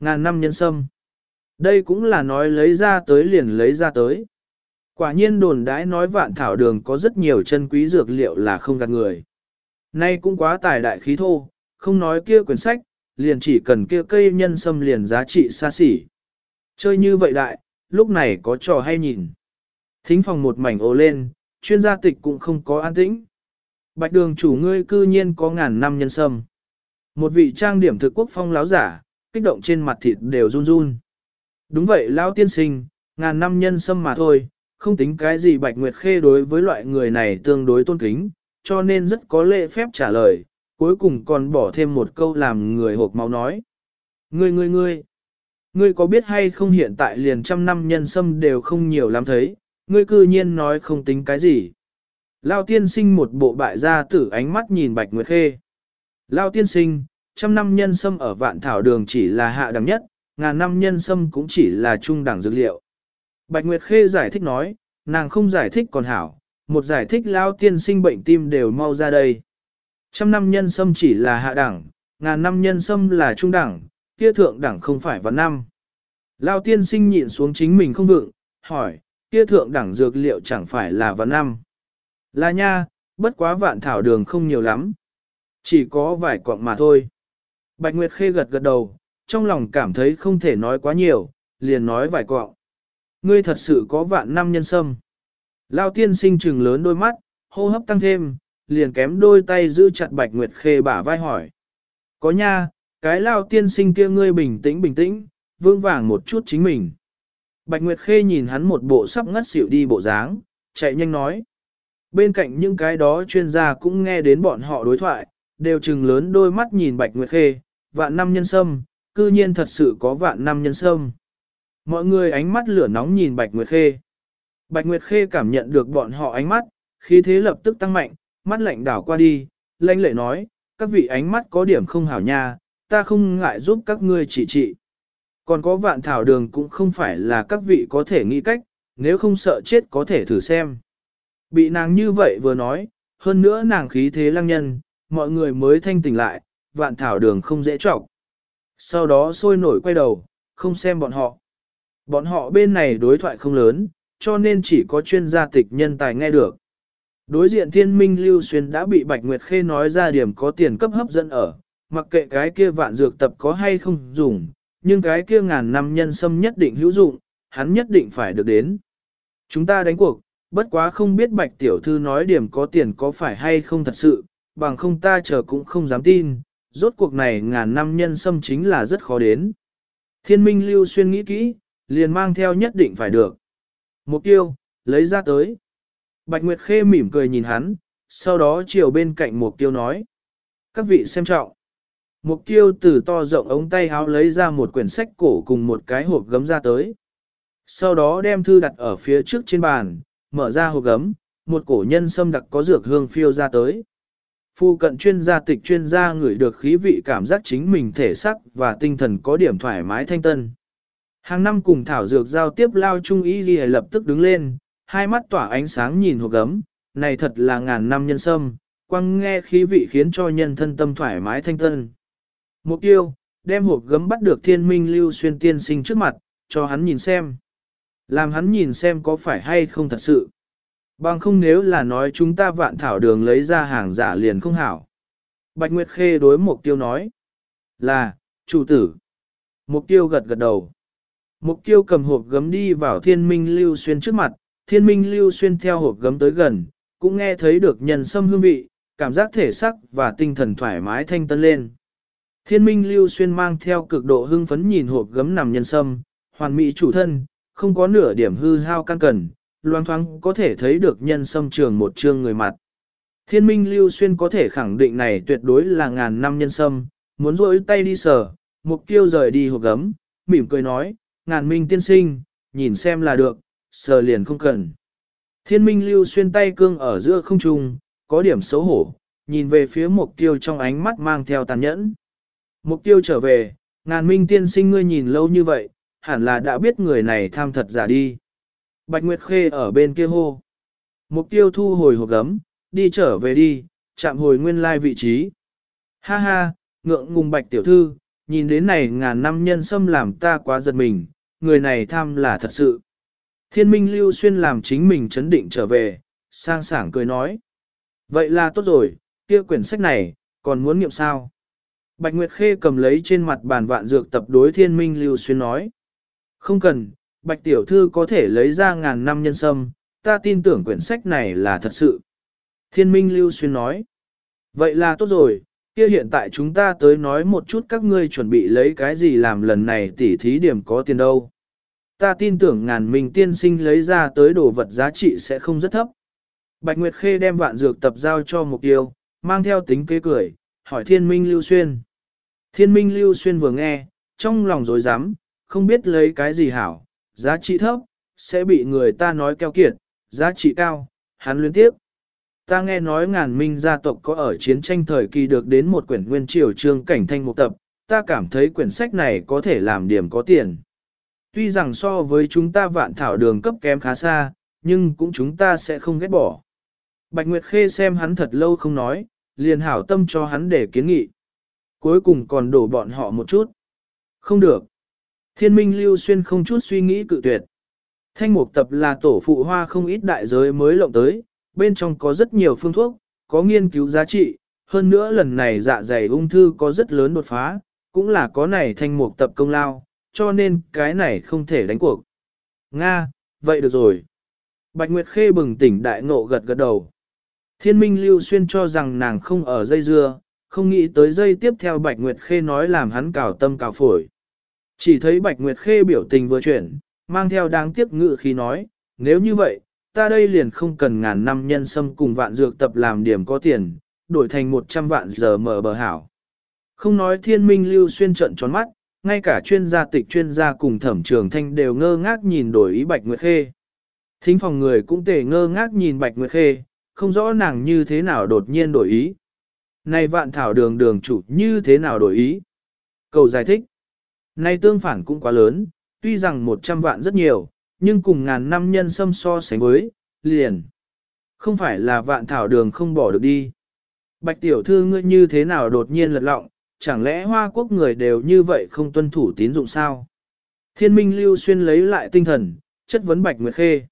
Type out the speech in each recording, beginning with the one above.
ngàn năm nhân sâm. Đây cũng là nói lấy ra tới liền lấy ra tới. Quả nhiên đồn đãi nói vạn thảo đường có rất nhiều chân quý dược liệu là không gạt người. Nay cũng quá tài đại khí thô, không nói kia quyển sách, liền chỉ cần kia cây nhân sâm liền giá trị xa xỉ. Chơi như vậy đại, lúc này có trò hay nhìn. Thính phòng một mảnh ồ lên, chuyên gia tịch cũng không có an tĩnh. Bạch đường chủ ngươi cư nhiên có ngàn năm nhân sâm. Một vị trang điểm thực quốc phong láo giả, kích động trên mặt thịt đều run run. Đúng vậy lão tiên sinh, ngàn năm nhân sâm mà thôi, không tính cái gì Bạch Nguyệt Khê đối với loại người này tương đối tôn kính, cho nên rất có lễ phép trả lời, cuối cùng còn bỏ thêm một câu làm người hộp máu nói. Ngươi ngươi ngươi, ngươi có biết hay không hiện tại liền trăm năm nhân sâm đều không nhiều lắm thấy, ngươi cư nhiên nói không tính cái gì. Lao tiên sinh một bộ bại gia tử ánh mắt nhìn Bạch Nguyệt Khê. Lao tiên sinh, trăm năm nhân sâm ở vạn thảo đường chỉ là hạ đẳng nhất, ngàn năm nhân sâm cũng chỉ là trung đẳng dược liệu. Bạch Nguyệt Khê giải thích nói, nàng không giải thích còn hảo, một giải thích lao tiên sinh bệnh tim đều mau ra đây. Trăm năm nhân sâm chỉ là hạ đẳng, ngàn năm nhân sâm là trung đẳng, kia thượng đẳng không phải vào năm. Lao tiên sinh nhịn xuống chính mình không vượng, hỏi, kia thượng đẳng dược liệu chẳng phải là vào năm. Là nha, bất quá vạn thảo đường không nhiều lắm. Chỉ có vài quặng mà thôi. Bạch Nguyệt Khê gật gật đầu, trong lòng cảm thấy không thể nói quá nhiều, liền nói vài cọ. Ngươi thật sự có vạn năm nhân sâm. Lao tiên sinh trừng lớn đôi mắt, hô hấp tăng thêm, liền kém đôi tay giữ chặt Bạch Nguyệt Khê bả vai hỏi. Có nha, cái Lao tiên sinh kia ngươi bình tĩnh bình tĩnh, vương vàng một chút chính mình. Bạch Nguyệt Khê nhìn hắn một bộ sắp ngất xỉu đi bộ dáng, chạy nhanh nói. Bên cạnh những cái đó chuyên gia cũng nghe đến bọn họ đối thoại, đều trừng lớn đôi mắt nhìn Bạch Nguyệt Khê, vạn năm nhân sâm, cư nhiên thật sự có vạn năm nhân sâm. Mọi người ánh mắt lửa nóng nhìn Bạch Nguyệt Khê. Bạch Nguyệt Khê cảm nhận được bọn họ ánh mắt, khí thế lập tức tăng mạnh, mắt lạnh đảo qua đi, lãnh lệ nói, các vị ánh mắt có điểm không hảo nha, ta không ngại giúp các ngươi chỉ trị. Còn có vạn thảo đường cũng không phải là các vị có thể nghĩ cách, nếu không sợ chết có thể thử xem. Bị nàng như vậy vừa nói, hơn nữa nàng khí thế lăng nhân, mọi người mới thanh tỉnh lại, vạn thảo đường không dễ trọc. Sau đó sôi nổi quay đầu, không xem bọn họ. Bọn họ bên này đối thoại không lớn, cho nên chỉ có chuyên gia tịch nhân tài nghe được. Đối diện thiên minh lưu xuyên đã bị Bạch Nguyệt Khê nói ra điểm có tiền cấp hấp dẫn ở, mặc kệ cái kia vạn dược tập có hay không dùng, nhưng cái kia ngàn năm nhân sâm nhất định hữu dụng, hắn nhất định phải được đến. Chúng ta đánh cuộc, bất quá không biết Bạch Tiểu Thư nói điểm có tiền có phải hay không thật sự, bằng không ta chờ cũng không dám tin, rốt cuộc này ngàn năm nhân sâm chính là rất khó đến. Thiên minh lưu xuyên nghĩ kỹ, liền mang theo nhất định phải được. Mục tiêu, lấy ra tới. Bạch Nguyệt Khê mỉm cười nhìn hắn, sau đó chiều bên cạnh mục tiêu nói. Các vị xem trọng. Mục tiêu từ to rộng ống tay háo lấy ra một quyển sách cổ cùng một cái hộp gấm ra tới. Sau đó đem thư đặt ở phía trước trên bàn, mở ra hộp gấm, một cổ nhân sâm đặc có dược hương phiêu ra tới. Phu cận chuyên gia tịch chuyên gia ngửi được khí vị cảm giác chính mình thể sắc và tinh thần có điểm thoải mái thanh tân. Hàng năm cùng thảo dược giao tiếp lao trung ý ghi lập tức đứng lên, hai mắt tỏa ánh sáng nhìn hộp gấm, này thật là ngàn năm nhân sâm, quăng nghe khí vị khiến cho nhân thân tâm thoải mái thanh tân. Mục tiêu, đem hộp gấm bắt được thiên minh lưu xuyên tiên sinh trước mặt, cho hắn nhìn xem. Làm hắn nhìn xem có phải hay không thật sự. Bằng không nếu là nói chúng ta vạn thảo đường lấy ra hàng giả liền không hảo. Bạch Nguyệt Khê đối mục tiêu nói. Là, chủ tử. Mục tiêu gật gật đầu. Mục tiêu cầm hộp gấm đi vào thiên minh lưu xuyên trước mặt, thiên minh lưu xuyên theo hộp gấm tới gần, cũng nghe thấy được nhân sâm hương vị, cảm giác thể sắc và tinh thần thoải mái thanh tân lên. Thiên minh lưu xuyên mang theo cực độ hưng phấn nhìn hộp gấm nằm nhân sâm, hoàn mỹ chủ thân, không có nửa điểm hư hao căn cần, loang thoáng có thể thấy được nhân sâm trường một trương người mặt. Thiên minh lưu xuyên có thể khẳng định này tuyệt đối là ngàn năm nhân sâm, muốn rỗi tay đi sờ, mục tiêu rời đi hộp gấm, mỉm cười nói, ngàn minh tiên sinh, nhìn xem là được, sờ liền không cần. Thiên minh lưu xuyên tay cương ở giữa không trung, có điểm xấu hổ, nhìn về phía mục tiêu trong ánh mắt mang theo tàn nhẫn. Mục tiêu trở về, ngàn minh tiên sinh ngươi nhìn lâu như vậy, hẳn là đã biết người này tham thật giả đi. Bạch Nguyệt Khê ở bên kia hô. Mục tiêu thu hồi hộp gấm, đi trở về đi, chạm hồi nguyên lai vị trí. Ha ha, ngượng ngùng Bạch tiểu thư, nhìn đến này ngàn năm nhân xâm làm ta quá giật mình, người này tham là thật sự. Thiên minh lưu xuyên làm chính mình chấn định trở về, sang sảng cười nói. Vậy là tốt rồi, kia quyển sách này, còn muốn nghiệm sao? Bạch Nguyệt Khê cầm lấy trên mặt bàn vạn dược tập đối thiên minh lưu xuyên nói. Không cần, Bạch Tiểu Thư có thể lấy ra ngàn năm nhân sâm, ta tin tưởng quyển sách này là thật sự. Thiên minh lưu xuyên nói. Vậy là tốt rồi, kia hiện tại chúng ta tới nói một chút các ngươi chuẩn bị lấy cái gì làm lần này tỉ thí điểm có tiền đâu. Ta tin tưởng ngàn minh tiên sinh lấy ra tới đồ vật giá trị sẽ không rất thấp. Bạch Nguyệt Khê đem vạn dược tập giao cho mục tiêu, mang theo tính kế cười, hỏi thiên minh lưu xuyên. Thiên minh lưu xuyên vừa nghe, trong lòng dối rắm không biết lấy cái gì hảo, giá trị thấp, sẽ bị người ta nói keo kiệt, giá trị cao, hắn luyến tiếp. Ta nghe nói ngàn minh gia tộc có ở chiến tranh thời kỳ được đến một quyển nguyên triều trương cảnh thanh một tập, ta cảm thấy quyển sách này có thể làm điểm có tiền. Tuy rằng so với chúng ta vạn thảo đường cấp kém khá xa, nhưng cũng chúng ta sẽ không ghét bỏ. Bạch Nguyệt Khê xem hắn thật lâu không nói, liền hảo tâm cho hắn để kiến nghị. Cuối cùng còn đổ bọn họ một chút. Không được. Thiên minh lưu xuyên không chút suy nghĩ cự tuyệt. Thanh mục tập là tổ phụ hoa không ít đại giới mới lộng tới, bên trong có rất nhiều phương thuốc, có nghiên cứu giá trị, hơn nữa lần này dạ dày ung thư có rất lớn đột phá, cũng là có này thanh mục tập công lao, cho nên cái này không thể đánh cuộc. Nga, vậy được rồi. Bạch Nguyệt Khê bừng tỉnh đại ngộ gật gật đầu. Thiên minh lưu xuyên cho rằng nàng không ở dây dưa, không nghĩ tới dây tiếp theo Bạch Nguyệt Khê nói làm hắn cào tâm cào phổi. Chỉ thấy Bạch Nguyệt Khê biểu tình vừa chuyển, mang theo đáng tiếc ngự khi nói, nếu như vậy, ta đây liền không cần ngàn năm nhân sâm cùng vạn dược tập làm điểm có tiền, đổi thành 100 vạn giờ mở bờ hảo. Không nói thiên minh lưu xuyên trận tròn mắt, ngay cả chuyên gia tịch chuyên gia cùng thẩm trường thanh đều ngơ ngác nhìn đổi ý Bạch Nguyệt Khê. Thính phòng người cũng tề ngơ ngác nhìn Bạch Nguyệt Khê, không rõ nàng như thế nào đột nhiên đổi ý. Này vạn thảo đường đường chủ như thế nào đổi ý? Cầu giải thích. Này tương phản cũng quá lớn, tuy rằng 100 vạn rất nhiều, nhưng cùng ngàn năm nhân xâm so sánh với, liền. Không phải là vạn thảo đường không bỏ được đi. Bạch tiểu thư ngươi như thế nào đột nhiên lật lọng, chẳng lẽ hoa quốc người đều như vậy không tuân thủ tín dụng sao? Thiên minh lưu xuyên lấy lại tinh thần, chất vấn Bạch Nguyệt Khê.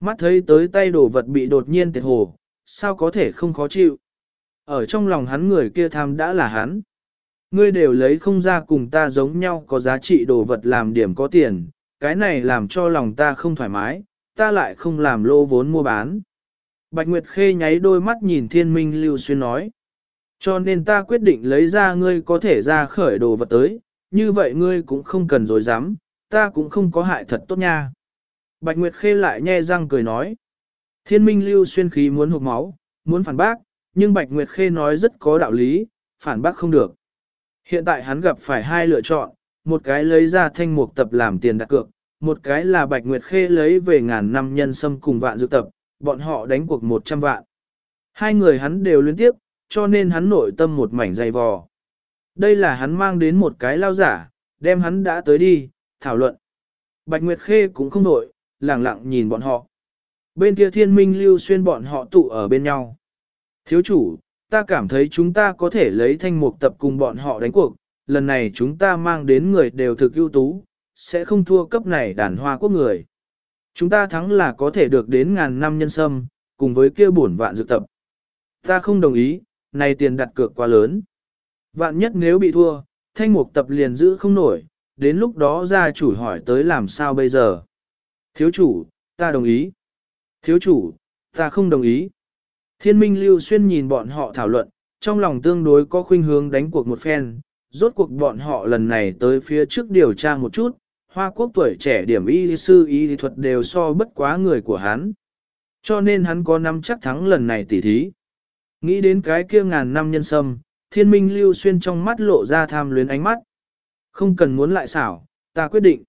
Mắt thấy tới tay đồ vật bị đột nhiên tiệt hồ, sao có thể không khó chịu? Ở trong lòng hắn người kia tham đã là hắn. Ngươi đều lấy không ra cùng ta giống nhau có giá trị đồ vật làm điểm có tiền, cái này làm cho lòng ta không thoải mái, ta lại không làm lô vốn mua bán. Bạch Nguyệt Khê nháy đôi mắt nhìn thiên minh lưu xuyên nói. Cho nên ta quyết định lấy ra ngươi có thể ra khởi đồ vật tới, như vậy ngươi cũng không cần dối dám, ta cũng không có hại thật tốt nha. Bạch Nguyệt Khê lại nhe răng cười nói. Thiên minh lưu xuyên khí muốn hụt máu, muốn phản bác, nhưng Bạch Nguyệt Khê nói rất có đạo lý, phản bác không được. Hiện tại hắn gặp phải hai lựa chọn, một cái lấy ra thanh mục tập làm tiền đặt cược, một cái là Bạch Nguyệt Khê lấy về ngàn năm nhân sâm cùng vạn dự tập, bọn họ đánh cuộc 100 vạn. Hai người hắn đều liên tiếp, cho nên hắn nội tâm một mảnh dày vò. Đây là hắn mang đến một cái lao giả, đem hắn đã tới đi, thảo luận. Bạch Nguyệt Khê cũng không nội, lặng lặng nhìn bọn họ. Bên kia thiên minh lưu xuyên bọn họ tụ ở bên nhau. Thiếu chủ, ta cảm thấy chúng ta có thể lấy thanh mục tập cùng bọn họ đánh cuộc, lần này chúng ta mang đến người đều thực ưu tú, sẽ không thua cấp này đàn hoa quốc người. Chúng ta thắng là có thể được đến ngàn năm nhân sâm, cùng với kia bổn vạn dự tập. Ta không đồng ý, này tiền đặt cược quá lớn. Vạn nhất nếu bị thua, thanh mục tập liền giữ không nổi, đến lúc đó gia chủ hỏi tới làm sao bây giờ. Thiếu chủ, ta đồng ý. Thiếu chủ, ta không đồng ý. Thiên minh lưu xuyên nhìn bọn họ thảo luận, trong lòng tương đối có khuynh hướng đánh cuộc một phen, rốt cuộc bọn họ lần này tới phía trước điều tra một chút, Hoa Quốc tuổi trẻ điểm y sư y thuật đều so bất quá người của hắn. Cho nên hắn có năm chắc thắng lần này tỉ thí. Nghĩ đến cái kia ngàn năm nhân sâm, thiên minh lưu xuyên trong mắt lộ ra tham luyến ánh mắt. Không cần muốn lại xảo, ta quyết định.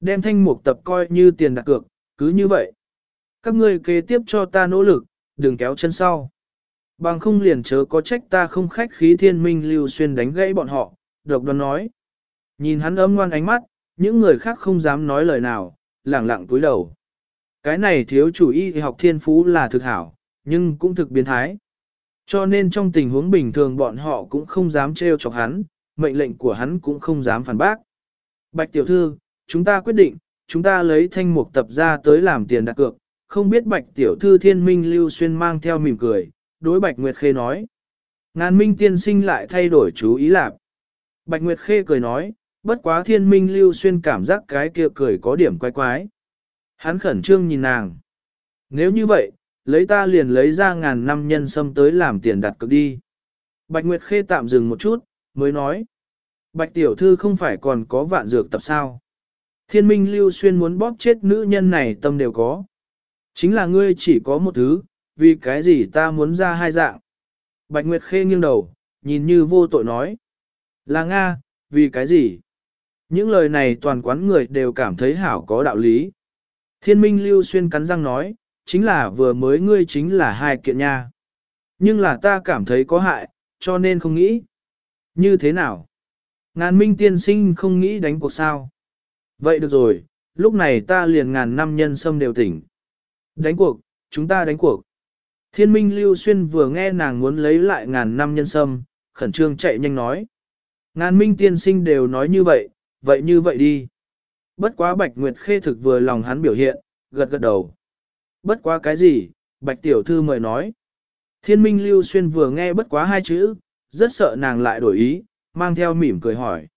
Đem thanh mục tập coi như tiền đặt cược, cứ như vậy. Các ngươi kế tiếp cho ta nỗ lực, đừng kéo chân sau. Bằng không liền chớ có trách ta không khách khí thiên minh lưu xuyên đánh gãy bọn họ, độc đoán nói. Nhìn hắn ấm ngoan ánh mắt, những người khác không dám nói lời nào, lẳng lặng cúi đầu. Cái này thiếu chủ y học thiên phú là thực hảo, nhưng cũng thực biến thái. Cho nên trong tình huống bình thường bọn họ cũng không dám trêu chọc hắn, mệnh lệnh của hắn cũng không dám phản bác. Bạch tiểu thư, chúng ta quyết định, chúng ta lấy thanh mục tập ra tới làm tiền đặt cược, không biết bạch tiểu thư thiên minh lưu xuyên mang theo mỉm cười, đối bạch Nguyệt Khê nói. Ngàn minh tiên sinh lại thay đổi chú ý lạc. Bạch Nguyệt Khê cười nói, bất quá thiên minh lưu xuyên cảm giác cái kia cười có điểm quái quái. Hắn khẩn trương nhìn nàng. Nếu như vậy, lấy ta liền lấy ra ngàn năm nhân sâm tới làm tiền đặt cược đi. Bạch Nguyệt Khê tạm dừng một chút, mới nói. Bạch Tiểu Thư không phải còn có vạn dược tập sao. Thiên minh lưu xuyên muốn bóp chết nữ nhân này tâm đều có. Chính là ngươi chỉ có một thứ, vì cái gì ta muốn ra hai dạng. Bạch Nguyệt Khê nghiêng đầu, nhìn như vô tội nói. Là Nga, vì cái gì? Những lời này toàn quán người đều cảm thấy hảo có đạo lý. Thiên minh lưu xuyên cắn răng nói, chính là vừa mới ngươi chính là hai kiện nha. Nhưng là ta cảm thấy có hại, cho nên không nghĩ. Như thế nào? Ngàn minh tiên sinh không nghĩ đánh cuộc sao? Vậy được rồi, lúc này ta liền ngàn năm nhân sâm đều tỉnh. Đánh cuộc, chúng ta đánh cuộc. Thiên minh lưu xuyên vừa nghe nàng muốn lấy lại ngàn năm nhân sâm, khẩn trương chạy nhanh nói. Ngàn minh tiên sinh đều nói như vậy, vậy như vậy đi. Bất quá bạch nguyệt khê thực vừa lòng hắn biểu hiện, gật gật đầu. Bất quá cái gì, bạch tiểu thư mời nói. Thiên minh lưu xuyên vừa nghe bất quá hai chữ, rất sợ nàng lại đổi ý, mang theo mỉm cười hỏi.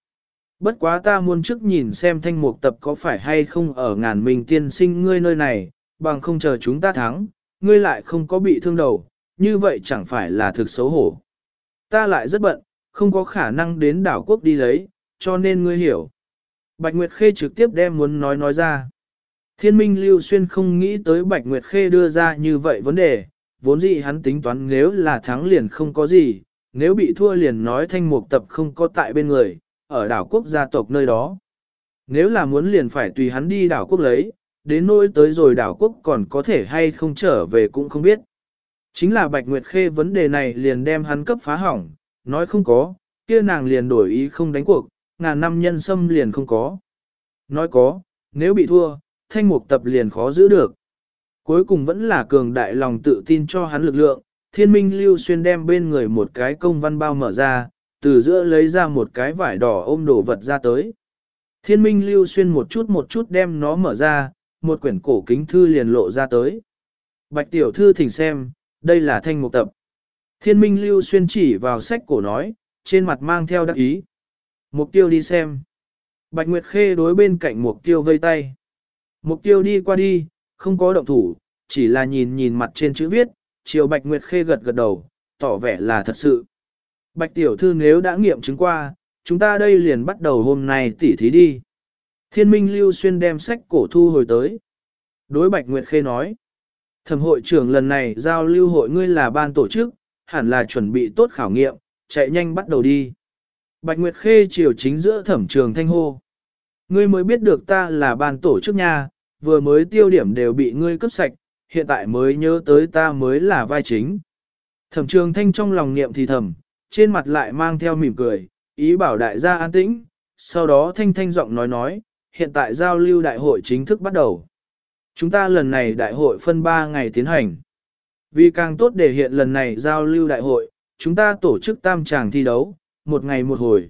Bất quá ta muốn trước nhìn xem thanh mục tập có phải hay không ở ngàn minh tiên sinh ngươi nơi này, bằng không chờ chúng ta thắng, ngươi lại không có bị thương đầu, như vậy chẳng phải là thực xấu hổ. Ta lại rất bận, không có khả năng đến đảo quốc đi lấy, cho nên ngươi hiểu. Bạch Nguyệt Khê trực tiếp đem muốn nói nói ra. Thiên minh Lưu Xuyên không nghĩ tới Bạch Nguyệt Khê đưa ra như vậy vấn đề, vốn dĩ hắn tính toán nếu là thắng liền không có gì, nếu bị thua liền nói thanh mục tập không có tại bên người, ở đảo quốc gia tộc nơi đó. Nếu là muốn liền phải tùy hắn đi đảo quốc lấy, đến nỗi tới rồi đảo quốc còn có thể hay không trở về cũng không biết. Chính là Bạch Nguyệt Khê vấn đề này liền đem hắn cấp phá hỏng, nói không có, kia nàng liền đổi ý không đánh cuộc, ngàn năm nhân sâm liền không có. Nói có, nếu bị thua, thanh mục tập liền khó giữ được. Cuối cùng vẫn là cường đại lòng tự tin cho hắn lực lượng, thiên minh lưu xuyên đem bên người một cái công văn bao mở ra, từ giữa lấy ra một cái vải đỏ ôm đồ vật ra tới. Thiên minh lưu xuyên một chút một chút đem nó mở ra, một quyển cổ kính thư liền lộ ra tới. Bạch tiểu thư thỉnh xem, đây là thanh mục tập. Thiên minh lưu xuyên chỉ vào sách cổ nói, trên mặt mang theo đắc ý. Mục tiêu đi xem. Bạch Nguyệt Khê đối bên cạnh mục tiêu vây tay. Mục tiêu đi qua đi, không có động thủ, chỉ là nhìn nhìn mặt trên chữ viết, chiều Bạch Nguyệt Khê gật gật đầu, tỏ vẻ là thật sự. Bạch Tiểu Thư nếu đã nghiệm chứng qua, chúng ta đây liền bắt đầu hôm nay tỉ thí đi. Thiên minh lưu xuyên đem sách cổ thu hồi tới. Đối Bạch Nguyệt Khê nói, thẩm hội trưởng lần này giao lưu hội ngươi là ban tổ chức, hẳn là chuẩn bị tốt khảo nghiệm, chạy nhanh bắt đầu đi. Bạch Nguyệt Khê chiều chính giữa thẩm trường thanh hô. Ngươi mới biết được ta là ban tổ chức nha, vừa mới tiêu điểm đều bị ngươi cướp sạch, hiện tại mới nhớ tới ta mới là vai chính. Thẩm trường thanh trong lòng niệm thì thầm, trên mặt lại mang theo mỉm cười, ý bảo đại gia an tĩnh, sau đó thanh thanh giọng nói nói, hiện tại giao lưu đại hội chính thức bắt đầu. Chúng ta lần này đại hội phân 3 ngày tiến hành. Vì càng tốt để hiện lần này giao lưu đại hội, chúng ta tổ chức tam tràng thi đấu, một ngày một hồi.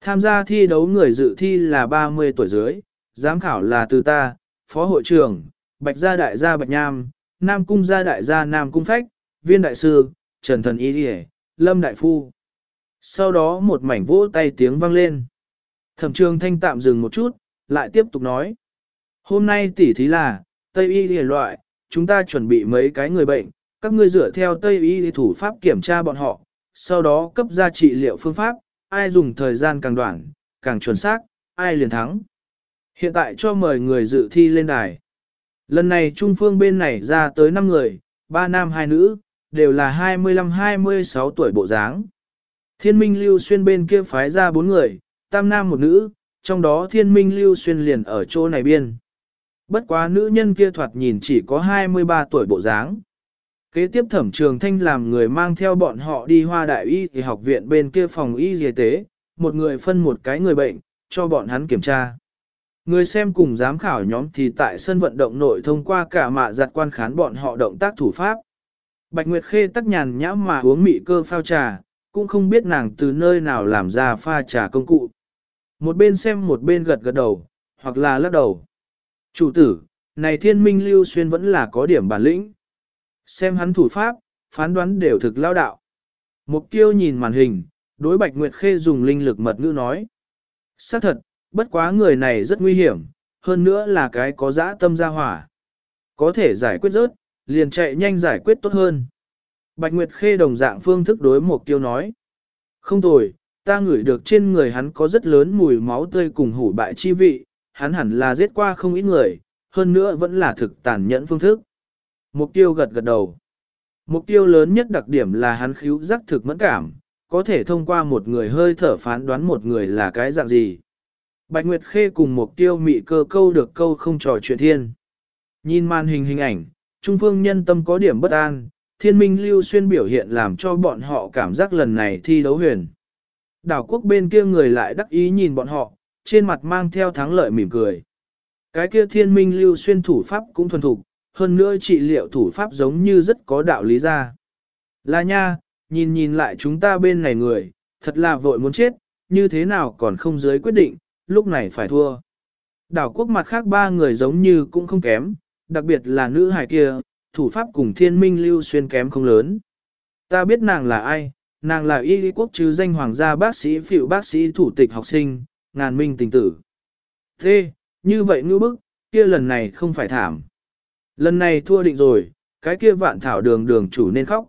Tham gia thi đấu người dự thi là 30 tuổi dưới, giám khảo là từ ta, phó hội trưởng, bạch gia đại gia bạch nham, nam cung gia đại gia nam cung phách, viên đại sư, trần thần y địa, lâm đại phu. Sau đó một mảnh vỗ tay tiếng vang lên. Thẩm trường thanh tạm dừng một chút, lại tiếp tục nói. Hôm nay tỉ thí là, Tây y lìa loại, chúng ta chuẩn bị mấy cái người bệnh, các ngươi dựa theo Tây y thủ pháp kiểm tra bọn họ, sau đó cấp ra trị liệu phương pháp, ai dùng thời gian càng đoạn, càng chuẩn xác, ai liền thắng. Hiện tại cho mời người dự thi lên đài. Lần này Trung Phương bên này ra tới 5 người, 3 nam 2 nữ, đều là 25-26 tuổi bộ dáng. Thiên minh lưu xuyên bên kia phái ra 4 người, tam nam một nữ, trong đó thiên minh lưu xuyên liền ở chỗ này biên. Bất quá nữ nhân kia thoạt nhìn chỉ có 23 tuổi bộ dáng. Kế tiếp thẩm trường thanh làm người mang theo bọn họ đi hoa đại y thì học viện bên kia phòng y y tế, một người phân một cái người bệnh, cho bọn hắn kiểm tra. Người xem cùng giám khảo nhóm thì tại sân vận động nội thông qua cả mạ giặt quan khán bọn họ động tác thủ pháp. Bạch Nguyệt Khê tắc nhàn nhã mà uống mị cơ phao trà, cũng không biết nàng từ nơi nào làm ra pha trà công cụ. Một bên xem một bên gật gật đầu, hoặc là lắc đầu. Chủ tử, này thiên minh lưu xuyên vẫn là có điểm bản lĩnh. Xem hắn thủ pháp, phán đoán đều thực lao đạo. Mục tiêu nhìn màn hình, đối Bạch Nguyệt Khê dùng linh lực mật ngữ nói. xác thật, bất quá người này rất nguy hiểm, hơn nữa là cái có dã tâm gia hỏa. Có thể giải quyết rớt, liền chạy nhanh giải quyết tốt hơn. Bạch Nguyệt Khê đồng dạng phương thức đối Mục Tiêu nói. Không tồi, ta ngửi được trên người hắn có rất lớn mùi máu tươi cùng hủ bại chi vị, hắn hẳn là giết qua không ít người, hơn nữa vẫn là thực tàn nhẫn phương thức. Mục tiêu gật gật đầu. Mục tiêu lớn nhất đặc điểm là hắn khíu giác thực mẫn cảm, có thể thông qua một người hơi thở phán đoán một người là cái dạng gì. Bạch Nguyệt Khê cùng mục tiêu mị cơ câu được câu không trò chuyện thiên. Nhìn màn hình hình ảnh, Trung phương nhân tâm có điểm bất an, thiên minh lưu xuyên biểu hiện làm cho bọn họ cảm giác lần này thi đấu huyền. Đảo quốc bên kia người lại đắc ý nhìn bọn họ, trên mặt mang theo thắng lợi mỉm cười. Cái kia thiên minh lưu xuyên thủ pháp cũng thuần thục, hơn nữa trị liệu thủ pháp giống như rất có đạo lý ra. Là nha, nhìn nhìn lại chúng ta bên này người, thật là vội muốn chết, như thế nào còn không dưới quyết định, lúc này phải thua. Đảo quốc mặt khác ba người giống như cũng không kém, đặc biệt là nữ hài kia, thủ pháp cùng thiên minh lưu xuyên kém không lớn. Ta biết nàng là ai, nàng là y lý quốc chứ danh hoàng gia bác sĩ phiệu bác sĩ thủ tịch học sinh, ngàn minh tình tử. Thế, như vậy ngữ bức, kia lần này không phải thảm. Lần này thua định rồi, cái kia vạn thảo đường đường chủ nên khóc.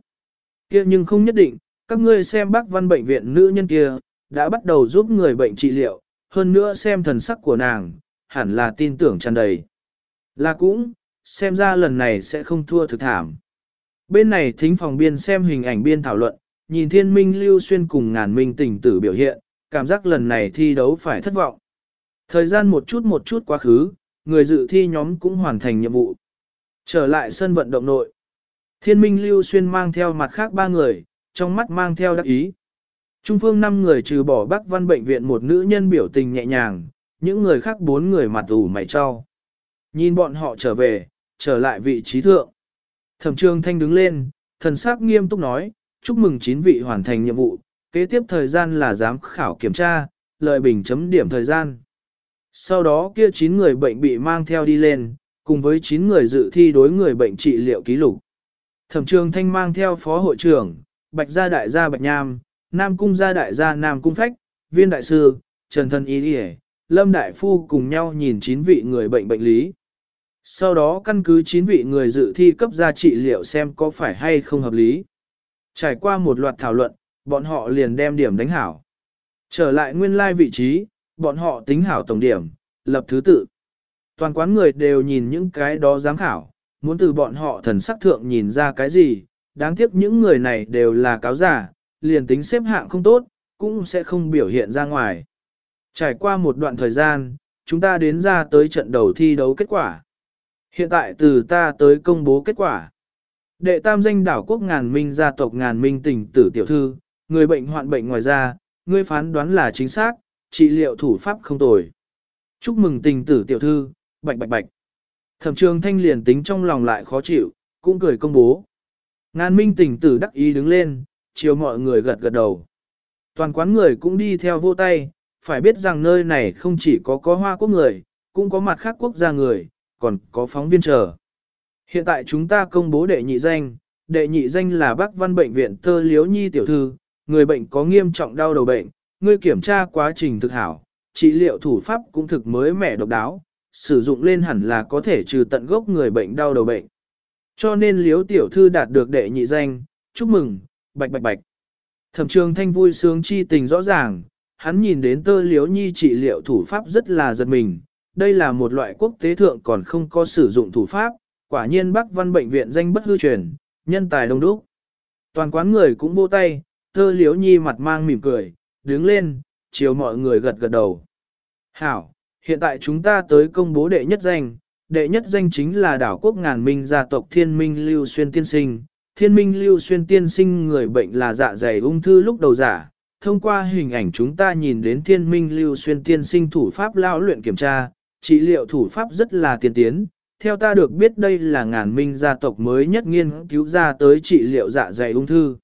Kia nhưng không nhất định, các ngươi xem bác văn bệnh viện nữ nhân kia, đã bắt đầu giúp người bệnh trị liệu, hơn nữa xem thần sắc của nàng, hẳn là tin tưởng tràn đầy. Là cũng, xem ra lần này sẽ không thua thực thảm. Bên này thính phòng biên xem hình ảnh biên thảo luận, nhìn thiên minh lưu xuyên cùng ngàn minh tình tử biểu hiện, cảm giác lần này thi đấu phải thất vọng. Thời gian một chút một chút quá khứ, người dự thi nhóm cũng hoàn thành nhiệm vụ. Trở lại sân vận động nội. Thiên minh lưu xuyên mang theo mặt khác ba người, trong mắt mang theo đắc ý. Trung phương năm người trừ bỏ Bắc Văn bệnh viện một nữ nhân biểu tình nhẹ nhàng, những người khác bốn người mặt ủ mày cho. Nhìn bọn họ trở về, trở lại vị trí thượng. Thẩm trường thanh đứng lên, thần sắc nghiêm túc nói, chúc mừng chín vị hoàn thành nhiệm vụ, kế tiếp thời gian là giám khảo kiểm tra, lợi bình chấm điểm thời gian. Sau đó kia 9 người bệnh bị mang theo đi lên, cùng với 9 người dự thi đối người bệnh trị liệu ký lục. Thẩm trường thanh mang theo phó hội trưởng, bạch gia đại gia bạch nham, nam cung gia đại gia nam cung phách, viên đại sư, trần thân y đi lâm đại phu cùng nhau nhìn 9 vị người bệnh bệnh lý. Sau đó căn cứ 9 vị người dự thi cấp ra trị liệu xem có phải hay không hợp lý. Trải qua một loạt thảo luận, bọn họ liền đem điểm đánh hảo. Trở lại nguyên lai vị trí, bọn họ tính hảo tổng điểm, lập thứ tự. Toàn quán người đều nhìn những cái đó giám khảo, muốn từ bọn họ thần sắc thượng nhìn ra cái gì, đáng tiếc những người này đều là cáo giả, liền tính xếp hạng không tốt, cũng sẽ không biểu hiện ra ngoài. Trải qua một đoạn thời gian, chúng ta đến ra tới trận đầu thi đấu kết quả. Hiện tại từ ta tới công bố kết quả. Đệ tam danh đảo quốc ngàn minh gia tộc ngàn minh tỉnh tử tiểu thư, người bệnh hoạn bệnh ngoài ra, ngươi phán đoán là chính xác, trị liệu thủ pháp không tồi. Chúc mừng tình tử tiểu thư, bạch bạch bạch. Thẩm trường thanh liền tính trong lòng lại khó chịu, cũng cười công bố. Ngàn minh tình tử đắc ý đứng lên, chiều mọi người gật gật đầu. Toàn quán người cũng đi theo vô tay, phải biết rằng nơi này không chỉ có có hoa quốc người, cũng có mặt khác quốc gia người, còn có phóng viên chờ. Hiện tại chúng ta công bố đệ nhị danh, đệ nhị danh là Bắc Văn Bệnh viện Tơ Liếu Nhi tiểu thư, người bệnh có nghiêm trọng đau đầu bệnh, ngươi kiểm tra quá trình thực hảo, trị liệu thủ pháp cũng thực mới mẻ độc đáo, sử dụng lên hẳn là có thể trừ tận gốc người bệnh đau đầu bệnh. Cho nên Liếu tiểu thư đạt được đệ nhị danh, chúc mừng, bạch bạch bạch. Thẩm trường thanh vui sướng chi tình rõ ràng, hắn nhìn đến tơ liếu nhi trị liệu thủ pháp rất là giật mình, đây là một loại quốc tế thượng còn không có sử dụng thủ pháp, quả nhiên Bắc Văn bệnh viện danh bất hư truyền, nhân tài đông đúc. Toàn quán người cũng vô tay, Thơ liếu nhi mặt mang mỉm cười, đứng lên, chiều mọi người gật gật đầu. Hảo, hiện tại chúng ta tới công bố đệ nhất danh, đệ nhất danh chính là đảo quốc ngàn minh gia tộc thiên minh lưu xuyên tiên sinh. Thiên minh lưu xuyên tiên sinh người bệnh là dạ dày ung thư lúc đầu giả. Thông qua hình ảnh chúng ta nhìn đến thiên minh lưu xuyên tiên sinh thủ pháp lao luyện kiểm tra, trị liệu thủ pháp rất là tiên tiến. Theo ta được biết đây là ngàn minh gia tộc mới nhất nghiên cứu ra tới trị liệu dạ dày ung thư.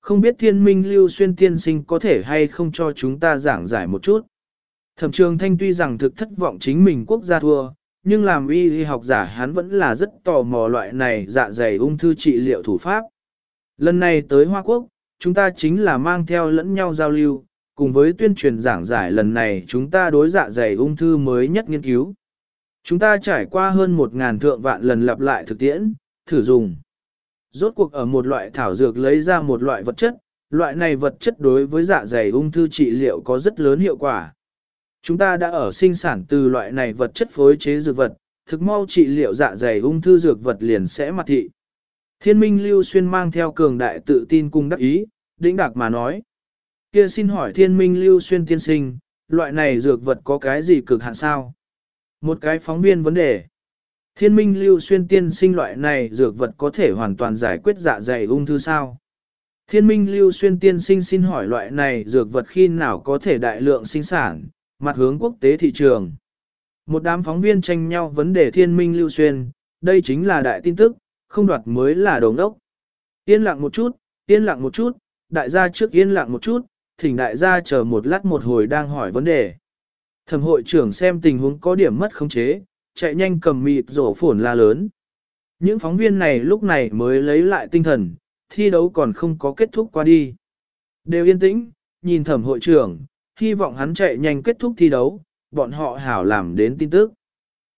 Không biết thiên minh lưu xuyên tiên sinh có thể hay không cho chúng ta giảng giải một chút. Thẩm trường thanh tuy rằng thực thất vọng chính mình quốc gia thua, nhưng làm y y học giả hắn vẫn là rất tò mò loại này dạ dày ung thư trị liệu thủ pháp. Lần này tới Hoa Quốc, chúng ta chính là mang theo lẫn nhau giao lưu, cùng với tuyên truyền giảng giải lần này chúng ta đối dạ dày ung thư mới nhất nghiên cứu. Chúng ta trải qua hơn một ngàn thượng vạn lần lặp lại thực tiễn, thử dùng. Rốt cuộc ở một loại thảo dược lấy ra một loại vật chất, loại này vật chất đối với dạ dày ung thư trị liệu có rất lớn hiệu quả. Chúng ta đã ở sinh sản từ loại này vật chất phối chế dược vật, thực mau trị liệu dạ dày ung thư dược vật liền sẽ mặt thị. Thiên minh lưu xuyên mang theo cường đại tự tin cung đắc ý, đĩnh đạc mà nói. Kia xin hỏi thiên minh lưu xuyên tiên sinh, loại này dược vật có cái gì cực hạn sao? Một cái phóng viên vấn đề. Thiên minh lưu xuyên tiên sinh loại này dược vật có thể hoàn toàn giải quyết dạ dày ung thư sao? Thiên minh lưu xuyên tiên sinh xin hỏi loại này dược vật khi nào có thể đại lượng sinh sản, mặt hướng quốc tế thị trường. Một đám phóng viên tranh nhau vấn đề thiên minh lưu xuyên, đây chính là đại tin tức, không đoạt mới là đồng đốc. Yên lặng một chút, yên lặng một chút, đại gia trước yên lặng một chút, thỉnh đại gia chờ một lát một hồi đang hỏi vấn đề. Thẩm hội trưởng xem tình huống có điểm mất khống chế, chạy nhanh cầm mịt rổ phổn la lớn. Những phóng viên này lúc này mới lấy lại tinh thần, thi đấu còn không có kết thúc qua đi. Đều yên tĩnh, nhìn thẩm hội trưởng, hy vọng hắn chạy nhanh kết thúc thi đấu, bọn họ hảo làm đến tin tức.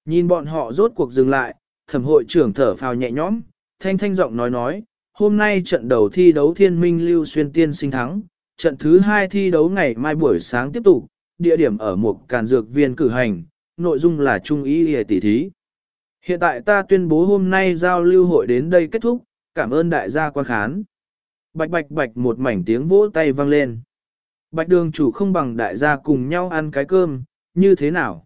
Nhìn bọn họ rốt cuộc dừng lại, thẩm hội trưởng thở phào nhẹ nhõm, thanh thanh giọng nói nói, hôm nay trận đầu thi đấu thiên minh lưu xuyên tiên sinh thắng, trận thứ hai thi đấu ngày mai buổi sáng tiếp tục, địa điểm ở một càn dược viên cử hành, nội dung là trung ý hề tỷ thí. Hiện tại ta tuyên bố hôm nay giao lưu hội đến đây kết thúc, cảm ơn đại gia quan khán. Bạch bạch bạch một mảnh tiếng vỗ tay vang lên. Bạch đường chủ không bằng đại gia cùng nhau ăn cái cơm, như thế nào?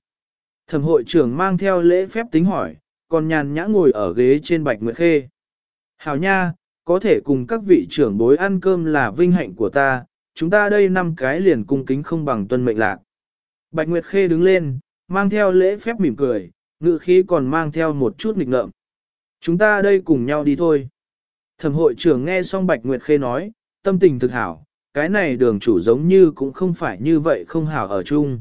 Thẩm hội trưởng mang theo lễ phép tính hỏi, còn nhàn nhã ngồi ở ghế trên bạch nguyệt khê. Hảo nha, có thể cùng các vị trưởng bối ăn cơm là vinh hạnh của ta, chúng ta đây năm cái liền cung kính không bằng tuân mệnh lạc. Bạch Nguyệt Khê đứng lên, mang theo lễ phép mỉm cười, ngự khí còn mang theo một chút nghịch ngợm. Chúng ta đây cùng nhau đi thôi. Thẩm hội trưởng nghe xong Bạch Nguyệt Khê nói, tâm tình thực hảo, cái này đường chủ giống như cũng không phải như vậy không hảo ở chung.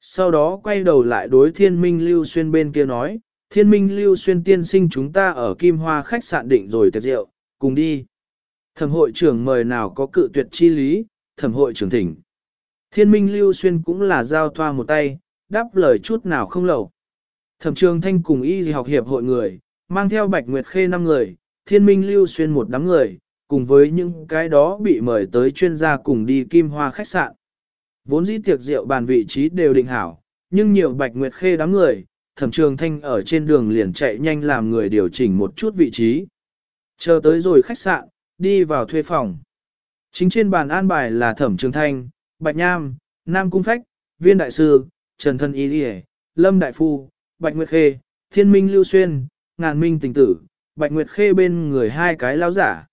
Sau đó quay đầu lại đối thiên minh lưu xuyên bên kia nói, thiên minh lưu xuyên tiên sinh chúng ta ở Kim Hoa khách sạn định rồi tiệc rượu, cùng đi. Thẩm hội trưởng mời nào có cự tuyệt chi lý, thẩm hội trưởng thỉnh. Thiên minh lưu xuyên cũng là giao thoa một tay, đáp lời chút nào không lầu. Thẩm trường thanh cùng y học hiệp hội người, mang theo bạch nguyệt khê năm người, thiên minh lưu xuyên một đám người, cùng với những cái đó bị mời tới chuyên gia cùng đi kim hoa khách sạn. Vốn dĩ tiệc rượu bàn vị trí đều định hảo, nhưng nhiều bạch nguyệt khê đám người, thẩm trường thanh ở trên đường liền chạy nhanh làm người điều chỉnh một chút vị trí. Chờ tới rồi khách sạn, đi vào thuê phòng. Chính trên bàn an bài là thẩm trường thanh, bạch nham, nam cung phách, viên đại sư, trần thân y điề, lâm đại phu, bạch nguyệt khê, thiên minh lưu xuyên, ngàn minh tình tử, bạch nguyệt khê bên người hai cái lao giả.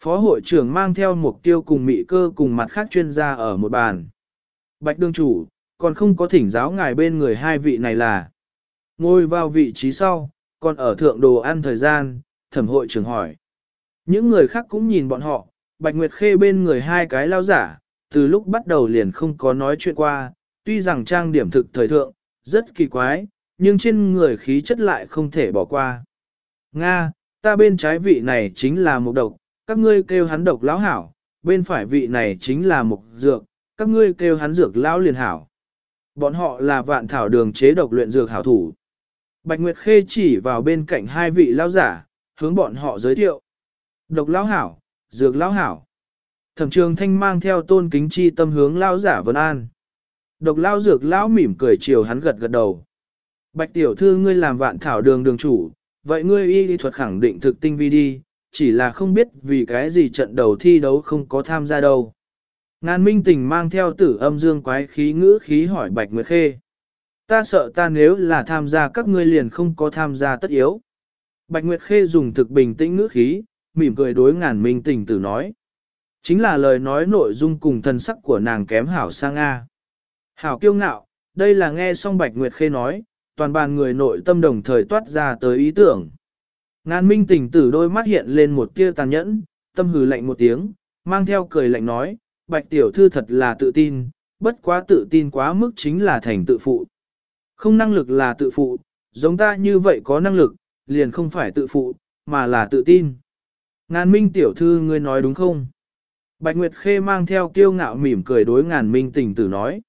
Phó hội trưởng mang theo mục tiêu cùng mị cơ cùng mặt khác chuyên gia ở một bàn. Bạch đương chủ, còn không có thỉnh giáo ngài bên người hai vị này là. Ngồi vào vị trí sau, còn ở thượng đồ ăn thời gian, thẩm hội trưởng hỏi. Những người khác cũng nhìn bọn họ, Bạch Nguyệt Khê bên người hai cái lao giả, từ lúc bắt đầu liền không có nói chuyện qua, tuy rằng trang điểm thực thời thượng, rất kỳ quái, nhưng trên người khí chất lại không thể bỏ qua. Nga, ta bên trái vị này chính là một độc, các ngươi kêu hắn độc lão hảo, bên phải vị này chính là một dược, các ngươi kêu hắn dược lão liền hảo. Bọn họ là vạn thảo đường chế độc luyện dược hảo thủ. Bạch Nguyệt Khê chỉ vào bên cạnh hai vị lão giả, hướng bọn họ giới thiệu. Độc lão hảo, dược lão hảo. Thẩm trường thanh mang theo tôn kính chi tâm hướng lão giả vân an. Độc lão dược lão mỉm cười chiều hắn gật gật đầu. Bạch tiểu thư ngươi làm vạn thảo đường đường chủ, vậy ngươi y lý thuật khẳng định thực tinh vi đi, chỉ là không biết vì cái gì trận đầu thi đấu không có tham gia đâu. Ngàn minh tình mang theo tử âm dương quái khí ngữ khí hỏi Bạch Nguyệt Khê. Ta sợ ta nếu là tham gia các ngươi liền không có tham gia tất yếu. Bạch Nguyệt Khê dùng thực bình tĩnh ngữ khí, mỉm cười đối ngàn minh tình tử nói. Chính là lời nói nội dung cùng thần sắc của nàng kém hảo sang Nga. Hảo kiêu ngạo, đây là nghe xong Bạch Nguyệt Khê nói, toàn bàn người nội tâm đồng thời toát ra tới ý tưởng. Ngàn minh tỉnh tử đôi mắt hiện lên một tia tàn nhẫn, tâm hừ lạnh một tiếng, mang theo cười lạnh nói, bạch tiểu thư thật là tự tin, bất quá tự tin quá mức chính là thành tự phụ. Không năng lực là tự phụ, giống ta như vậy có năng lực, liền không phải tự phụ, mà là tự tin. Ngàn minh tiểu thư ngươi nói đúng không? Bạch Nguyệt Khê mang theo kiêu ngạo mỉm cười đối ngàn minh tình tử nói.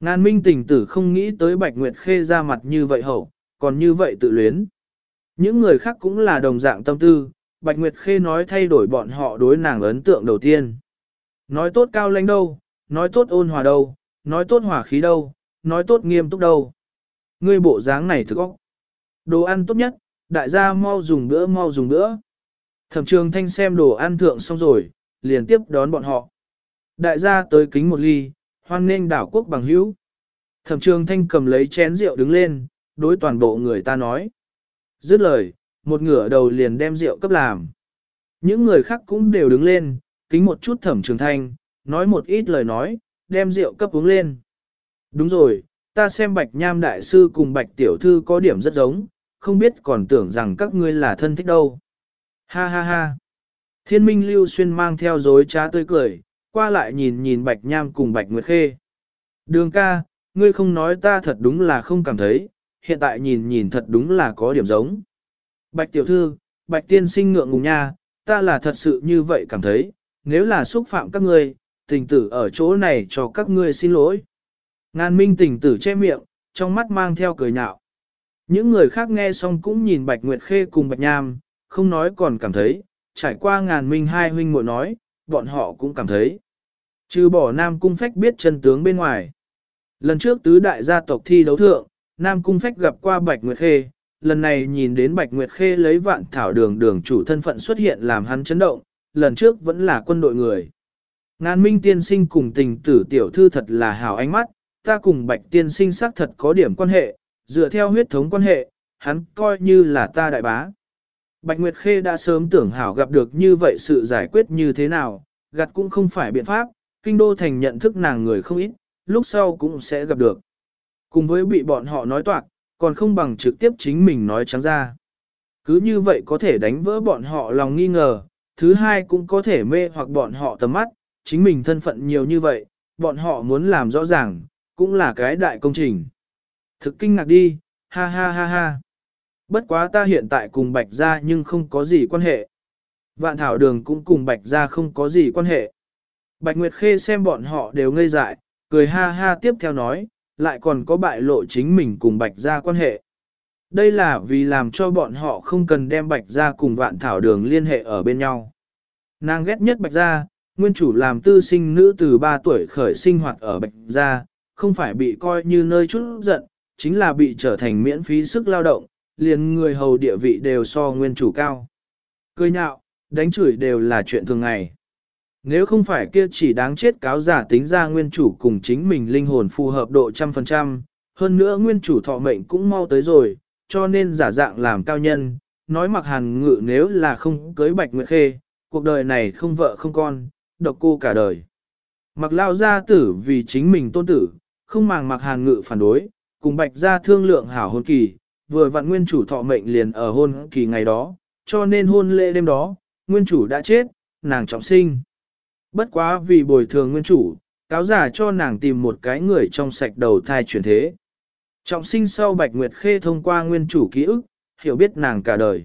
Ngàn minh tình tử không nghĩ tới Bạch Nguyệt Khê ra mặt như vậy hậu, còn như vậy tự luyến. Những người khác cũng là đồng dạng tâm tư, Bạch Nguyệt Khê nói thay đổi bọn họ đối nàng ấn tượng đầu tiên. Nói tốt cao lãnh đâu, nói tốt ôn hòa đâu, nói tốt hòa khí đâu, nói tốt nghiêm túc đâu. Ngươi bộ dáng này thực ốc. Đồ ăn tốt nhất, đại gia mau dùng bữa mau dùng bữa. Thẩm trường thanh xem đồ ăn thượng xong rồi, liền tiếp đón bọn họ. Đại gia tới kính một ly, hoan nghênh đảo quốc bằng hữu. Thẩm trường thanh cầm lấy chén rượu đứng lên, đối toàn bộ người ta nói. Dứt lời, một ngửa đầu liền đem rượu cấp làm. Những người khác cũng đều đứng lên, kính một chút thẩm trường thanh, nói một ít lời nói, đem rượu cấp uống lên. Đúng rồi, ta xem bạch nham đại sư cùng bạch tiểu thư có điểm rất giống, không biết còn tưởng rằng các ngươi là thân thích đâu. Ha ha ha. Thiên minh lưu xuyên mang theo dối trá tươi cười, qua lại nhìn nhìn bạch nham cùng bạch nguyệt khê. Đường ca, ngươi không nói ta thật đúng là không cảm thấy, hiện tại nhìn nhìn thật đúng là có điểm giống. Bạch tiểu thư, bạch tiên sinh ngượng ngùng nha, ta là thật sự như vậy cảm thấy, nếu là xúc phạm các ngươi, tình tử ở chỗ này cho các ngươi xin lỗi. Ngàn minh tình tử che miệng, trong mắt mang theo cười nhạo. Những người khác nghe xong cũng nhìn Bạch Nguyệt Khê cùng Bạch Nham, không nói còn cảm thấy, trải qua ngàn minh hai huynh muội nói, bọn họ cũng cảm thấy. Trừ bỏ Nam Cung Phách biết chân tướng bên ngoài. Lần trước tứ đại gia tộc thi đấu thượng, Nam Cung Phách gặp qua Bạch Nguyệt Khê, lần này nhìn đến Bạch Nguyệt Khê lấy vạn thảo đường đường chủ thân phận xuất hiện làm hắn chấn động, lần trước vẫn là quân đội người. Ngàn minh tiên sinh cùng tình tử tiểu thư thật là hào ánh mắt, ta cùng bạch tiên sinh xác thật có điểm quan hệ, dựa theo huyết thống quan hệ, hắn coi như là ta đại bá. Bạch Nguyệt Khê đã sớm tưởng hảo gặp được như vậy sự giải quyết như thế nào, gặt cũng không phải biện pháp, kinh đô thành nhận thức nàng người không ít, lúc sau cũng sẽ gặp được. Cùng với bị bọn họ nói toạc, còn không bằng trực tiếp chính mình nói trắng ra. Cứ như vậy có thể đánh vỡ bọn họ lòng nghi ngờ, thứ hai cũng có thể mê hoặc bọn họ tầm mắt, chính mình thân phận nhiều như vậy, bọn họ muốn làm rõ ràng, cũng là cái đại công trình. Thực kinh ngạc đi, ha ha ha ha. Bất quá ta hiện tại cùng Bạch Gia nhưng không có gì quan hệ. Vạn Thảo Đường cũng cùng Bạch Gia không có gì quan hệ. Bạch Nguyệt Khê xem bọn họ đều ngây dại, cười ha ha tiếp theo nói, lại còn có bại lộ chính mình cùng Bạch Gia quan hệ. Đây là vì làm cho bọn họ không cần đem Bạch Gia cùng Vạn Thảo Đường liên hệ ở bên nhau. Nàng ghét nhất Bạch Gia, nguyên chủ làm tư sinh nữ từ 3 tuổi khởi sinh hoạt ở Bạch Gia, không phải bị coi như nơi chút giận, chính là bị trở thành miễn phí sức lao động, liền người hầu địa vị đều so nguyên chủ cao. Cười nhạo, đánh chửi đều là chuyện thường ngày. Nếu không phải kia chỉ đáng chết cáo giả tính ra nguyên chủ cùng chính mình linh hồn phù hợp độ trăm phần trăm, hơn nữa nguyên chủ thọ mệnh cũng mau tới rồi, cho nên giả dạng làm cao nhân, nói mặc hàn ngự nếu là không cưới bạch nguyệt khê, cuộc đời này không vợ không con, độc cô cả đời. Mặc lao gia tử vì chính mình tôn tử, không màng mặc hàn ngự phản đối, cùng bạch gia thương lượng hảo hôn kỳ, vừa vặn nguyên chủ thọ mệnh liền ở hôn kỳ ngày đó, cho nên hôn lễ đêm đó, nguyên chủ đã chết, nàng trọng sinh. Bất quá vì bồi thường nguyên chủ, cáo giả cho nàng tìm một cái người trong sạch đầu thai chuyển thế. Trọng sinh sau Bạch Nguyệt Khê thông qua nguyên chủ ký ức, hiểu biết nàng cả đời.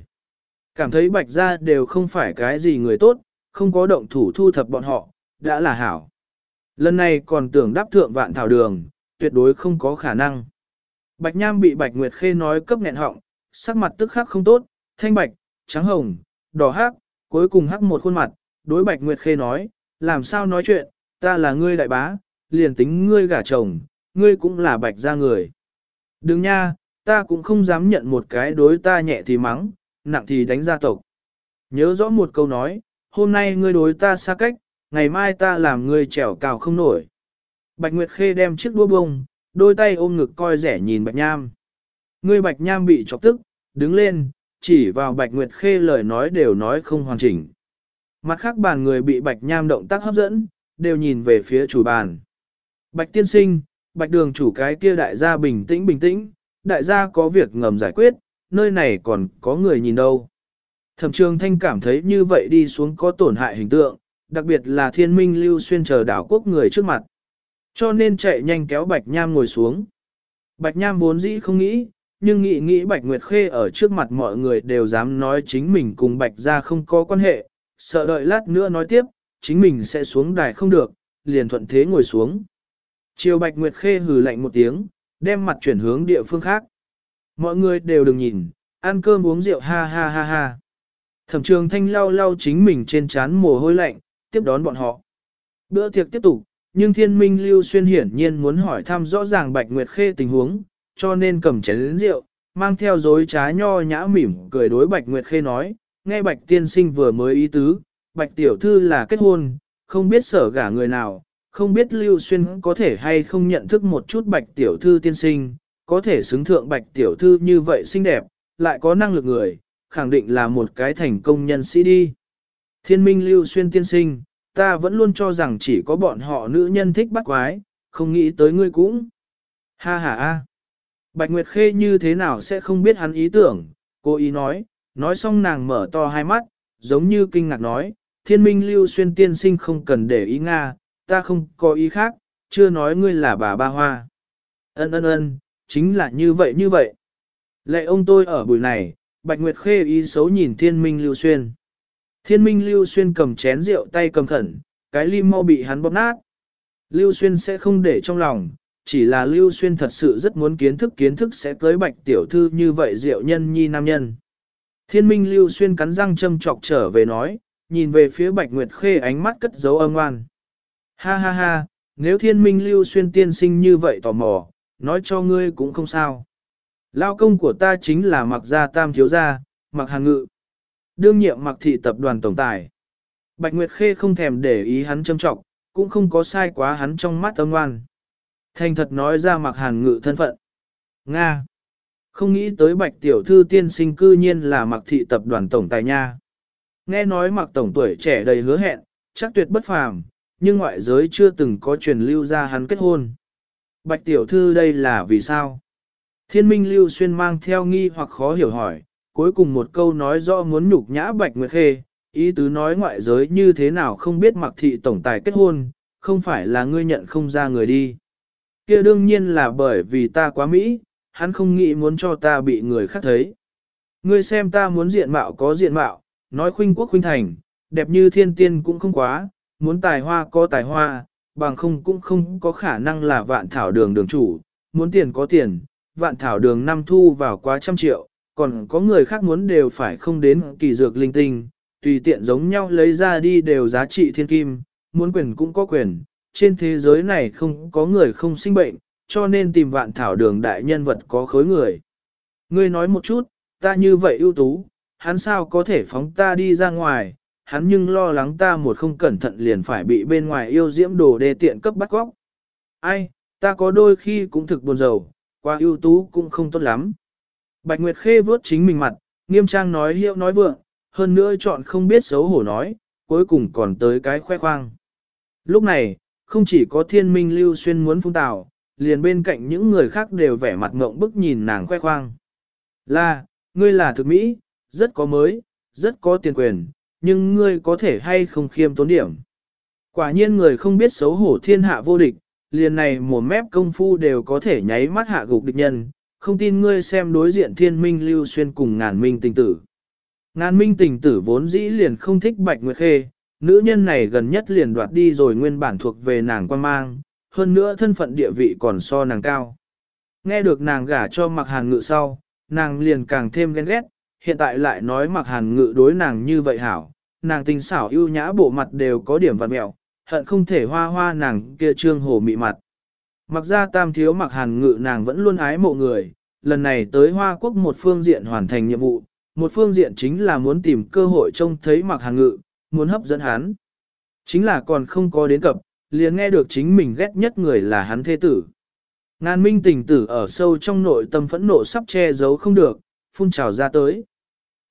Cảm thấy Bạch gia đều không phải cái gì người tốt, không có động thủ thu thập bọn họ, đã là hảo. Lần này còn tưởng đáp thượng vạn thảo đường, tuyệt đối không có khả năng. Bạch Nham bị Bạch Nguyệt Khê nói cấp nghẹn họng, sắc mặt tức khắc không tốt, thanh bạch, trắng hồng, đỏ hắc, cuối cùng hắc một khuôn mặt, đối Bạch Nguyệt Khê nói, làm sao nói chuyện, ta là ngươi đại bá, liền tính ngươi gả chồng, ngươi cũng là Bạch gia người. Đừng nha, ta cũng không dám nhận một cái đối ta nhẹ thì mắng, nặng thì đánh gia tộc. Nhớ rõ một câu nói, hôm nay ngươi đối ta xa cách, ngày mai ta làm ngươi trèo cào không nổi. Bạch Nguyệt Khê đem chiếc đũa bông, đôi tay ôm ngực coi rẻ nhìn Bạch Nham. Ngươi Bạch Nham bị chọc tức, đứng lên, chỉ vào Bạch Nguyệt Khê lời nói đều nói không hoàn chỉnh. Mặt khác bàn người bị Bạch Nham động tác hấp dẫn, đều nhìn về phía chủ bàn. Bạch tiên sinh, Bạch đường chủ cái kia đại gia bình tĩnh bình tĩnh, đại gia có việc ngầm giải quyết, nơi này còn có người nhìn đâu. Thẩm trường thanh cảm thấy như vậy đi xuống có tổn hại hình tượng, đặc biệt là thiên minh lưu xuyên chờ đảo quốc người trước mặt. Cho nên chạy nhanh kéo Bạch Nham ngồi xuống. Bạch Nham vốn dĩ không nghĩ, nhưng nghĩ nghĩ Bạch Nguyệt Khê ở trước mặt mọi người đều dám nói chính mình cùng Bạch ra không có quan hệ, sợ đợi lát nữa nói tiếp, chính mình sẽ xuống đài không được, liền thuận thế ngồi xuống. Chiều Bạch Nguyệt Khê hừ lạnh một tiếng, đem mặt chuyển hướng địa phương khác. Mọi người đều đừng nhìn, ăn cơm uống rượu ha ha ha ha. Thẩm trường thanh lau lau chính mình trên trán mồ hôi lạnh, tiếp đón bọn họ. Bữa tiệc tiếp tục, nhưng thiên minh lưu xuyên hiển nhiên muốn hỏi thăm rõ ràng Bạch Nguyệt Khê tình huống, cho nên cầm chén lĩnh rượu, mang theo dối trá nho nhã mỉm cười đối Bạch Nguyệt Khê nói, nghe Bạch tiên sinh vừa mới ý tứ, Bạch tiểu thư là kết hôn, không biết sở gả người nào, không biết Lưu Xuyên có thể hay không nhận thức một chút Bạch tiểu thư tiên sinh, có thể xứng thượng Bạch tiểu thư như vậy xinh đẹp, lại có năng lực người, khẳng định là một cái thành công nhân sĩ đi. Thiên minh Lưu Xuyên tiên sinh, ta vẫn luôn cho rằng chỉ có bọn họ nữ nhân thích bắt quái, không nghĩ tới ngươi cũng. Ha ha ha. Bạch Nguyệt Khê như thế nào sẽ không biết hắn ý tưởng, cô ý nói, nói xong nàng mở to hai mắt, giống như kinh ngạc nói, thiên minh lưu xuyên tiên sinh không cần để ý Nga, ta không có ý khác, chưa nói ngươi là bà ba hoa. Ân ân ân, chính là như vậy như vậy. Lệ ông tôi ở buổi này, Bạch Nguyệt Khê ý xấu nhìn thiên minh lưu xuyên. Thiên minh lưu xuyên cầm chén rượu tay cầm khẩn, cái ly mau bị hắn bóp nát. Lưu xuyên sẽ không để trong lòng, chỉ là Lưu Xuyên thật sự rất muốn kiến thức kiến thức sẽ cưới bạch tiểu thư như vậy rượu nhân nhi nam nhân. Thiên minh Lưu Xuyên cắn răng châm chọc trở về nói, nhìn về phía bạch nguyệt khê ánh mắt cất dấu âm oan. Ha ha ha, nếu thiên minh Lưu Xuyên tiên sinh như vậy tò mò, nói cho ngươi cũng không sao. Lao công của ta chính là mặc gia tam thiếu gia, mặc hàng ngự. Đương nhiệm mặc thị tập đoàn tổng tài. Bạch Nguyệt Khê không thèm để ý hắn châm trọng, cũng không có sai quá hắn trong mắt âm oan. Thành thật nói ra mặc hàn ngự thân phận. Nga. Không nghĩ tới bạch tiểu thư tiên sinh cư nhiên là mặc thị tập đoàn tổng tài nha. Nghe nói mặc tổng tuổi trẻ đầy hứa hẹn, chắc tuyệt bất phàm, nhưng ngoại giới chưa từng có truyền lưu ra hắn kết hôn. Bạch tiểu thư đây là vì sao? Thiên minh lưu xuyên mang theo nghi hoặc khó hiểu hỏi, cuối cùng một câu nói rõ muốn nhục nhã bạch nguyệt khê, ý tứ nói ngoại giới như thế nào không biết mặc thị tổng tài kết hôn, không phải là ngươi nhận không ra người đi kia đương nhiên là bởi vì ta quá Mỹ, hắn không nghĩ muốn cho ta bị người khác thấy. Ngươi xem ta muốn diện mạo có diện mạo, nói khuynh quốc khuynh thành, đẹp như thiên tiên cũng không quá, muốn tài hoa có tài hoa, bằng không cũng không có khả năng là vạn thảo đường đường chủ, muốn tiền có tiền, vạn thảo đường năm thu vào quá trăm triệu, còn có người khác muốn đều phải không đến kỳ dược linh tinh, tùy tiện giống nhau lấy ra đi đều giá trị thiên kim, muốn quyền cũng có quyền, trên thế giới này không có người không sinh bệnh, cho nên tìm vạn thảo đường đại nhân vật có khối người. Ngươi nói một chút, ta như vậy ưu tú, hắn sao có thể phóng ta đi ra ngoài, hắn nhưng lo lắng ta một không cẩn thận liền phải bị bên ngoài yêu diễm đồ đề tiện cấp bắt góc. Ai, ta có đôi khi cũng thực buồn rầu, qua ưu tú cũng không tốt lắm. Bạch Nguyệt Khê vớt chính mình mặt, nghiêm trang nói hiệu nói vượng, hơn nữa chọn không biết xấu hổ nói, cuối cùng còn tới cái khoe khoang. Lúc này, không chỉ có thiên minh lưu xuyên muốn phung tào, liền bên cạnh những người khác đều vẻ mặt ngộng bức nhìn nàng khoe khoang. Là, ngươi là thực mỹ, rất có mới, rất có tiền quyền, nhưng ngươi có thể hay không khiêm tốn điểm. Quả nhiên người không biết xấu hổ thiên hạ vô địch, liền này một mép công phu đều có thể nháy mắt hạ gục địch nhân, không tin ngươi xem đối diện thiên minh lưu xuyên cùng ngàn minh tình tử. Ngàn minh tình tử vốn dĩ liền không thích bạch nguyệt khê, nữ nhân này gần nhất liền đoạt đi rồi nguyên bản thuộc về nàng quan mang, hơn nữa thân phận địa vị còn so nàng cao. Nghe được nàng gả cho mặc hàn ngự sau, nàng liền càng thêm ghen ghét, hiện tại lại nói mặc hàn ngự đối nàng như vậy hảo, nàng tình xảo ưu nhã bộ mặt đều có điểm vặn mẹo, hận không thể hoa hoa nàng kia trương hồ mị mặt. Mặc ra tam thiếu mặc hàn ngự nàng vẫn luôn ái mộ người, lần này tới Hoa Quốc một phương diện hoàn thành nhiệm vụ, một phương diện chính là muốn tìm cơ hội trông thấy mặc hàn ngự, muốn hấp dẫn hắn. Chính là còn không có đến cập, liền nghe được chính mình ghét nhất người là hắn thế tử. Ngàn minh tình tử ở sâu trong nội tâm phẫn nộ sắp che giấu không được, phun trào ra tới.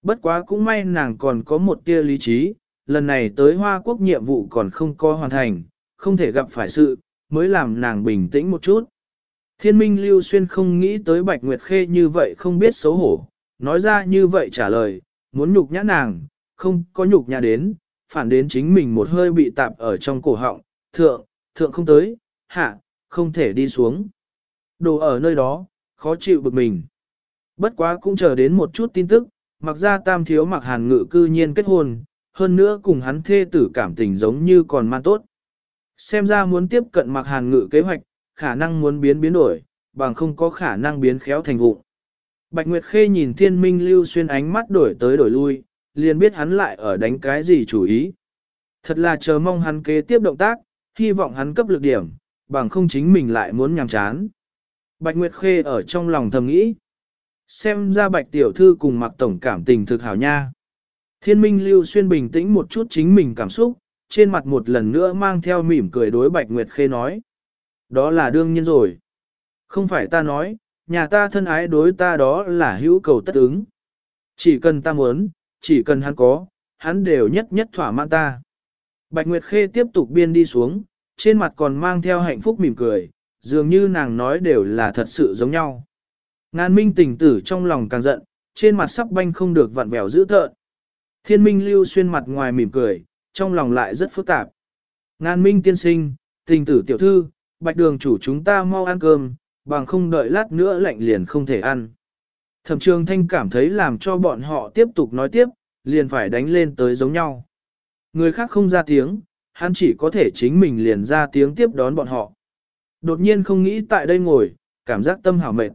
Bất quá cũng may nàng còn có một tia lý trí, lần này tới Hoa Quốc nhiệm vụ còn không có hoàn thành, không thể gặp phải sự, mới làm nàng bình tĩnh một chút. Thiên minh lưu xuyên không nghĩ tới Bạch Nguyệt Khê như vậy không biết xấu hổ, nói ra như vậy trả lời, muốn nhục nhã nàng, không có nhục nhã đến, phản đến chính mình một hơi bị tạp ở trong cổ họng, thượng, thượng không tới, hạ, không thể đi xuống. Đồ ở nơi đó, khó chịu bực mình. Bất quá cũng chờ đến một chút tin tức, mặc ra tam thiếu mặc hàn ngự cư nhiên kết hôn, hơn nữa cùng hắn thê tử cảm tình giống như còn man tốt. Xem ra muốn tiếp cận mặc hàn ngự kế hoạch, khả năng muốn biến biến đổi, bằng không có khả năng biến khéo thành vụ. Bạch Nguyệt Khê nhìn thiên minh lưu xuyên ánh mắt đổi tới đổi lui, liền biết hắn lại ở đánh cái gì chủ ý. Thật là chờ mong hắn kế tiếp động tác, hy vọng hắn cấp lực điểm, bằng không chính mình lại muốn nhằm chán. Bạch Nguyệt Khê ở trong lòng thầm nghĩ. Xem ra Bạch Tiểu Thư cùng mặc tổng cảm tình thực hảo nha. Thiên minh lưu xuyên bình tĩnh một chút chính mình cảm xúc, trên mặt một lần nữa mang theo mỉm cười đối Bạch Nguyệt Khê nói. Đó là đương nhiên rồi. Không phải ta nói, nhà ta thân ái đối ta đó là hữu cầu tất ứng. Chỉ cần ta muốn, chỉ cần hắn có, hắn đều nhất nhất thỏa mãn ta. Bạch Nguyệt Khê tiếp tục biên đi xuống, trên mặt còn mang theo hạnh phúc mỉm cười, dường như nàng nói đều là thật sự giống nhau. Ngàn minh tỉnh tử trong lòng càng giận, trên mặt sắp banh không được vặn vẹo dữ tợn. Thiên minh lưu xuyên mặt ngoài mỉm cười, trong lòng lại rất phức tạp. Ngan minh tiên sinh, tình tử tiểu thư, bạch đường chủ chúng ta mau ăn cơm, bằng không đợi lát nữa lạnh liền không thể ăn. Thẩm trường thanh cảm thấy làm cho bọn họ tiếp tục nói tiếp, liền phải đánh lên tới giống nhau. Người khác không ra tiếng, hắn chỉ có thể chính mình liền ra tiếng tiếp đón bọn họ. Đột nhiên không nghĩ tại đây ngồi, cảm giác tâm hảo mệt.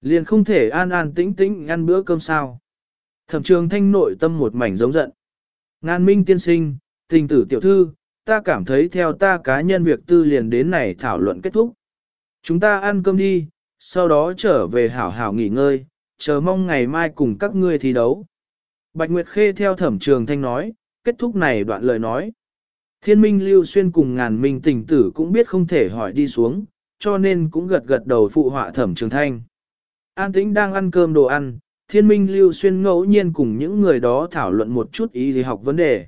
Liền không thể an an tĩnh tĩnh ăn bữa cơm sao. Thẩm trường thanh nội tâm một mảnh giống giận. Ngan minh tiên sinh, tình tử tiểu thư, ta cảm thấy theo ta cá nhân việc tư liền đến này thảo luận kết thúc. Chúng ta ăn cơm đi, sau đó trở về hảo hảo nghỉ ngơi, chờ mong ngày mai cùng các ngươi thi đấu. Bạch Nguyệt Khê theo thẩm trường thanh nói, kết thúc này đoạn lời nói. Thiên minh lưu xuyên cùng ngàn minh tình tử cũng biết không thể hỏi đi xuống, cho nên cũng gật gật đầu phụ họa thẩm trường thanh. An tĩnh đang ăn cơm đồ ăn, thiên minh lưu xuyên ngẫu nhiên cùng những người đó thảo luận một chút ý thì học vấn đề.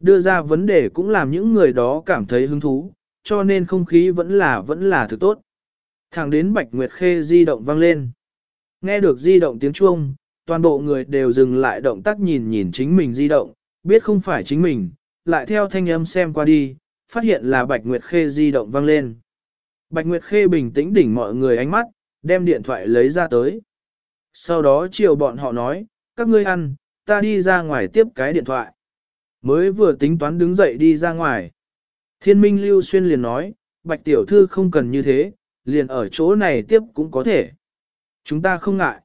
Đưa ra vấn đề cũng làm những người đó cảm thấy hứng thú, cho nên không khí vẫn là vẫn là thứ tốt. Thẳng đến Bạch Nguyệt Khê di động vang lên. Nghe được di động tiếng chuông, toàn bộ người đều dừng lại động tác nhìn nhìn chính mình di động, biết không phải chính mình, lại theo thanh âm xem qua đi, phát hiện là Bạch Nguyệt Khê di động vang lên. Bạch Nguyệt Khê bình tĩnh đỉnh mọi người ánh mắt, đem điện thoại lấy ra tới. Sau đó chiều bọn họ nói, các ngươi ăn, ta đi ra ngoài tiếp cái điện thoại. Mới vừa tính toán đứng dậy đi ra ngoài. Thiên minh lưu xuyên liền nói, Bạch Tiểu Thư không cần như thế, liền ở chỗ này tiếp cũng có thể. Chúng ta không ngại.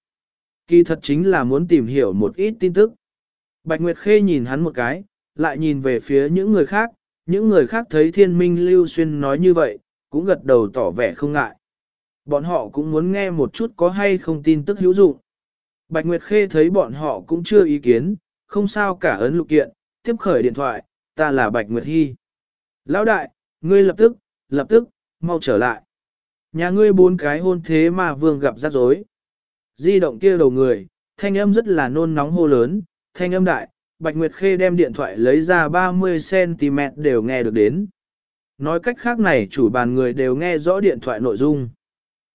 Kỳ thật chính là muốn tìm hiểu một ít tin tức. Bạch Nguyệt Khê nhìn hắn một cái, lại nhìn về phía những người khác, những người khác thấy thiên minh lưu xuyên nói như vậy, cũng gật đầu tỏ vẻ không ngại. Bọn họ cũng muốn nghe một chút có hay không tin tức hữu dụng. Bạch Nguyệt Khê thấy bọn họ cũng chưa ý kiến, không sao cả ấn lục kiện, tiếp khởi điện thoại, ta là Bạch Nguyệt Hy. Lão đại, ngươi lập tức, lập tức, mau trở lại. Nhà ngươi bốn cái hôn thế mà vương gặp rắc rối. Di động kia đầu người, thanh âm rất là nôn nóng hô lớn, thanh âm đại, Bạch Nguyệt Khê đem điện thoại lấy ra 30cm đều nghe được đến. Nói cách khác này chủ bàn người đều nghe rõ điện thoại nội dung.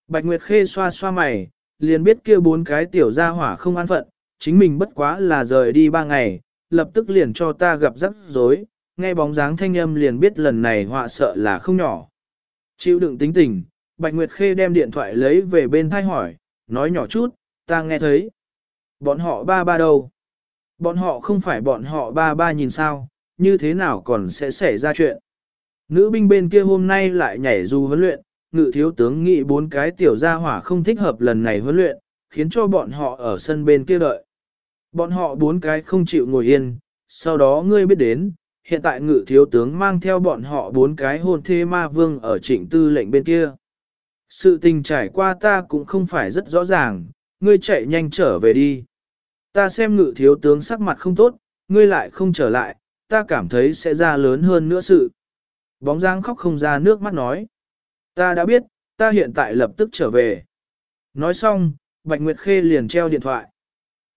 Bạch Nguyệt Khê xoa xoa mày, liền biết kia bốn cái tiểu gia hỏa không an phận, chính mình bất quá là rời đi ba ngày, lập tức liền cho ta gặp rắc rối, nghe bóng dáng thanh âm liền biết lần này họa sợ là không nhỏ. Chịu đựng tính tình, Bạch Nguyệt Khê đem điện thoại lấy về bên thai hỏi, nói nhỏ chút, ta nghe thấy. Bọn họ ba ba đâu? Bọn họ không phải bọn họ ba ba nhìn sao, như thế nào còn sẽ xảy ra chuyện. Nữ binh bên kia hôm nay lại nhảy dù huấn luyện, ngự thiếu tướng nghĩ bốn cái tiểu gia hỏa không thích hợp lần này huấn luyện, khiến cho bọn họ ở sân bên kia đợi. Bọn họ bốn cái không chịu ngồi yên, sau đó ngươi biết đến, hiện tại ngự thiếu tướng mang theo bọn họ bốn cái hôn thê ma vương ở trịnh tư lệnh bên kia. Sự tình trải qua ta cũng không phải rất rõ ràng, ngươi chạy nhanh trở về đi. Ta xem ngự thiếu tướng sắc mặt không tốt, ngươi lại không trở lại, ta cảm thấy sẽ ra lớn hơn nữa sự. Bóng dáng khóc không ra nước mắt nói. Ta đã biết, ta hiện tại lập tức trở về. Nói xong, Bạch Nguyệt Khê liền treo điện thoại.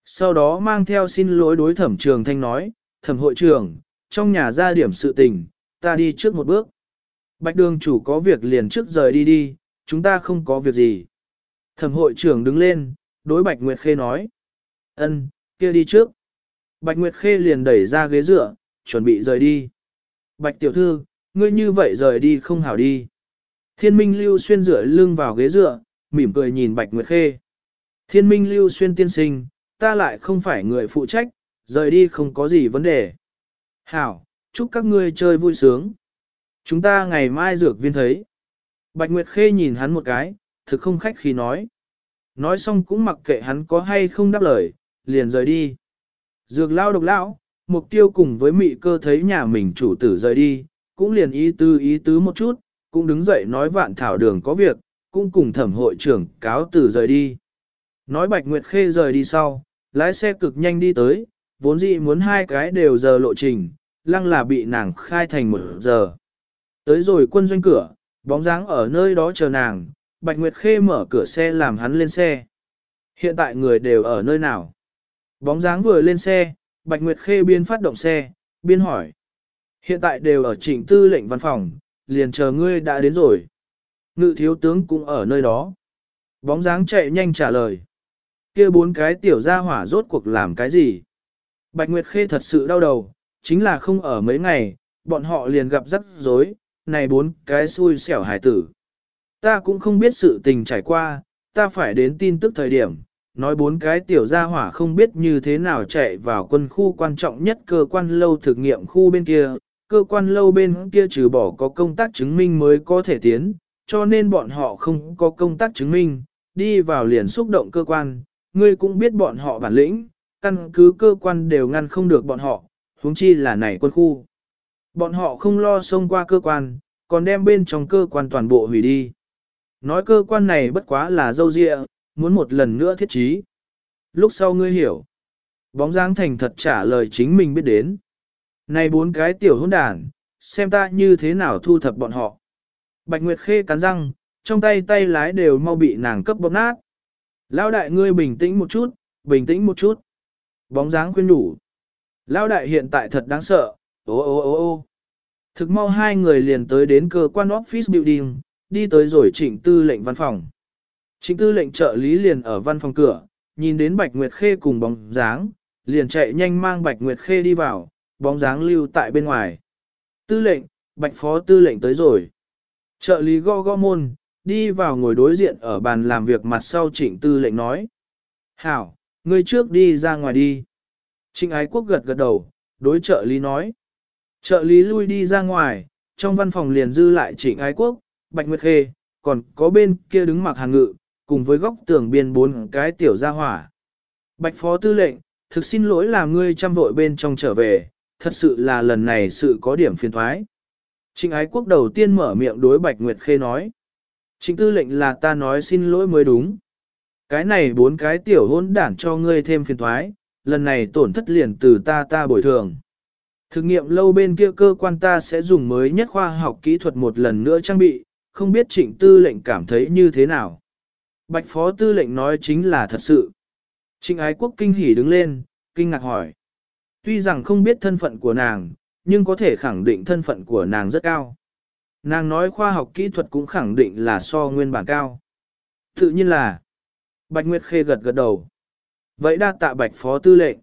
Sau đó mang theo xin lỗi đối thẩm trường thanh nói, thẩm hội trưởng, trong nhà ra điểm sự tình, ta đi trước một bước. Bạch đường chủ có việc liền trước rời đi đi, chúng ta không có việc gì. Thẩm hội trưởng đứng lên, đối Bạch Nguyệt Khê nói. ân, kia đi trước. Bạch Nguyệt Khê liền đẩy ra ghế dựa, chuẩn bị rời đi. Bạch tiểu thư, ngươi như vậy rời đi không hảo đi. Thiên minh lưu xuyên rửa lưng vào ghế dựa, mỉm cười nhìn Bạch Nguyệt Khê. Thiên minh lưu xuyên tiên sinh, ta lại không phải người phụ trách, rời đi không có gì vấn đề. Hảo, chúc các ngươi chơi vui sướng. Chúng ta ngày mai dược viên thấy. Bạch Nguyệt Khê nhìn hắn một cái, thực không khách khi nói. Nói xong cũng mặc kệ hắn có hay không đáp lời, liền rời đi. Dược lao độc lão, mục tiêu cùng với mị cơ thấy nhà mình chủ tử rời đi, cũng liền ý tứ ý tứ một chút, cũng đứng dậy nói vạn thảo đường có việc, cũng cùng thẩm hội trưởng cáo từ rời đi. Nói Bạch Nguyệt Khê rời đi sau, lái xe cực nhanh đi tới, vốn dĩ muốn hai cái đều giờ lộ trình, lăng là bị nàng khai thành một giờ. Tới rồi quân doanh cửa, bóng dáng ở nơi đó chờ nàng, Bạch Nguyệt Khê mở cửa xe làm hắn lên xe. Hiện tại người đều ở nơi nào? Bóng dáng vừa lên xe, Bạch Nguyệt Khê biên phát động xe, biên hỏi. Hiện tại đều ở trịnh tư lệnh văn phòng, liền chờ ngươi đã đến rồi. Ngự thiếu tướng cũng ở nơi đó. Bóng dáng chạy nhanh trả lời kia bốn cái tiểu gia hỏa rốt cuộc làm cái gì? Bạch Nguyệt Khê thật sự đau đầu, chính là không ở mấy ngày, bọn họ liền gặp rắc rối, này bốn cái xui xẻo hải tử. Ta cũng không biết sự tình trải qua, ta phải đến tin tức thời điểm, nói bốn cái tiểu gia hỏa không biết như thế nào chạy vào quân khu quan trọng nhất cơ quan lâu thực nghiệm khu bên kia, cơ quan lâu bên kia trừ bỏ có công tác chứng minh mới có thể tiến, cho nên bọn họ không có công tác chứng minh, đi vào liền xúc động cơ quan, ngươi cũng biết bọn họ bản lĩnh, căn cứ cơ quan đều ngăn không được bọn họ, huống chi là này quân khu. Bọn họ không lo xông qua cơ quan, còn đem bên trong cơ quan toàn bộ hủy đi. Nói cơ quan này bất quá là dâu dịa, muốn một lần nữa thiết trí. Lúc sau ngươi hiểu. Bóng dáng thành thật trả lời chính mình biết đến. Này bốn cái tiểu hôn đàn, xem ta như thế nào thu thập bọn họ. Bạch Nguyệt Khê cắn răng, trong tay tay lái đều mau bị nàng cấp bóp nát. Lão đại ngươi bình tĩnh một chút, bình tĩnh một chút. Bóng dáng khuyên đủ. Lão đại hiện tại thật đáng sợ, ô ô ô ô. Thực mau hai người liền tới đến cơ quan office building, đi tới rồi trịnh tư lệnh văn phòng. Trịnh tư lệnh trợ lý liền ở văn phòng cửa, nhìn đến Bạch Nguyệt Khê cùng bóng dáng, liền chạy nhanh mang Bạch Nguyệt Khê đi vào, bóng dáng lưu tại bên ngoài. Tư lệnh, Bạch Phó tư lệnh tới rồi. Trợ lý go go môn, đi vào ngồi đối diện ở bàn làm việc mặt sau trịnh tư lệnh nói. Hảo, ngươi trước đi ra ngoài đi. Trịnh ái quốc gật gật đầu, đối trợ lý nói. Trợ lý lui đi ra ngoài, trong văn phòng liền dư lại trịnh ái quốc, Bạch Nguyệt Khê, còn có bên kia đứng mặc hàng ngự, cùng với góc tường biên bốn cái tiểu gia hỏa. Bạch Phó Tư lệnh, thực xin lỗi là ngươi chăm vội bên trong trở về, thật sự là lần này sự có điểm phiền thoái. Trịnh ái quốc đầu tiên mở miệng đối Bạch Nguyệt Khê nói. Trịnh tư lệnh là ta nói xin lỗi mới đúng. Cái này bốn cái tiểu hôn đản cho ngươi thêm phiền thoái, lần này tổn thất liền từ ta ta bồi thường. Thực nghiệm lâu bên kia cơ quan ta sẽ dùng mới nhất khoa học kỹ thuật một lần nữa trang bị, không biết trịnh tư lệnh cảm thấy như thế nào. Bạch phó tư lệnh nói chính là thật sự. Trịnh ái quốc kinh hỉ đứng lên, kinh ngạc hỏi. Tuy rằng không biết thân phận của nàng, nhưng có thể khẳng định thân phận của nàng rất cao. Nàng nói khoa học kỹ thuật cũng khẳng định là so nguyên bản cao. Tự nhiên là, Bạch Nguyệt Khê gật gật đầu. Vậy đa tạ Bạch Phó Tư lệnh.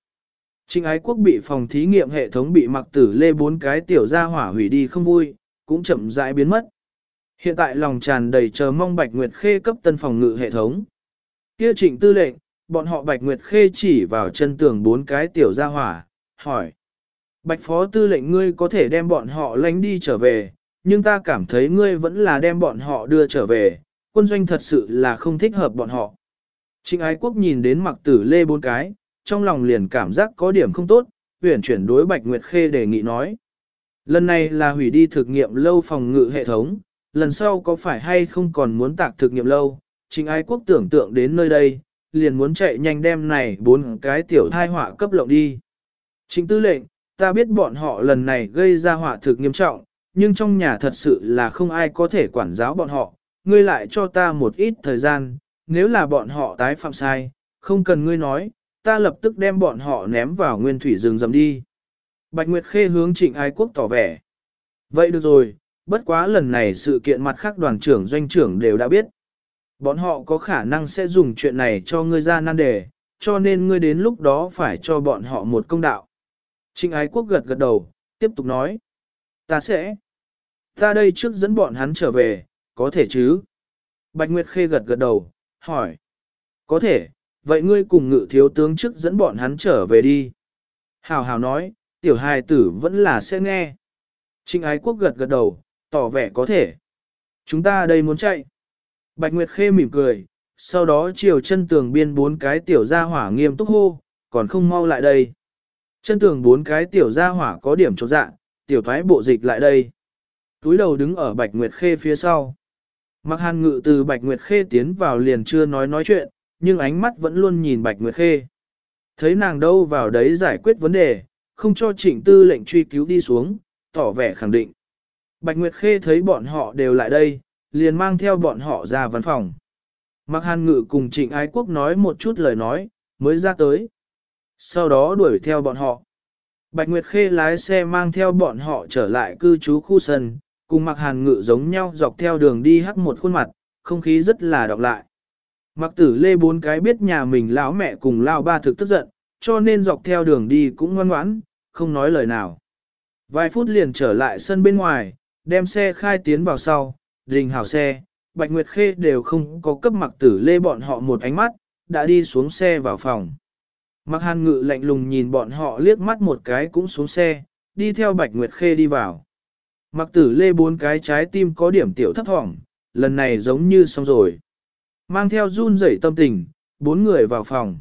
Trinh ái quốc bị phòng thí nghiệm hệ thống bị mặc tử lê bốn cái tiểu gia hỏa hủy đi không vui, cũng chậm rãi biến mất. Hiện tại lòng tràn đầy chờ mong Bạch Nguyệt Khê cấp tân phòng ngự hệ thống. Kia trịnh tư lệnh, bọn họ Bạch Nguyệt Khê chỉ vào chân tường bốn cái tiểu gia hỏa, hỏi. Bạch phó tư lệnh ngươi có thể đem bọn họ lánh đi trở về, nhưng ta cảm thấy ngươi vẫn là đem bọn họ đưa trở về, quân doanh thật sự là không thích hợp bọn họ. Trịnh ái quốc nhìn đến mặc tử lê bốn cái, trong lòng liền cảm giác có điểm không tốt, huyển chuyển đối Bạch Nguyệt Khê đề nghị nói. Lần này là hủy đi thực nghiệm lâu phòng ngự hệ thống, lần sau có phải hay không còn muốn tạc thực nghiệm lâu, Trịnh ái quốc tưởng tượng đến nơi đây, liền muốn chạy nhanh đem này bốn cái tiểu thai họa cấp lộng đi. Trịnh tư lệnh, ta biết bọn họ lần này gây ra họa thực nghiêm trọng, nhưng trong nhà thật sự là không ai có thể quản giáo bọn họ, ngươi lại cho ta một ít thời gian, nếu là bọn họ tái phạm sai, không cần ngươi nói, ta lập tức đem bọn họ ném vào nguyên thủy rừng rầm đi. Bạch Nguyệt Khê hướng trịnh ái quốc tỏ vẻ. Vậy được rồi, bất quá lần này sự kiện mặt khác đoàn trưởng doanh trưởng đều đã biết. Bọn họ có khả năng sẽ dùng chuyện này cho ngươi ra nan đề, cho nên ngươi đến lúc đó phải cho bọn họ một công đạo. Trịnh ái quốc gật gật đầu, Tiếp tục nói. Ta sẽ. Ta đây trước dẫn bọn hắn trở về, có thể chứ? Bạch Nguyệt Khê gật gật đầu, hỏi. Có thể, vậy ngươi cùng ngự thiếu tướng trước dẫn bọn hắn trở về đi. Hào hào nói, tiểu hài tử vẫn là sẽ nghe. Trinh ái quốc gật gật đầu, tỏ vẻ có thể. Chúng ta đây muốn chạy. Bạch Nguyệt Khê mỉm cười, sau đó chiều chân tường biên bốn cái tiểu gia hỏa nghiêm túc hô, còn không mau lại đây. Chân tường bốn cái tiểu gia hỏa có điểm chỗ dạng tiểu thoái bộ dịch lại đây. Túi đầu đứng ở Bạch Nguyệt Khê phía sau. Mặc hàn ngự từ Bạch Nguyệt Khê tiến vào liền chưa nói nói chuyện, nhưng ánh mắt vẫn luôn nhìn Bạch Nguyệt Khê. Thấy nàng đâu vào đấy giải quyết vấn đề, không cho trịnh tư lệnh truy cứu đi xuống, tỏ vẻ khẳng định. Bạch Nguyệt Khê thấy bọn họ đều lại đây, liền mang theo bọn họ ra văn phòng. Mặc hàn ngự cùng trịnh ái quốc nói một chút lời nói, mới ra tới. Sau đó đuổi theo bọn họ. Bạch Nguyệt Khê lái xe mang theo bọn họ trở lại cư trú khu sân, cùng mặc hàn ngự giống nhau dọc theo đường đi hắc một khuôn mặt, không khí rất là đọc lại. Mặc tử lê bốn cái biết nhà mình lão mẹ cùng lao ba thực tức giận, cho nên dọc theo đường đi cũng ngoan ngoãn, không nói lời nào. Vài phút liền trở lại sân bên ngoài, đem xe khai tiến vào sau, đình hảo xe, Bạch Nguyệt Khê đều không có cấp mặc tử lê bọn họ một ánh mắt, đã đi xuống xe vào phòng. Mặc hàn ngự lạnh lùng nhìn bọn họ liếc mắt một cái cũng xuống xe, đi theo Bạch Nguyệt Khê đi vào. Mặc tử lê bốn cái trái tim có điểm tiểu thấp thỏng, lần này giống như xong rồi. Mang theo run rẩy tâm tình, bốn người vào phòng.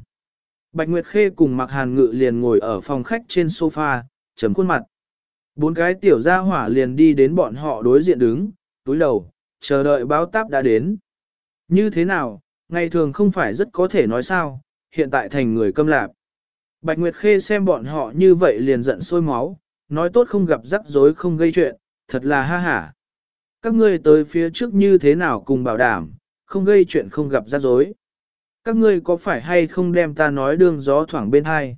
Bạch Nguyệt Khê cùng Mặc Hàn Ngự liền ngồi ở phòng khách trên sofa, chấm khuôn mặt. Bốn cái tiểu gia hỏa liền đi đến bọn họ đối diện đứng, túi đầu, chờ đợi báo táp đã đến. Như thế nào, ngày thường không phải rất có thể nói sao, hiện tại thành người câm lạp. Bạch Nguyệt Khê xem bọn họ như vậy liền giận sôi máu, nói tốt không gặp rắc rối không gây chuyện, thật là ha hả. Các ngươi tới phía trước như thế nào cùng bảo đảm, không gây chuyện không gặp rắc rối. Các ngươi có phải hay không đem ta nói đường gió thoảng bên hai?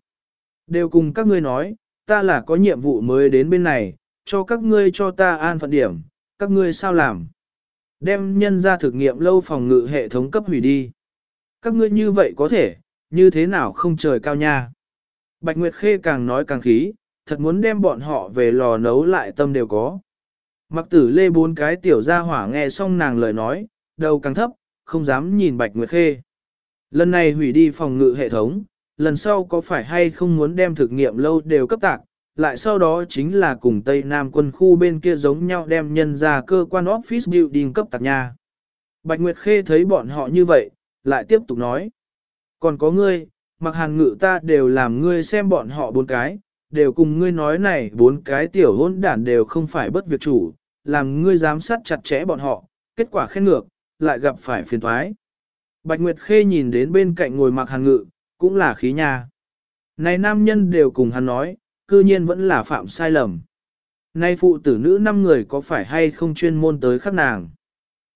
Đều cùng các ngươi nói, ta là có nhiệm vụ mới đến bên này, cho các ngươi cho ta an phận điểm, các ngươi sao làm? Đem nhân ra thực nghiệm lâu phòng ngự hệ thống cấp hủy đi. Các ngươi như vậy có thể, như thế nào không trời cao nha. Bạch Nguyệt Khê càng nói càng khí, thật muốn đem bọn họ về lò nấu lại tâm đều có. Mặc tử lê bốn cái tiểu gia hỏa nghe xong nàng lời nói, đầu càng thấp, không dám nhìn Bạch Nguyệt Khê. Lần này hủy đi phòng ngự hệ thống, lần sau có phải hay không muốn đem thực nghiệm lâu đều cấp tạc, lại sau đó chính là cùng Tây Nam quân khu bên kia giống nhau đem nhân ra cơ quan office building cấp tạc nha. Bạch Nguyệt Khê thấy bọn họ như vậy, lại tiếp tục nói. Còn có ngươi, mặc hàn ngự ta đều làm ngươi xem bọn họ bốn cái, đều cùng ngươi nói này bốn cái tiểu hôn đản đều không phải bất việc chủ, làm ngươi giám sát chặt chẽ bọn họ, kết quả khen ngược, lại gặp phải phiền thoái. Bạch Nguyệt Khê nhìn đến bên cạnh ngồi mặc hàng ngự, cũng là khí nha. Này nam nhân đều cùng hắn nói, cư nhiên vẫn là phạm sai lầm. Nay phụ tử nữ năm người có phải hay không chuyên môn tới khắc nàng.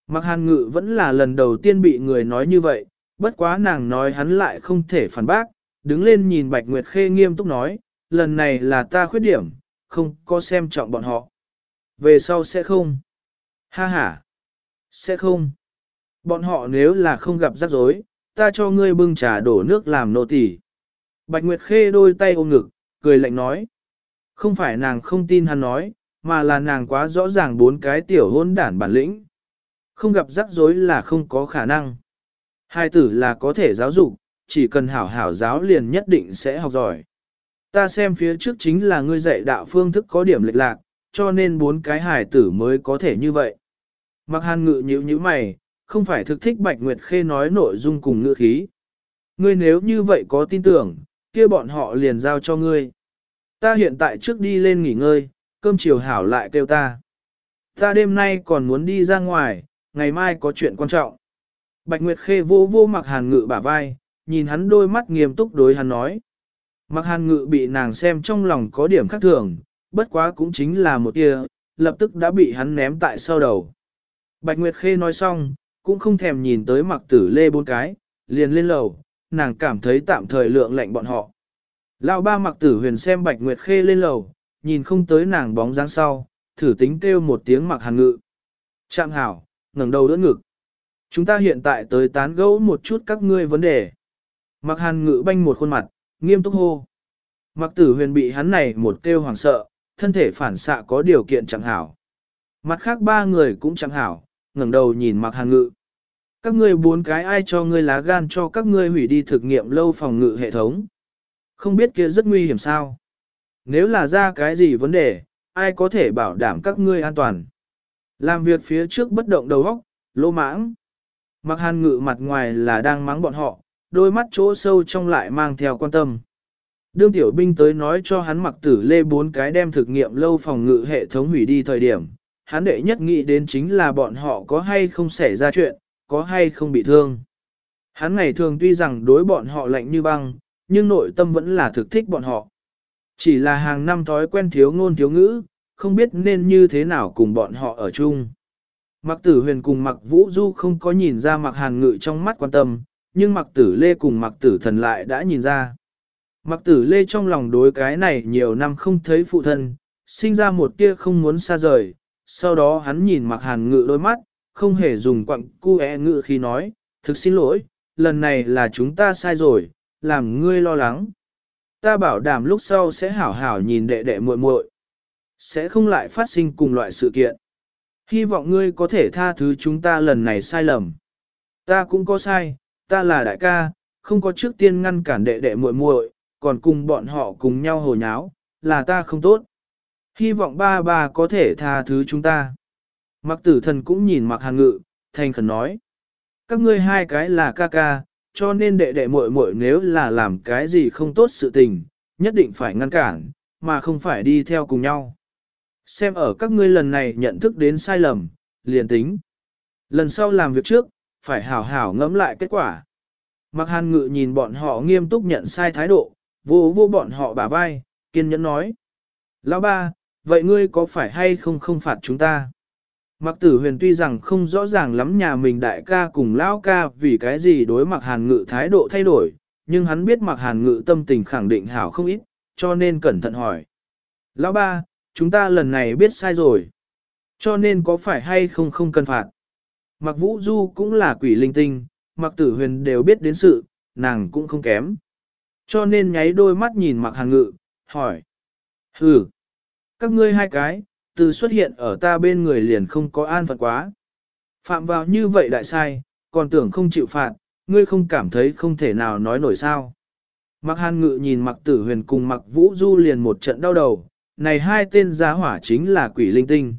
Mặc hàn ngự vẫn là lần đầu tiên bị người nói như vậy, bất quá nàng nói hắn lại không thể phản bác, đứng lên nhìn Bạch Nguyệt Khê nghiêm túc nói, lần này là ta khuyết điểm, không có xem trọng bọn họ. Về sau sẽ không. Ha ha. Sẽ không. Bọn họ nếu là không gặp rắc rối, ta cho ngươi bưng trà đổ nước làm nô tỳ. Bạch Nguyệt Khê đôi tay ôm ngực, cười lạnh nói. Không phải nàng không tin hắn nói, mà là nàng quá rõ ràng bốn cái tiểu hôn đản bản lĩnh. Không gặp rắc rối là không có khả năng. Hai tử là có thể giáo dục, chỉ cần hảo hảo giáo liền nhất định sẽ học giỏi. Ta xem phía trước chính là ngươi dạy đạo phương thức có điểm lệch lạc, cho nên bốn cái hài tử mới có thể như vậy. Mặc hàn ngự nhíu như mày, không phải thực thích Bạch Nguyệt Khê nói nội dung cùng ngữ khí. Ngươi nếu như vậy có tin tưởng, kia bọn họ liền giao cho ngươi. Ta hiện tại trước đi lên nghỉ ngơi, cơm chiều hảo lại kêu ta. Ta đêm nay còn muốn đi ra ngoài, ngày mai có chuyện quan trọng. Bạch Nguyệt Khê vô vô mặc hàn ngự bả vai, nhìn hắn đôi mắt nghiêm túc đối hắn nói. Mặc hàn ngự bị nàng xem trong lòng có điểm khác thường, bất quá cũng chính là một tia, lập tức đã bị hắn ném tại sau đầu. Bạch Nguyệt Khê nói xong, cũng không thèm nhìn tới mặc tử lê bốn cái, liền lên lầu, nàng cảm thấy tạm thời lượng lạnh bọn họ. Lão ba mặc tử huyền xem Bạch Nguyệt Khê lên lầu, nhìn không tới nàng bóng dáng sau, thử tính kêu một tiếng mặc hàn ngự. Chạm hảo, ngẩng đầu đỡ ngực. Chúng ta hiện tại tới tán gẫu một chút các ngươi vấn đề. Mặc hàn ngự banh một khuôn mặt, nghiêm túc hô. Mặc tử huyền bị hắn này một kêu hoảng sợ, thân thể phản xạ có điều kiện chẳng hảo. Mặt khác ba người cũng chẳng hảo, ngẩng đầu nhìn mặc hàn ngự. Các ngươi bốn cái ai cho ngươi lá gan cho các ngươi hủy đi thực nghiệm lâu phòng ngự hệ thống. Không biết kia rất nguy hiểm sao. Nếu là ra cái gì vấn đề, ai có thể bảo đảm các ngươi an toàn. Làm việc phía trước bất động đầu óc, lô mãng. Mặc hàn ngự mặt ngoài là đang mắng bọn họ, đôi mắt chỗ sâu trong lại mang theo quan tâm. Đương tiểu binh tới nói cho hắn mặc tử lê bốn cái đem thực nghiệm lâu phòng ngự hệ thống hủy đi thời điểm, hắn đệ nhất nghĩ đến chính là bọn họ có hay không xảy ra chuyện, có hay không bị thương. Hắn ngày thường tuy rằng đối bọn họ lạnh như băng, nhưng nội tâm vẫn là thực thích bọn họ. Chỉ là hàng năm thói quen thiếu ngôn thiếu ngữ, không biết nên như thế nào cùng bọn họ ở chung. Mặc tử huyền cùng mặc vũ du không có nhìn ra mặc hàn ngự trong mắt quan tâm, nhưng mặc tử lê cùng mặc tử thần lại đã nhìn ra. Mặc tử lê trong lòng đối cái này nhiều năm không thấy phụ thân, sinh ra một tia không muốn xa rời, sau đó hắn nhìn mặc hàn ngự đôi mắt, không hề dùng quặng cu e ngự khi nói, thực xin lỗi, lần này là chúng ta sai rồi, làm ngươi lo lắng. Ta bảo đảm lúc sau sẽ hảo hảo nhìn đệ đệ muội muội, sẽ không lại phát sinh cùng loại sự kiện. Hy vọng ngươi có thể tha thứ chúng ta lần này sai lầm. Ta cũng có sai, ta là đại ca, không có trước tiên ngăn cản đệ đệ muội muội, còn cùng bọn họ cùng nhau hồ nháo, là ta không tốt. Hy vọng ba ba có thể tha thứ chúng ta. Mặc tử thần cũng nhìn mặc hàn ngự, thành khẩn nói. Các ngươi hai cái là ca ca, cho nên đệ đệ muội muội nếu là làm cái gì không tốt sự tình, nhất định phải ngăn cản, mà không phải đi theo cùng nhau. Xem ở các ngươi lần này nhận thức đến sai lầm, liền tính. Lần sau làm việc trước, phải hảo hảo ngẫm lại kết quả. Mặc hàn ngự nhìn bọn họ nghiêm túc nhận sai thái độ, vô vô bọn họ bả vai, kiên nhẫn nói. Lão ba, vậy ngươi có phải hay không không phạt chúng ta? Mặc tử huyền tuy rằng không rõ ràng lắm nhà mình đại ca cùng lão ca vì cái gì đối mặc hàn ngự thái độ thay đổi, nhưng hắn biết mặc hàn ngự tâm tình khẳng định hảo không ít, cho nên cẩn thận hỏi. Lão ba, chúng ta lần này biết sai rồi. Cho nên có phải hay không không cần phạt. Mặc vũ du cũng là quỷ linh tinh, mặc tử huyền đều biết đến sự, nàng cũng không kém. Cho nên nháy đôi mắt nhìn mặc hàng ngự, hỏi. hừ, các ngươi hai cái, từ xuất hiện ở ta bên người liền không có an phận quá. Phạm vào như vậy đại sai, còn tưởng không chịu phạt, ngươi không cảm thấy không thể nào nói nổi sao. Mặc hàn ngự nhìn mặc tử huyền cùng mặc vũ du liền một trận đau đầu, này hai tên giá hỏa chính là quỷ linh tinh.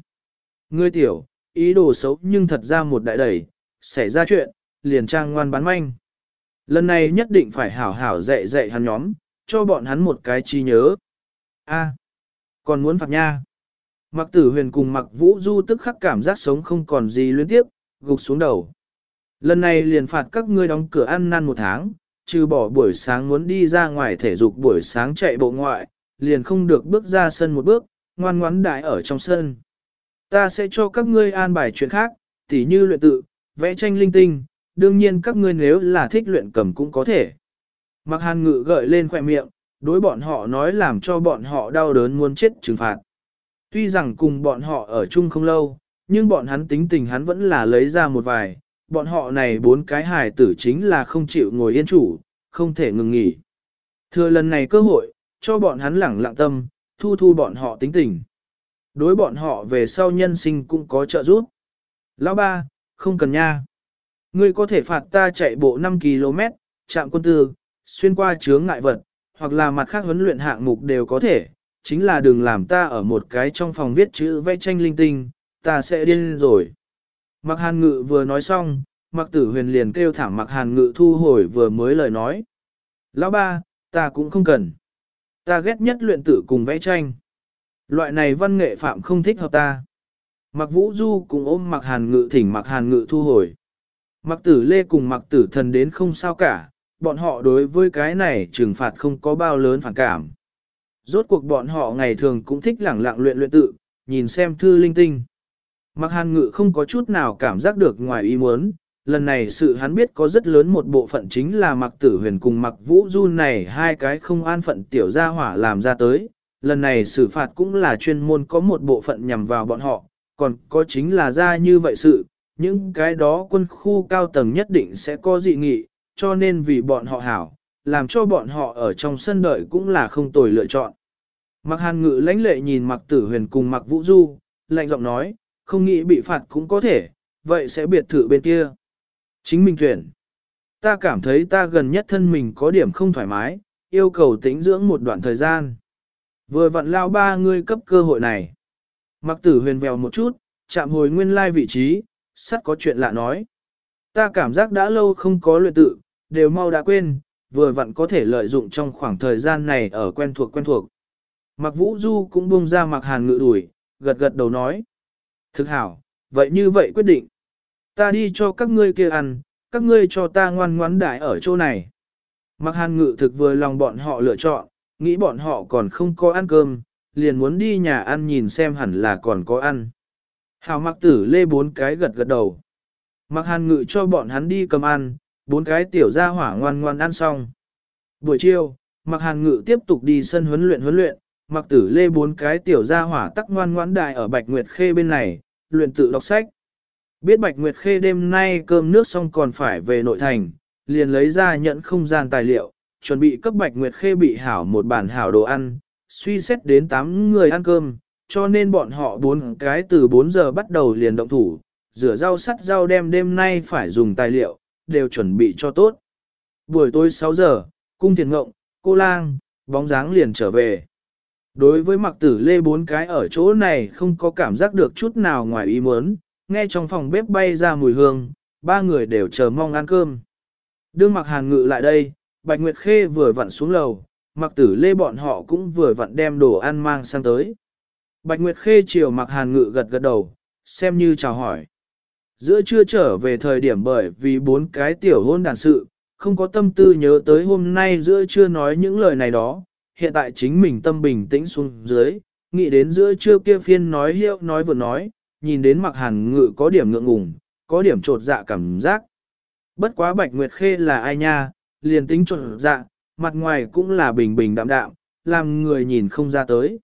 Ngươi tiểu, ý đồ xấu nhưng thật ra một đại đẩy, xảy ra chuyện, liền trang ngoan bán manh. Lần này nhất định phải hảo hảo dạy dạy hắn nhóm, cho bọn hắn một cái chi nhớ. A, còn muốn phạt nha. Mặc tử huyền cùng mặc vũ du tức khắc cảm giác sống không còn gì liên tiếp, gục xuống đầu. Lần này liền phạt các ngươi đóng cửa ăn năn một tháng, trừ bỏ buổi sáng muốn đi ra ngoài thể dục buổi sáng chạy bộ ngoại, liền không được bước ra sân một bước, ngoan ngoãn đại ở trong sân. Ta sẽ cho các ngươi an bài chuyện khác, tỉ như luyện tự, vẽ tranh linh tinh, đương nhiên các ngươi nếu là thích luyện cầm cũng có thể. Mặc hàn ngự gợi lên khỏe miệng, đối bọn họ nói làm cho bọn họ đau đớn muốn chết trừng phạt. Tuy rằng cùng bọn họ ở chung không lâu, nhưng bọn hắn tính tình hắn vẫn là lấy ra một vài, bọn họ này bốn cái hài tử chính là không chịu ngồi yên chủ, không thể ngừng nghỉ. Thừa lần này cơ hội, cho bọn hắn lẳng lặng tâm, thu thu bọn họ tính tình. Đối bọn họ về sau nhân sinh cũng có trợ giúp. Lão ba, không cần nha. Ngươi có thể phạt ta chạy bộ 5 km, chạm quân tư, xuyên qua chướng ngại vật, hoặc là mặt khác huấn luyện hạng mục đều có thể, chính là đừng làm ta ở một cái trong phòng viết chữ vẽ tranh linh tinh, ta sẽ điên rồi. Mặc hàn ngự vừa nói xong, mặc tử huyền liền kêu thảm mặc hàn ngự thu hồi vừa mới lời nói. Lão ba, ta cũng không cần. Ta ghét nhất luyện tử cùng vẽ tranh. Loại này văn nghệ phạm không thích hợp ta. Mặc vũ du cùng ôm mặc hàn ngự thỉnh mặc hàn ngự thu hồi. Mặc tử lê cùng mặc tử thần đến không sao cả, bọn họ đối với cái này trừng phạt không có bao lớn phản cảm. Rốt cuộc bọn họ ngày thường cũng thích lẳng lặng luyện luyện tự, nhìn xem thư linh tinh. Mặc hàn ngự không có chút nào cảm giác được ngoài ý muốn, lần này sự hắn biết có rất lớn một bộ phận chính là mặc tử huyền cùng mặc vũ du này hai cái không an phận tiểu gia hỏa làm ra tới. Lần này xử phạt cũng là chuyên môn có một bộ phận nhằm vào bọn họ, còn có chính là ra như vậy sự, những cái đó quân khu cao tầng nhất định sẽ có dị nghị, cho nên vì bọn họ hảo, làm cho bọn họ ở trong sân đợi cũng là không tồi lựa chọn. Mặc hàn ngự lãnh lệ nhìn mặc tử huyền cùng mặc vũ du, lạnh giọng nói, không nghĩ bị phạt cũng có thể, vậy sẽ biệt thự bên kia. Chính mình tuyển. Ta cảm thấy ta gần nhất thân mình có điểm không thoải mái, yêu cầu tĩnh dưỡng một đoạn thời gian. Vừa vặn lao ba ngươi cấp cơ hội này. Mặc tử huyền vèo một chút, chạm hồi nguyên lai vị trí, sắt có chuyện lạ nói. Ta cảm giác đã lâu không có luyện tự, đều mau đã quên, vừa vặn có thể lợi dụng trong khoảng thời gian này ở quen thuộc quen thuộc. Mặc vũ du cũng buông ra mặc hàn ngự đuổi, gật gật đầu nói. Thực hảo, vậy như vậy quyết định. Ta đi cho các ngươi kia ăn, các ngươi cho ta ngoan ngoãn đại ở chỗ này. Mặc hàn ngự thực vừa lòng bọn họ lựa chọn, nghĩ bọn họ còn không có ăn cơm, liền muốn đi nhà ăn nhìn xem hẳn là còn có ăn. Hảo mặc tử lê bốn cái gật gật đầu. Mặc hàn ngự cho bọn hắn đi cầm ăn, bốn cái tiểu gia hỏa ngoan ngoan ăn xong. Buổi chiều, mặc hàn ngự tiếp tục đi sân huấn luyện huấn luyện, mặc tử lê bốn cái tiểu gia hỏa tắc ngoan ngoãn đại ở Bạch Nguyệt Khê bên này, luyện tự đọc sách. Biết Bạch Nguyệt Khê đêm nay cơm nước xong còn phải về nội thành, liền lấy ra nhận không gian tài liệu, chuẩn bị cấp Bạch Nguyệt Khê bị hảo một bản hảo đồ ăn, suy xét đến 8 người ăn cơm, cho nên bọn họ bốn cái từ 4 giờ bắt đầu liền động thủ, rửa rau sắt rau đem đêm nay phải dùng tài liệu, đều chuẩn bị cho tốt. Buổi tối 6 giờ, cung thiền ngộng, cô lang, bóng dáng liền trở về. Đối với mặc tử lê bốn cái ở chỗ này không có cảm giác được chút nào ngoài ý muốn, nghe trong phòng bếp bay ra mùi hương, ba người đều chờ mong ăn cơm. Đương mặc hàn ngự lại đây, Bạch Nguyệt Khê vừa vặn xuống lầu, mặc tử lê bọn họ cũng vừa vặn đem đồ ăn mang sang tới. Bạch Nguyệt Khê chiều mặc hàn ngự gật gật đầu, xem như chào hỏi. Giữa trưa trở về thời điểm bởi vì bốn cái tiểu hôn đàn sự, không có tâm tư nhớ tới hôm nay giữa trưa nói những lời này đó, hiện tại chính mình tâm bình tĩnh xuống dưới, nghĩ đến giữa trưa kia phiên nói hiệu nói vừa nói, nhìn đến mặc hàn ngự có điểm ngượng ngùng, có điểm trột dạ cảm giác. Bất quá Bạch Nguyệt Khê là ai nha, liền tính trột dạ, mặt ngoài cũng là bình bình đạm đạm, làm người nhìn không ra tới.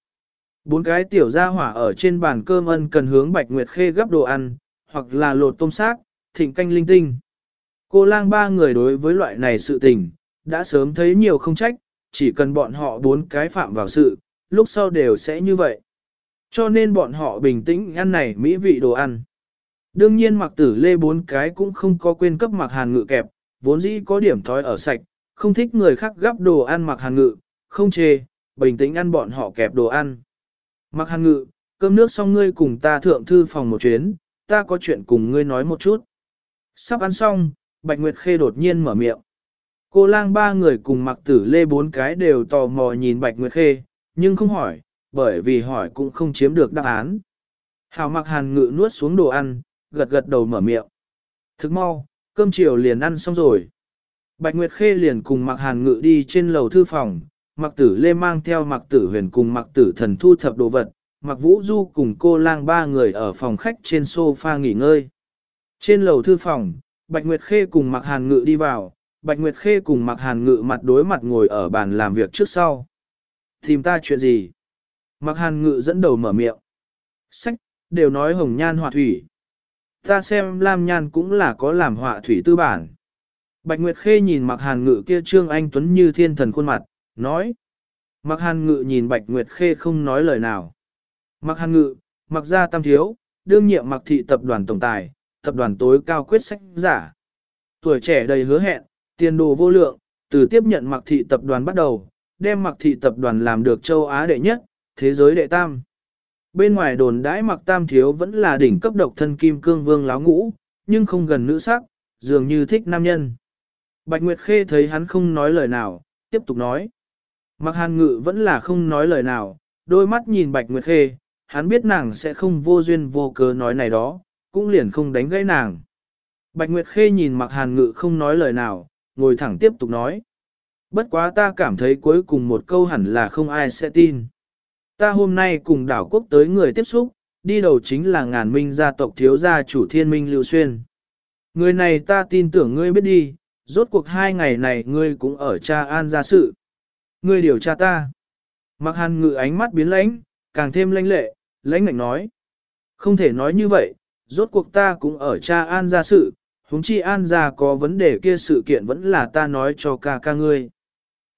Bốn cái tiểu gia hỏa ở trên bàn cơm ân cần hướng Bạch Nguyệt Khê gấp đồ ăn, hoặc là lột tôm xác, thịnh canh linh tinh. Cô lang ba người đối với loại này sự tình, đã sớm thấy nhiều không trách, chỉ cần bọn họ bốn cái phạm vào sự, lúc sau đều sẽ như vậy. Cho nên bọn họ bình tĩnh ăn này mỹ vị đồ ăn. Đương nhiên mặc tử lê bốn cái cũng không có quên cấp mặc hàn ngự kẹp, vốn dĩ có điểm thói ở sạch, không thích người khác gắp đồ ăn mặc hàn ngự, không chê, bình tĩnh ăn bọn họ kẹp đồ ăn. Mặc hàn ngự, cơm nước xong ngươi cùng ta thượng thư phòng một chuyến, ta có chuyện cùng ngươi nói một chút. Sắp ăn xong, Bạch Nguyệt Khê đột nhiên mở miệng. Cô lang ba người cùng mặc tử lê bốn cái đều tò mò nhìn Bạch Nguyệt Khê, nhưng không hỏi, bởi vì hỏi cũng không chiếm được đáp án. Hào mặc hàn ngự nuốt xuống đồ ăn, gật gật đầu mở miệng. Thức mau, cơm chiều liền ăn xong rồi. Bạch Nguyệt Khê liền cùng mặc hàn ngự đi trên lầu thư phòng, mặc tử lê mang theo mặc tử huyền cùng mặc tử thần thu thập đồ vật, mặc vũ du cùng cô lang ba người ở phòng khách trên sofa nghỉ ngơi. Trên lầu thư phòng, Bạch Nguyệt Khê cùng mặc hàn ngự đi vào, Bạch Nguyệt Khê cùng mặc hàn ngự mặt đối mặt ngồi ở bàn làm việc trước sau. Tìm ta chuyện gì? Mặc hàn ngự dẫn đầu mở miệng. Sách, đều nói hồng nhan họa thủy. Ta xem Lam Nhan cũng là có làm họa thủy tư bản. Bạch Nguyệt Khê nhìn mặc hàn ngự kia trương anh tuấn như thiên thần khuôn mặt, nói. Mặc hàn ngự nhìn Bạch Nguyệt Khê không nói lời nào. Mặc hàn ngự, mặc gia tam thiếu, đương nhiệm mặc thị tập đoàn tổng tài, tập đoàn tối cao quyết sách giả. Tuổi trẻ đầy hứa hẹn, tiền đồ vô lượng, từ tiếp nhận mặc thị tập đoàn bắt đầu, đem mặc thị tập đoàn làm được châu Á đệ nhất, thế giới đệ tam. Bên ngoài đồn đãi mặc tam thiếu vẫn là đỉnh cấp độc thân kim cương vương láo ngũ, nhưng không gần nữ sắc, dường như thích nam nhân. Bạch Nguyệt Khê thấy hắn không nói lời nào, tiếp tục nói. Mặc hàn ngự vẫn là không nói lời nào, đôi mắt nhìn Bạch Nguyệt Khê, hắn biết nàng sẽ không vô duyên vô cớ nói này đó, cũng liền không đánh gãy nàng. Bạch Nguyệt Khê nhìn mặc hàn ngự không nói lời nào, ngồi thẳng tiếp tục nói. Bất quá ta cảm thấy cuối cùng một câu hẳn là không ai sẽ tin. Ta hôm nay cùng đảo quốc tới người tiếp xúc, đi đầu chính là ngàn minh gia tộc thiếu gia chủ thiên minh Lưu Xuyên. Người này ta tin tưởng ngươi biết đi, rốt cuộc hai ngày này ngươi cũng ở cha an gia sự. Ngươi điều tra ta. Mặc hàn ngự ánh mắt biến lãnh, càng thêm lãnh lệ, lãnh ngạnh nói. Không thể nói như vậy, rốt cuộc ta cũng ở cha an gia sự, huống chi an gia có vấn đề kia sự kiện vẫn là ta nói cho ca ca ngươi.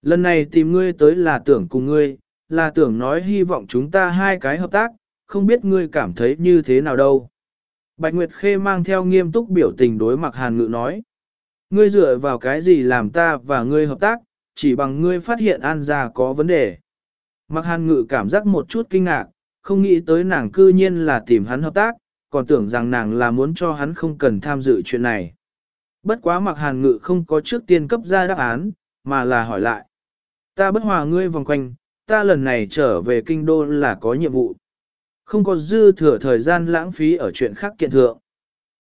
Lần này tìm ngươi tới là tưởng cùng ngươi, là tưởng nói hy vọng chúng ta hai cái hợp tác, không biết ngươi cảm thấy như thế nào đâu. Bạch Nguyệt Khê mang theo nghiêm túc biểu tình đối mặt Hàn Ngự nói. Ngươi dựa vào cái gì làm ta và ngươi hợp tác, chỉ bằng ngươi phát hiện An gia có vấn đề. Mặc Hàn Ngự cảm giác một chút kinh ngạc, không nghĩ tới nàng cư nhiên là tìm hắn hợp tác, còn tưởng rằng nàng là muốn cho hắn không cần tham dự chuyện này. Bất quá Mặc Hàn Ngự không có trước tiên cấp ra đáp án, mà là hỏi lại. Ta bất hòa ngươi vòng quanh, ta lần này trở về kinh đô là có nhiệm vụ. Không có dư thừa thời gian lãng phí ở chuyện khác kiện thượng.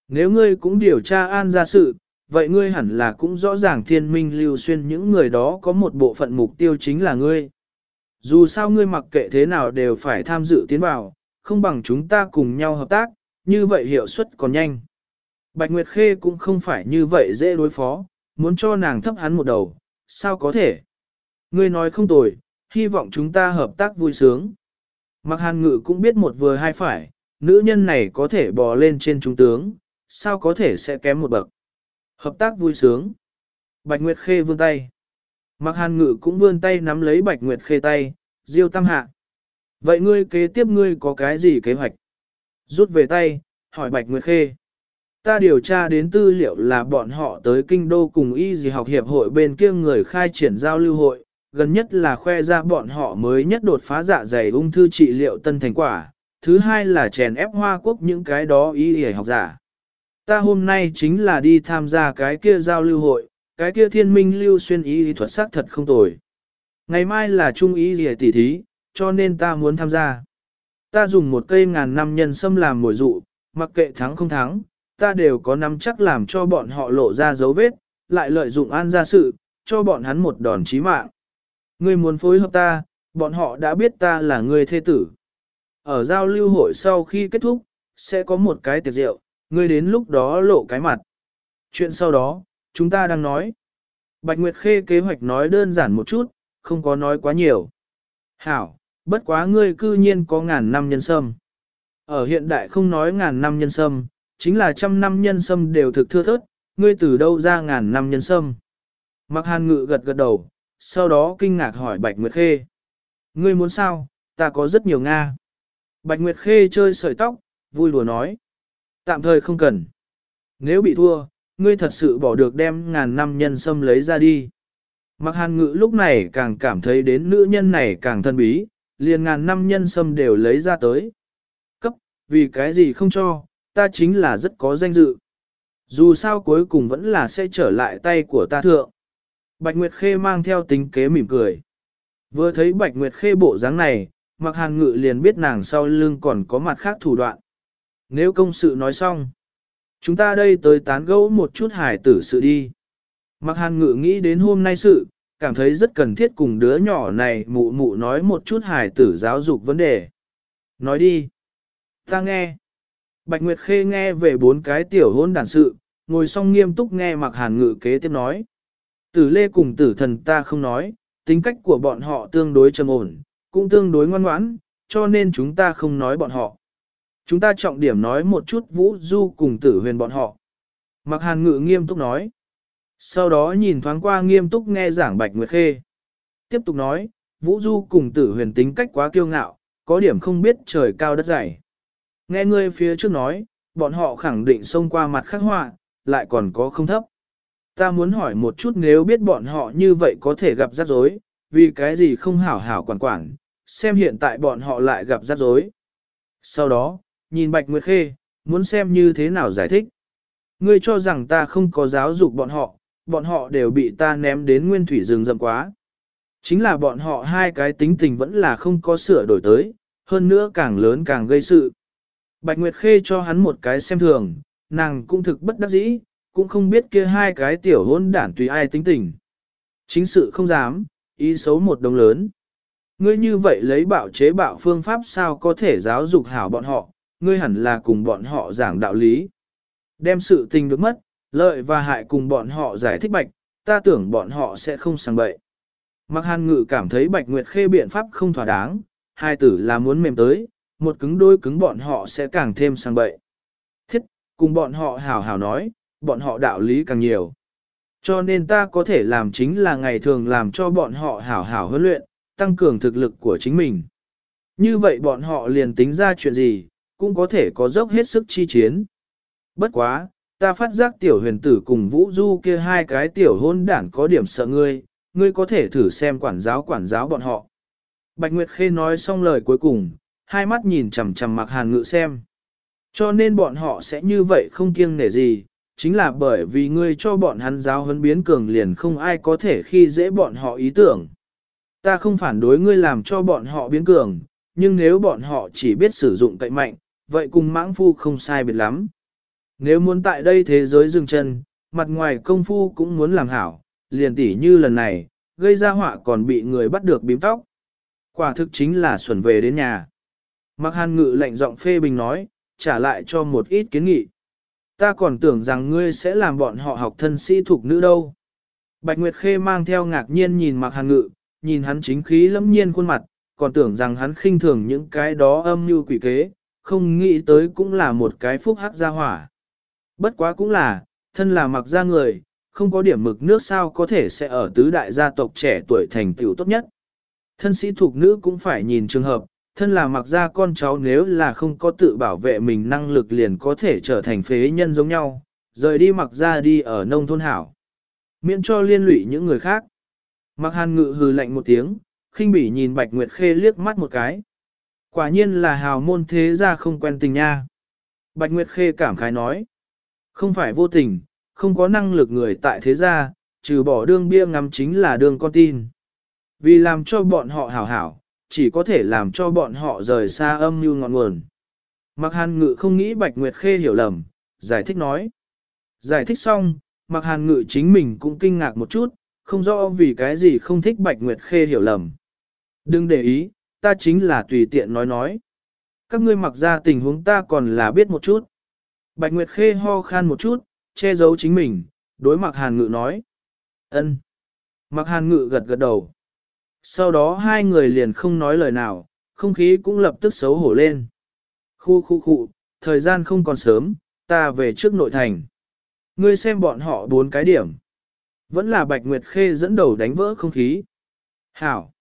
Nếu ngươi cũng điều tra an ra sự, vậy ngươi hẳn là cũng rõ ràng thiên minh lưu xuyên những người đó có một bộ phận mục tiêu chính là ngươi. Dù sao ngươi mặc kệ thế nào đều phải tham dự tiến vào, không bằng chúng ta cùng nhau hợp tác, như vậy hiệu suất còn nhanh. Bạch Nguyệt Khê cũng không phải như vậy dễ đối phó, muốn cho nàng thấp hắn một đầu, sao có thể? Ngươi nói không tồi, hy vọng chúng ta hợp tác vui sướng. Mặc hàn ngự cũng biết một vừa hai phải, nữ nhân này có thể bò lên trên trung tướng, sao có thể sẽ kém một bậc. Hợp tác vui sướng. Bạch Nguyệt Khê vươn tay. Mặc hàn ngự cũng vươn tay nắm lấy Bạch Nguyệt Khê tay, diêu tam hạ. Vậy ngươi kế tiếp ngươi có cái gì kế hoạch? Rút về tay, hỏi Bạch Nguyệt Khê. Ta điều tra đến tư liệu là bọn họ tới kinh đô cùng y gì học hiệp hội bên kia người khai triển giao lưu hội, gần nhất là khoe ra bọn họ mới nhất đột phá dạ dày ung thư trị liệu tân thành quả, thứ hai là chèn ép hoa quốc những cái đó y y học giả. Ta hôm nay chính là đi tham gia cái kia giao lưu hội, cái kia thiên minh lưu xuyên ý thuật sắc thật không tồi. Ngày mai là trung ý gì tỷ thí, cho nên ta muốn tham gia. Ta dùng một cây ngàn năm nhân sâm làm mồi dụ, mặc kệ thắng không thắng, ta đều có nắm chắc làm cho bọn họ lộ ra dấu vết, lại lợi dụng an ra sự, cho bọn hắn một đòn chí mạng. Ngươi muốn phối hợp ta, bọn họ đã biết ta là người thê tử. Ở giao lưu hội sau khi kết thúc, sẽ có một cái tiệc rượu, ngươi đến lúc đó lộ cái mặt. Chuyện sau đó, chúng ta đang nói. Bạch Nguyệt Khê kế hoạch nói đơn giản một chút, không có nói quá nhiều. Hảo, bất quá ngươi cư nhiên có ngàn năm nhân sâm. Ở hiện đại không nói ngàn năm nhân sâm, chính là trăm năm nhân sâm đều thực thưa thớt, ngươi từ đâu ra ngàn năm nhân sâm. Mặc hàn ngự gật gật đầu, sau đó kinh ngạc hỏi Bạch Nguyệt Khê. Ngươi muốn sao, ta có rất nhiều Nga. Bạch Nguyệt Khê chơi sợi tóc, vui đùa nói. Tạm thời không cần. Nếu bị thua, ngươi thật sự bỏ được đem ngàn năm nhân sâm lấy ra đi. Mặc hàn ngự lúc này càng cảm thấy đến nữ nhân này càng thân bí, liền ngàn năm nhân sâm đều lấy ra tới. Cấp, vì cái gì không cho, ta chính là rất có danh dự. Dù sao cuối cùng vẫn là sẽ trở lại tay của ta thượng. Bạch Nguyệt Khê mang theo tính kế mỉm cười. Vừa thấy Bạch Nguyệt Khê bộ dáng này, mặc hàn ngự liền biết nàng sau lưng còn có mặt khác thủ đoạn. Nếu công sự nói xong, chúng ta đây tới tán gẫu một chút hải tử sự đi. Mặc hàn ngự nghĩ đến hôm nay sự, cảm thấy rất cần thiết cùng đứa nhỏ này mụ mụ nói một chút hải tử giáo dục vấn đề. Nói đi. Ta nghe. Bạch Nguyệt Khê nghe về bốn cái tiểu hôn đàn sự, ngồi xong nghiêm túc nghe mặc hàn ngự kế tiếp nói. Tử lê cùng tử thần ta không nói, tính cách của bọn họ tương đối trầm ổn, cũng tương đối ngoan ngoãn, cho nên chúng ta không nói bọn họ. Chúng ta trọng điểm nói một chút vũ du cùng tử huyền bọn họ. Mặc hàn ngự nghiêm túc nói. Sau đó nhìn thoáng qua nghiêm túc nghe giảng Bạch Nguyệt Khê. Tiếp tục nói, vũ du cùng tử huyền tính cách quá kiêu ngạo, có điểm không biết trời cao đất dày. Nghe ngươi phía trước nói, bọn họ khẳng định xông qua mặt khắc họa, lại còn có không thấp. Ta muốn hỏi một chút nếu biết bọn họ như vậy có thể gặp rắc rối, vì cái gì không hảo hảo quản quản, xem hiện tại bọn họ lại gặp rắc rối. Sau đó, nhìn Bạch Nguyệt Khê, muốn xem như thế nào giải thích. Ngươi cho rằng ta không có giáo dục bọn họ, bọn họ đều bị ta ném đến nguyên thủy rừng rậm quá. Chính là bọn họ hai cái tính tình vẫn là không có sửa đổi tới, hơn nữa càng lớn càng gây sự. Bạch Nguyệt Khê cho hắn một cái xem thường, nàng cũng thực bất đắc dĩ, cũng không biết kia hai cái tiểu hôn đản tùy ai tính tình. Chính sự không dám, ý xấu một đồng lớn. Ngươi như vậy lấy bạo chế bạo phương pháp sao có thể giáo dục hảo bọn họ, ngươi hẳn là cùng bọn họ giảng đạo lý. Đem sự tình được mất, lợi và hại cùng bọn họ giải thích bạch, ta tưởng bọn họ sẽ không sang bậy. Mặc hàn ngự cảm thấy bạch nguyệt khê biện pháp không thỏa đáng, hai tử là muốn mềm tới, một cứng đôi cứng bọn họ sẽ càng thêm sang bậy. Thiết, cùng bọn họ hào hào nói, bọn họ đạo lý càng nhiều. Cho nên ta có thể làm chính là ngày thường làm cho bọn họ hảo hảo huấn luyện, tăng cường thực lực của chính mình. Như vậy bọn họ liền tính ra chuyện gì, cũng có thể có dốc hết sức chi chiến. Bất quá, ta phát giác tiểu huyền tử cùng Vũ Du kia hai cái tiểu hôn đản có điểm sợ ngươi, ngươi có thể thử xem quản giáo quản giáo bọn họ. Bạch Nguyệt Khê nói xong lời cuối cùng, hai mắt nhìn chằm chằm mặc hàn ngự xem. Cho nên bọn họ sẽ như vậy không kiêng nể gì, chính là bởi vì ngươi cho bọn hắn giáo huấn biến cường liền không ai có thể khi dễ bọn họ ý tưởng. Ta không phản đối ngươi làm cho bọn họ biến cường, nhưng nếu bọn họ chỉ biết sử dụng cậy mạnh, vậy cùng mãng phu không sai biệt lắm. Nếu muốn tại đây thế giới dừng chân, mặt ngoài công phu cũng muốn làm hảo, liền tỉ như lần này, gây ra họa còn bị người bắt được bím tóc. Quả thực chính là xuẩn về đến nhà. Mặc hàn ngự lạnh giọng phê bình nói, trả lại cho một ít kiến nghị. Ta còn tưởng rằng ngươi sẽ làm bọn họ học thân sĩ thuộc nữ đâu. Bạch Nguyệt Khê mang theo ngạc nhiên nhìn mặc hàn ngự, nhìn hắn chính khí lẫm nhiên khuôn mặt, còn tưởng rằng hắn khinh thường những cái đó âm như quỷ kế, không nghĩ tới cũng là một cái phúc hắc gia hỏa. Bất quá cũng là, thân là mặc gia người, không có điểm mực nước sao có thể sẽ ở tứ đại gia tộc trẻ tuổi thành tựu tốt nhất. Thân sĩ thuộc nữ cũng phải nhìn trường hợp, thân là mặc gia con cháu nếu là không có tự bảo vệ mình năng lực liền có thể trở thành phế nhân giống nhau, rời đi mặc gia đi ở nông thôn hảo. Miễn cho liên lụy những người khác. Mặc hàn ngự hừ lạnh một tiếng, khinh bỉ nhìn Bạch Nguyệt Khê liếc mắt một cái. Quả nhiên là hào môn thế gia không quen tình nha. Bạch Nguyệt Khê cảm khái nói. Không phải vô tình, không có năng lực người tại thế gia, trừ bỏ đương bia ngắm chính là đương con tin. Vì làm cho bọn họ hảo hảo, chỉ có thể làm cho bọn họ rời xa âm mưu ngọn nguồn. Mạc Hàn Ngự không nghĩ Bạch Nguyệt Khê hiểu lầm, giải thích nói. Giải thích xong, Mạc Hàn Ngự chính mình cũng kinh ngạc một chút, không rõ vì cái gì không thích Bạch Nguyệt Khê hiểu lầm. Đừng để ý, ta chính là tùy tiện nói nói. Các ngươi mặc ra tình huống ta còn là biết một chút. Bạch Nguyệt Khê ho khan một chút, che giấu chính mình, đối mặc Hàn Ngự nói. ân. Mặc Hàn Ngự gật gật đầu. Sau đó hai người liền không nói lời nào, không khí cũng lập tức xấu hổ lên. Khu khu khu, thời gian không còn sớm, ta về trước nội thành. Ngươi xem bọn họ bốn cái điểm. Vẫn là Bạch Nguyệt Khê dẫn đầu đánh vỡ không khí. Hảo.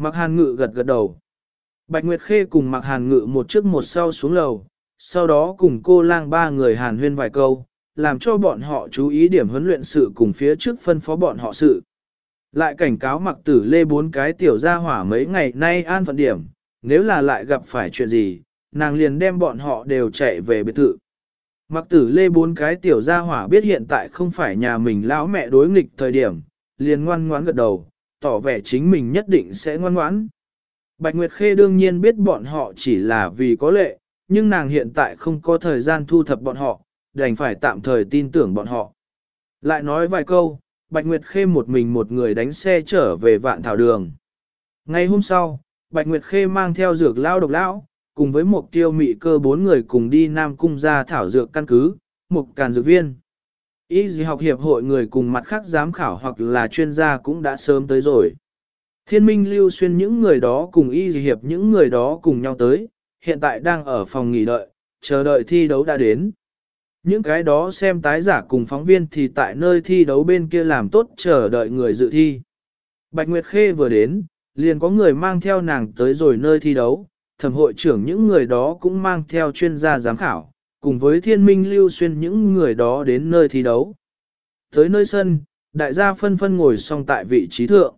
Mạc hàn ngự gật gật đầu. Bạch Nguyệt Khê cùng Mạc hàn ngự một trước một sau xuống lầu, sau đó cùng cô lang ba người hàn huyên vài câu, làm cho bọn họ chú ý điểm huấn luyện sự cùng phía trước phân phó bọn họ sự. Lại cảnh cáo Mạc tử lê bốn cái tiểu gia hỏa mấy ngày nay an phận điểm, nếu là lại gặp phải chuyện gì, nàng liền đem bọn họ đều chạy về biệt thự. Mặc tử lê bốn cái tiểu gia hỏa biết hiện tại không phải nhà mình lão mẹ đối nghịch thời điểm, liền ngoan ngoãn gật đầu, tỏ vẻ chính mình nhất định sẽ ngoan ngoãn. Bạch Nguyệt Khê đương nhiên biết bọn họ chỉ là vì có lệ, nhưng nàng hiện tại không có thời gian thu thập bọn họ, đành phải tạm thời tin tưởng bọn họ. Lại nói vài câu, Bạch Nguyệt Khê một mình một người đánh xe trở về vạn thảo đường. Ngày hôm sau, Bạch Nguyệt Khê mang theo dược lao độc lão, cùng với một tiêu mị cơ bốn người cùng đi Nam Cung ra thảo dược căn cứ, một càn dược viên. Y dì học hiệp hội người cùng mặt khác giám khảo hoặc là chuyên gia cũng đã sớm tới rồi. Thiên minh lưu xuyên những người đó cùng y dì hiệp những người đó cùng nhau tới, hiện tại đang ở phòng nghỉ đợi, chờ đợi thi đấu đã đến. Những cái đó xem tái giả cùng phóng viên thì tại nơi thi đấu bên kia làm tốt chờ đợi người dự thi. Bạch Nguyệt Khê vừa đến, liền có người mang theo nàng tới rồi nơi thi đấu, thẩm hội trưởng những người đó cũng mang theo chuyên gia giám khảo, cùng với thiên minh lưu xuyên những người đó đến nơi thi đấu. Tới nơi sân, đại gia phân phân ngồi xong tại vị trí thượng.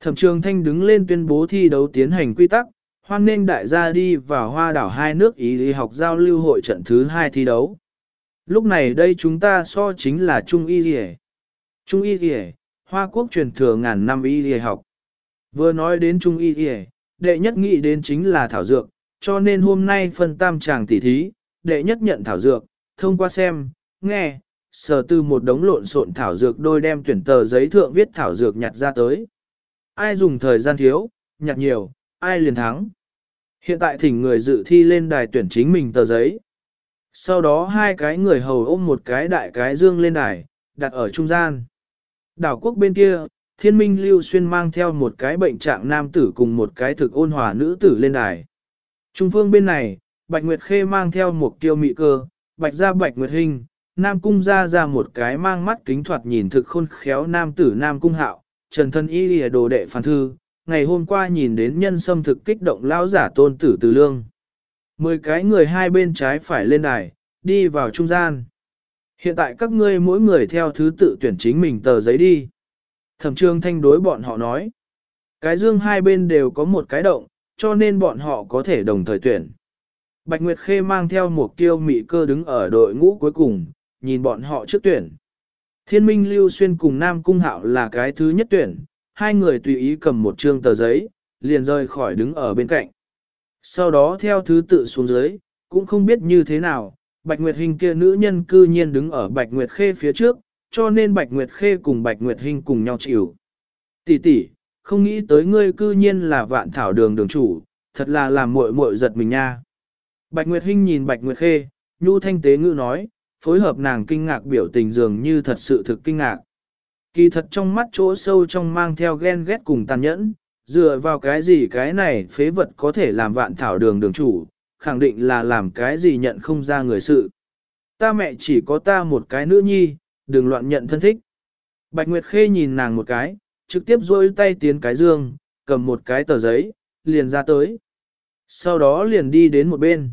Thẩm trường thanh đứng lên tuyên bố thi đấu tiến hành quy tắc, hoan nên đại gia đi vào hoa đảo hai nước ý lý học giao lưu hội trận thứ hai thi đấu. Lúc này đây chúng ta so chính là Trung Y Lìa. Trung Y Lìa, Hoa Quốc truyền thừa ngàn năm Y Lìa học. Vừa nói đến Trung Y Lìa, đệ nhất nghĩ đến chính là thảo dược, cho nên hôm nay phân tam tràng tỉ thí, đệ nhất nhận thảo dược, thông qua xem, nghe, sờ từ một đống lộn xộn thảo dược đôi đem tuyển tờ giấy thượng viết thảo dược nhặt ra tới. Ai dùng thời gian thiếu, nhặt nhiều, ai liền thắng. Hiện tại thỉnh người dự thi lên đài tuyển chính mình tờ giấy. Sau đó hai cái người hầu ôm một cái đại cái dương lên đài, đặt ở trung gian. Đảo quốc bên kia, thiên minh lưu xuyên mang theo một cái bệnh trạng nam tử cùng một cái thực ôn hòa nữ tử lên đài. Trung phương bên này, Bạch Nguyệt Khê mang theo một kiêu mị cơ, Bạch ra Bạch Nguyệt Hình, Nam Cung ra ra một cái mang mắt kính thoạt nhìn thực khôn khéo nam tử Nam Cung hạo, trần thân y lìa đồ đệ phản thư, ngày hôm qua nhìn đến nhân sâm thực kích động lão giả tôn tử từ lương. Mười cái người hai bên trái phải lên đài, đi vào trung gian. Hiện tại các ngươi mỗi người theo thứ tự tuyển chính mình tờ giấy đi. Thẩm trương thanh đối bọn họ nói. Cái dương hai bên đều có một cái động, cho nên bọn họ có thể đồng thời tuyển. Bạch Nguyệt Khê mang theo một kiêu mị cơ đứng ở đội ngũ cuối cùng, nhìn bọn họ trước tuyển. Thiên minh lưu xuyên cùng Nam Cung Hạo là cái thứ nhất tuyển, hai người tùy ý cầm một trương tờ giấy, liền rời khỏi đứng ở bên cạnh. Sau đó theo thứ tự xuống dưới, cũng không biết như thế nào, Bạch Nguyệt Hinh kia nữ nhân cư nhiên đứng ở Bạch Nguyệt Khê phía trước, cho nên Bạch Nguyệt Khê cùng Bạch Nguyệt Hinh cùng nhau chịu. Tỷ tỷ, không nghĩ tới ngươi cư nhiên là vạn thảo đường đường chủ, thật là làm muội muội giật mình nha. Bạch Nguyệt Hinh nhìn Bạch Nguyệt Khê, nhu thanh tế ngữ nói, phối hợp nàng kinh ngạc biểu tình dường như thật sự thực kinh ngạc. Kỳ thật trong mắt chỗ sâu trong mang theo ghen ghét cùng tàn nhẫn, dựa vào cái gì cái này phế vật có thể làm vạn thảo đường đường chủ, khẳng định là làm cái gì nhận không ra người sự. Ta mẹ chỉ có ta một cái nữ nhi, đừng loạn nhận thân thích. Bạch Nguyệt Khê nhìn nàng một cái, trực tiếp rôi tay tiến cái dương, cầm một cái tờ giấy, liền ra tới. Sau đó liền đi đến một bên.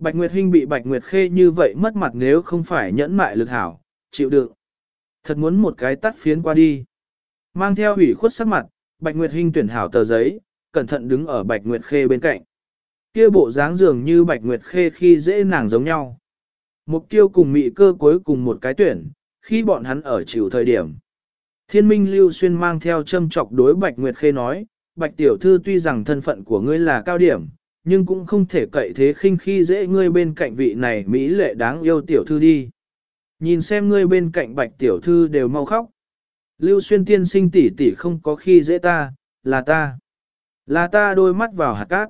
Bạch Nguyệt Hinh bị Bạch Nguyệt Khê như vậy mất mặt nếu không phải nhẫn mại lực hảo, chịu đựng. Thật muốn một cái tắt phiến qua đi. Mang theo ủy khuất sắc mặt, Bạch Nguyệt Hinh tuyển hảo tờ giấy, cẩn thận đứng ở Bạch Nguyệt Khê bên cạnh. Kia bộ dáng dường như Bạch Nguyệt Khê khi dễ nàng giống nhau. Mục tiêu cùng mị cơ cuối cùng một cái tuyển, khi bọn hắn ở chịu thời điểm. Thiên minh lưu xuyên mang theo châm chọc đối Bạch Nguyệt Khê nói, Bạch Tiểu Thư tuy rằng thân phận của ngươi là cao điểm, nhưng cũng không thể cậy thế khinh khi dễ ngươi bên cạnh vị này Mỹ lệ đáng yêu Tiểu Thư đi. Nhìn xem ngươi bên cạnh Bạch Tiểu Thư đều mau khóc. Lưu xuyên tiên sinh tỷ tỷ không có khi dễ ta, là ta. Là ta đôi mắt vào hạt cát.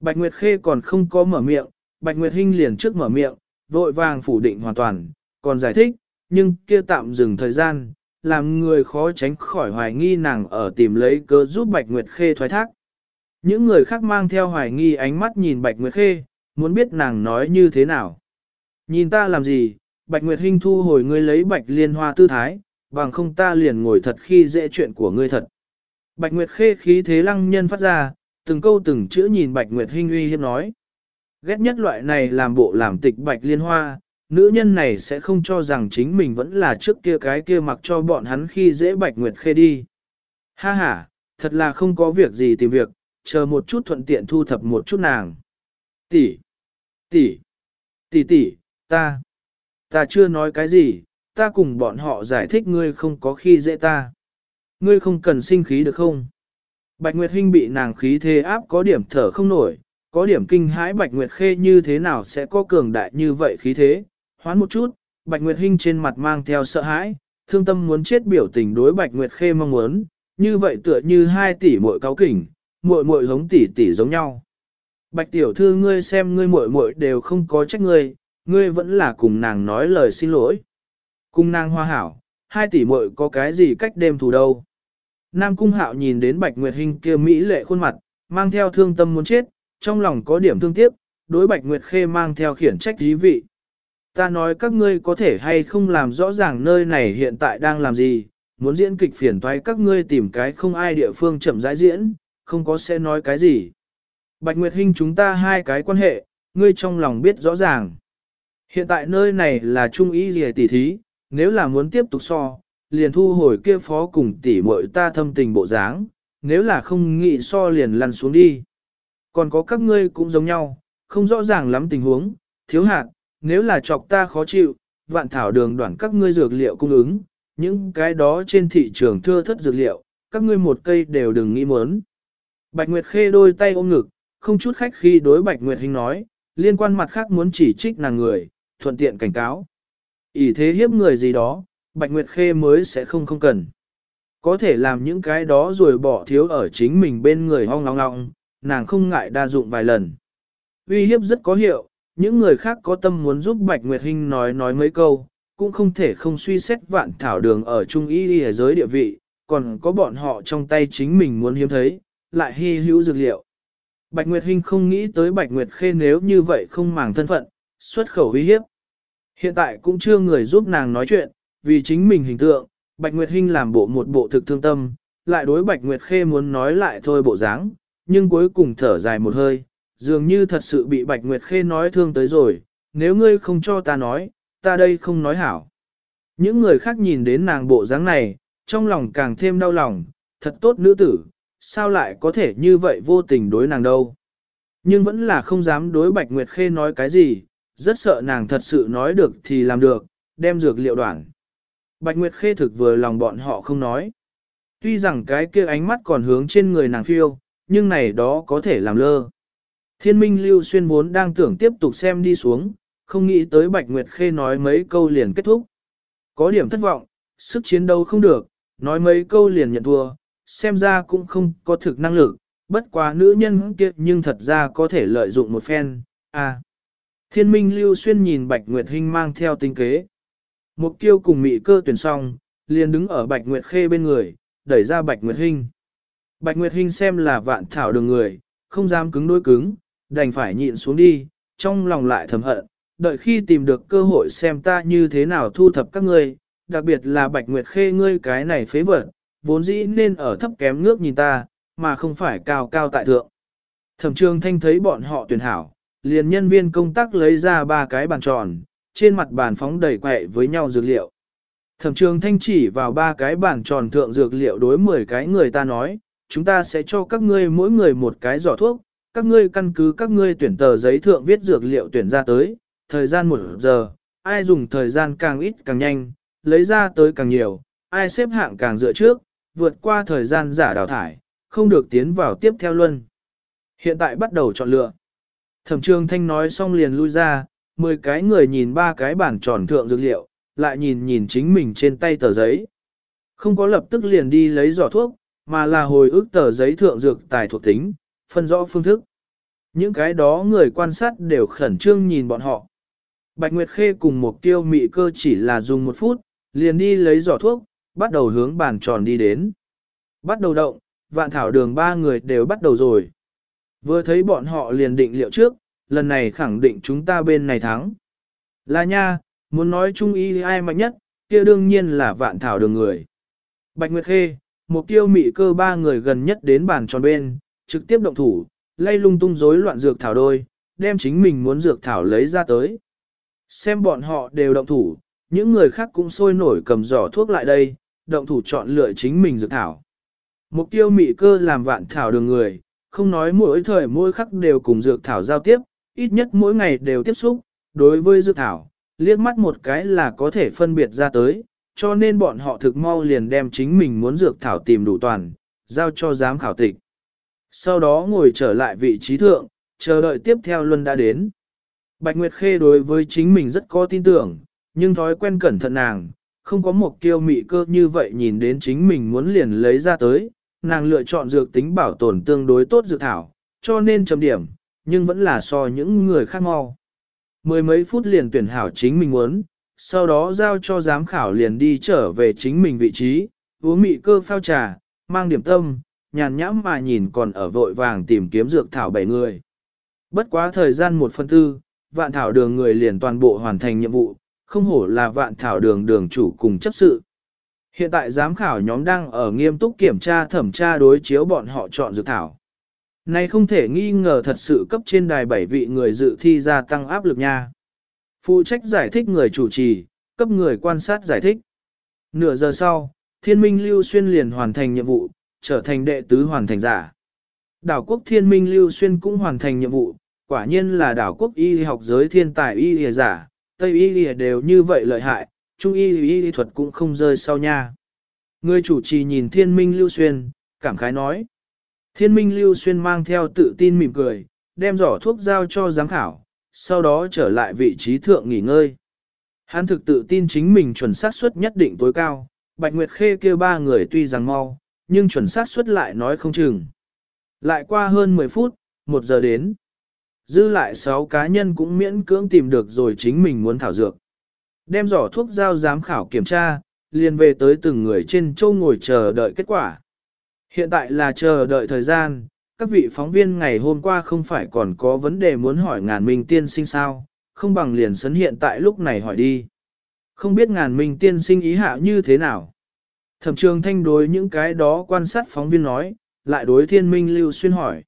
Bạch Nguyệt Khê còn không có mở miệng, Bạch Nguyệt Hinh liền trước mở miệng, vội vàng phủ định hoàn toàn, còn giải thích, nhưng kia tạm dừng thời gian, làm người khó tránh khỏi hoài nghi nàng ở tìm lấy cớ giúp Bạch Nguyệt Khê thoái thác. Những người khác mang theo hoài nghi ánh mắt nhìn Bạch Nguyệt Khê, muốn biết nàng nói như thế nào. Nhìn ta làm gì, Bạch Nguyệt Hinh thu hồi ngươi lấy Bạch Liên Hoa tư thái, bằng không ta liền ngồi thật khi dễ chuyện của ngươi thật. Bạch Nguyệt Khê khí thế lăng nhân phát ra, từng câu từng chữ nhìn Bạch Nguyệt Hinh uy hiếp nói. Ghét nhất loại này làm bộ làm tịch Bạch Liên Hoa, nữ nhân này sẽ không cho rằng chính mình vẫn là trước kia cái kia mặc cho bọn hắn khi dễ Bạch Nguyệt Khê đi. Ha ha, thật là không có việc gì tìm việc, chờ một chút thuận tiện thu thập một chút nàng. Tỷ, tỷ, tỷ tỷ, ta, ta chưa nói cái gì, ta cùng bọn họ giải thích ngươi không có khi dễ ta. Ngươi không cần sinh khí được không? Bạch Nguyệt Hinh bị nàng khí thế áp có điểm thở không nổi, có điểm kinh hãi Bạch Nguyệt Khê như thế nào sẽ có cường đại như vậy khí thế. Hoán một chút, Bạch Nguyệt Hinh trên mặt mang theo sợ hãi, thương tâm muốn chết biểu tình đối Bạch Nguyệt Khê mong muốn, như vậy tựa như hai tỷ muội cáo kỉnh, muội muội hống tỷ tỷ giống nhau. Bạch tiểu thư ngươi xem ngươi muội muội đều không có trách ngươi, ngươi vẫn là cùng nàng nói lời xin lỗi. Cung nàng hoa hảo, hai tỷ muội có cái gì cách đêm thù đâu. Nam Cung Hạo nhìn đến Bạch Nguyệt Hinh kia mỹ lệ khuôn mặt, mang theo thương tâm muốn chết, trong lòng có điểm thương tiếc, đối Bạch Nguyệt Khê mang theo khiển trách dí vị. Ta nói các ngươi có thể hay không làm rõ ràng nơi này hiện tại đang làm gì, muốn diễn kịch phiền toái các ngươi tìm cái không ai địa phương chậm rãi diễn, không có sẽ nói cái gì. Bạch Nguyệt Hinh chúng ta hai cái quan hệ, ngươi trong lòng biết rõ ràng. Hiện tại nơi này là trung ý gì tỷ thí, nếu là muốn tiếp tục so, liền thu hồi kia phó cùng tỷ muội ta thâm tình bộ dáng, nếu là không nghĩ so liền lăn xuống đi. Còn có các ngươi cũng giống nhau, không rõ ràng lắm tình huống, thiếu hạt, nếu là chọc ta khó chịu, vạn thảo đường đoạn các ngươi dược liệu cung ứng, những cái đó trên thị trường thưa thất dược liệu, các ngươi một cây đều đừng nghĩ muốn. Bạch Nguyệt Khê đôi tay ôm ngực, không chút khách khi đối Bạch Nguyệt Hình nói, liên quan mặt khác muốn chỉ trích nàng người, thuận tiện cảnh cáo. ỷ thế hiếp người gì đó, Bạch Nguyệt Khê mới sẽ không không cần. Có thể làm những cái đó rồi bỏ thiếu ở chính mình bên người hong long long, nàng không ngại đa dụng vài lần. Uy hiếp rất có hiệu, những người khác có tâm muốn giúp Bạch Nguyệt Hinh nói nói mấy câu, cũng không thể không suy xét vạn thảo đường ở trung y y giới địa vị, còn có bọn họ trong tay chính mình muốn hiếm thấy, lại hy hữu dược liệu. Bạch Nguyệt Hinh không nghĩ tới Bạch Nguyệt Khê nếu như vậy không màng thân phận, xuất khẩu uy hiếp. Hiện tại cũng chưa người giúp nàng nói chuyện, vì chính mình hình tượng, Bạch Nguyệt Hinh làm bộ một bộ thực thương tâm, lại đối Bạch Nguyệt Khê muốn nói lại thôi bộ dáng, nhưng cuối cùng thở dài một hơi, dường như thật sự bị Bạch Nguyệt Khê nói thương tới rồi, nếu ngươi không cho ta nói, ta đây không nói hảo. Những người khác nhìn đến nàng bộ dáng này, trong lòng càng thêm đau lòng, thật tốt nữ tử, sao lại có thể như vậy vô tình đối nàng đâu. Nhưng vẫn là không dám đối Bạch Nguyệt Khê nói cái gì, rất sợ nàng thật sự nói được thì làm được, đem dược liệu đoạn. Bạch Nguyệt Khê thực vừa lòng bọn họ không nói. Tuy rằng cái kia ánh mắt còn hướng trên người nàng phiêu, nhưng này đó có thể làm lơ. Thiên minh lưu xuyên vốn đang tưởng tiếp tục xem đi xuống, không nghĩ tới Bạch Nguyệt Khê nói mấy câu liền kết thúc. Có điểm thất vọng, sức chiến đấu không được, nói mấy câu liền nhận thua, xem ra cũng không có thực năng lực, bất quá nữ nhân kia nhưng thật ra có thể lợi dụng một phen, à. Thiên minh lưu xuyên nhìn Bạch Nguyệt Hinh mang theo tinh kế. Mục tiêu cùng mị cơ tuyển xong, liền đứng ở Bạch Nguyệt Khê bên người, đẩy ra Bạch Nguyệt Hinh. Bạch Nguyệt Hinh xem là vạn thảo đường người, không dám cứng đối cứng, đành phải nhịn xuống đi, trong lòng lại thầm hận, đợi khi tìm được cơ hội xem ta như thế nào thu thập các ngươi, đặc biệt là Bạch Nguyệt Khê ngươi cái này phế vật, vốn dĩ nên ở thấp kém ngước nhìn ta, mà không phải cao cao tại thượng. Thẩm trường thanh thấy bọn họ tuyển hảo, liền nhân viên công tác lấy ra ba cái bàn tròn, trên mặt bàn phóng đầy quẹ với nhau dược liệu. Thẩm trường thanh chỉ vào ba cái bàn tròn thượng dược liệu đối 10 cái người ta nói, chúng ta sẽ cho các ngươi mỗi người một cái giỏ thuốc, các ngươi căn cứ các ngươi tuyển tờ giấy thượng viết dược liệu tuyển ra tới, thời gian một giờ, ai dùng thời gian càng ít càng nhanh, lấy ra tới càng nhiều, ai xếp hạng càng dựa trước, vượt qua thời gian giả đào thải, không được tiến vào tiếp theo luân. Hiện tại bắt đầu chọn lựa. Thẩm trường thanh nói xong liền lui ra, 10 cái người nhìn ba cái bản tròn thượng dược liệu, lại nhìn nhìn chính mình trên tay tờ giấy. Không có lập tức liền đi lấy giỏ thuốc, mà là hồi ức tờ giấy thượng dược tài thuộc tính, phân rõ phương thức. Những cái đó người quan sát đều khẩn trương nhìn bọn họ. Bạch Nguyệt Khê cùng một tiêu mị cơ chỉ là dùng một phút, liền đi lấy giỏ thuốc, bắt đầu hướng bàn tròn đi đến. Bắt đầu động, vạn thảo đường ba người đều bắt đầu rồi. Vừa thấy bọn họ liền định liệu trước, lần này khẳng định chúng ta bên này thắng. Là nha, muốn nói chung ý ai mạnh nhất, kia đương nhiên là vạn thảo đường người. Bạch Nguyệt Khê, một tiêu mị cơ ba người gần nhất đến bàn tròn bên, trực tiếp động thủ, lay lung tung rối loạn dược thảo đôi, đem chính mình muốn dược thảo lấy ra tới. Xem bọn họ đều động thủ, những người khác cũng sôi nổi cầm giỏ thuốc lại đây, động thủ chọn lựa chính mình dược thảo. Mục tiêu mị cơ làm vạn thảo đường người, không nói mỗi thời mỗi khắc đều cùng dược thảo giao tiếp, ít nhất mỗi ngày đều tiếp xúc, đối với dược thảo, liếc mắt một cái là có thể phân biệt ra tới, cho nên bọn họ thực mau liền đem chính mình muốn dược thảo tìm đủ toàn, giao cho giám khảo tịch. Sau đó ngồi trở lại vị trí thượng, chờ đợi tiếp theo luân đã đến. Bạch Nguyệt Khê đối với chính mình rất có tin tưởng, nhưng thói quen cẩn thận nàng, không có một kiêu mị cơ như vậy nhìn đến chính mình muốn liền lấy ra tới, nàng lựa chọn dược tính bảo tồn tương đối tốt dược thảo, cho nên chấm điểm, nhưng vẫn là so những người khác mau. Mười mấy phút liền tuyển hảo chính mình muốn, sau đó giao cho giám khảo liền đi trở về chính mình vị trí, uống mị cơ phao trà, mang điểm tâm, nhàn nhãm mà nhìn còn ở vội vàng tìm kiếm dược thảo bảy người. Bất quá thời gian một phân tư, vạn thảo đường người liền toàn bộ hoàn thành nhiệm vụ, không hổ là vạn thảo đường đường chủ cùng chấp sự. Hiện tại giám khảo nhóm đang ở nghiêm túc kiểm tra thẩm tra đối chiếu bọn họ chọn dược thảo. Này không thể nghi ngờ thật sự cấp trên đài bảy vị người dự thi gia tăng áp lực nha. Phụ trách giải thích người chủ trì, cấp người quan sát giải thích. Nửa giờ sau, thiên minh lưu xuyên liền hoàn thành nhiệm vụ, trở thành đệ tứ hoàn thành giả. Đảo quốc thiên minh lưu xuyên cũng hoàn thành nhiệm vụ, quả nhiên là đảo quốc y học giới thiên tài y y giả, Tây y lìa đều như vậy lợi hại, Trung y y thuật cũng không rơi sau nha. Người chủ trì nhìn thiên minh lưu xuyên, cảm khái nói. Thiên minh lưu xuyên mang theo tự tin mỉm cười, đem giỏ thuốc giao cho giám khảo, sau đó trở lại vị trí thượng nghỉ ngơi. Hắn thực tự tin chính mình chuẩn xác suất nhất định tối cao, Bạch Nguyệt Khê kêu ba người tuy rằng mau, nhưng chuẩn xác suất lại nói không chừng. Lại qua hơn 10 phút, 1 giờ đến. Dư lại 6 cá nhân cũng miễn cưỡng tìm được rồi chính mình muốn thảo dược. Đem giỏ thuốc giao giám khảo kiểm tra, liền về tới từng người trên châu ngồi chờ đợi kết quả. Hiện tại là chờ đợi thời gian, các vị phóng viên ngày hôm qua không phải còn có vấn đề muốn hỏi ngàn minh tiên sinh sao, không bằng liền sấn hiện tại lúc này hỏi đi. Không biết ngàn minh tiên sinh ý hạ như thế nào. Thẩm trường thanh đối những cái đó quan sát phóng viên nói, lại đối thiên minh lưu xuyên hỏi.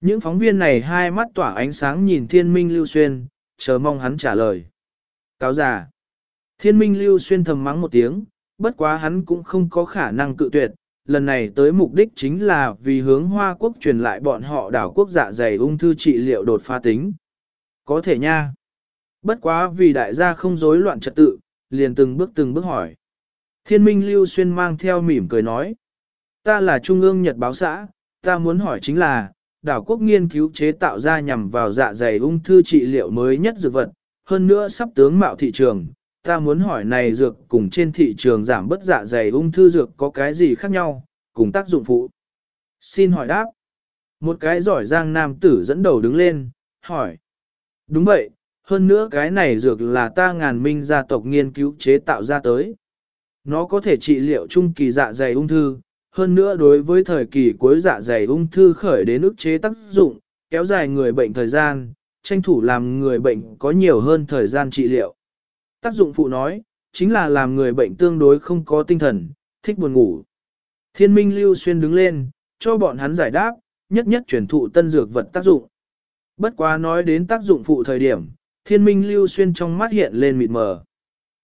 Những phóng viên này hai mắt tỏa ánh sáng nhìn thiên minh lưu xuyên, chờ mong hắn trả lời. Cáo giả. Thiên minh lưu xuyên thầm mắng một tiếng, bất quá hắn cũng không có khả năng cự tuyệt. Lần này tới mục đích chính là vì hướng Hoa Quốc truyền lại bọn họ đảo quốc dạ dày ung thư trị liệu đột phá tính. Có thể nha. Bất quá vì đại gia không rối loạn trật tự, liền từng bước từng bước hỏi. Thiên minh lưu xuyên mang theo mỉm cười nói. Ta là Trung ương Nhật báo xã, ta muốn hỏi chính là, đảo quốc nghiên cứu chế tạo ra nhằm vào dạ dày ung thư trị liệu mới nhất dược vật, hơn nữa sắp tướng mạo thị trường. Ta muốn hỏi này dược cùng trên thị trường giảm bất dạ dày ung thư dược có cái gì khác nhau, cùng tác dụng phụ. Xin hỏi đáp. Một cái giỏi giang nam tử dẫn đầu đứng lên, hỏi. Đúng vậy, hơn nữa cái này dược là ta ngàn minh gia tộc nghiên cứu chế tạo ra tới. Nó có thể trị liệu trung kỳ dạ dày ung thư, hơn nữa đối với thời kỳ cuối dạ dày ung thư khởi đến ức chế tác dụng, kéo dài người bệnh thời gian, tranh thủ làm người bệnh có nhiều hơn thời gian trị liệu. Tác dụng phụ nói, chính là làm người bệnh tương đối không có tinh thần, thích buồn ngủ. Thiên minh lưu xuyên đứng lên, cho bọn hắn giải đáp, nhất nhất truyền thụ tân dược vật tác dụng. Bất quá nói đến tác dụng phụ thời điểm, thiên minh lưu xuyên trong mắt hiện lên mịt mờ.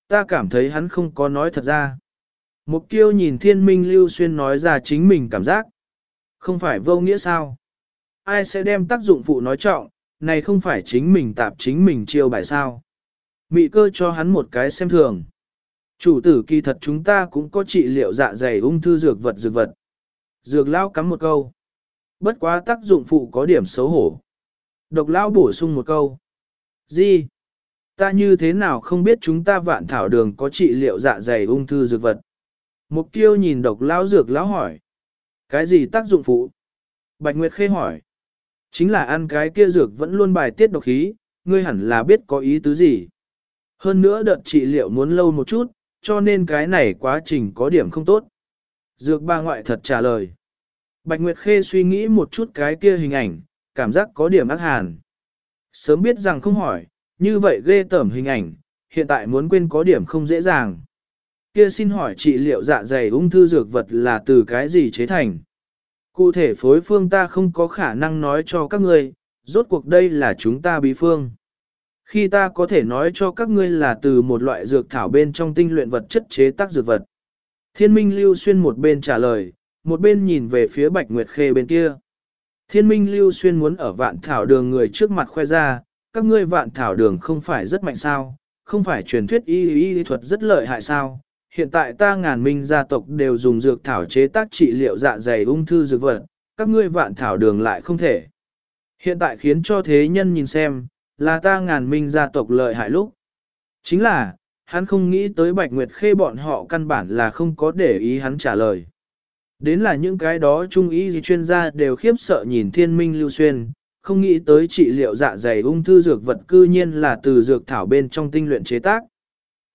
Ta cảm thấy hắn không có nói thật ra. Mục tiêu nhìn thiên minh lưu xuyên nói ra chính mình cảm giác. Không phải vô nghĩa sao? Ai sẽ đem tác dụng phụ nói trọng, này không phải chính mình tạp chính mình chiêu bài sao? Mị cơ cho hắn một cái xem thường. Chủ tử kỳ thật chúng ta cũng có trị liệu dạ dày ung thư dược vật dược vật. Dược lao cắm một câu. Bất quá tác dụng phụ có điểm xấu hổ. Độc lao bổ sung một câu. Gì? Ta như thế nào không biết chúng ta vạn thảo đường có trị liệu dạ dày ung thư dược vật? Mục tiêu nhìn độc lão dược lão hỏi. Cái gì tác dụng phụ? Bạch Nguyệt Khê hỏi. Chính là ăn cái kia dược vẫn luôn bài tiết độc khí, ngươi hẳn là biết có ý tứ gì. Hơn nữa đợt trị liệu muốn lâu một chút, cho nên cái này quá trình có điểm không tốt. Dược ba ngoại thật trả lời. Bạch Nguyệt Khê suy nghĩ một chút cái kia hình ảnh, cảm giác có điểm ác hàn. Sớm biết rằng không hỏi, như vậy ghê tởm hình ảnh, hiện tại muốn quên có điểm không dễ dàng. Kia xin hỏi trị liệu dạ dày ung thư dược vật là từ cái gì chế thành? Cụ thể phối phương ta không có khả năng nói cho các ngươi, rốt cuộc đây là chúng ta bí phương. Khi ta có thể nói cho các ngươi là từ một loại dược thảo bên trong tinh luyện vật chất chế tác dược vật. Thiên minh lưu xuyên một bên trả lời, một bên nhìn về phía bạch nguyệt khê bên kia. Thiên minh lưu xuyên muốn ở vạn thảo đường người trước mặt khoe ra, các ngươi vạn thảo đường không phải rất mạnh sao, không phải truyền thuyết y y thuật rất lợi hại sao, hiện tại ta ngàn minh gia tộc đều dùng dược thảo chế tác trị liệu dạ dày ung thư dược vật, các ngươi vạn thảo đường lại không thể. Hiện tại khiến cho thế nhân nhìn xem, là ta ngàn minh gia tộc lợi hại lúc. Chính là, hắn không nghĩ tới Bạch Nguyệt Khê bọn họ căn bản là không có để ý hắn trả lời. Đến là những cái đó trung ý gì chuyên gia đều khiếp sợ nhìn thiên minh lưu xuyên, không nghĩ tới trị liệu dạ dày ung thư dược vật cư nhiên là từ dược thảo bên trong tinh luyện chế tác.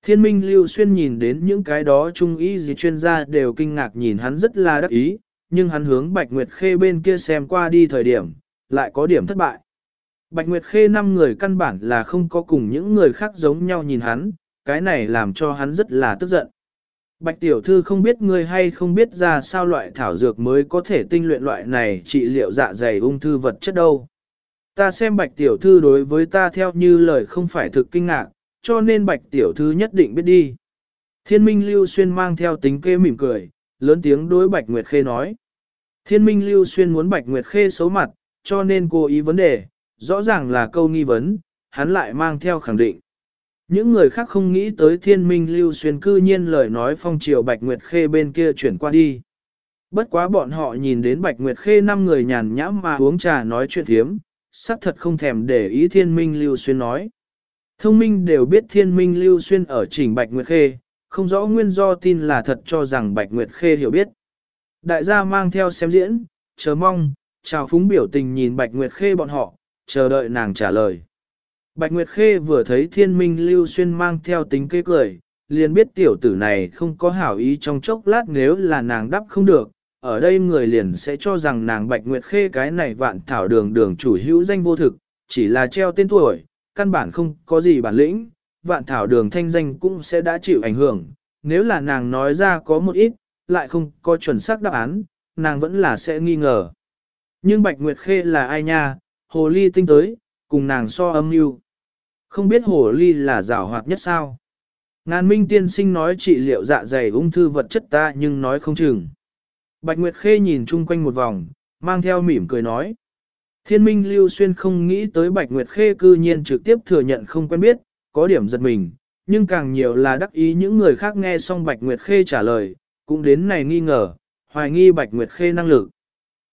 Thiên minh lưu xuyên nhìn đến những cái đó trung ý gì chuyên gia đều kinh ngạc nhìn hắn rất là đắc ý, nhưng hắn hướng Bạch Nguyệt Khê bên kia xem qua đi thời điểm, lại có điểm thất bại. Bạch Nguyệt Khê năm người căn bản là không có cùng những người khác giống nhau nhìn hắn, cái này làm cho hắn rất là tức giận. Bạch tiểu thư không biết ngươi hay không biết ra sao loại thảo dược mới có thể tinh luyện loại này trị liệu dạ dày ung thư vật chất đâu. Ta xem bạch tiểu thư đối với ta theo như lời không phải thực kinh ngạc, cho nên bạch tiểu thư nhất định biết đi. Thiên minh lưu xuyên mang theo tính kê mỉm cười, lớn tiếng đối bạch nguyệt khê nói. Thiên minh lưu xuyên muốn bạch nguyệt khê xấu mặt, cho nên cố ý vấn đề, rõ ràng là câu nghi vấn, hắn lại mang theo khẳng định. Những người khác không nghĩ tới thiên minh lưu xuyên cư nhiên lời nói phong triều Bạch Nguyệt Khê bên kia chuyển qua đi. Bất quá bọn họ nhìn đến Bạch Nguyệt Khê năm người nhàn nhãm mà uống trà nói chuyện thiếm, sắc thật không thèm để ý thiên minh lưu xuyên nói. Thông minh đều biết thiên minh lưu xuyên ở Trình Bạch Nguyệt Khê, không rõ nguyên do tin là thật cho rằng Bạch Nguyệt Khê hiểu biết. Đại gia mang theo xem diễn, chờ mong, chào phúng biểu tình nhìn Bạch Nguyệt Khê bọn họ, chờ đợi nàng trả lời. Bạch Nguyệt Khê vừa thấy thiên minh lưu xuyên mang theo tính kế cười, liền biết tiểu tử này không có hảo ý trong chốc lát nếu là nàng đắp không được, ở đây người liền sẽ cho rằng nàng Bạch Nguyệt Khê cái này vạn thảo đường đường chủ hữu danh vô thực, chỉ là treo tên tuổi, căn bản không có gì bản lĩnh, vạn thảo đường thanh danh cũng sẽ đã chịu ảnh hưởng, nếu là nàng nói ra có một ít, lại không có chuẩn xác đáp án, nàng vẫn là sẽ nghi ngờ. Nhưng Bạch Nguyệt Khê là ai nha, hồ ly tinh tới, cùng nàng so âm mưu. Không biết hồ ly là rào hoạt nhất sao? Ngàn minh tiên sinh nói trị liệu dạ dày ung thư vật chất ta nhưng nói không chừng. Bạch Nguyệt Khê nhìn chung quanh một vòng, mang theo mỉm cười nói. Thiên minh lưu xuyên không nghĩ tới Bạch Nguyệt Khê cư nhiên trực tiếp thừa nhận không quen biết, có điểm giật mình, nhưng càng nhiều là đắc ý những người khác nghe xong Bạch Nguyệt Khê trả lời, cũng đến này nghi ngờ, hoài nghi Bạch Nguyệt Khê năng lực.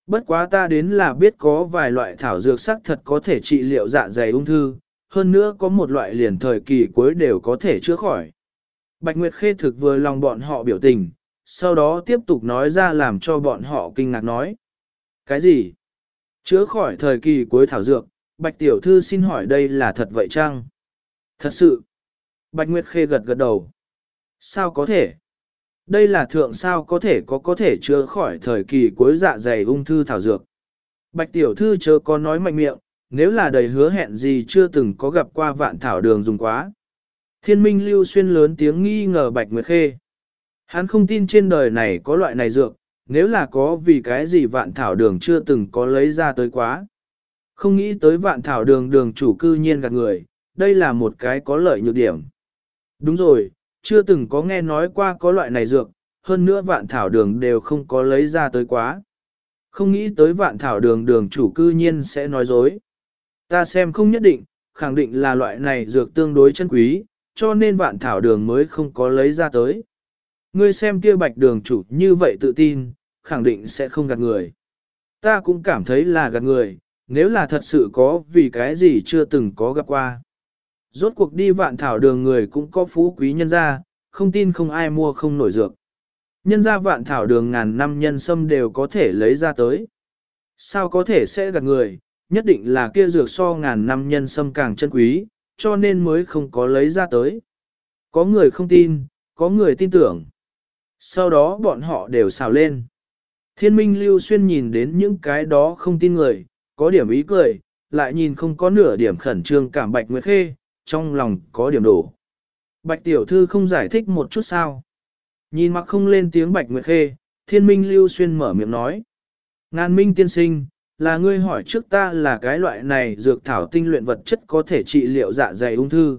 Bất quá ta đến là biết có vài loại thảo dược sắc thật có thể trị liệu dạ dày ung thư, hơn nữa có một loại liền thời kỳ cuối đều có thể chữa khỏi. Bạch Nguyệt Khê thực vừa lòng bọn họ biểu tình, sau đó tiếp tục nói ra làm cho bọn họ kinh ngạc nói. Cái gì? Chữa khỏi thời kỳ cuối thảo dược, Bạch Tiểu Thư xin hỏi đây là thật vậy chăng? Thật sự. Bạch Nguyệt Khê gật gật đầu. Sao có thể? Đây là thượng sao có thể có có thể chữa khỏi thời kỳ cuối dạ dày ung thư thảo dược. Bạch Tiểu Thư chớ có nói mạnh miệng, nếu là đầy hứa hẹn gì chưa từng có gặp qua vạn thảo đường dùng quá. Thiên minh lưu xuyên lớn tiếng nghi ngờ Bạch Nguyệt Khê. Hắn không tin trên đời này có loại này dược, nếu là có vì cái gì vạn thảo đường chưa từng có lấy ra tới quá. Không nghĩ tới vạn thảo đường đường chủ cư nhiên gạt người, đây là một cái có lợi nhược điểm. Đúng rồi, chưa từng có nghe nói qua có loại này dược, hơn nữa vạn thảo đường đều không có lấy ra tới quá. Không nghĩ tới vạn thảo đường đường chủ cư nhiên sẽ nói dối. Ta xem không nhất định, khẳng định là loại này dược tương đối chân quý, cho nên vạn thảo đường mới không có lấy ra tới. Ngươi xem kia bạch đường chủ như vậy tự tin, khẳng định sẽ không gạt người. Ta cũng cảm thấy là gạt người, nếu là thật sự có vì cái gì chưa từng có gặp qua. Rốt cuộc đi vạn thảo đường người cũng có phú quý nhân gia, không tin không ai mua không nổi dược. Nhân gia vạn thảo đường ngàn năm nhân sâm đều có thể lấy ra tới. Sao có thể sẽ gạt người, nhất định là kia dược so ngàn năm nhân sâm càng chân quý, cho nên mới không có lấy ra tới. Có người không tin, có người tin tưởng. Sau đó bọn họ đều xào lên. Thiên minh lưu xuyên nhìn đến những cái đó không tin người, có điểm ý cười, lại nhìn không có nửa điểm khẩn trương cảm bạch nguyệt khê, trong lòng có điểm đổ. Bạch tiểu thư không giải thích một chút sao. Nhìn mặc không lên tiếng bạch nguyệt khê, thiên minh lưu xuyên mở miệng nói. Ngàn minh tiên sinh, là ngươi hỏi trước ta là cái loại này dược thảo tinh luyện vật chất có thể trị liệu dạ dày ung thư.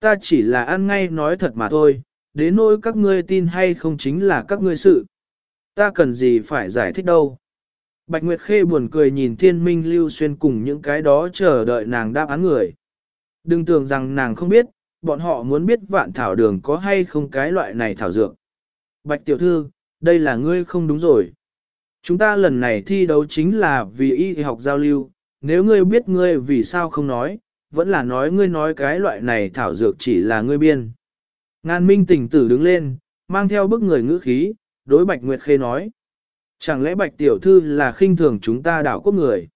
Ta chỉ là ăn ngay nói thật mà thôi, đến nỗi các ngươi tin hay không chính là các ngươi sự. Ta cần gì phải giải thích đâu. Bạch Nguyệt Khê buồn cười nhìn thiên minh lưu xuyên cùng những cái đó chờ đợi nàng đáp án người. Đừng tưởng rằng nàng không biết, bọn họ muốn biết vạn thảo đường có hay không cái loại này thảo dược. Bạch tiểu thư, đây là ngươi không đúng rồi. Chúng ta lần này thi đấu chính là vì y học giao lưu, nếu ngươi biết ngươi vì sao không nói, vẫn là nói ngươi nói cái loại này thảo dược chỉ là ngươi biên. Ngàn minh tỉnh tử đứng lên, mang theo bức người ngữ khí, đối Bạch Nguyệt Khê nói. Chẳng lẽ Bạch Tiểu Thư là khinh thường chúng ta đảo quốc người?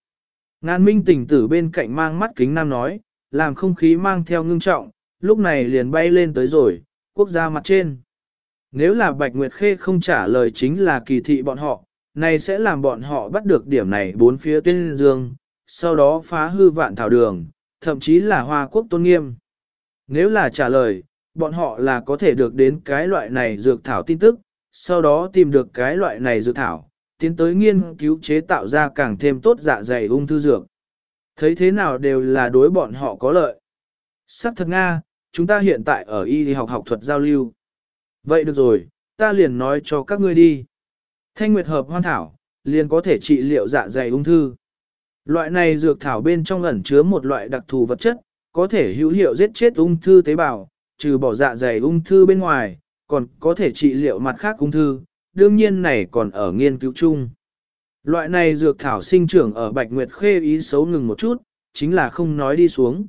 Ngàn minh tỉnh tử bên cạnh mang mắt kính nam nói, làm không khí mang theo ngưng trọng, lúc này liền bay lên tới rồi, quốc gia mặt trên. Nếu là Bạch Nguyệt Khê không trả lời chính là kỳ thị bọn họ, này sẽ làm bọn họ bắt được điểm này bốn phía tuyên dương, sau đó phá hư vạn thảo đường, thậm chí là hoa quốc tôn nghiêm. Nếu là trả lời, bọn họ là có thể được đến cái loại này dược thảo tin tức, sau đó tìm được cái loại này dược thảo, tiến tới nghiên cứu chế tạo ra càng thêm tốt dạ dày ung thư dược. Thấy thế nào đều là đối bọn họ có lợi. Sắc thật Nga, chúng ta hiện tại ở y học học thuật giao lưu. Vậy được rồi, ta liền nói cho các ngươi đi. Thanh nguyệt hợp hoan thảo, liền có thể trị liệu dạ dày ung thư. Loại này dược thảo bên trong ẩn chứa một loại đặc thù vật chất, có thể hữu hiệu giết chết ung thư tế bào, trừ bỏ dạ dày ung thư bên ngoài, còn có thể trị liệu mặt khác ung thư, đương nhiên này còn ở nghiên cứu chung. Loại này dược thảo sinh trưởng ở Bạch Nguyệt Khê ý xấu ngừng một chút, chính là không nói đi xuống.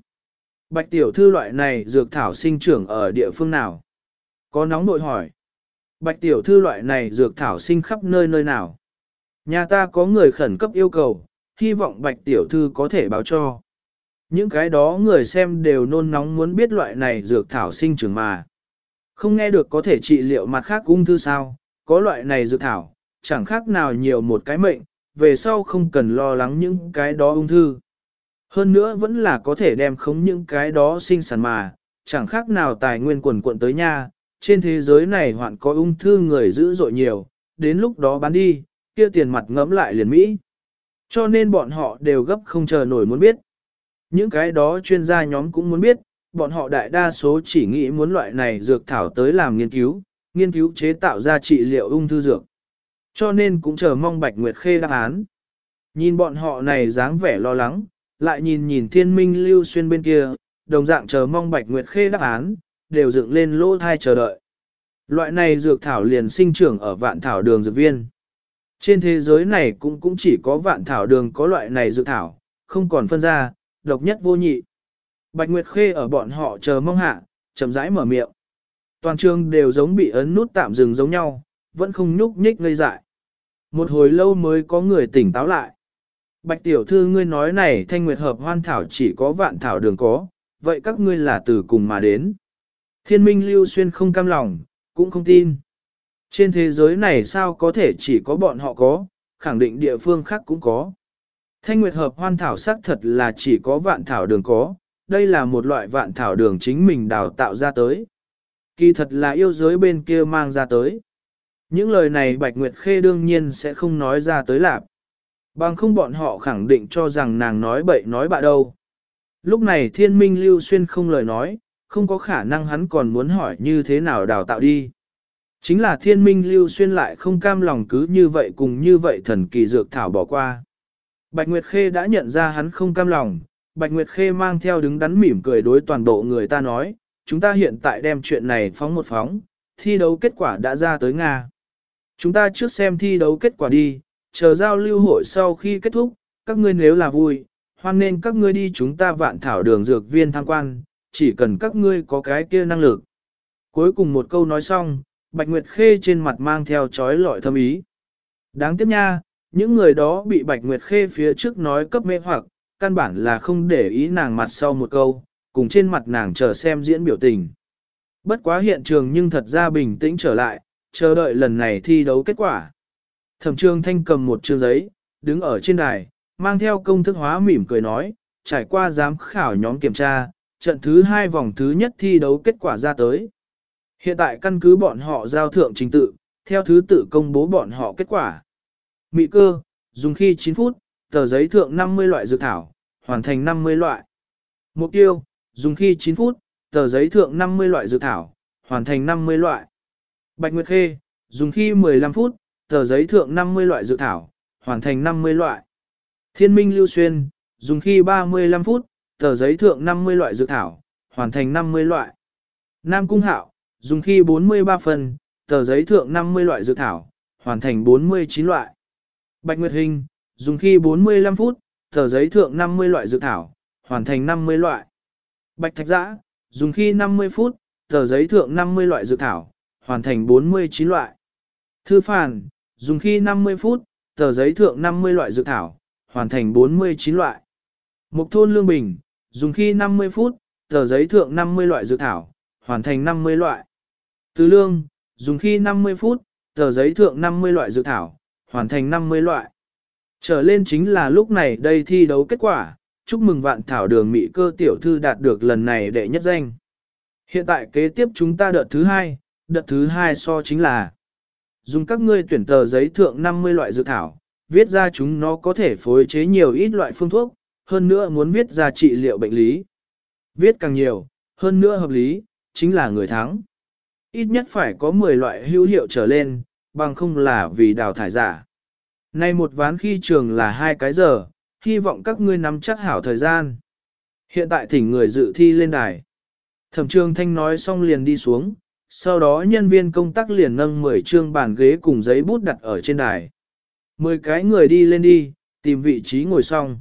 Bạch tiểu thư loại này dược thảo sinh trưởng ở địa phương nào? Có nóng nội hỏi. Bạch tiểu thư loại này dược thảo sinh khắp nơi nơi nào? Nhà ta có người khẩn cấp yêu cầu, hy vọng bạch tiểu thư có thể báo cho. Những cái đó người xem đều nôn nóng muốn biết loại này dược thảo sinh trưởng mà. Không nghe được có thể trị liệu mặt khác ung thư sao, có loại này dược thảo, chẳng khác nào nhiều một cái mệnh, về sau không cần lo lắng những cái đó ung thư. Hơn nữa vẫn là có thể đem khống những cái đó sinh sản mà, chẳng khác nào tài nguyên quần quận tới nha, trên thế giới này hoạn có ung thư người dữ dội nhiều, đến lúc đó bán đi, kia tiền mặt ngẫm lại liền Mỹ. Cho nên bọn họ đều gấp không chờ nổi muốn biết. Những cái đó chuyên gia nhóm cũng muốn biết, bọn họ đại đa số chỉ nghĩ muốn loại này dược thảo tới làm nghiên cứu, nghiên cứu chế tạo ra trị liệu ung thư dược. Cho nên cũng chờ mong Bạch Nguyệt Khê đáp án. Nhìn bọn họ này dáng vẻ lo lắng, lại nhìn nhìn thiên minh lưu xuyên bên kia, đồng dạng chờ mong Bạch Nguyệt Khê đáp án, đều dựng lên lỗ thai chờ đợi. Loại này dược thảo liền sinh trưởng ở vạn thảo đường dược viên. Trên thế giới này cũng cũng chỉ có vạn thảo đường có loại này dược thảo, không còn phân ra, độc nhất vô nhị. Bạch Nguyệt Khê ở bọn họ chờ mong hạ, chậm rãi mở miệng. Toàn trường đều giống bị ấn nút tạm dừng giống nhau, vẫn không nhúc nhích ngây dại. Một hồi lâu mới có người tỉnh táo lại. Bạch tiểu thư ngươi nói này thanh nguyệt hợp hoan thảo chỉ có vạn thảo đường có, vậy các ngươi là từ cùng mà đến. Thiên minh lưu xuyên không cam lòng, cũng không tin. Trên thế giới này sao có thể chỉ có bọn họ có, khẳng định địa phương khác cũng có. Thanh nguyệt hợp hoan thảo sắc thật là chỉ có vạn thảo đường có, đây là một loại vạn thảo đường chính mình đào tạo ra tới. Kỳ thật là yêu giới bên kia mang ra tới. Những lời này Bạch Nguyệt Khê đương nhiên sẽ không nói ra tới lạp. Bằng không bọn họ khẳng định cho rằng nàng nói bậy nói bạ đâu. Lúc này thiên minh lưu xuyên không lời nói, không có khả năng hắn còn muốn hỏi như thế nào đào tạo đi. Chính là thiên minh lưu xuyên lại không cam lòng cứ như vậy cùng như vậy thần kỳ dược thảo bỏ qua. Bạch Nguyệt Khê đã nhận ra hắn không cam lòng, Bạch Nguyệt Khê mang theo đứng đắn mỉm cười đối toàn bộ người ta nói, chúng ta hiện tại đem chuyện này phóng một phóng, thi đấu kết quả đã ra tới Nga. Chúng ta trước xem thi đấu kết quả đi, chờ giao lưu hội sau khi kết thúc, các ngươi nếu là vui, hoan nên các ngươi đi chúng ta vạn thảo đường dược viên tham quan, chỉ cần các ngươi có cái kia năng lực. Cuối cùng một câu nói xong, Bạch Nguyệt Khê trên mặt mang theo chói lọi thâm ý. Đáng tiếc nha, những người đó bị Bạch Nguyệt Khê phía trước nói cấp mê hoặc, căn bản là không để ý nàng mặt sau một câu, cùng trên mặt nàng chờ xem diễn biểu tình. Bất quá hiện trường nhưng thật ra bình tĩnh trở lại, chờ đợi lần này thi đấu kết quả. Thẩm trương thanh cầm một chương giấy, đứng ở trên đài, mang theo công thức hóa mỉm cười nói, trải qua giám khảo nhóm kiểm tra, trận thứ hai vòng thứ nhất thi đấu kết quả ra tới. Hiện tại căn cứ bọn họ giao thượng trình tự, theo thứ tự công bố bọn họ kết quả. Mị cơ, dùng khi 9 phút, tờ giấy thượng 50 loại dược thảo, hoàn thành 50 loại. Mục tiêu, dùng khi 9 phút, tờ giấy thượng 50 loại dược thảo, hoàn thành 50 loại. Bạch Nguyệt Khê, dùng khi 15 phút, tờ giấy thượng 50 loại dược thảo, hoàn thành 50 loại. Thiên Minh Lưu Xuyên, dùng khi 35 phút, tờ giấy thượng 50 loại dược thảo, hoàn thành 50 loại. Nam Cung Hạo, dùng khi 43 phần, tờ giấy thượng 50 loại dược thảo, hoàn thành 49 loại. Bạch Nguyệt Hình, dùng khi 45 phút, tờ giấy thượng 50 loại dược thảo, hoàn thành 50 loại. Bạch Thạch Giã, dùng khi 50 phút, tờ giấy thượng 50 loại dược thảo, hoàn thành 49 loại. Thư Phàn, dùng khi 50 phút, tờ giấy thượng 50 loại dược thảo, hoàn thành 49 loại. Mục thôn Lương Bình, dùng khi 50 phút, tờ giấy thượng 50 loại dược thảo, hoàn thành 50 loại. Từ Lương, dùng khi 50 phút, tờ giấy thượng 50 loại dược thảo, hoàn thành 50 loại. Trở lên chính là lúc này đây thi đấu kết quả, chúc mừng vạn thảo đường Mỹ cơ tiểu thư đạt được lần này đệ nhất danh. Hiện tại kế tiếp chúng ta đợt thứ hai, đợt thứ hai so chính là dùng các ngươi tuyển tờ giấy thượng 50 loại dược thảo, viết ra chúng nó có thể phối chế nhiều ít loại phương thuốc, hơn nữa muốn viết ra trị liệu bệnh lý. Viết càng nhiều, hơn nữa hợp lý, chính là người thắng. Ít nhất phải có 10 loại hữu hiệu trở lên, bằng không là vì đào thải giả. Nay một ván khi trường là hai cái giờ, hy vọng các ngươi nắm chắc hảo thời gian. Hiện tại thỉnh người dự thi lên đài. Thẩm trường thanh nói xong liền đi xuống, sau đó nhân viên công tác liền nâng 10 trương bàn ghế cùng giấy bút đặt ở trên đài. 10 cái người đi lên đi, tìm vị trí ngồi xong.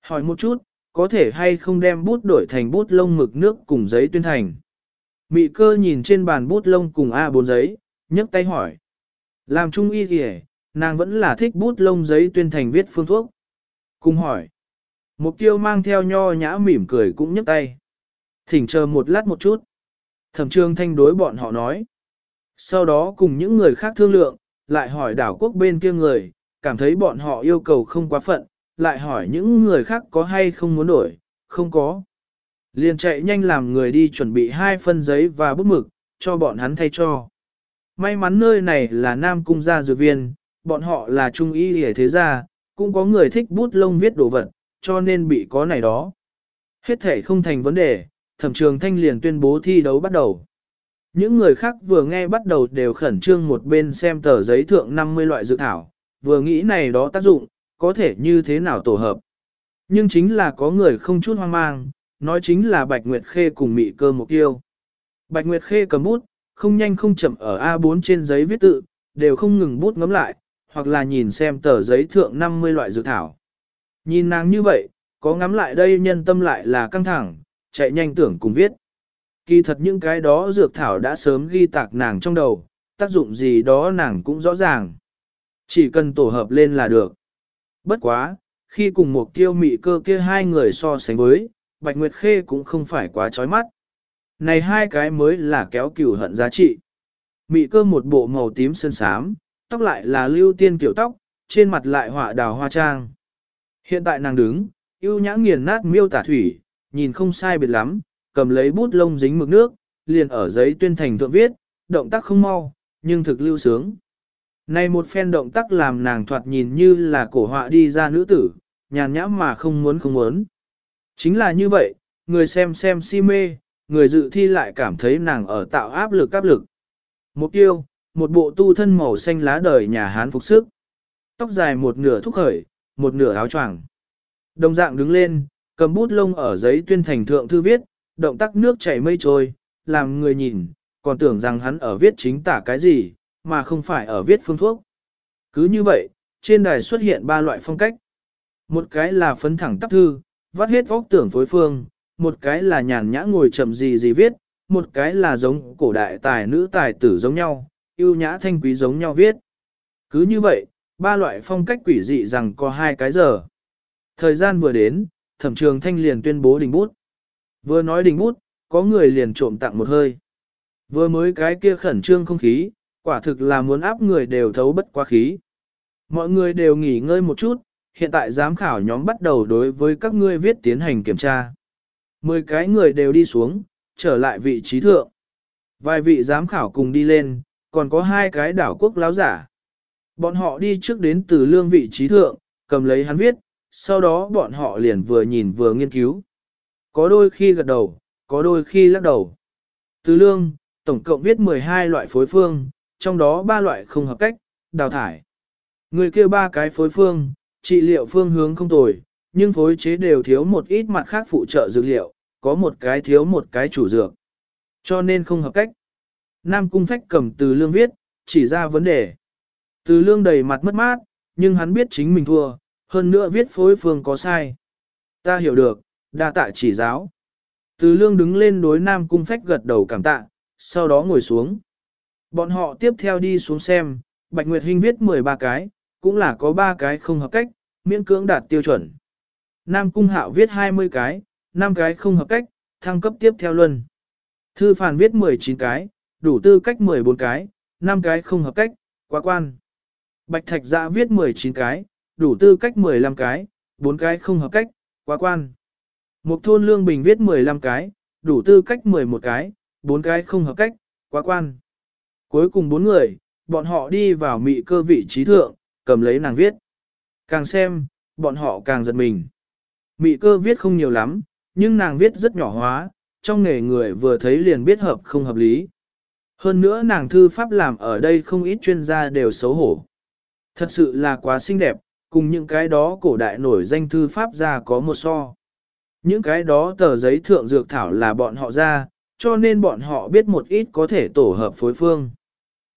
Hỏi một chút, có thể hay không đem bút đổi thành bút lông mực nước cùng giấy tuyên thành. Mị cơ nhìn trên bàn bút lông cùng A4 giấy, nhấc tay hỏi. Làm trung y kìa, nàng vẫn là thích bút lông giấy tuyên thành viết phương thuốc. Cùng hỏi. Mục tiêu mang theo nho nhã mỉm cười cũng nhấc tay. Thỉnh chờ một lát một chút. Thẩm trương thanh đối bọn họ nói. Sau đó cùng những người khác thương lượng, lại hỏi đảo quốc bên kia người, cảm thấy bọn họ yêu cầu không quá phận, lại hỏi những người khác có hay không muốn đổi, không có. Liền chạy nhanh làm người đi chuẩn bị hai phân giấy và bút mực, cho bọn hắn thay cho. May mắn nơi này là Nam Cung gia dược viên, bọn họ là trung y hề thế gia, cũng có người thích bút lông viết đồ vật, cho nên bị có này đó. Hết thể không thành vấn đề, thẩm trường thanh liền tuyên bố thi đấu bắt đầu. Những người khác vừa nghe bắt đầu đều khẩn trương một bên xem tờ giấy thượng 50 loại dự thảo, vừa nghĩ này đó tác dụng, có thể như thế nào tổ hợp. Nhưng chính là có người không chút hoang mang, nói chính là Bạch Nguyệt Khê cùng Mị Cơ Mục Tiêu. Bạch Nguyệt Khê cầm bút, không nhanh không chậm ở A4 trên giấy viết tự, đều không ngừng bút ngắm lại, hoặc là nhìn xem tờ giấy thượng 50 loại dự thảo. Nhìn nàng như vậy, có ngắm lại đây nhân tâm lại là căng thẳng, chạy nhanh tưởng cùng viết. Kỳ thật những cái đó dược thảo đã sớm ghi tạc nàng trong đầu, tác dụng gì đó nàng cũng rõ ràng. Chỉ cần tổ hợp lên là được. Bất quá, khi cùng một kiêu mị cơ kia hai người so sánh với, Bạch Nguyệt Khê cũng không phải quá chói mắt. Này hai cái mới là kéo cửu hận giá trị. Mị cơ một bộ màu tím sơn sám, tóc lại là lưu tiên kiểu tóc, trên mặt lại họa đào hoa trang. Hiện tại nàng đứng, yêu nhã nghiền nát miêu tả thủy, nhìn không sai biệt lắm, cầm lấy bút lông dính mực nước, liền ở giấy tuyên thành thượng viết, động tác không mau, nhưng thực lưu sướng. Này một phen động tác làm nàng thoạt nhìn như là cổ họa đi ra nữ tử, nhàn nhã mà không muốn không muốn. Chính là như vậy, người xem xem si mê, người dự thi lại cảm thấy nàng ở tạo áp lực áp lực. Một tiêu, một bộ tu thân màu xanh lá đời nhà Hán phục sức. Tóc dài một nửa thúc khởi, một nửa áo choàng. Đồng dạng đứng lên, cầm bút lông ở giấy tuyên thành thượng thư viết, động tác nước chảy mây trôi, làm người nhìn, còn tưởng rằng hắn ở viết chính tả cái gì, mà không phải ở viết phương thuốc. Cứ như vậy, trên đài xuất hiện ba loại phong cách. Một cái là phấn thẳng tắp thư, vắt hết óc tưởng phối phương, một cái là nhàn nhã ngồi chậm gì gì viết, một cái là giống cổ đại tài nữ tài tử giống nhau, yêu nhã thanh quý giống nhau viết. Cứ như vậy, ba loại phong cách quỷ dị rằng có hai cái giờ. Thời gian vừa đến, thẩm trường thanh liền tuyên bố đình bút. Vừa nói đình bút, có người liền trộm tặng một hơi. Vừa mới cái kia khẩn trương không khí, quả thực là muốn áp người đều thấu bất quá khí. Mọi người đều nghỉ ngơi một chút, hiện tại giám khảo nhóm bắt đầu đối với các ngươi viết tiến hành kiểm tra. Mười cái người đều đi xuống, trở lại vị trí thượng. Vài vị giám khảo cùng đi lên, còn có hai cái đảo quốc láo giả. Bọn họ đi trước đến từ lương vị trí thượng, cầm lấy hắn viết, sau đó bọn họ liền vừa nhìn vừa nghiên cứu. Có đôi khi gật đầu, có đôi khi lắc đầu. Từ lương, tổng cộng viết 12 loại phối phương, trong đó ba loại không hợp cách, đào thải. Người kêu ba cái phối phương, trị liệu phương hướng không tồi, nhưng phối chế đều thiếu một ít mặt khác phụ trợ dược liệu, có một cái thiếu một cái chủ dược. Cho nên không hợp cách. Nam Cung Phách cầm từ lương viết, chỉ ra vấn đề. Từ lương đầy mặt mất mát, nhưng hắn biết chính mình thua, hơn nữa viết phối phương có sai. Ta hiểu được, đa tạ chỉ giáo. Từ lương đứng lên đối Nam Cung Phách gật đầu cảm tạ, sau đó ngồi xuống. Bọn họ tiếp theo đi xuống xem, Bạch Nguyệt Hinh viết 13 cái, cũng là có 3 cái không hợp cách, miễn cưỡng đạt tiêu chuẩn. Nam Cung Hạo viết 20 cái, 5 cái không hợp cách, thăng cấp tiếp theo luân. Thư Phản viết 19 cái, đủ tư cách 14 cái, 5 cái không hợp cách, quá quan. Bạch Thạch Dạ viết 19 cái, đủ tư cách 15 cái, 4 cái không hợp cách, quá quan. Mục thôn lương bình viết 15 cái, đủ tư cách 11 cái, 4 cái không hợp cách, quá quan. Cuối cùng 4 người, bọn họ đi vào mị cơ vị trí thượng, cầm lấy nàng viết. Càng xem, bọn họ càng giật mình. Mị cơ viết không nhiều lắm, nhưng nàng viết rất nhỏ hóa, trong nghề người vừa thấy liền biết hợp không hợp lý. Hơn nữa nàng thư pháp làm ở đây không ít chuyên gia đều xấu hổ. Thật sự là quá xinh đẹp, cùng những cái đó cổ đại nổi danh thư pháp ra có một so. Những cái đó tờ giấy thượng dược thảo là bọn họ ra, cho nên bọn họ biết một ít có thể tổ hợp phối phương.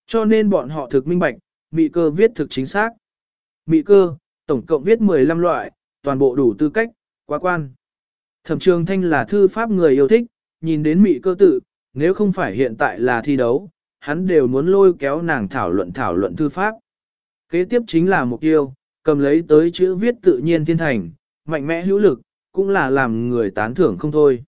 Cho nên bọn họ thực minh bạch, mị cơ viết thực chính xác. Mị cơ, tổng cộng viết 15 loại, toàn bộ đủ tư cách, quá quan. Thẩm trường thanh là thư pháp người yêu thích, nhìn đến mị cơ tự, nếu không phải hiện tại là thi đấu, hắn đều muốn lôi kéo nàng thảo luận thảo luận thư pháp. Kế tiếp chính là mục tiêu, cầm lấy tới chữ viết tự nhiên thiên thành, mạnh mẽ hữu lực, cũng là làm người tán thưởng không thôi.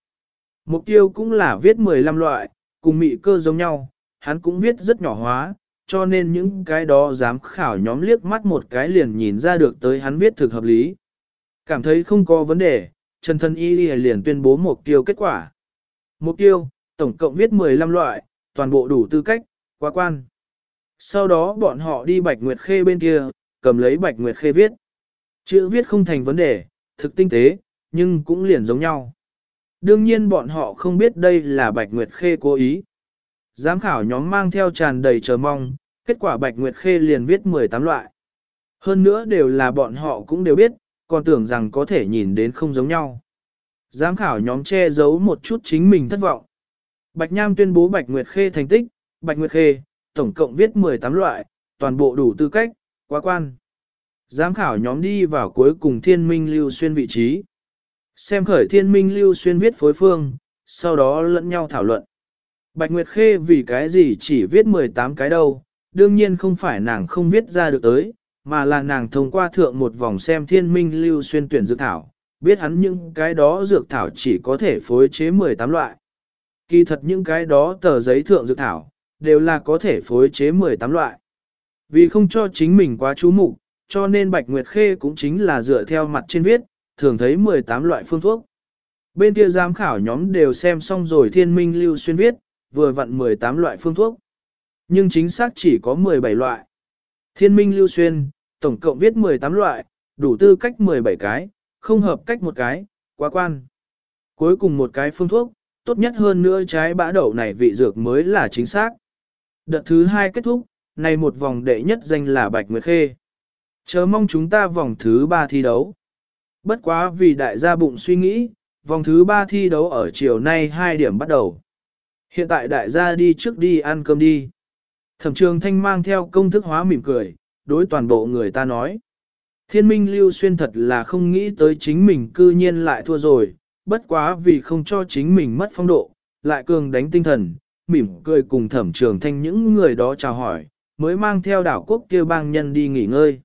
Mục tiêu cũng là viết 15 loại, cùng mị cơ giống nhau, hắn cũng viết rất nhỏ hóa, cho nên những cái đó dám khảo nhóm liếc mắt một cái liền nhìn ra được tới hắn viết thực hợp lý. Cảm thấy không có vấn đề, Trần Thân Y liền tuyên bố mục tiêu kết quả. Mục tiêu, tổng cộng viết 15 loại, toàn bộ đủ tư cách, quá quan. Sau đó bọn họ đi Bạch Nguyệt Khê bên kia, cầm lấy Bạch Nguyệt Khê viết. Chữ viết không thành vấn đề, thực tinh tế, nhưng cũng liền giống nhau. Đương nhiên bọn họ không biết đây là Bạch Nguyệt Khê cố ý. Giám khảo nhóm mang theo tràn đầy chờ mong, kết quả Bạch Nguyệt Khê liền viết 18 loại. Hơn nữa đều là bọn họ cũng đều biết, còn tưởng rằng có thể nhìn đến không giống nhau. Giám khảo nhóm che giấu một chút chính mình thất vọng. Bạch Nham tuyên bố Bạch Nguyệt Khê thành tích, Bạch Nguyệt Khê, tổng cộng viết 18 loại, toàn bộ đủ tư cách, quá quan. Giám khảo nhóm đi vào cuối cùng thiên minh lưu xuyên vị trí. Xem khởi thiên minh lưu xuyên viết phối phương, sau đó lẫn nhau thảo luận. Bạch Nguyệt Khê vì cái gì chỉ viết 18 cái đâu, đương nhiên không phải nàng không viết ra được tới, mà là nàng thông qua thượng một vòng xem thiên minh lưu xuyên tuyển dược thảo, biết hắn những cái đó dược thảo chỉ có thể phối chế 18 loại. Kỳ thật những cái đó tờ giấy thượng dược thảo, đều là có thể phối chế 18 loại. Vì không cho chính mình quá chú mục, cho nên Bạch Nguyệt Khê cũng chính là dựa theo mặt trên viết, thường thấy 18 loại phương thuốc. Bên kia giám khảo nhóm đều xem xong rồi thiên minh lưu xuyên viết, vừa vặn 18 loại phương thuốc. Nhưng chính xác chỉ có 17 loại. Thiên minh lưu xuyên, tổng cộng viết 18 loại, đủ tư cách 17 cái, không hợp cách một cái, quá quan. Cuối cùng một cái phương thuốc, tốt nhất hơn nữa trái bã đậu này vị dược mới là chính xác. Đợt thứ hai kết thúc, này một vòng đệ nhất danh là Bạch Nguyệt Khê. Chờ mong chúng ta vòng thứ ba thi đấu. Bất quá vì đại gia bụng suy nghĩ, vòng thứ ba thi đấu ở chiều nay 2 điểm bắt đầu. Hiện tại đại gia đi trước đi ăn cơm đi. Thẩm trường thanh mang theo công thức hóa mỉm cười, đối toàn bộ người ta nói. Thiên minh lưu xuyên thật là không nghĩ tới chính mình cư nhiên lại thua rồi, bất quá vì không cho chính mình mất phong độ, lại cường đánh tinh thần, mỉm cười cùng thẩm trường thanh những người đó chào hỏi, mới mang theo đảo quốc kia bang nhân đi nghỉ ngơi.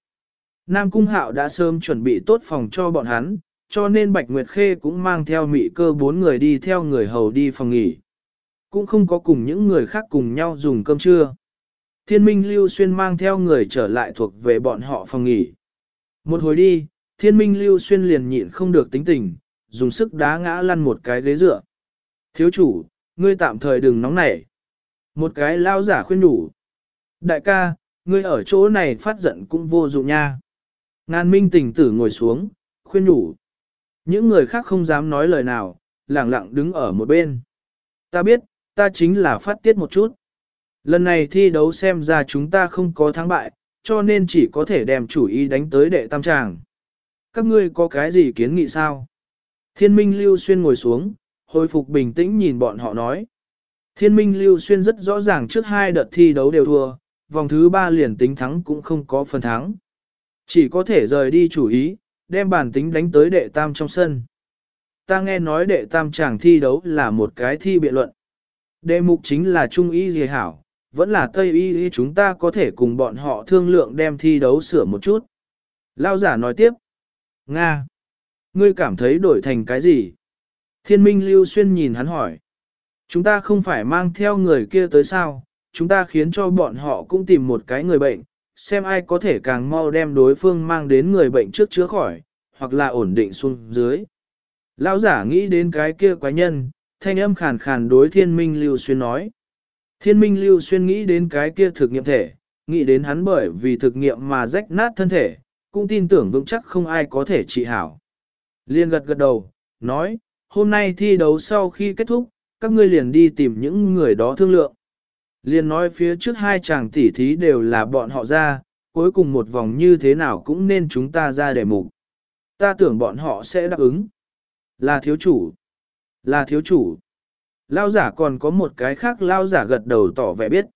Nam Cung Hạo đã sớm chuẩn bị tốt phòng cho bọn hắn, cho nên Bạch Nguyệt Khê cũng mang theo mị cơ bốn người đi theo người hầu đi phòng nghỉ. Cũng không có cùng những người khác cùng nhau dùng cơm trưa. Thiên minh lưu xuyên mang theo người trở lại thuộc về bọn họ phòng nghỉ. Một hồi đi, thiên minh lưu xuyên liền nhịn không được tính tình, dùng sức đá ngã lăn một cái ghế dựa. Thiếu chủ, ngươi tạm thời đừng nóng nảy. Một cái lao giả khuyên đủ. Đại ca, ngươi ở chỗ này phát giận cũng vô dụng nha. Ngàn minh Tỉnh tử ngồi xuống, khuyên đủ. Những người khác không dám nói lời nào, lặng lặng đứng ở một bên. Ta biết, ta chính là phát tiết một chút. Lần này thi đấu xem ra chúng ta không có thắng bại, cho nên chỉ có thể đem chủ ý đánh tới đệ tam tràng. Các ngươi có cái gì kiến nghị sao? Thiên minh lưu xuyên ngồi xuống, hồi phục bình tĩnh nhìn bọn họ nói. Thiên minh lưu xuyên rất rõ ràng trước hai đợt thi đấu đều thua, vòng thứ ba liền tính thắng cũng không có phần thắng. Chỉ có thể rời đi chủ ý, đem bản tính đánh tới đệ tam trong sân. Ta nghe nói đệ tam chàng thi đấu là một cái thi biện luận. Đề mục chính là trung ý gì hảo, vẫn là tây y chúng ta có thể cùng bọn họ thương lượng đem thi đấu sửa một chút. Lao giả nói tiếp. Nga. Ngươi cảm thấy đổi thành cái gì? Thiên minh lưu xuyên nhìn hắn hỏi. Chúng ta không phải mang theo người kia tới sao, chúng ta khiến cho bọn họ cũng tìm một cái người bệnh, xem ai có thể càng mau đem đối phương mang đến người bệnh trước chữa khỏi, hoặc là ổn định xuống dưới. Lão giả nghĩ đến cái kia quái nhân, thanh âm khàn khàn đối thiên minh lưu xuyên nói. Thiên minh lưu xuyên nghĩ đến cái kia thực nghiệm thể, nghĩ đến hắn bởi vì thực nghiệm mà rách nát thân thể, cũng tin tưởng vững chắc không ai có thể trị hảo. Liên gật gật đầu, nói, hôm nay thi đấu sau khi kết thúc, các ngươi liền đi tìm những người đó thương lượng. Liên nói phía trước hai chàng tỉ thí đều là bọn họ ra, cuối cùng một vòng như thế nào cũng nên chúng ta ra để mục. Ta tưởng bọn họ sẽ đáp ứng. Là thiếu chủ. Là thiếu chủ. Lao giả còn có một cái khác lao giả gật đầu tỏ vẻ biết.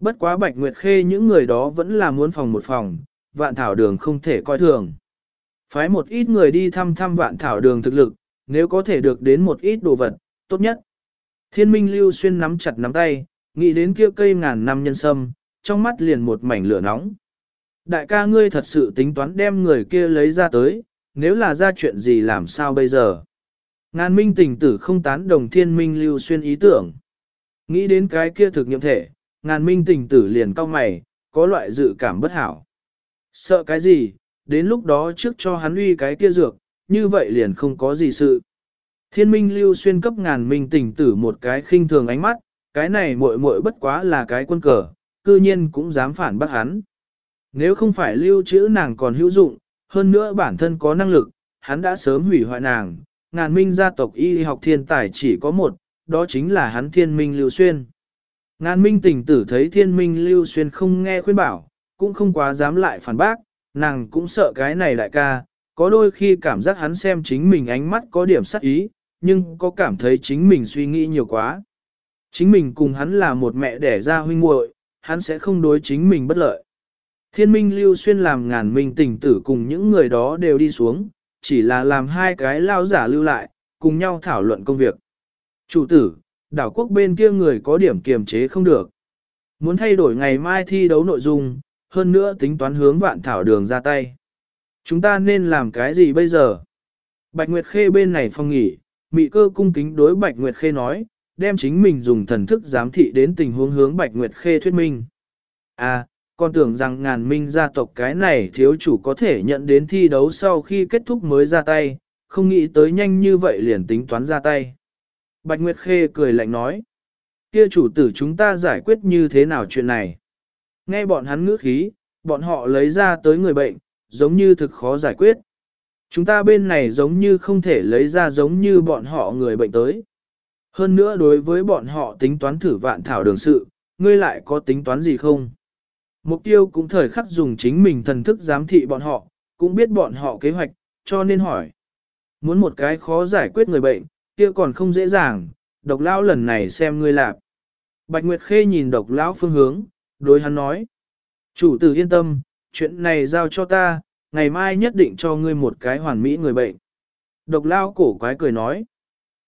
Bất quá bạch nguyệt khê những người đó vẫn là muốn phòng một phòng, vạn thảo đường không thể coi thường. Phái một ít người đi thăm thăm vạn thảo đường thực lực, nếu có thể được đến một ít đồ vật, tốt nhất. Thiên minh lưu xuyên nắm chặt nắm tay, nghĩ đến kia cây ngàn năm nhân sâm, trong mắt liền một mảnh lửa nóng. Đại ca ngươi thật sự tính toán đem người kia lấy ra tới, nếu là ra chuyện gì làm sao bây giờ? Ngàn minh tình tử không tán đồng thiên minh lưu xuyên ý tưởng. Nghĩ đến cái kia thực nghiệm thể, ngàn minh tình tử liền cau mày, có loại dự cảm bất hảo. Sợ cái gì, đến lúc đó trước cho hắn uy cái kia dược, như vậy liền không có gì sự. Thiên minh lưu xuyên cấp ngàn minh tình tử một cái khinh thường ánh mắt, cái này muội muội bất quá là cái quân cờ, cư nhiên cũng dám phản bác hắn. Nếu không phải lưu trữ nàng còn hữu dụng, hơn nữa bản thân có năng lực, hắn đã sớm hủy hoại nàng. Ngàn minh gia tộc y học thiên tài chỉ có một, đó chính là hắn thiên minh lưu xuyên. Ngàn minh Tỉnh tử thấy thiên minh lưu xuyên không nghe khuyên bảo, cũng không quá dám lại phản bác, nàng cũng sợ cái này đại ca, có đôi khi cảm giác hắn xem chính mình ánh mắt có điểm sắc ý, nhưng có cảm thấy chính mình suy nghĩ nhiều quá. Chính mình cùng hắn là một mẹ đẻ ra huynh muội, hắn sẽ không đối chính mình bất lợi. Thiên minh lưu xuyên làm ngàn minh Tỉnh tử cùng những người đó đều đi xuống, chỉ là làm hai cái lao giả lưu lại, cùng nhau thảo luận công việc. Chủ tử, đảo quốc bên kia người có điểm kiềm chế không được. Muốn thay đổi ngày mai thi đấu nội dung, hơn nữa tính toán hướng vạn thảo đường ra tay. Chúng ta nên làm cái gì bây giờ? Bạch Nguyệt Khê bên này phong nghỉ, Mị cơ cung kính đối Bạch Nguyệt Khê nói, đem chính mình dùng thần thức giám thị đến tình huống hướng Bạch Nguyệt Khê thuyết minh. À, con tưởng rằng ngàn minh gia tộc cái này thiếu chủ có thể nhận đến thi đấu sau khi kết thúc mới ra tay, không nghĩ tới nhanh như vậy liền tính toán ra tay. Bạch Nguyệt Khê cười lạnh nói, kia chủ tử chúng ta giải quyết như thế nào chuyện này. Nghe bọn hắn ngữ khí, bọn họ lấy ra tới người bệnh, giống như thực khó giải quyết. Chúng ta bên này giống như không thể lấy ra giống như bọn họ người bệnh tới. Hơn nữa đối với bọn họ tính toán thử vạn thảo đường sự, ngươi lại có tính toán gì không? Mục tiêu cũng thời khắc dùng chính mình thần thức giám thị bọn họ, cũng biết bọn họ kế hoạch, cho nên hỏi. Muốn một cái khó giải quyết người bệnh, kia còn không dễ dàng, độc lão lần này xem ngươi lạp. Bạch Nguyệt Khê nhìn độc lão phương hướng, đối hắn nói. Chủ tử yên tâm, chuyện này giao cho ta, ngày mai nhất định cho ngươi một cái hoàn mỹ người bệnh. Độc Lão cổ quái cười nói.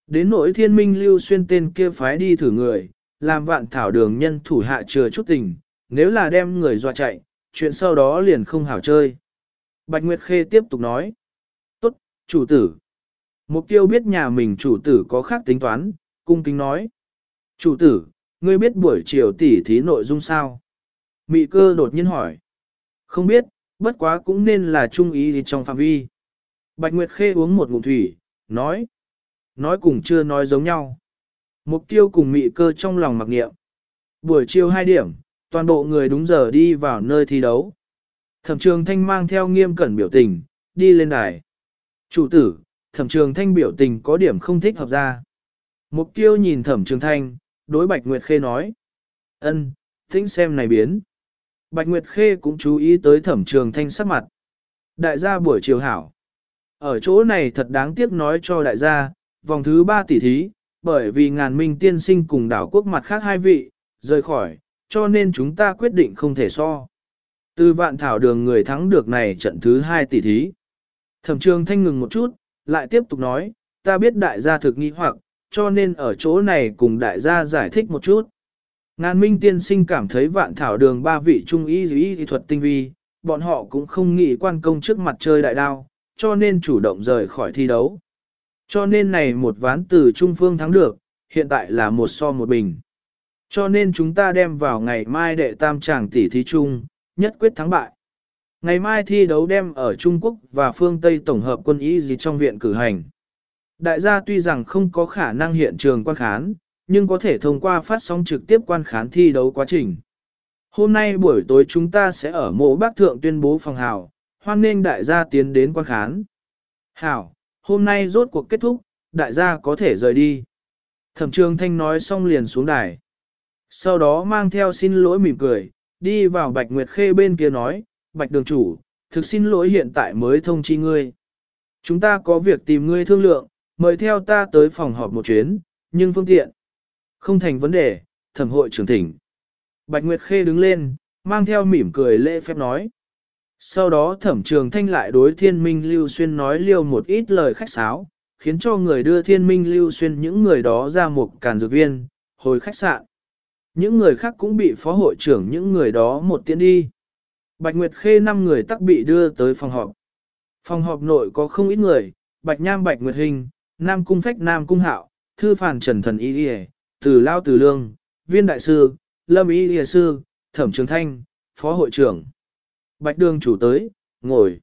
Đến nỗi thiên minh lưu xuyên tên kia phái đi thử người, làm vạn thảo đường nhân thủ hạ chừa chút tình, nếu là đem người dọa chạy, chuyện sau đó liền không hảo chơi. Bạch Nguyệt Khê tiếp tục nói. Tốt, chủ tử. Mục tiêu biết nhà mình chủ tử có khác tính toán, cung kính nói. Chủ tử, ngươi biết buổi chiều tỉ thí nội dung sao? Mị cơ đột nhiên hỏi. Không biết, bất quá cũng nên là trung ý trong phạm vi. Bạch Nguyệt Khê uống một ngụm thủy, nói. Nói cùng chưa nói giống nhau. Mục tiêu cùng mị cơ trong lòng mặc nghiệm. Buổi chiều 2 điểm, toàn bộ người đúng giờ đi vào nơi thi đấu. Thẩm trường thanh mang theo nghiêm cẩn biểu tình, đi lên đài. Chủ tử, thẩm trường thanh biểu tình có điểm không thích hợp ra. Mục tiêu nhìn thẩm trường thanh, đối Bạch Nguyệt Khê nói. ân, tính xem này biến. Bạch Nguyệt Khê cũng chú ý tới thẩm trường thanh sắc mặt. Đại gia buổi chiều hảo. Ở chỗ này thật đáng tiếc nói cho đại gia, vòng thứ ba tỷ thí, bởi vì ngàn minh tiên sinh cùng đảo quốc mặt khác hai vị, rời khỏi, cho nên chúng ta quyết định không thể so. Từ vạn thảo đường người thắng được này trận thứ hai tỷ thí. Thẩm trường thanh ngừng một chút, lại tiếp tục nói, ta biết đại gia thực nghi hoặc, cho nên ở chỗ này cùng đại gia giải thích một chút. Ngàn minh tiên sinh cảm thấy vạn thảo đường ba vị trung y y y thuật tinh vi, bọn họ cũng không nghĩ quan công trước mặt chơi đại đao, cho nên chủ động rời khỏi thi đấu. Cho nên này một ván từ trung phương thắng được, hiện tại là một so một bình. Cho nên chúng ta đem vào ngày mai đệ tam tràng tỷ thí chung, nhất quyết thắng bại. Ngày mai thi đấu đem ở Trung Quốc và phương Tây tổng hợp quân y gì trong viện cử hành. Đại gia tuy rằng không có khả năng hiện trường quan khán, nhưng có thể thông qua phát sóng trực tiếp quan khán thi đấu quá trình. Hôm nay buổi tối chúng ta sẽ ở mộ bác thượng tuyên bố phòng hào, hoan nghênh đại gia tiến đến quan khán. Hảo, hôm nay rốt cuộc kết thúc, đại gia có thể rời đi. Thẩm trường thanh nói xong liền xuống đài. Sau đó mang theo xin lỗi mỉm cười, đi vào Bạch Nguyệt Khê bên kia nói, Bạch đường chủ, thực xin lỗi hiện tại mới thông chi ngươi. Chúng ta có việc tìm ngươi thương lượng, mời theo ta tới phòng họp một chuyến, nhưng phương tiện. Không thành vấn đề, thẩm hội trưởng thỉnh. Bạch Nguyệt Khê đứng lên, mang theo mỉm cười lễ phép nói. Sau đó thẩm trường thanh lại đối thiên minh lưu xuyên nói liêu một ít lời khách sáo, khiến cho người đưa thiên minh lưu xuyên những người đó ra một càn dược viên, hồi khách sạn. Những người khác cũng bị phó hội trưởng những người đó một tiến đi. Bạch Nguyệt Khê năm người tắc bị đưa tới phòng họp. Phòng họp nội có không ít người, Bạch Nham Bạch Nguyệt Hình, Nam Cung Phách Nam Cung Hạo, Thư Phản Trần Thần Y Điề, Từ Lao Từ Lương, Viên Đại Sư, Lâm Y Điề Sư, Thẩm Trường Thanh, Phó Hội trưởng. Bạch Đường chủ tới, ngồi.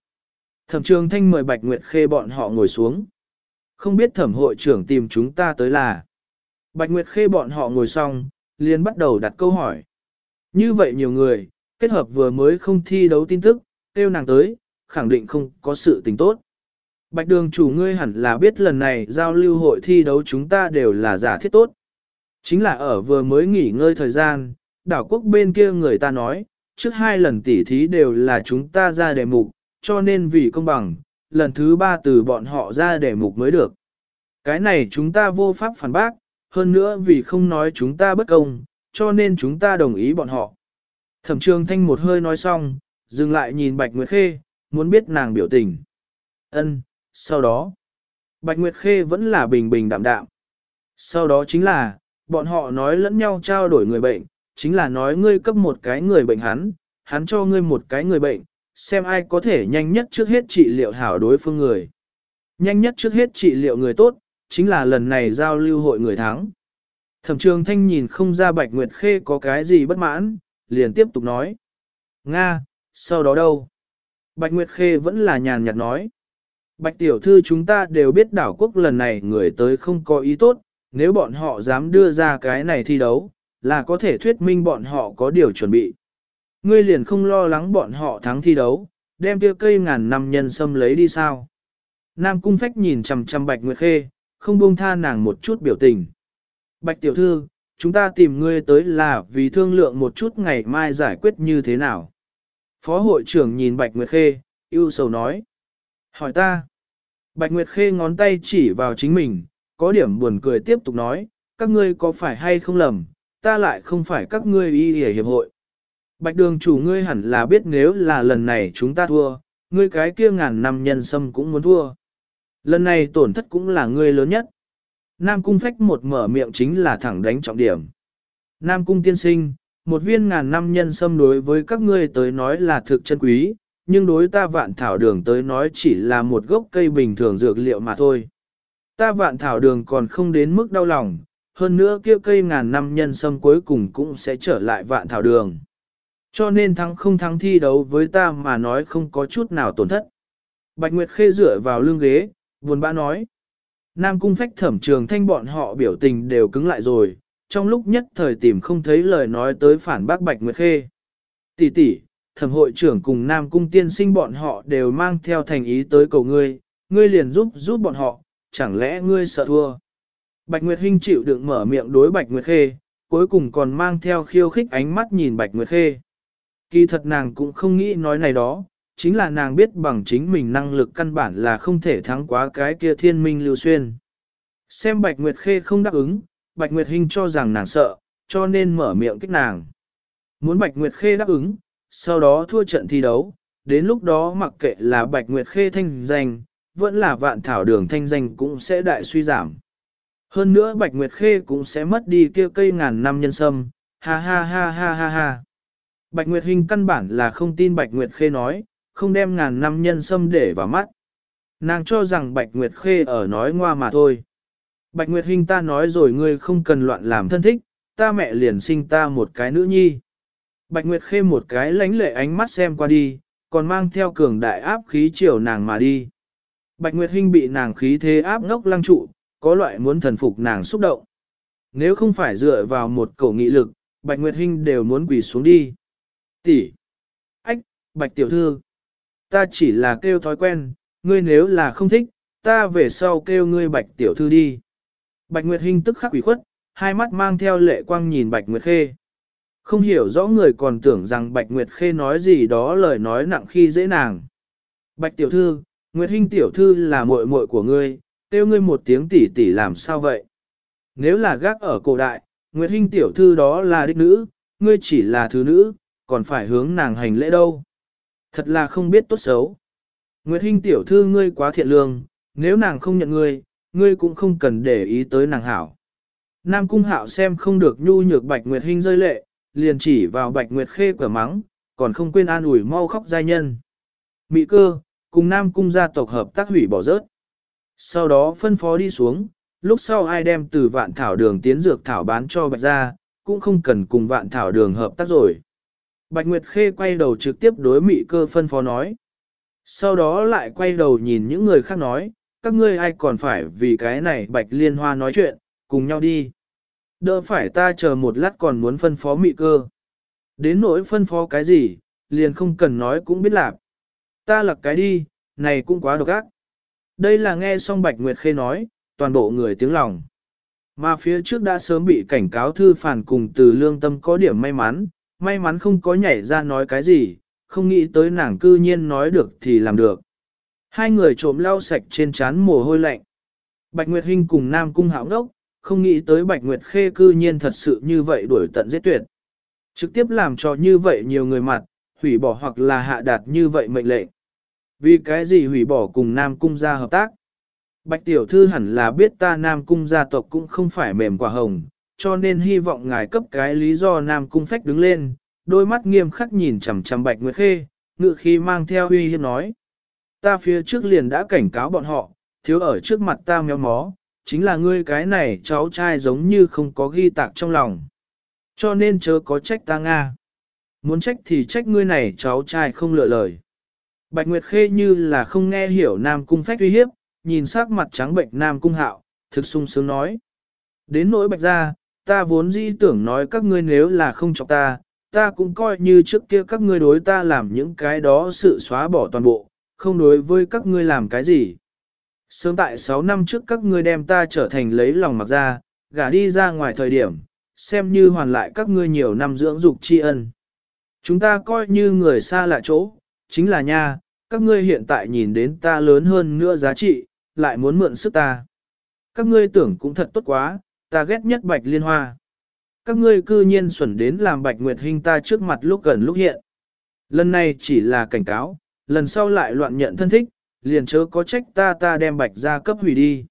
Thẩm Trường Thanh mời Bạch Nguyệt Khê bọn họ ngồi xuống. Không biết Thẩm Hội trưởng tìm chúng ta tới là. Bạch Nguyệt Khê bọn họ ngồi xong, liền bắt đầu đặt câu hỏi. Như vậy nhiều người, kết hợp vừa mới không thi đấu tin tức, kêu nàng tới, khẳng định không có sự tình tốt. Bạch đường chủ ngươi hẳn là biết lần này giao lưu hội thi đấu chúng ta đều là giả thiết tốt. Chính là ở vừa mới nghỉ ngơi thời gian, đảo quốc bên kia người ta nói, trước hai lần tỉ thí đều là chúng ta ra đề mục, cho nên vì công bằng, lần thứ ba từ bọn họ ra đề mục mới được. Cái này chúng ta vô pháp phản bác, hơn nữa vì không nói chúng ta bất công, cho nên chúng ta đồng ý bọn họ. Thẩm trường thanh một hơi nói xong, dừng lại nhìn Bạch Nguyệt Khê, muốn biết nàng biểu tình. Ân, sau đó, Bạch Nguyệt Khê vẫn là bình bình đạm đạm. Sau đó chính là, bọn họ nói lẫn nhau trao đổi người bệnh, chính là nói ngươi cấp một cái người bệnh hắn, hắn cho ngươi một cái người bệnh, xem ai có thể nhanh nhất trước hết trị liệu hảo đối phương người. Nhanh nhất trước hết trị liệu người tốt, chính là lần này giao lưu hội người thắng. Thẩm trường thanh nhìn không ra Bạch Nguyệt Khê có cái gì bất mãn, liền tiếp tục nói. Nga, sau đó đâu? Bạch Nguyệt Khê vẫn là nhàn nhạt nói. Bạch tiểu thư chúng ta đều biết đảo quốc lần này người tới không có ý tốt, nếu bọn họ dám đưa ra cái này thi đấu, là có thể thuyết minh bọn họ có điều chuẩn bị. Ngươi liền không lo lắng bọn họ thắng thi đấu, đem kia cây ngàn năm nhân sâm lấy đi sao. Nam Cung Phách nhìn chằm chằm Bạch Nguyệt Khê, không buông tha nàng một chút biểu tình. Bạch tiểu thư, chúng ta tìm ngươi tới là vì thương lượng một chút ngày mai giải quyết như thế nào. Phó hội trưởng nhìn Bạch Nguyệt Khê, yêu sầu nói. Hỏi ta. Bạch Nguyệt Khê ngón tay chỉ vào chính mình, có điểm buồn cười tiếp tục nói, các ngươi có phải hay không lầm, ta lại không phải các ngươi y hề hiệp hội. Bạch đường chủ ngươi hẳn là biết nếu là lần này chúng ta thua, ngươi cái kia ngàn năm nhân sâm cũng muốn thua. Lần này tổn thất cũng là ngươi lớn nhất. Nam cung phách một mở miệng chính là thẳng đánh trọng điểm. Nam cung tiên sinh, một viên ngàn năm nhân sâm đối với các ngươi tới nói là thực chân quý, nhưng đối ta vạn thảo đường tới nói chỉ là một gốc cây bình thường dược liệu mà thôi. Ta vạn thảo đường còn không đến mức đau lòng, hơn nữa kia cây ngàn năm nhân sâm cuối cùng cũng sẽ trở lại vạn thảo đường. Cho nên thắng không thắng thi đấu với ta mà nói không có chút nào tổn thất. Bạch Nguyệt Khê dựa vào lưng ghế, buồn bã nói. Nam cung phách thẩm trường thanh bọn họ biểu tình đều cứng lại rồi, trong lúc nhất thời tìm không thấy lời nói tới phản bác Bạch Nguyệt Khê. Tỷ tỷ, thẩm hội trưởng cùng Nam cung tiên sinh bọn họ đều mang theo thành ý tới cầu ngươi, ngươi liền giúp giúp bọn họ, chẳng lẽ ngươi sợ thua. Bạch Nguyệt Hinh chịu đựng mở miệng đối Bạch Nguyệt Khê, cuối cùng còn mang theo khiêu khích ánh mắt nhìn Bạch Nguyệt Khê. Kỳ thật nàng cũng không nghĩ nói này đó, chính là nàng biết bằng chính mình năng lực căn bản là không thể thắng quá cái kia thiên minh lưu xuyên. Xem Bạch Nguyệt Khê không đáp ứng, Bạch Nguyệt Hinh cho rằng nàng sợ, cho nên mở miệng kích nàng. Muốn Bạch Nguyệt Khê đáp ứng, sau đó thua trận thi đấu, đến lúc đó mặc kệ là Bạch Nguyệt Khê thanh danh, vẫn là vạn thảo đường thanh danh cũng sẽ đại suy giảm. Hơn nữa Bạch Nguyệt Khê cũng sẽ mất đi kia cây ngàn năm nhân sâm, ha ha ha ha ha ha. Bạch Nguyệt Hinh căn bản là không tin Bạch Nguyệt Khê nói, không đem ngàn năm nhân sâm để vào mắt. Nàng cho rằng Bạch Nguyệt Khê ở nói ngoa mà thôi. Bạch Nguyệt Hinh ta nói rồi ngươi không cần loạn làm thân thích, ta mẹ liền sinh ta một cái nữ nhi. Bạch Nguyệt Khê một cái lánh lệ ánh mắt xem qua đi, còn mang theo cường đại áp khí chiều nàng mà đi. Bạch Nguyệt Hinh bị nàng khí thế áp ngốc lăng trụ, có loại muốn thần phục nàng xúc động. Nếu không phải dựa vào một cổ nghị lực, Bạch Nguyệt Hinh đều muốn quỳ xuống đi. Tỷ, ách, Bạch Tiểu Thư, ta chỉ là kêu thói quen, ngươi nếu là không thích, ta về sau kêu ngươi Bạch Tiểu Thư đi. Bạch Nguyệt Hinh tức khắc quỷ khuất, hai mắt mang theo lệ quang nhìn Bạch Nguyệt Khê. Không hiểu rõ người còn tưởng rằng Bạch Nguyệt Khê nói gì đó lời nói nặng khi dễ nàng. Bạch Tiểu Thư, Nguyệt Hinh Tiểu Thư là muội muội của ngươi, kêu ngươi một tiếng tỷ tỷ làm sao vậy? Nếu là gác ở cổ đại, Nguyệt Hinh Tiểu Thư đó là đích nữ, ngươi chỉ là thứ nữ, còn phải hướng nàng hành lễ đâu. Thật là không biết tốt xấu. Nguyệt Hinh Tiểu Thư ngươi quá thiện lương, nếu nàng không nhận ngươi, ngươi cũng không cần để ý tới nàng hảo. Nam Cung Hạo xem không được nhu nhược Bạch Nguyệt Hinh rơi lệ, liền chỉ vào Bạch Nguyệt Khê quả mắng, còn không quên an ủi mau khóc giai nhân. Mỹ cơ, cùng Nam Cung gia tộc hợp tác hủy bỏ rớt. Sau đó phân phó đi xuống, lúc sau ai đem từ vạn thảo đường tiến dược thảo bán cho Bạch gia, cũng không cần cùng vạn thảo đường hợp tác rồi. Bạch Nguyệt Khê quay đầu trực tiếp đối Mị cơ phân phó nói. Sau đó lại quay đầu nhìn những người khác nói, các ngươi ai còn phải vì cái này Bạch Liên Hoa nói chuyện, cùng nhau đi. Đỡ phải ta chờ một lát còn muốn phân phó Mị cơ. Đến nỗi phân phó cái gì, liền không cần nói cũng biết làm. Ta lặc cái đi, này cũng quá độc ác. Đây là nghe xong Bạch Nguyệt Khê nói, toàn bộ người tiếng lòng. Mà phía trước đã sớm bị cảnh cáo thư phản cùng từ lương tâm có điểm may mắn, may mắn không có nhảy ra nói cái gì, không nghĩ tới nàng cư nhiên nói được thì làm được. Hai người trộm lau sạch trên trán mồ hôi lạnh. Bạch Nguyệt Hinh cùng Nam Cung hạo đốc, không nghĩ tới Bạch Nguyệt Khê cư nhiên thật sự như vậy đuổi tận giết tuyệt. Trực tiếp làm cho như vậy nhiều người mặt, hủy bỏ hoặc là hạ đạt như vậy mệnh lệnh. Vì cái gì hủy bỏ cùng Nam Cung gia hợp tác? Bạch Tiểu Thư hẳn là biết ta Nam Cung gia tộc cũng không phải mềm quả hồng, cho nên hy vọng ngài cấp cái lý do Nam Cung phách đứng lên, đôi mắt nghiêm khắc nhìn chằm chằm Bạch Nguyệt Khê, ngự khi mang theo uy hiếp nói. Ta phía trước liền đã cảnh cáo bọn họ, thiếu ở trước mặt ta méo mó, chính là ngươi cái này cháu trai giống như không có ghi tạc trong lòng. Cho nên chớ có trách ta Nga. Muốn trách thì trách ngươi này cháu trai không lựa lời. Bạch Nguyệt Khê như là không nghe hiểu Nam Cung phách uy hiếp, nhìn sắc mặt trắng bệnh Nam Cung hạo, thực sung sướng nói. Đến nỗi bạch ra, ta vốn dĩ tưởng nói các ngươi nếu là không chọc ta, ta cũng coi như trước kia các ngươi đối ta làm những cái đó sự xóa bỏ toàn bộ, không đối với các ngươi làm cái gì. Sớm tại 6 năm trước các ngươi đem ta trở thành lấy lòng mặc ra, gả đi ra ngoài thời điểm, xem như hoàn lại các ngươi nhiều năm dưỡng dục tri ân. Chúng ta coi như người xa lạ chỗ, chính là nha, các ngươi hiện tại nhìn đến ta lớn hơn nữa giá trị, lại muốn mượn sức ta. Các ngươi tưởng cũng thật tốt quá, ta ghét nhất bạch liên hoa. Các ngươi cư nhiên xuẩn đến làm bạch nguyệt hình ta trước mặt lúc gần lúc hiện. Lần này chỉ là cảnh cáo, lần sau lại loạn nhận thân thích, liền chớ có trách ta ta đem bạch ra cấp hủy đi.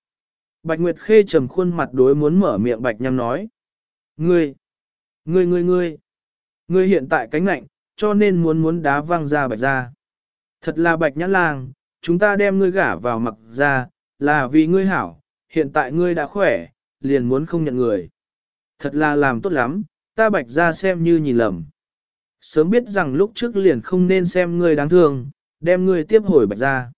Bạch Nguyệt Khê trầm khuôn mặt đối muốn mở miệng bạch nhằm nói. Ngươi, ngươi ngươi ngươi, ngươi hiện tại cánh lạnh, cho nên muốn muốn đá văng ra bạch ra. Thật là bạch nhãn lang, chúng ta đem ngươi gả vào mặc ra, là vì ngươi hảo, hiện tại ngươi đã khỏe, liền muốn không nhận người. Thật là làm tốt lắm, ta bạch ra xem như nhìn lầm. Sớm biết rằng lúc trước liền không nên xem ngươi đáng thương, đem ngươi tiếp hồi bạch ra.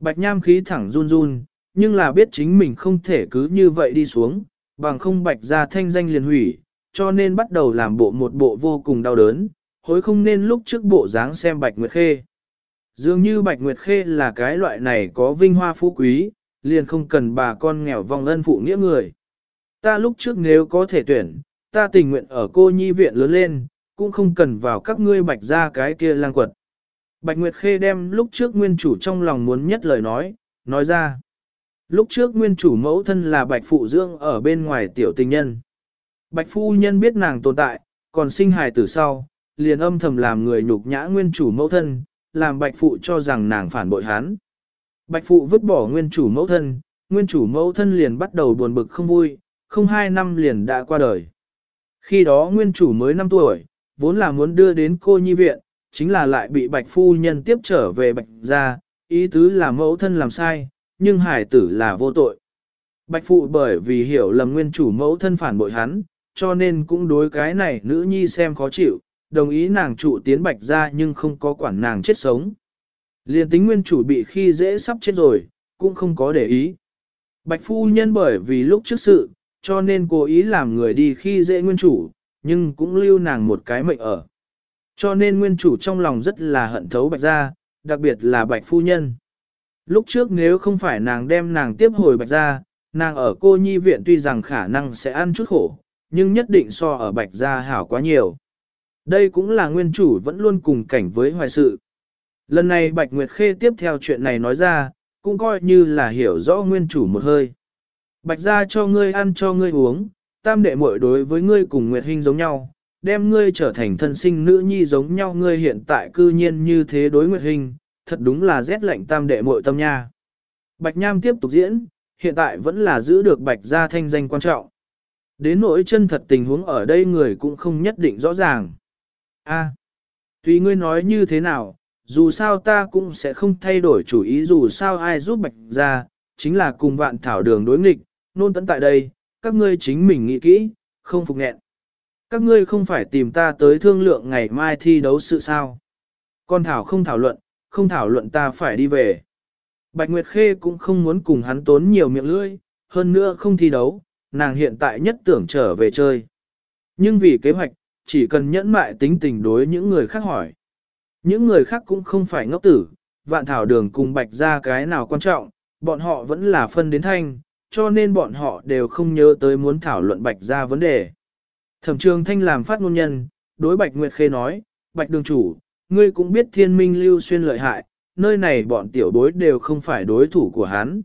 Bạch nham khí thẳng run run, nhưng là biết chính mình không thể cứ như vậy đi xuống, bằng không bạch ra thanh danh liền hủy, cho nên bắt đầu làm bộ một bộ vô cùng đau đớn, hối không nên lúc trước bộ dáng xem bạch nguyệt khê. Dường như bạch nguyệt khê là cái loại này có vinh hoa phú quý, liền không cần bà con nghèo vong ân phụ nghĩa người. Ta lúc trước nếu có thể tuyển, ta tình nguyện ở cô nhi viện lớn lên, cũng không cần vào các ngươi bạch ra cái kia lang quật. Bạch Nguyệt Khê đem lúc trước nguyên chủ trong lòng muốn nhất lời nói, nói ra. Lúc trước nguyên chủ mẫu thân là Bạch Phụ Dương ở bên ngoài tiểu tình nhân. Bạch Phu Nhân biết nàng tồn tại, còn sinh hài từ sau, liền âm thầm làm người nhục nhã nguyên chủ mẫu thân, làm Bạch Phụ cho rằng nàng phản bội hắn. Bạch Phụ vứt bỏ nguyên chủ mẫu thân, nguyên chủ mẫu thân liền bắt đầu buồn bực không vui, không hai năm liền đã qua đời. Khi đó nguyên chủ mới 5 tuổi, vốn là muốn đưa đến cô nhi viện, chính là lại bị bạch phu nhân tiếp trở về bạch gia, ý tứ là mẫu thân làm sai, nhưng hải tử là vô tội. Bạch phụ bởi vì hiểu lầm nguyên chủ mẫu thân phản bội hắn, cho nên cũng đối cái này nữ nhi xem khó chịu, đồng ý nàng trụ tiến bạch gia nhưng không có quản nàng chết sống. Liên tính nguyên chủ bị khi dễ sắp chết rồi, cũng không có để ý. Bạch phu nhân bởi vì lúc trước sự, cho nên cố ý làm người đi khi dễ nguyên chủ, nhưng cũng lưu nàng một cái mệnh ở. Cho nên nguyên chủ trong lòng rất là hận thấu bạch gia, đặc biệt là bạch phu nhân. Lúc trước nếu không phải nàng đem nàng tiếp hồi bạch gia, nàng ở cô nhi viện tuy rằng khả năng sẽ ăn chút khổ, nhưng nhất định so ở bạch gia hảo quá nhiều. Đây cũng là nguyên chủ vẫn luôn cùng cảnh với hoài sự. Lần này Bạch Nguyệt Khê tiếp theo chuyện này nói ra, cũng coi như là hiểu rõ nguyên chủ một hơi. Bạch gia cho ngươi ăn cho ngươi uống, tam đệ muội đối với ngươi cùng Nguyệt Hinh giống nhau, đem ngươi trở thành thân sinh nữ nhi giống nhau ngươi hiện tại cư nhiên như thế đối nguyệt hình, thật đúng là rét lạnh tam đệ muội tâm nha. Bạch Nham tiếp tục diễn, hiện tại vẫn là giữ được Bạch gia thanh danh quan trọng. Đến nỗi chân thật tình huống ở đây người cũng không nhất định rõ ràng. A, tùy ngươi nói như thế nào, dù sao ta cũng sẽ không thay đổi chủ ý dù sao ai giúp Bạch gia, chính là cùng vạn thảo đường đối nghịch, nôn tấn tại đây, các ngươi chính mình nghĩ kỹ, không phục nghẹn. Các ngươi không phải tìm ta tới thương lượng ngày mai thi đấu sự sao. Con Thảo không thảo luận, không thảo luận ta phải đi về. Bạch Nguyệt Khê cũng không muốn cùng hắn tốn nhiều miệng lưỡi, hơn nữa không thi đấu, nàng hiện tại nhất tưởng trở về chơi. Nhưng vì kế hoạch, chỉ cần nhẫn mại tính tình đối những người khác hỏi. Những người khác cũng không phải ngốc tử, vạn thảo đường cùng bạch ra cái nào quan trọng, bọn họ vẫn là phân đến thanh, cho nên bọn họ đều không nhớ tới muốn thảo luận bạch ra vấn đề. Thẩm trường thanh làm phát ngôn nhân, đối bạch Nguyệt Khê nói, bạch đường chủ, ngươi cũng biết thiên minh lưu xuyên lợi hại, nơi này bọn tiểu bối đều không phải đối thủ của hắn.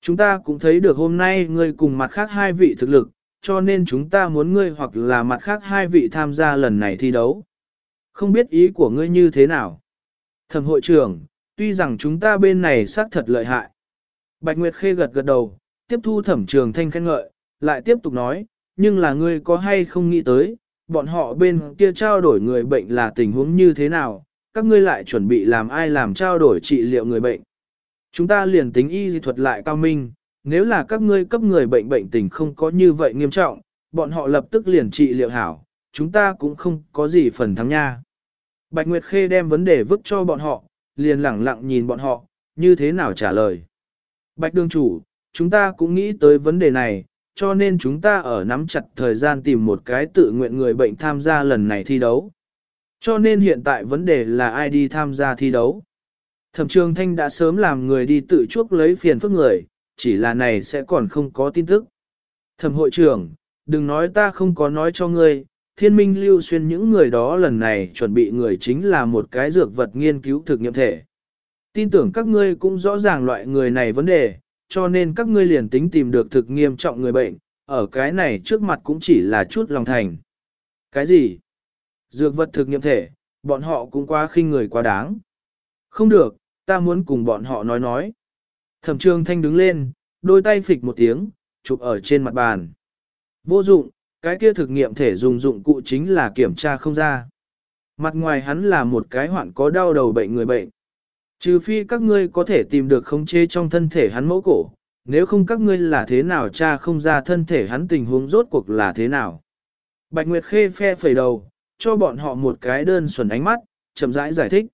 Chúng ta cũng thấy được hôm nay ngươi cùng mặt khác hai vị thực lực, cho nên chúng ta muốn ngươi hoặc là mặt khác hai vị tham gia lần này thi đấu. Không biết ý của ngươi như thế nào? Thẩm hội trưởng, tuy rằng chúng ta bên này xác thật lợi hại. Bạch Nguyệt Khê gật gật đầu, tiếp thu thẩm trường thanh khen ngợi, lại tiếp tục nói, nhưng là ngươi có hay không nghĩ tới, bọn họ bên kia trao đổi người bệnh là tình huống như thế nào, các ngươi lại chuẩn bị làm ai làm trao đổi trị liệu người bệnh. Chúng ta liền tính y dị thuật lại cao minh, nếu là các ngươi cấp người bệnh bệnh tình không có như vậy nghiêm trọng, bọn họ lập tức liền trị liệu hảo, chúng ta cũng không có gì phần thắng nha. Bạch Nguyệt Khê đem vấn đề vứt cho bọn họ, liền lẳng lặng nhìn bọn họ, như thế nào trả lời. Bạch Đường Chủ, chúng ta cũng nghĩ tới vấn đề này, cho nên chúng ta ở nắm chặt thời gian tìm một cái tự nguyện người bệnh tham gia lần này thi đấu. Cho nên hiện tại vấn đề là ai đi tham gia thi đấu. Thẩm trường thanh đã sớm làm người đi tự chuốc lấy phiền phức người, chỉ là này sẽ còn không có tin tức. Thẩm hội trưởng, đừng nói ta không có nói cho ngươi, thiên minh lưu xuyên những người đó lần này chuẩn bị người chính là một cái dược vật nghiên cứu thực nghiệm thể. Tin tưởng các ngươi cũng rõ ràng loại người này vấn đề, cho nên các ngươi liền tính tìm được thực nghiêm trọng người bệnh, ở cái này trước mặt cũng chỉ là chút lòng thành. Cái gì? Dược vật thực nghiệm thể, bọn họ cũng quá khinh người quá đáng. Không được, ta muốn cùng bọn họ nói nói. Thẩm trương thanh đứng lên, đôi tay phịch một tiếng, chụp ở trên mặt bàn. Vô dụng, cái kia thực nghiệm thể dùng dụng cụ chính là kiểm tra không ra. Mặt ngoài hắn là một cái hoạn có đau đầu bệnh người bệnh. Trừ phi các ngươi có thể tìm được khống chế trong thân thể hắn mẫu cổ, nếu không các ngươi là thế nào cha không ra thân thể hắn tình huống rốt cuộc là thế nào. Bạch Nguyệt Khê phe phẩy đầu, cho bọn họ một cái đơn xuẩn ánh mắt, chậm rãi giải, giải thích.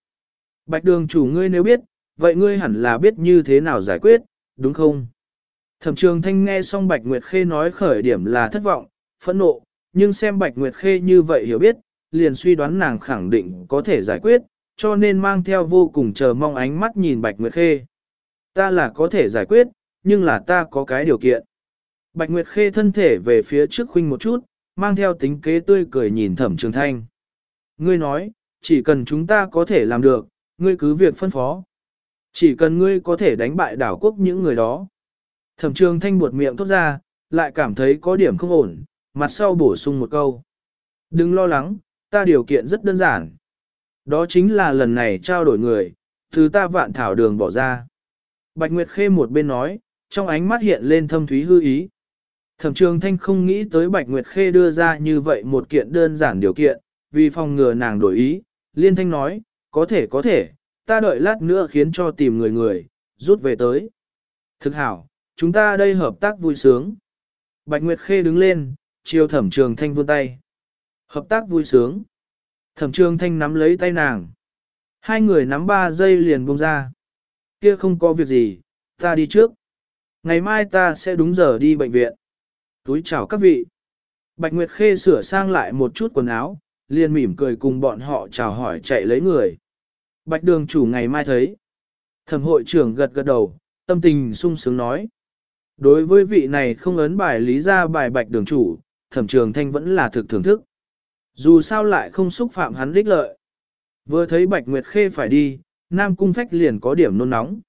Bạch đường chủ ngươi nếu biết, vậy ngươi hẳn là biết như thế nào giải quyết, đúng không? Thẩm trường thanh nghe xong Bạch Nguyệt Khê nói khởi điểm là thất vọng, phẫn nộ, nhưng xem Bạch Nguyệt Khê như vậy hiểu biết, liền suy đoán nàng khẳng định có thể giải quyết, cho nên mang theo vô cùng chờ mong ánh mắt nhìn Bạch Nguyệt Khê. Ta là có thể giải quyết, nhưng là ta có cái điều kiện. Bạch Nguyệt Khê thân thể về phía trước khuynh một chút, mang theo tính kế tươi cười nhìn thẩm trường thanh. Ngươi nói, chỉ cần chúng ta có thể làm được, ngươi cứ việc phân phó. Chỉ cần ngươi có thể đánh bại đảo quốc những người đó. Thẩm trường thanh buột miệng thốt ra, lại cảm thấy có điểm không ổn, mặt sau bổ sung một câu. Đừng lo lắng, ta điều kiện rất đơn giản. Đó chính là lần này trao đổi người, thứ ta vạn thảo đường bỏ ra. Bạch Nguyệt Khê một bên nói, trong ánh mắt hiện lên thâm thúy hư ý. Thẩm trường thanh không nghĩ tới Bạch Nguyệt Khê đưa ra như vậy một kiện đơn giản điều kiện, vì phòng ngừa nàng đổi ý, liên thanh nói, có thể có thể, ta đợi lát nữa khiến cho tìm người người, rút về tới. Thực hảo, chúng ta đây hợp tác vui sướng. Bạch Nguyệt Khê đứng lên, chiều thẩm trường thanh vươn tay. Hợp tác vui sướng. Thẩm trường thanh nắm lấy tay nàng. Hai người nắm ba giây liền buông ra. Kia không có việc gì, ta đi trước. Ngày mai ta sẽ đúng giờ đi bệnh viện. Túi chào các vị. Bạch Nguyệt Khê sửa sang lại một chút quần áo, liền mỉm cười cùng bọn họ chào hỏi chạy lấy người. Bạch đường chủ ngày mai thấy. Thẩm hội trưởng gật gật đầu, tâm tình sung sướng nói. Đối với vị này không ấn bài lý ra bài bạch đường chủ, thẩm trường thanh vẫn là thực thưởng thức. Dù sao lại không xúc phạm hắn lích lợi. Vừa thấy bạch nguyệt khê phải đi, Nam Cung Phách liền có điểm nôn nóng.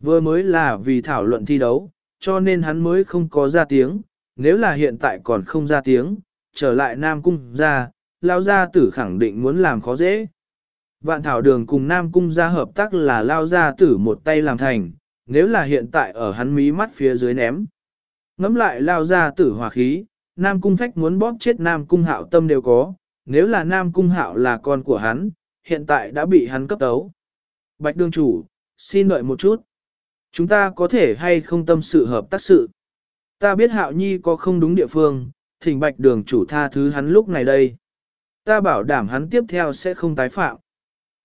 Vừa mới là vì thảo luận thi đấu, cho nên hắn mới không có ra tiếng, nếu là hiện tại còn không ra tiếng, trở lại Nam Cung ra, lao gia tử khẳng định muốn làm khó dễ. Vạn thảo đường cùng Nam Cung ra hợp tác là lao gia tử một tay làm thành, nếu là hiện tại ở hắn mí mắt phía dưới ném. Ngắm lại lao gia tử hòa khí, Nam Cung Phách muốn bóp chết Nam Cung Hạo tâm đều có, nếu là Nam Cung Hạo là con của hắn, hiện tại đã bị hắn cấp tấu. Bạch đương chủ, xin đợi một chút. Chúng ta có thể hay không tâm sự hợp tác sự. Ta biết Hạo Nhi có không đúng địa phương, thỉnh Bạch đường chủ tha thứ hắn lúc này đây. Ta bảo đảm hắn tiếp theo sẽ không tái phạm.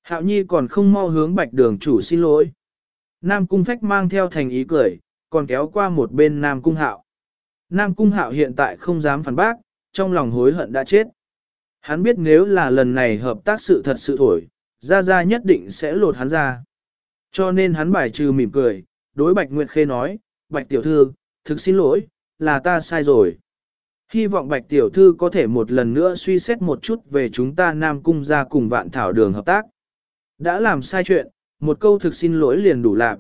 Hạo Nhi còn không mau hướng Bạch đường chủ xin lỗi. Nam Cung Phách mang theo thành ý cười, còn kéo qua một bên Nam Cung Hạo. Nam Cung Hạo hiện tại không dám phản bác, trong lòng hối hận đã chết. Hắn biết nếu là lần này hợp tác sự thật sự thổi, Gia Gia nhất định sẽ lột hắn ra. Cho nên hắn bài trừ mỉm cười, đối Bạch Nguyệt Khê nói, Bạch Tiểu Thư, thực xin lỗi, là ta sai rồi. Hy vọng Bạch Tiểu Thư có thể một lần nữa suy xét một chút về chúng ta Nam Cung ra cùng vạn thảo đường hợp tác. Đã làm sai chuyện, một câu thực xin lỗi liền đủ lạc.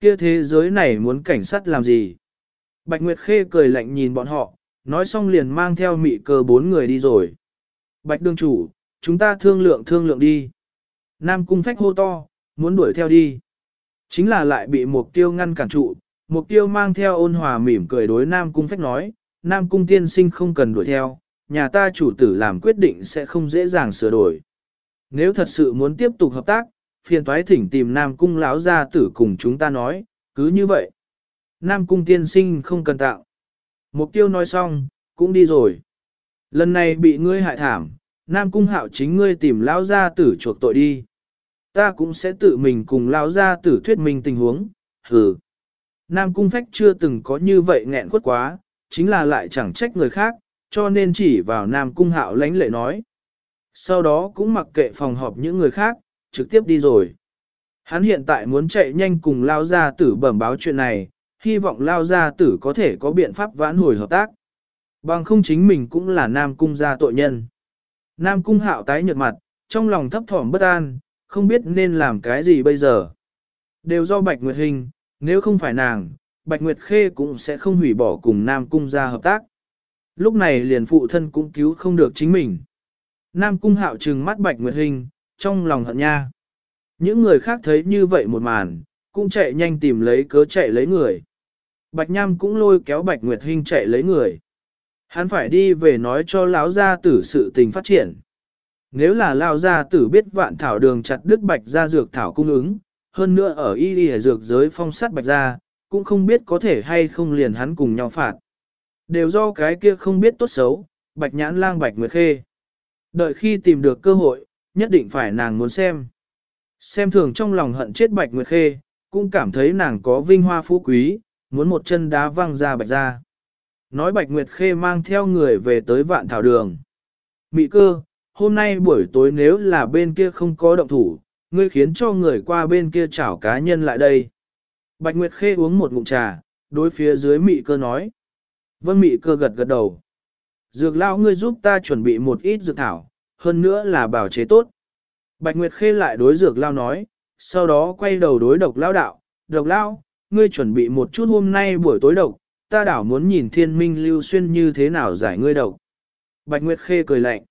Kia thế giới này muốn cảnh sát làm gì? Bạch Nguyệt Khê cười lạnh nhìn bọn họ, nói xong liền mang theo mị cơ bốn người đi rồi. Bạch đương chủ, chúng ta thương lượng thương lượng đi. Nam cung phách hô to, muốn đuổi theo đi. Chính là lại bị mục tiêu ngăn cản trụ, mục tiêu mang theo ôn hòa mỉm cười đối Nam cung phách nói, Nam cung tiên sinh không cần đuổi theo, nhà ta chủ tử làm quyết định sẽ không dễ dàng sửa đổi. Nếu thật sự muốn tiếp tục hợp tác, phiền toái thỉnh tìm Nam cung lão gia tử cùng chúng ta nói, cứ như vậy. Nam cung tiên sinh không cần tạo. Mục tiêu nói xong, cũng đi rồi. Lần này bị ngươi hại thảm, Nam cung hạo chính ngươi tìm lão gia tử chuộc tội đi. Ta cũng sẽ tự mình cùng lão gia tử thuyết minh tình huống, hừ. Nam cung phách chưa từng có như vậy nghẹn quất quá, chính là lại chẳng trách người khác, cho nên chỉ vào Nam cung hạo lãnh lệ nói. Sau đó cũng mặc kệ phòng họp những người khác, trực tiếp đi rồi. Hắn hiện tại muốn chạy nhanh cùng lao gia tử bẩm báo chuyện này, hy vọng lao gia tử có thể có biện pháp vãn hồi hợp tác. Bằng không chính mình cũng là Nam Cung gia tội nhân. Nam Cung hạo tái nhợt mặt, trong lòng thấp thỏm bất an, không biết nên làm cái gì bây giờ. Đều do Bạch Nguyệt Hình, nếu không phải nàng, Bạch Nguyệt Khê cũng sẽ không hủy bỏ cùng Nam Cung gia hợp tác. Lúc này liền phụ thân cũng cứu không được chính mình. Nam Cung hạo trừng mắt Bạch Nguyệt Hình, trong lòng hận nha. Những người khác thấy như vậy một màn, cũng chạy nhanh tìm lấy cớ chạy lấy người. Bạch Nham cũng lôi kéo Bạch Nguyệt Hinh chạy lấy người. Hắn phải đi về nói cho lão gia tử sự tình phát triển. Nếu là lão gia tử biết vạn thảo đường chặt đứt bạch gia dược thảo cung ứng, hơn nữa ở y y dược giới phong sát bạch gia, cũng không biết có thể hay không liền hắn cùng nhau phạt. Đều do cái kia không biết tốt xấu, bạch nhãn lang bạch nguyệt khê. Đợi khi tìm được cơ hội, nhất định phải nàng muốn xem. Xem thường trong lòng hận chết bạch nguyệt khê, cũng cảm thấy nàng có vinh hoa phú quý, muốn một chân đá văng ra bạch ra. Nói bạch nguyệt khê mang theo người về tới vạn thảo đường. Mị cơ, hôm nay buổi tối nếu là bên kia không có động thủ, ngươi khiến cho người qua bên kia chảo cá nhân lại đây. Bạch Nguyệt Khê uống một ngụm trà, đối phía dưới mị cơ nói. Vân mị cơ gật gật đầu. Dược lao ngươi giúp ta chuẩn bị một ít dược thảo, hơn nữa là bảo chế tốt. Bạch Nguyệt Khê lại đối dược lao nói, sau đó quay đầu đối độc lao đạo, độc lao, ngươi chuẩn bị một chút hôm nay buổi tối độc, ta đảo muốn nhìn thiên minh lưu xuyên như thế nào giải ngươi độc. Bạch Nguyệt Khê cười lạnh.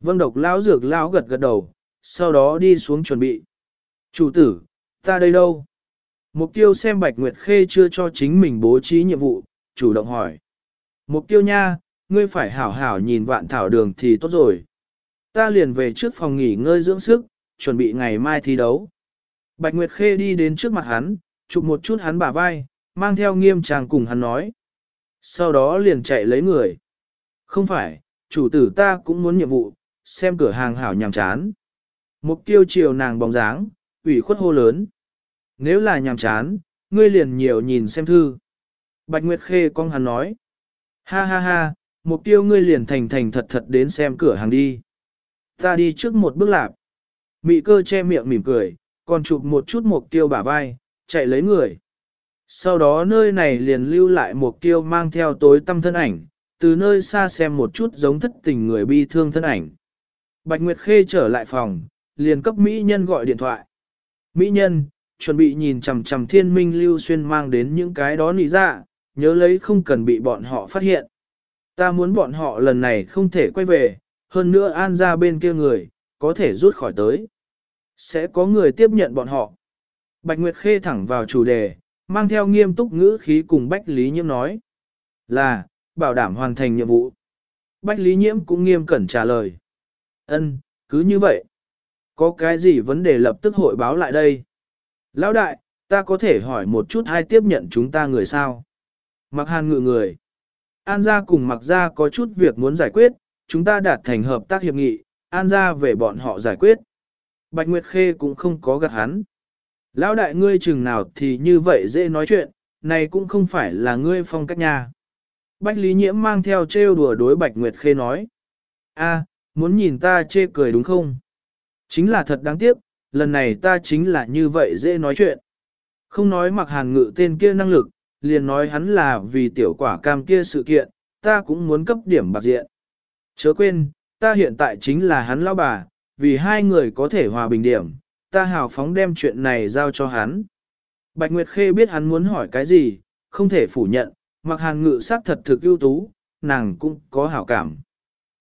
Vâng độc lão dược lão gật gật đầu, sau đó đi xuống chuẩn bị. Chủ tử, ta đây đâu? Mục tiêu xem Bạch Nguyệt Khê chưa cho chính mình bố trí nhiệm vụ, chủ động hỏi. Mục tiêu nha, ngươi phải hảo hảo nhìn vạn thảo đường thì tốt rồi. Ta liền về trước phòng nghỉ ngơi dưỡng sức, chuẩn bị ngày mai thi đấu. Bạch Nguyệt Khê đi đến trước mặt hắn, chụp một chút hắn bả vai, mang theo nghiêm trang cùng hắn nói. Sau đó liền chạy lấy người. Không phải, chủ tử ta cũng muốn nhiệm vụ, xem cửa hàng hảo nhàm chán. Mục tiêu chiều nàng bóng dáng, ủy khuất hô lớn. Nếu là nhàm chán, ngươi liền nhiều nhìn xem thư. Bạch Nguyệt Khê con hắn nói. Ha ha ha, mục tiêu ngươi liền thành thành thật thật đến xem cửa hàng đi. Ta đi trước một bước lạp. Mị cơ che miệng mỉm cười, còn chụp một chút mục tiêu bả vai, chạy lấy người. Sau đó nơi này liền lưu lại một kiêu mang theo tối tâm thân ảnh, từ nơi xa xem một chút giống thất tình người bi thương thân ảnh. Bạch Nguyệt Khê trở lại phòng, liền cấp Mỹ Nhân gọi điện thoại. Mỹ Nhân, chuẩn bị nhìn chằm chằm thiên minh lưu xuyên mang đến những cái đó nỉ ra, dạ, nhớ lấy không cần bị bọn họ phát hiện. Ta muốn bọn họ lần này không thể quay về, hơn nữa an ra bên kia người, có thể rút khỏi tới. Sẽ có người tiếp nhận bọn họ. Bạch Nguyệt Khê thẳng vào chủ đề, mang theo nghiêm túc ngữ khí cùng Bách Lý Nhiễm nói. Là, bảo đảm hoàn thành nhiệm vụ. Bách Lý Nhiễm cũng nghiêm cẩn trả lời. Ân, cứ như vậy. Có cái gì vấn đề lập tức hội báo lại đây? Lão đại, ta có thể hỏi một chút hai tiếp nhận chúng ta người sao? Mặc hàn ngự người. An gia cùng mặc gia có chút việc muốn giải quyết, chúng ta đạt thành hợp tác hiệp nghị, an gia về bọn họ giải quyết. Bạch Nguyệt Khê cũng không có gạt hắn. Lão đại ngươi chừng nào thì như vậy dễ nói chuyện, này cũng không phải là ngươi phong cách nhà. Bách Lý Nhiễm mang theo trêu đùa đối Bạch Nguyệt Khê nói. a Muốn nhìn ta chê cười đúng không? Chính là thật đáng tiếc, lần này ta chính là như vậy dễ nói chuyện. Không nói mặc hàn ngự tên kia năng lực, liền nói hắn là vì tiểu quả cam kia sự kiện, ta cũng muốn cấp điểm bạc diện. Chớ quên, ta hiện tại chính là hắn lão bà, vì hai người có thể hòa bình điểm, ta hào phóng đem chuyện này giao cho hắn. Bạch Nguyệt Khê biết hắn muốn hỏi cái gì, không thể phủ nhận, mặc hàn ngự sắc thật thực ưu tú, nàng cũng có hảo cảm.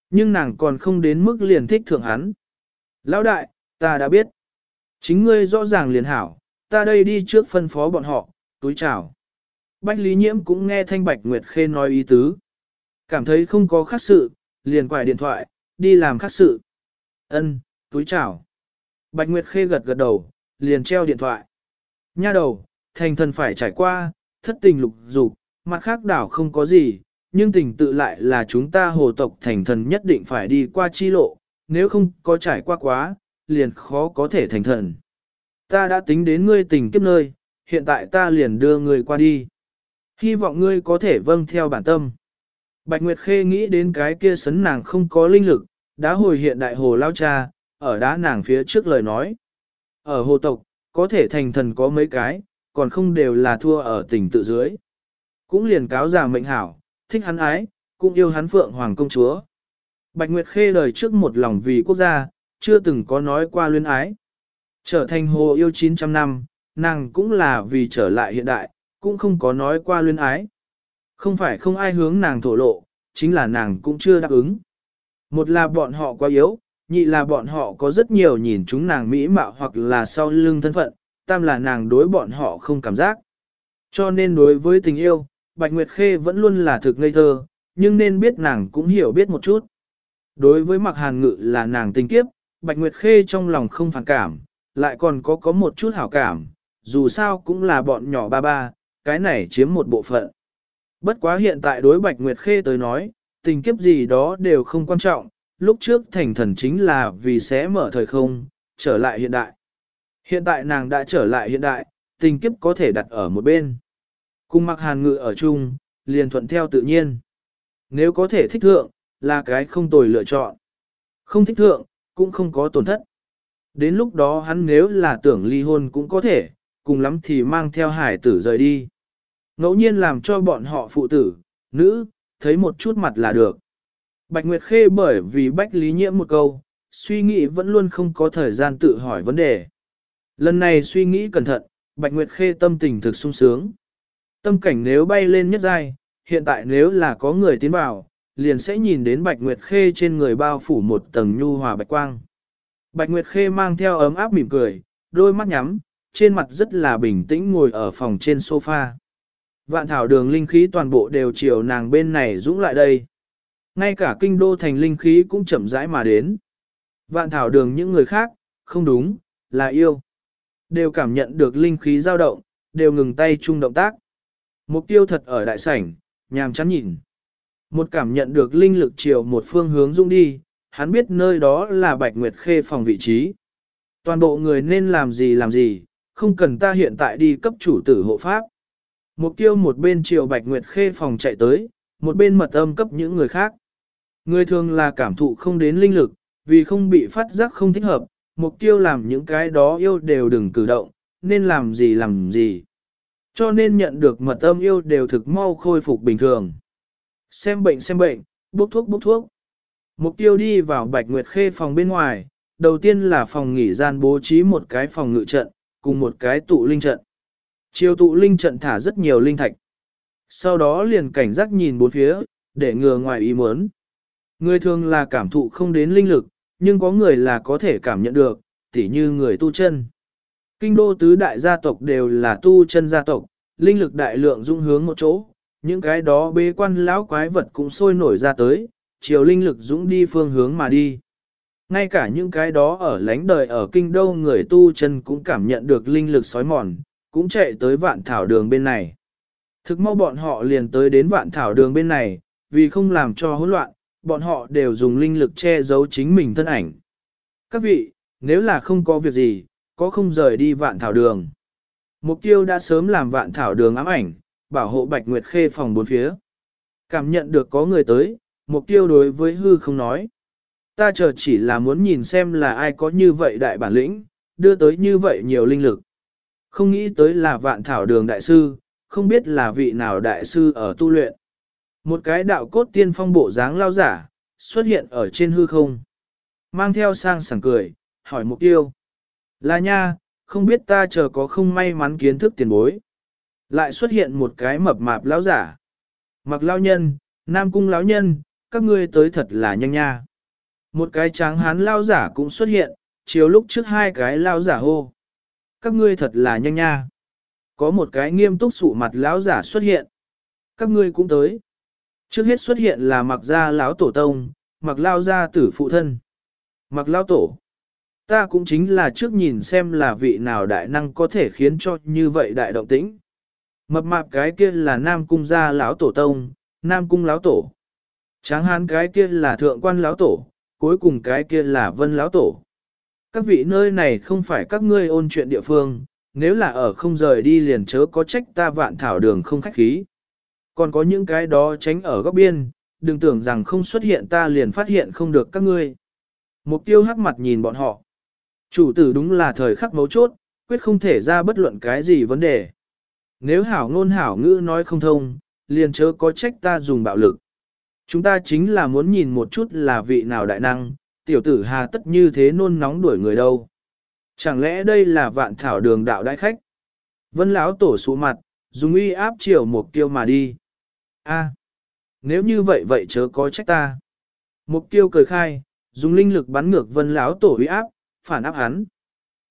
Nhưng nàng còn không đến mức liền thích thượng hắn. Lão đại, ta đã biết. Chính ngươi rõ ràng liền hảo, ta đây đi trước phân phó bọn họ, túi chào. Bách Lý Nhiễm cũng nghe Thanh Bạch Nguyệt Khê nói ý tứ. Cảm thấy không có khác sự, liền quải điện thoại, đi làm khác sự. Ân, túi chào. Bạch Nguyệt Khê gật gật đầu, liền treo điện thoại. Nha đầu, thành thần phải trải qua, thất tình lục dục, mặt khác đảo không có gì, nhưng tình tự lại là chúng ta hồ tộc thành thần nhất định phải đi qua chi lộ, nếu không có trải qua quá, liền khó có thể thành thần. Ta đã tính đến ngươi tình kiếp nơi, hiện tại ta liền đưa ngươi qua đi. Hy vọng ngươi có thể vâng theo bản tâm. Bạch Nguyệt Khê nghĩ đến cái kia sấn nàng không có linh lực, đã hồi hiện đại hồ lao cha, ở đá nàng phía trước lời nói. Ở hồ tộc, có thể thành thần có mấy cái, còn không đều là thua ở tình tự dưới. Cũng liền cáo già mệnh hảo, thích hắn ái, cũng yêu hắn phượng hoàng công chúa. Bạch Nguyệt Khê đời trước một lòng vì quốc gia, chưa từng có nói qua luyến ái. Trở thành hồ yêu 900 năm, nàng cũng là vì trở lại hiện đại, cũng không có nói qua luyến ái. Không phải không ai hướng nàng thổ lộ, chính là nàng cũng chưa đáp ứng. Một là bọn họ quá yếu, nhị là bọn họ có rất nhiều nhìn chúng nàng mỹ mạo hoặc là sau lưng thân phận, tam là nàng đối bọn họ không cảm giác. Cho nên đối với tình yêu, Bạch Nguyệt Khê vẫn luôn là thực ngây thơ, nhưng nên biết nàng cũng hiểu biết một chút. Đối với mặc hàn ngự là nàng tình kiếp, Bạch Nguyệt Khê trong lòng không phản cảm, lại còn có có một chút hảo cảm, dù sao cũng là bọn nhỏ ba ba, cái này chiếm một bộ phận. Bất quá hiện tại đối Bạch Nguyệt Khê tới nói, tình kiếp gì đó đều không quan trọng, lúc trước thành thần chính là vì sẽ mở thời không, trở lại hiện đại. Hiện tại nàng đã trở lại hiện đại, tình kiếp có thể đặt ở một bên. Cùng mặc hàn ngự ở chung, liền thuận theo tự nhiên. Nếu có thể thích thượng, là cái không tồi lựa chọn. Không thích thượng, cũng không có tổn thất. Đến lúc đó hắn nếu là tưởng ly hôn cũng có thể, cùng lắm thì mang theo hải tử rời đi. Ngẫu nhiên làm cho bọn họ phụ tử, nữ, thấy một chút mặt là được. Bạch Nguyệt Khê bởi vì Bách Lý Nhiễm một câu, suy nghĩ vẫn luôn không có thời gian tự hỏi vấn đề. Lần này suy nghĩ cẩn thận, Bạch Nguyệt Khê tâm tình thực sung sướng. Tâm cảnh nếu bay lên nhất giai, hiện tại nếu là có người tiến vào, liền sẽ nhìn đến Bạch Nguyệt Khê trên người bao phủ một tầng nhu hòa bạch quang. Bạch Nguyệt Khê mang theo ấm áp mỉm cười, đôi mắt nhắm, trên mặt rất là bình tĩnh ngồi ở phòng trên sofa. Vạn thảo đường linh khí toàn bộ đều chiều nàng bên này dũng lại đây. Ngay cả kinh đô thành linh khí cũng chậm rãi mà đến. Vạn thảo đường những người khác, không đúng, là yêu. Đều cảm nhận được linh khí dao động, đều ngừng tay chung động tác. Mục tiêu thật ở đại sảnh, nhàm chán nhìn. Một cảm nhận được linh lực chiều một phương hướng dung đi, hắn biết nơi đó là Bạch Nguyệt Khê phòng vị trí. Toàn bộ người nên làm gì làm gì, không cần ta hiện tại đi cấp chủ tử hộ pháp. Mục tiêu một bên chiều Bạch Nguyệt Khê phòng chạy tới, một bên mật âm cấp những người khác. Người thường là cảm thụ không đến linh lực, vì không bị phát giác không thích hợp, mục tiêu làm những cái đó yêu đều đừng cử động, nên làm gì làm gì. Cho nên nhận được mật âm yêu đều thực mau khôi phục bình thường. Xem bệnh xem bệnh, bốc thuốc bốc thuốc. Mục tiêu đi vào Bạch Nguyệt Khê phòng bên ngoài, đầu tiên là phòng nghỉ gian bố trí một cái phòng ngự trận, cùng một cái tụ linh trận. Chiều tụ linh trận thả rất nhiều linh thạch. Sau đó liền cảnh giác nhìn bốn phía, để ngừa ngoài ý muốn. Người thường là cảm thụ không đến linh lực, nhưng có người là có thể cảm nhận được, tỉ như người tu chân. Kinh đô tứ đại gia tộc đều là tu chân gia tộc, linh lực đại lượng dung hướng một chỗ, những cái đó bế quan lão quái vật cũng sôi nổi ra tới, chiều linh lực dũng đi phương hướng mà đi. Ngay cả những cái đó ở lánh đời ở kinh đô người tu chân cũng cảm nhận được linh lực sói mòn, cũng chạy tới vạn thảo đường bên này. Thực mau bọn họ liền tới đến vạn thảo đường bên này, vì không làm cho hỗn loạn, bọn họ đều dùng linh lực che giấu chính mình thân ảnh. Các vị, nếu là không có việc gì, có không rời đi vạn thảo đường. Mục tiêu đã sớm làm vạn thảo đường ám ảnh, bảo hộ Bạch Nguyệt Khê phòng bốn phía. Cảm nhận được có người tới, mục tiêu đối với hư không nói. Ta chờ chỉ là muốn nhìn xem là ai có như vậy đại bản lĩnh, đưa tới như vậy nhiều linh lực. Không nghĩ tới là vạn thảo đường đại sư, không biết là vị nào đại sư ở tu luyện. Một cái đạo cốt tiên phong bộ dáng lao giả, xuất hiện ở trên hư không. Mang theo sang sảng cười, hỏi mục tiêu. Là nha, không biết ta chờ có không may mắn kiến thức tiền bối. Lại xuất hiện một cái mập mạp lão giả. Mặc lão nhân, nam cung lão nhân, các ngươi tới thật là nhanh nha. Một cái tráng hán lao giả cũng xuất hiện, chiều lúc trước hai cái lao giả hô. Các ngươi thật là nhanh nha. Có một cái nghiêm túc sụ mặt lão giả xuất hiện. Các ngươi cũng tới. Trước hết xuất hiện là mặc gia lão tổ tông, mặc lao gia tử phụ thân. Mặc lao tổ. Ta cũng chính là trước nhìn xem là vị nào đại năng có thể khiến cho như vậy đại động tĩnh. Mập mạp cái kia là nam cung gia lão tổ tông, nam cung lão tổ. Tráng hán cái kia là thượng quan lão tổ, cuối cùng cái kia là vân lão tổ. Các vị nơi này không phải các ngươi ôn chuyện địa phương, nếu là ở không rời đi liền chớ có trách ta vạn thảo đường không khách khí. Còn có những cái đó tránh ở góc biên, đừng tưởng rằng không xuất hiện ta liền phát hiện không được các ngươi. Mục tiêu hắc mặt nhìn bọn họ. Chủ tử đúng là thời khắc mấu chốt, quyết không thể ra bất luận cái gì vấn đề. Nếu hảo ngôn hảo ngữ nói không thông, liền chớ có trách ta dùng bạo lực. Chúng ta chính là muốn nhìn một chút là vị nào đại năng, tiểu tử hà tất như thế nôn nóng đuổi người đâu. Chẳng lẽ đây là vạn thảo đường đạo đại khách? Vân lão tổ sụ mặt, dùng uy áp chiều mục tiêu mà đi. A, nếu như vậy vậy chớ có trách ta. Mục tiêu cười khai, dùng linh lực bắn ngược vân lão tổ uy áp, phản áp hắn.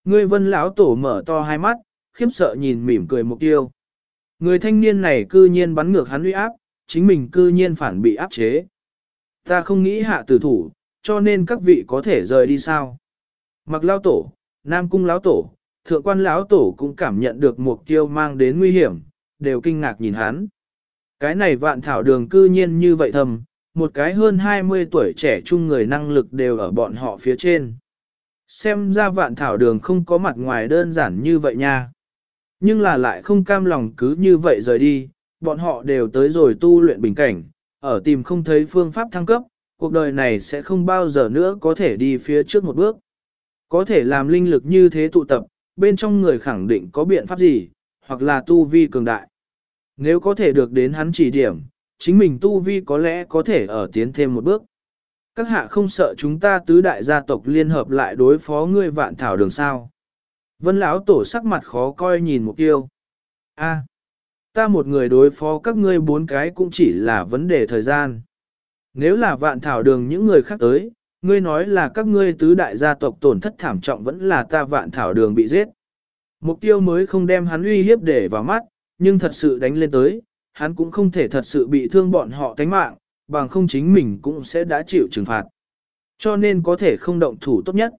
Ngươi vân lão tổ mở to hai mắt, khiếp sợ nhìn mỉm cười mục tiêu. Người thanh niên này cư nhiên bắn ngược hắn uy áp, chính mình cư nhiên phản bị áp chế. Ta không nghĩ hạ tử thủ, cho nên các vị có thể rời đi sao. Mặc lão tổ, nam cung lão tổ, thượng quan lão tổ cũng cảm nhận được mục tiêu mang đến nguy hiểm, đều kinh ngạc nhìn hắn. Cái này vạn thảo đường cư nhiên như vậy thầm, một cái hơn 20 tuổi trẻ trung người năng lực đều ở bọn họ phía trên. Xem ra vạn thảo đường không có mặt ngoài đơn giản như vậy nha. Nhưng là lại không cam lòng cứ như vậy rời đi, bọn họ đều tới rồi tu luyện bình cảnh, ở tìm không thấy phương pháp thăng cấp, cuộc đời này sẽ không bao giờ nữa có thể đi phía trước một bước. Có thể làm linh lực như thế tụ tập, bên trong người khẳng định có biện pháp gì, hoặc là tu vi cường đại. Nếu có thể được đến hắn chỉ điểm, chính mình tu vi có lẽ có thể ở tiến thêm một bước. Các hạ không sợ chúng ta tứ đại gia tộc liên hợp lại đối phó ngươi vạn thảo đường sao. Vân lão tổ sắc mặt khó coi nhìn một tiêu. A, ta một người đối phó các ngươi bốn cái cũng chỉ là vấn đề thời gian. Nếu là vạn thảo đường những người khác tới, ngươi nói là các ngươi tứ đại gia tộc tổn thất thảm trọng vẫn là ta vạn thảo đường bị giết. Mục tiêu mới không đem hắn uy hiếp để vào mắt, nhưng thật sự đánh lên tới, hắn cũng không thể thật sự bị thương bọn họ tánh mạng, bằng không chính mình cũng sẽ đã chịu trừng phạt. Cho nên có thể không động thủ tốt nhất.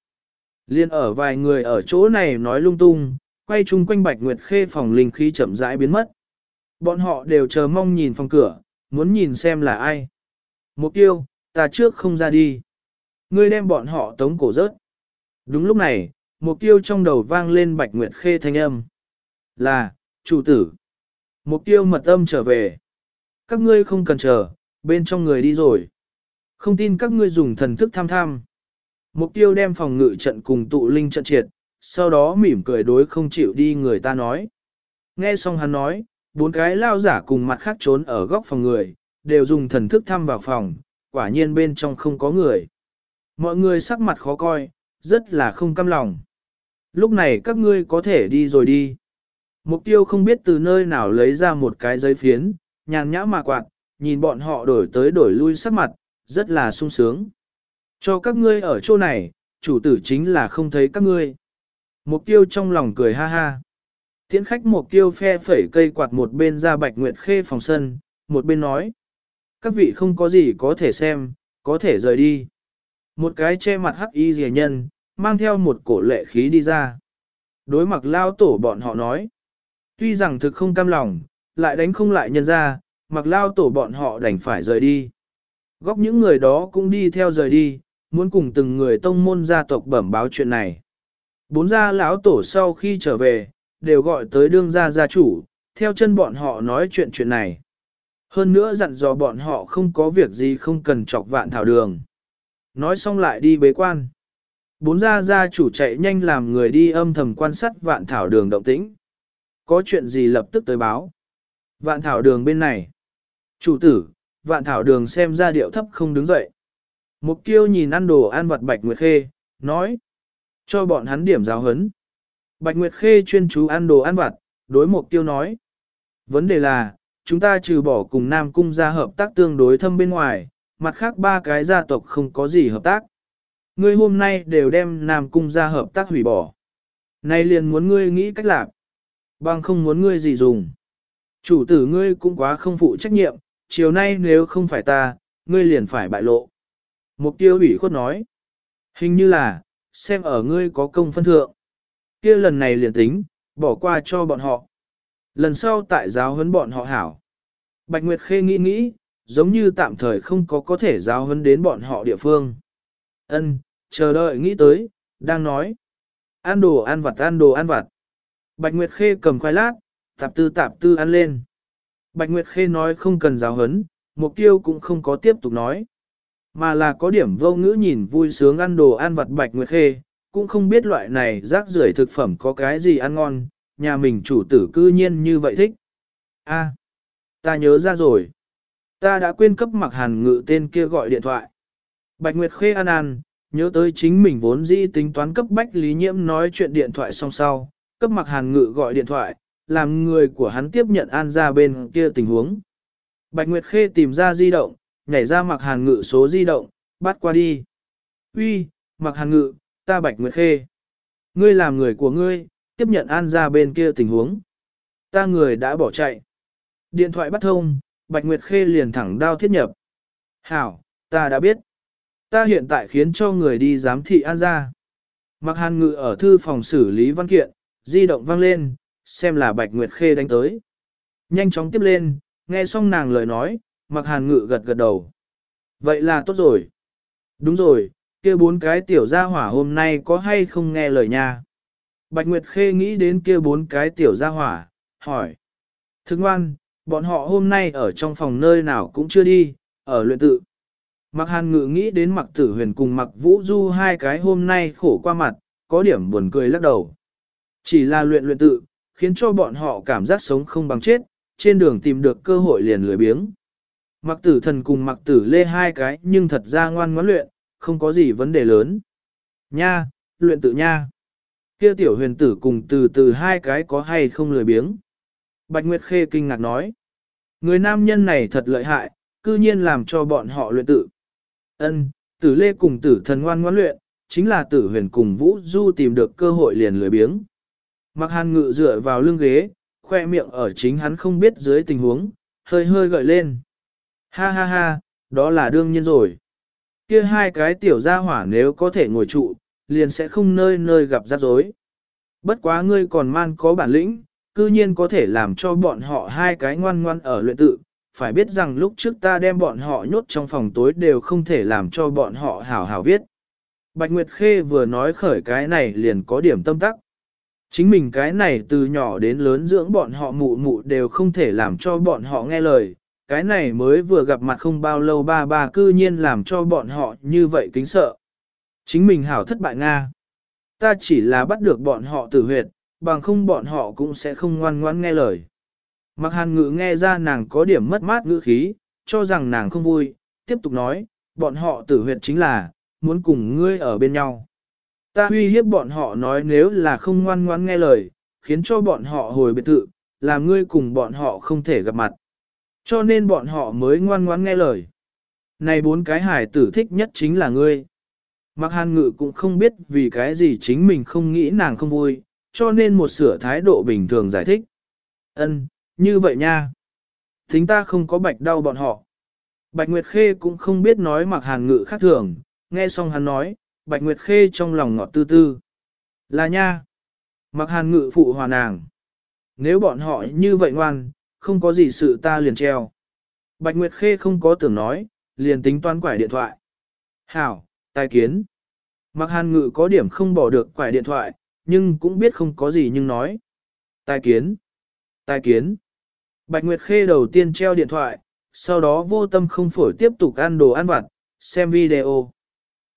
Liên ở vài người ở chỗ này nói lung tung, quay chung quanh bạch nguyệt khê phòng linh khí chậm rãi biến mất. Bọn họ đều chờ mong nhìn phòng cửa, muốn nhìn xem là ai. Mục tiêu, ta trước không ra đi. Ngươi đem bọn họ tống cổ rớt. Đúng lúc này, mục tiêu trong đầu vang lên bạch nguyệt khê thanh âm. Là, chủ tử. Mục tiêu mật âm trở về. Các ngươi không cần chờ, bên trong người đi rồi. Không tin các ngươi dùng thần thức tham tham. Mục tiêu đem phòng ngự trận cùng tụ linh trận triệt, sau đó mỉm cười đối không chịu đi người ta nói. Nghe xong hắn nói, bốn cái lao giả cùng mặt khác trốn ở góc phòng người, đều dùng thần thức thăm vào phòng, quả nhiên bên trong không có người. Mọi người sắc mặt khó coi, rất là không căm lòng. Lúc này các ngươi có thể đi rồi đi. Mục tiêu không biết từ nơi nào lấy ra một cái giấy phiến, nhàn nhã mà quạt, nhìn bọn họ đổi tới đổi lui sắc mặt, rất là sung sướng. Cho các ngươi ở chỗ này, chủ tử chính là không thấy các ngươi. Mục tiêu trong lòng cười ha ha. Tiễn khách mục tiêu phe phẩy cây quạt một bên ra bạch nguyệt khê phòng sân, một bên nói. Các vị không có gì có thể xem, có thể rời đi. Một cái che mặt hắc y rìa nhân, mang theo một cổ lệ khí đi ra. Đối mặt lao tổ bọn họ nói. Tuy rằng thực không cam lòng, lại đánh không lại nhân ra, mặc lao tổ bọn họ đành phải rời đi. Góc những người đó cũng đi theo rời đi, muốn cùng từng người tông môn gia tộc bẩm báo chuyện này. Bốn gia lão tổ sau khi trở về, đều gọi tới đương gia gia chủ, theo chân bọn họ nói chuyện chuyện này. Hơn nữa dặn dò bọn họ không có việc gì không cần chọc vạn thảo đường. nói xong lại đi bế quan. Bốn gia gia chủ chạy nhanh làm người đi âm thầm quan sát vạn thảo đường động tĩnh. Có chuyện gì lập tức tới báo. Vạn thảo đường bên này. Chủ tử, vạn thảo đường xem ra điệu thấp không đứng dậy. Mục kiêu nhìn ăn đồ ăn vặt Bạch Nguyệt Khê, nói. Cho bọn hắn điểm giáo hấn. Bạch Nguyệt Khê chuyên chú ăn đồ ăn vặt, đối mục Tiêu nói. Vấn đề là, chúng ta trừ bỏ cùng Nam Cung gia hợp tác tương đối thâm bên ngoài, mặt khác ba cái gia tộc không có gì hợp tác. Ngươi hôm nay đều đem Nam Cung gia hợp tác hủy bỏ. Nay liền muốn ngươi nghĩ cách làm. Bằng không muốn ngươi gì dùng. Chủ tử ngươi cũng quá không phụ trách nhiệm, chiều nay nếu không phải ta, ngươi liền phải bại lộ. Mục tiêu ủy khuất nói. Hình như là, xem ở ngươi có công phân thượng. kia lần này liền tính, bỏ qua cho bọn họ. Lần sau tại giáo huấn bọn họ hảo. Bạch Nguyệt Khê nghĩ nghĩ, giống như tạm thời không có có thể giáo huấn đến bọn họ địa phương. Ân, chờ đợi nghĩ tới, đang nói. Ăn đồ ăn vặt ăn đồ ăn vặt. Bạch Nguyệt Khê cầm khoai lát, tạp tư tạp tư ăn lên. Bạch Nguyệt Khê nói không cần giáo huấn, mục tiêu cũng không có tiếp tục nói. Mà là có điểm vô ngữ nhìn vui sướng ăn đồ ăn vặt Bạch Nguyệt Khê, cũng không biết loại này rác rưởi thực phẩm có cái gì ăn ngon, nhà mình chủ tử cư nhiên như vậy thích. A, à, ta nhớ ra rồi. Ta đã quên cấp mặc hàn ngự tên kia gọi điện thoại. Bạch Nguyệt Khê ăn ăn, nhớ tới chính mình vốn dĩ tính toán cấp bách lý nhiễm nói chuyện điện thoại xong sau, cấp mặc hàn ngự gọi điện thoại, làm người của hắn tiếp nhận an ra bên kia tình huống. Bạch Nguyệt Khê tìm ra di động, nhảy ra mặc hàn ngự số di động, bắt qua đi. Uy, mặc hàn ngự, ta Bạch Nguyệt Khê. Ngươi làm người của ngươi, tiếp nhận an ra bên kia tình huống. Ta người đã bỏ chạy. Điện thoại bắt thông, Bạch Nguyệt Khê liền thẳng đao thiết nhập. Hảo, ta đã biết. Ta hiện tại khiến cho người đi giám thị an ra. Mặc hàn ngự ở thư phòng xử lý văn kiện, di động vang lên, xem là Bạch Nguyệt Khê đánh tới. Nhanh chóng tiếp lên, nghe xong nàng lời nói, mặc hàn ngự gật gật đầu. Vậy là tốt rồi. Đúng rồi, kia bốn cái tiểu gia hỏa hôm nay có hay không nghe lời nha. Bạch Nguyệt Khê nghĩ đến kia bốn cái tiểu gia hỏa, hỏi. Thức ngoan, bọn họ hôm nay ở trong phòng nơi nào cũng chưa đi, ở luyện tự. Mặc hàn ngự nghĩ đến mặc tử huyền cùng mặc vũ du hai cái hôm nay khổ qua mặt, có điểm buồn cười lắc đầu. Chỉ là luyện luyện tự, khiến cho bọn họ cảm giác sống không bằng chết, trên đường tìm được cơ hội liền lười biếng. Mặc tử thần cùng mặc tử lê hai cái nhưng thật ra ngoan ngoãn luyện, không có gì vấn đề lớn. Nha, luyện tự nha. Kia tiểu huyền tử cùng từ từ hai cái có hay không lười biếng. Bạch Nguyệt Khê kinh ngạc nói. Người nam nhân này thật lợi hại, cư nhiên làm cho bọn họ luyện tự. Ân, tử lê cùng tử thần ngoan ngoãn luyện, chính là tử huyền cùng Vũ Du tìm được cơ hội liền lười biếng. Mặc hàn ngự dựa vào lưng ghế, khoe miệng ở chính hắn không biết dưới tình huống, hơi hơi gợi lên. Ha ha ha, đó là đương nhiên rồi. Kia hai cái tiểu gia hỏa nếu có thể ngồi trụ, liền sẽ không nơi nơi gặp rắc rối. Bất quá ngươi còn man có bản lĩnh, cư nhiên có thể làm cho bọn họ hai cái ngoan ngoan ở luyện tự, phải biết rằng lúc trước ta đem bọn họ nhốt trong phòng tối đều không thể làm cho bọn họ hảo hảo viết. Bạch Nguyệt Khê vừa nói khởi cái này liền có điểm tâm tắc. Chính mình cái này từ nhỏ đến lớn dưỡng bọn họ mụ mụ đều không thể làm cho bọn họ nghe lời, cái này mới vừa gặp mặt không bao lâu ba ba cư nhiên làm cho bọn họ như vậy kính sợ. Chính mình hảo thất bại Nga. Ta chỉ là bắt được bọn họ tử huyệt, bằng không bọn họ cũng sẽ không ngoan ngoãn nghe lời. Mặc hàn ngữ nghe ra nàng có điểm mất mát ngữ khí, cho rằng nàng không vui, tiếp tục nói, bọn họ tử huyệt chính là, muốn cùng ngươi ở bên nhau. Ta uy hiếp bọn họ nói nếu là không ngoan ngoãn nghe lời, khiến cho bọn họ hồi biệt thự, làm ngươi cùng bọn họ không thể gặp mặt. Cho nên bọn họ mới ngoan ngoãn nghe lời. Này bốn cái hải tử thích nhất chính là ngươi. Mặc hàn ngự cũng không biết vì cái gì chính mình không nghĩ nàng không vui, cho nên một sửa thái độ bình thường giải thích. Ân, như vậy nha. Thính ta không có bạch đau bọn họ. Bạch Nguyệt Khê cũng không biết nói mặc hàn ngự khác thường, nghe xong hắn nói, Bạch Nguyệt Khê trong lòng ngọt tư tư. Là nha. Mặc hàn ngự phụ hòa nàng. Nếu bọn họ như vậy ngoan, không có gì sự ta liền treo. Bạch Nguyệt Khê không có tưởng nói, liền tính toán quải điện thoại. Hảo, tài kiến. Mặc hàn ngự có điểm không bỏ được quải điện thoại, nhưng cũng biết không có gì nhưng nói. Tài kiến. Tài kiến. Bạch Nguyệt Khê đầu tiên treo điện thoại, sau đó vô tâm không phổi tiếp tục ăn đồ ăn vặt, xem video.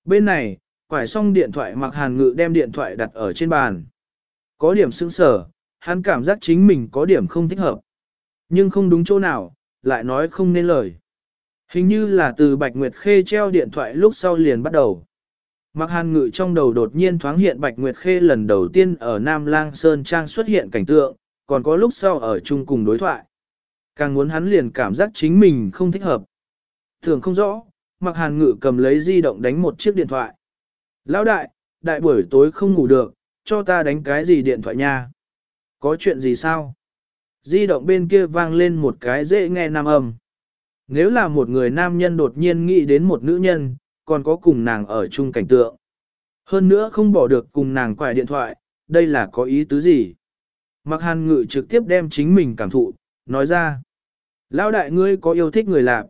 Bên này, quải xong điện thoại mặc hàn ngự đem điện thoại đặt ở trên bàn. Có điểm sững sở, hắn cảm giác chính mình có điểm không thích hợp. Nhưng không đúng chỗ nào, lại nói không nên lời. Hình như là từ Bạch Nguyệt Khê treo điện thoại lúc sau liền bắt đầu. Mặc hàn ngự trong đầu đột nhiên thoáng hiện Bạch Nguyệt Khê lần đầu tiên ở Nam Lang Sơn Trang xuất hiện cảnh tượng, còn có lúc sau ở chung cùng đối thoại. Càng muốn hắn liền cảm giác chính mình không thích hợp. Thường không rõ, mặc hàn ngự cầm lấy di động đánh một chiếc điện thoại. Lão đại, đại buổi tối không ngủ được, cho ta đánh cái gì điện thoại nha. Có chuyện gì sao? Di động bên kia vang lên một cái dễ nghe nam âm. Nếu là một người nam nhân đột nhiên nghĩ đến một nữ nhân, còn có cùng nàng ở chung cảnh tượng. Hơn nữa không bỏ được cùng nàng quài điện thoại, đây là có ý tứ gì? Mặc hàn ngự trực tiếp đem chính mình cảm thụ, nói ra. Lão đại ngươi có yêu thích người lạc.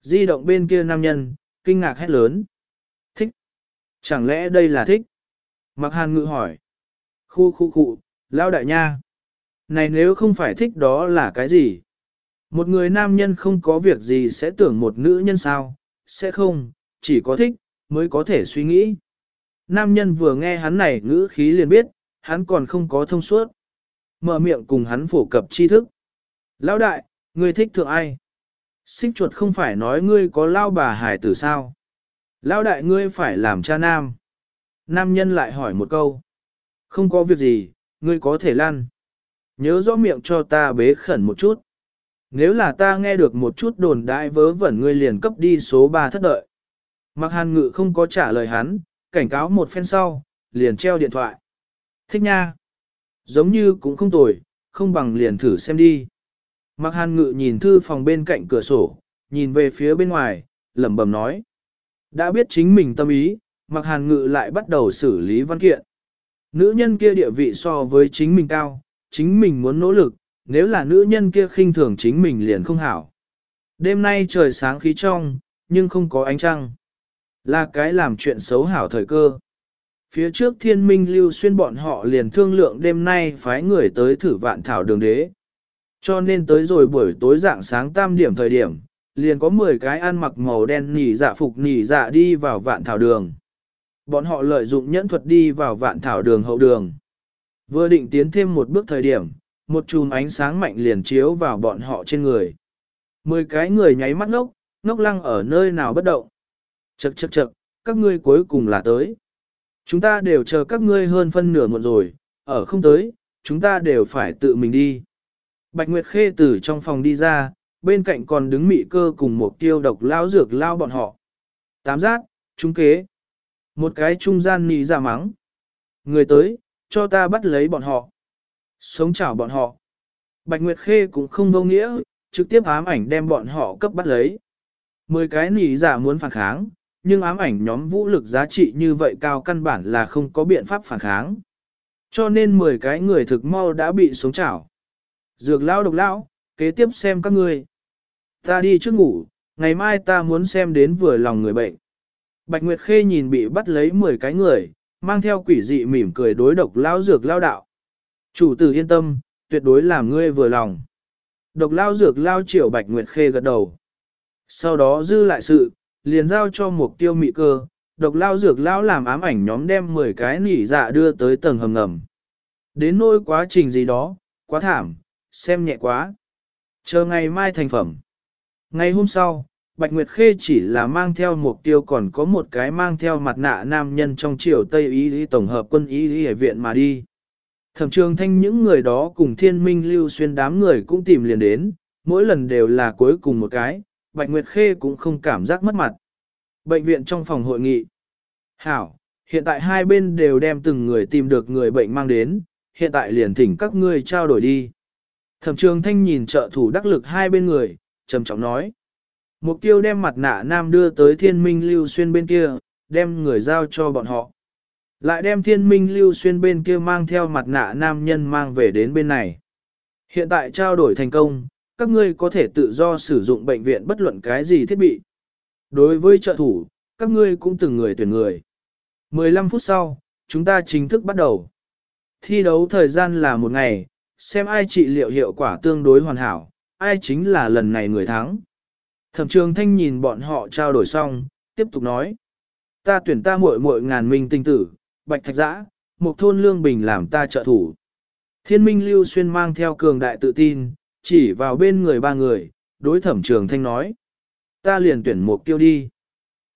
Di động bên kia nam nhân, kinh ngạc hét lớn. Chẳng lẽ đây là thích? Mặc hàn ngự hỏi. Khu khu khu, lão đại nha. Này nếu không phải thích đó là cái gì? Một người nam nhân không có việc gì sẽ tưởng một nữ nhân sao? Sẽ không, chỉ có thích, mới có thể suy nghĩ. Nam nhân vừa nghe hắn này ngữ khí liền biết, hắn còn không có thông suốt. Mở miệng cùng hắn phổ cập tri thức. Lão đại, ngươi thích thượng ai? Xích chuột không phải nói ngươi có lao bà hải tử sao? Lão đại ngươi phải làm cha nam. Nam nhân lại hỏi một câu. Không có việc gì, ngươi có thể lăn. Nhớ rõ miệng cho ta bế khẩn một chút. Nếu là ta nghe được một chút đồn đại vớ vẩn ngươi liền cấp đi số 3 thất đợi. Mặc hàn ngự không có trả lời hắn, cảnh cáo một phen sau, liền treo điện thoại. Thích nha. Giống như cũng không tồi, không bằng liền thử xem đi. Mặc hàn ngự nhìn thư phòng bên cạnh cửa sổ, nhìn về phía bên ngoài, lẩm bẩm nói. Đã biết chính mình tâm ý, mặc hàn ngự lại bắt đầu xử lý văn kiện. Nữ nhân kia địa vị so với chính mình cao, chính mình muốn nỗ lực, nếu là nữ nhân kia khinh thường chính mình liền không hảo. Đêm nay trời sáng khí trong, nhưng không có ánh trăng. Là cái làm chuyện xấu hảo thời cơ. Phía trước thiên minh lưu xuyên bọn họ liền thương lượng đêm nay phái người tới thử vạn thảo đường đế. Cho nên tới rồi buổi tối dạng sáng tam điểm thời điểm, liền có 10 cái ăn mặc màu đen nỉ dạ phục nỉ dạ đi vào vạn thảo đường. Bọn họ lợi dụng nhẫn thuật đi vào vạn thảo đường hậu đường. Vừa định tiến thêm một bước thời điểm, một chùm ánh sáng mạnh liền chiếu vào bọn họ trên người. Mười cái người nháy mắt ngốc, ngốc lăng ở nơi nào bất động. Chậc chậc chậc, các ngươi cuối cùng là tới. Chúng ta đều chờ các ngươi hơn phân nửa một rồi, ở không tới, chúng ta đều phải tự mình đi. Bạch Nguyệt Khê từ trong phòng đi ra, bên cạnh còn đứng mị cơ cùng một tiêu độc lao dược lao bọn họ. Tám giác, trung kế. Một cái trung gian nì ra mắng. Người tới, cho ta bắt lấy bọn họ. Sống chảo bọn họ. Bạch Nguyệt Khê cũng không vô nghĩa, trực tiếp ám ảnh đem bọn họ cấp bắt lấy. Mười cái nỉ giả muốn phản kháng, nhưng ám ảnh nhóm vũ lực giá trị như vậy cao căn bản là không có biện pháp phản kháng. Cho nên 10 cái người thực mau đã bị sống chảo. Dược lao độc lão, kế tiếp xem các ngươi. Ta đi trước ngủ, ngày mai ta muốn xem đến vừa lòng người bệnh. Bạch Nguyệt Khê nhìn bị bắt lấy 10 cái người, mang theo quỷ dị mỉm cười đối độc lao dược lao đạo. Chủ tử yên tâm, tuyệt đối làm ngươi vừa lòng. Độc lao dược lao triệu Bạch Nguyệt Khê gật đầu. Sau đó dư lại sự, liền giao cho mục tiêu mị cơ, độc lao dược lao làm ám ảnh nhóm đem 10 cái nỉ dạ đưa tới tầng hầm ngầm. Đến nỗi quá trình gì đó, quá thảm, xem nhẹ quá. Chờ ngày mai thành phẩm. Ngày hôm sau, Bạch Nguyệt Khê chỉ là mang theo mục tiêu còn có một cái mang theo mặt nạ nam nhân trong triều Tây Y Y tổng hợp quân Y Y viện mà đi. Thẩm trường thanh những người đó cùng thiên minh lưu xuyên đám người cũng tìm liền đến, mỗi lần đều là cuối cùng một cái, Bạch Nguyệt Khê cũng không cảm giác mất mặt. Bệnh viện trong phòng hội nghị. Hảo, hiện tại hai bên đều đem từng người tìm được người bệnh mang đến, hiện tại liền thỉnh các ngươi trao đổi đi. Thẩm trường thanh nhìn trợ thủ đắc lực hai bên người, trầm trọng nói. Mục tiêu đem mặt nạ nam đưa tới thiên minh lưu xuyên bên kia, đem người giao cho bọn họ. Lại đem thiên minh lưu xuyên bên kia mang theo mặt nạ nam nhân mang về đến bên này. Hiện tại trao đổi thành công, các ngươi có thể tự do sử dụng bệnh viện bất luận cái gì thiết bị. Đối với trợ thủ, các ngươi cũng từng người tuyển người. 15 phút sau, chúng ta chính thức bắt đầu. Thi đấu thời gian là một ngày, xem ai trị liệu hiệu quả tương đối hoàn hảo, ai chính là lần này người thắng. Thẩm trường thanh nhìn bọn họ trao đổi xong, tiếp tục nói. Ta tuyển ta muội muội ngàn minh tinh tử, bạch thạch giã, một thôn lương bình làm ta trợ thủ. Thiên minh lưu xuyên mang theo cường đại tự tin, chỉ vào bên người ba người, đối thẩm trường thanh nói. Ta liền tuyển một kiêu đi.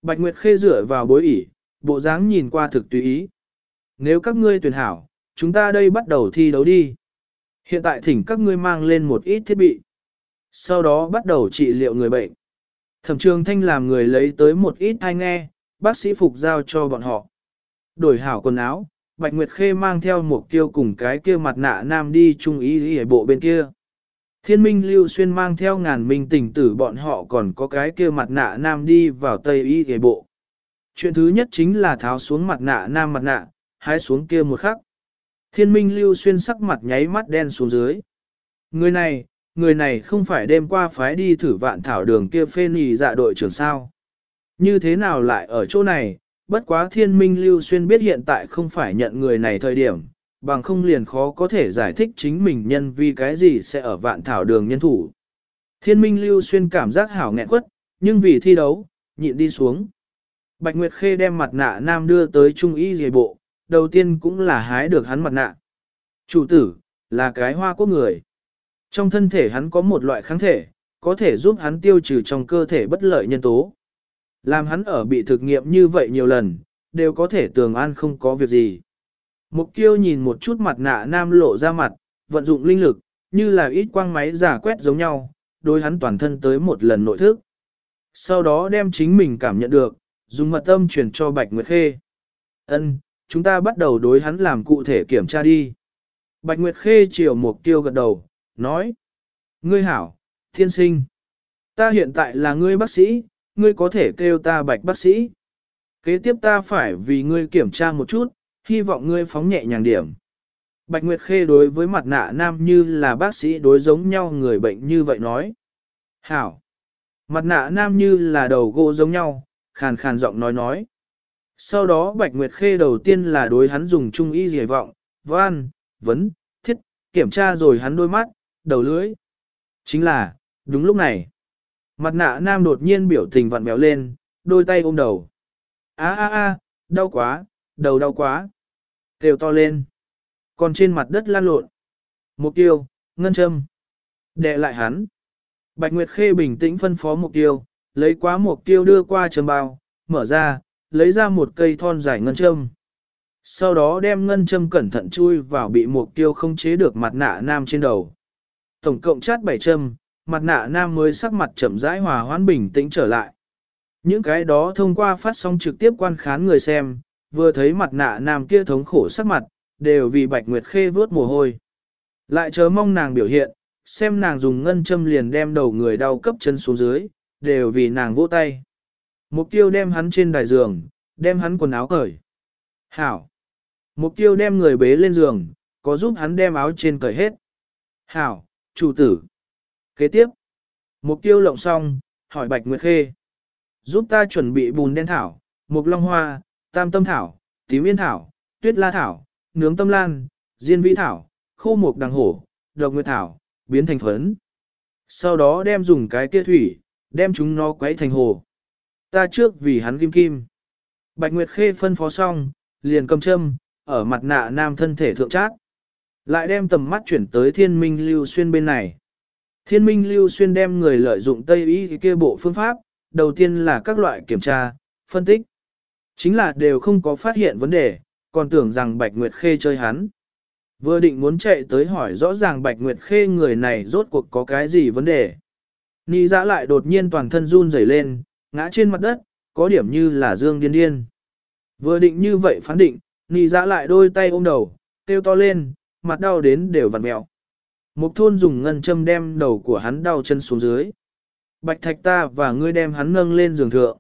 Bạch Nguyệt khê dựa vào bối ỉ, bộ dáng nhìn qua thực tùy ý. Nếu các ngươi tuyển hảo, chúng ta đây bắt đầu thi đấu đi. Hiện tại thỉnh các ngươi mang lên một ít thiết bị. Sau đó bắt đầu trị liệu người bệnh. Thẩm trường thanh làm người lấy tới một ít thai nghe, bác sĩ phục giao cho bọn họ. Đổi hảo quần áo, Bạch Nguyệt Khê mang theo một kiêu cùng cái kia mặt nạ nam đi trung ý ở bộ bên kia. Thiên minh lưu xuyên mang theo ngàn minh tỉnh tử bọn họ còn có cái kia mặt nạ nam đi vào tây y ở bộ. Chuyện thứ nhất chính là tháo xuống mặt nạ nam mặt nạ, hái xuống kia một khắc. Thiên minh lưu xuyên sắc mặt nháy mắt đen xuống dưới. Người này, người này không phải đêm qua phái đi thử vạn thảo đường kia phê nì dạ đội trưởng sao. Như thế nào lại ở chỗ này, bất quá thiên minh lưu xuyên biết hiện tại không phải nhận người này thời điểm, bằng không liền khó có thể giải thích chính mình nhân vì cái gì sẽ ở vạn thảo đường nhân thủ. Thiên minh lưu xuyên cảm giác hảo nghẹn quất, nhưng vì thi đấu, nhịn đi xuống. Bạch Nguyệt Khê đem mặt nạ nam đưa tới trung y dề bộ, đầu tiên cũng là hái được hắn mặt nạ. Chủ tử, là cái hoa quốc người. Trong thân thể hắn có một loại kháng thể, có thể giúp hắn tiêu trừ trong cơ thể bất lợi nhân tố. Làm hắn ở bị thực nghiệm như vậy nhiều lần, đều có thể tường an không có việc gì. Mục kiêu nhìn một chút mặt nạ nam lộ ra mặt, vận dụng linh lực, như là ít quang máy giả quét giống nhau, đối hắn toàn thân tới một lần nội thức. Sau đó đem chính mình cảm nhận được, dùng mật tâm truyền cho Bạch Nguyệt Khê. Ân, chúng ta bắt đầu đối hắn làm cụ thể kiểm tra đi. Bạch Nguyệt Khê chiều Mục Tiêu gật đầu, nói. Ngươi hảo, thiên sinh. Ta hiện tại là ngươi bác sĩ, ngươi có thể kêu ta Bạch bác sĩ. Kế tiếp ta phải vì ngươi kiểm tra một chút, hy vọng ngươi phóng nhẹ nhàng điểm. Bạch Nguyệt Khê đối với mặt nạ nam như là bác sĩ đối giống nhau người bệnh như vậy nói. Hảo. Mặt nạ nam như là đầu gỗ giống nhau, khàn khàn giọng nói nói. Sau đó Bạch Nguyệt Khê đầu tiên là đối hắn dùng trung y dề vọng, van, vấn, thiết, kiểm tra rồi hắn đôi mắt, đầu lưỡi. Chính là, đúng lúc này. Mặt nạ nam đột nhiên biểu tình vặn béo lên, đôi tay ôm đầu. a a a đau quá, đầu đau quá. Kêu to lên. Còn trên mặt đất lan lộn. Mục tiêu, ngân châm. Đệ lại hắn. Bạch Nguyệt Khê bình tĩnh phân phó mục tiêu, lấy quá mục tiêu đưa qua châm bao, mở ra, lấy ra một cây thon dài ngân châm. Sau đó đem ngân châm cẩn thận chui vào bị mục tiêu không chế được mặt nạ nam trên đầu. Tổng cộng chát bảy châm, mặt nạ nam mới sắc mặt chậm rãi hòa hoãn bình tĩnh trở lại. Những cái đó thông qua phát sóng trực tiếp quan khán người xem, vừa thấy mặt nạ nam kia thống khổ sắc mặt, đều vì Bạch Nguyệt Khê vớt mồ hôi. Lại chờ mong nàng biểu hiện, xem nàng dùng ngân châm liền đem đầu người đau cấp chân xuống dưới, đều vì nàng vỗ tay. Mục tiêu đem hắn trên đài giường, đem hắn quần áo cởi. Hảo. Mục tiêu đem người bế lên giường, có giúp hắn đem áo trên cởi hết. Hảo, chủ tử. Kế tiếp. Mục tiêu lộng xong, hỏi Bạch Nguyệt Khê. Giúp ta chuẩn bị bùn đen thảo, mục long hoa, tam tâm thảo, tím yên thảo, tuyết la thảo, nướng tâm lan, diên vĩ thảo, khô mục đằng hổ, độc nguyệt thảo, biến thành phấn. Sau đó đem dùng cái kia thủy, đem chúng nó quấy thành hồ. Ta trước vì hắn kim kim. Bạch Nguyệt Khê phân phó xong, liền cầm châm, ở mặt nạ nam thân thể thượng trác lại đem tầm mắt chuyển tới thiên minh lưu xuyên bên này. Thiên minh lưu xuyên đem người lợi dụng Tây Y kia bộ phương pháp, đầu tiên là các loại kiểm tra, phân tích. Chính là đều không có phát hiện vấn đề, còn tưởng rằng Bạch Nguyệt Khê chơi hắn. Vừa định muốn chạy tới hỏi rõ ràng Bạch Nguyệt Khê người này rốt cuộc có cái gì vấn đề. Nị dã lại đột nhiên toàn thân run rẩy lên, ngã trên mặt đất, có điểm như là dương điên điên. Vừa định như vậy phán định, nị dã lại đôi tay ôm đầu, kêu to lên, mặt đau đến đều vặn mẹo. Mục thôn dùng ngân châm đem đầu của hắn đau chân xuống dưới. Bạch thạch ta và ngươi đem hắn nâng lên giường thượng.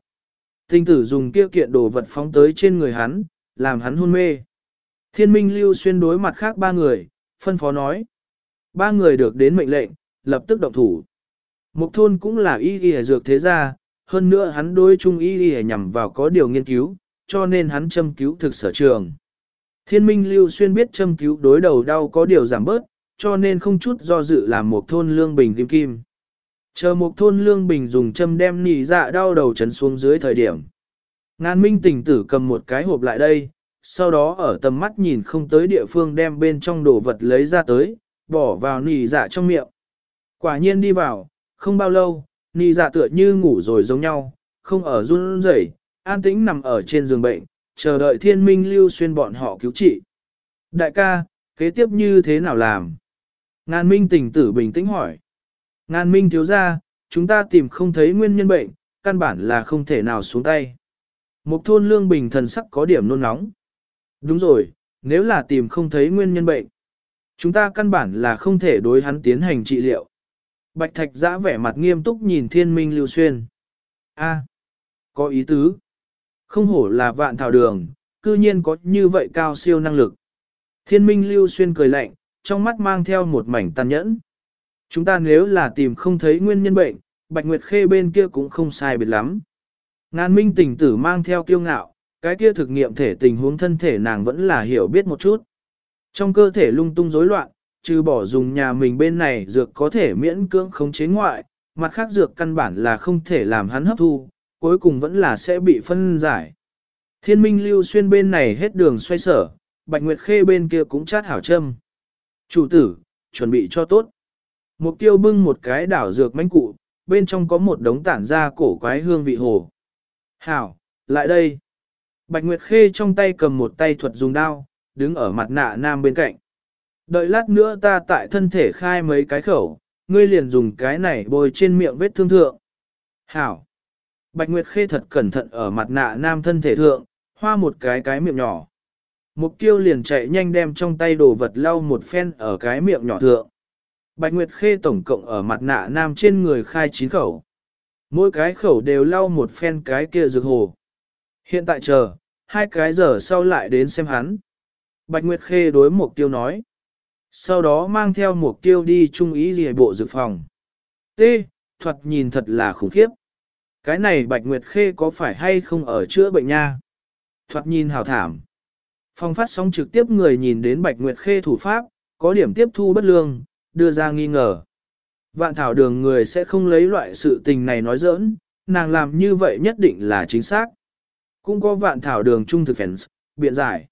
Tinh tử dùng kia kiện đồ vật phóng tới trên người hắn, làm hắn hôn mê. Thiên minh lưu xuyên đối mặt khác ba người, phân phó nói. Ba người được đến mệnh lệnh, lập tức động thủ. Mục thôn cũng là y y dược thế gia, hơn nữa hắn đối chung y y nhằm vào có điều nghiên cứu, cho nên hắn châm cứu thực sở trường. Thiên minh lưu xuyên biết châm cứu đối đầu đau có điều giảm bớt, cho nên không chút do dự làm một thôn lương bình kim kim. Chờ một thôn lương bình dùng châm đem nỉ dạ đau đầu chấn xuống dưới thời điểm. Ngàn minh tỉnh tử cầm một cái hộp lại đây, sau đó ở tầm mắt nhìn không tới địa phương đem bên trong đồ vật lấy ra tới, bỏ vào nỉ dạ trong miệng. Quả nhiên đi vào, không bao lâu, nỉ dạ tựa như ngủ rồi giống nhau, không ở run rẩy, an tĩnh nằm ở trên giường bệnh, chờ đợi thiên minh lưu xuyên bọn họ cứu trị. Đại ca, kế tiếp như thế nào làm? Ngàn minh tỉnh tử bình tĩnh hỏi. Ngàn minh thiếu ra, chúng ta tìm không thấy nguyên nhân bệnh, căn bản là không thể nào xuống tay. Một thôn lương bình thần sắc có điểm nôn nóng. Đúng rồi, nếu là tìm không thấy nguyên nhân bệnh, chúng ta căn bản là không thể đối hắn tiến hành trị liệu. Bạch Thạch giã vẻ mặt nghiêm túc nhìn thiên minh lưu xuyên. A, có ý tứ. Không hổ là vạn thảo đường, cư nhiên có như vậy cao siêu năng lực. Thiên minh lưu xuyên cười lạnh, trong mắt mang theo một mảnh tàn nhẫn. Chúng ta nếu là tìm không thấy nguyên nhân bệnh, Bạch Nguyệt Khê bên kia cũng không sai biệt lắm. Ngàn minh tỉnh tử mang theo kiêu ngạo, cái kia thực nghiệm thể tình huống thân thể nàng vẫn là hiểu biết một chút. Trong cơ thể lung tung rối loạn, trừ bỏ dùng nhà mình bên này dược có thể miễn cưỡng khống chế ngoại, mặt khác dược căn bản là không thể làm hắn hấp thu, cuối cùng vẫn là sẽ bị phân giải. Thiên minh lưu xuyên bên này hết đường xoay sở, Bạch Nguyệt Khê bên kia cũng chát hảo châm. Chủ tử, chuẩn bị cho tốt. Mục tiêu bưng một cái đảo dược mánh cụ, bên trong có một đống tản ra cổ quái hương vị hồ. Hảo, lại đây. Bạch Nguyệt Khê trong tay cầm một tay thuật dùng đao, đứng ở mặt nạ nam bên cạnh. Đợi lát nữa ta tại thân thể khai mấy cái khẩu, ngươi liền dùng cái này bôi trên miệng vết thương thượng. Hảo. Bạch Nguyệt Khê thật cẩn thận ở mặt nạ nam thân thể thượng, hoa một cái cái miệng nhỏ. Mục tiêu liền chạy nhanh đem trong tay đồ vật lau một phen ở cái miệng nhỏ thượng. Bạch Nguyệt Khê tổng cộng ở mặt nạ nam trên người khai chín khẩu. Mỗi cái khẩu đều lau một phen cái kia dược hồ. Hiện tại chờ, hai cái giờ sau lại đến xem hắn. Bạch Nguyệt Khê đối mục tiêu nói. Sau đó mang theo mục tiêu đi trung ý gì bộ dược phòng. T. Thuật nhìn thật là khủng khiếp. Cái này Bạch Nguyệt Khê có phải hay không ở chữa bệnh nha? Thuật nhìn hào thảm. Phong phát sóng trực tiếp người nhìn đến Bạch Nguyệt Khê thủ pháp, có điểm tiếp thu bất lương, đưa ra nghi ngờ. Vạn thảo đường người sẽ không lấy loại sự tình này nói giỡn, nàng làm như vậy nhất định là chính xác. Cũng có vạn thảo đường trung thực fans, biện giải.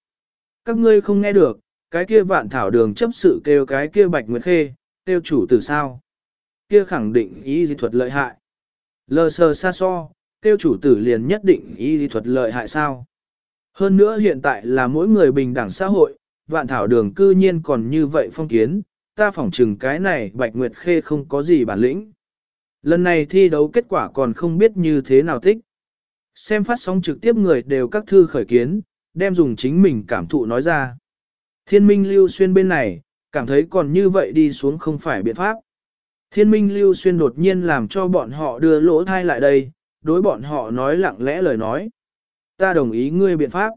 Các ngươi không nghe được, cái kia vạn thảo đường chấp sự kêu cái kia bạch nguyệt khê, kêu chủ từ sao. Kia khẳng định ý di thuật lợi hại. Lờ sờ xa so, tiêu chủ tử liền nhất định y lý thuật lợi hại sao. Hơn nữa hiện tại là mỗi người bình đẳng xã hội, vạn thảo đường cư nhiên còn như vậy phong kiến, ta phỏng chừng cái này Bạch Nguyệt Khê không có gì bản lĩnh. Lần này thi đấu kết quả còn không biết như thế nào thích. Xem phát sóng trực tiếp người đều các thư khởi kiến, đem dùng chính mình cảm thụ nói ra. Thiên minh lưu xuyên bên này, cảm thấy còn như vậy đi xuống không phải biện pháp. Thiên minh lưu xuyên đột nhiên làm cho bọn họ đưa lỗ thai lại đây, đối bọn họ nói lặng lẽ lời nói. Ta đồng ý ngươi biện pháp.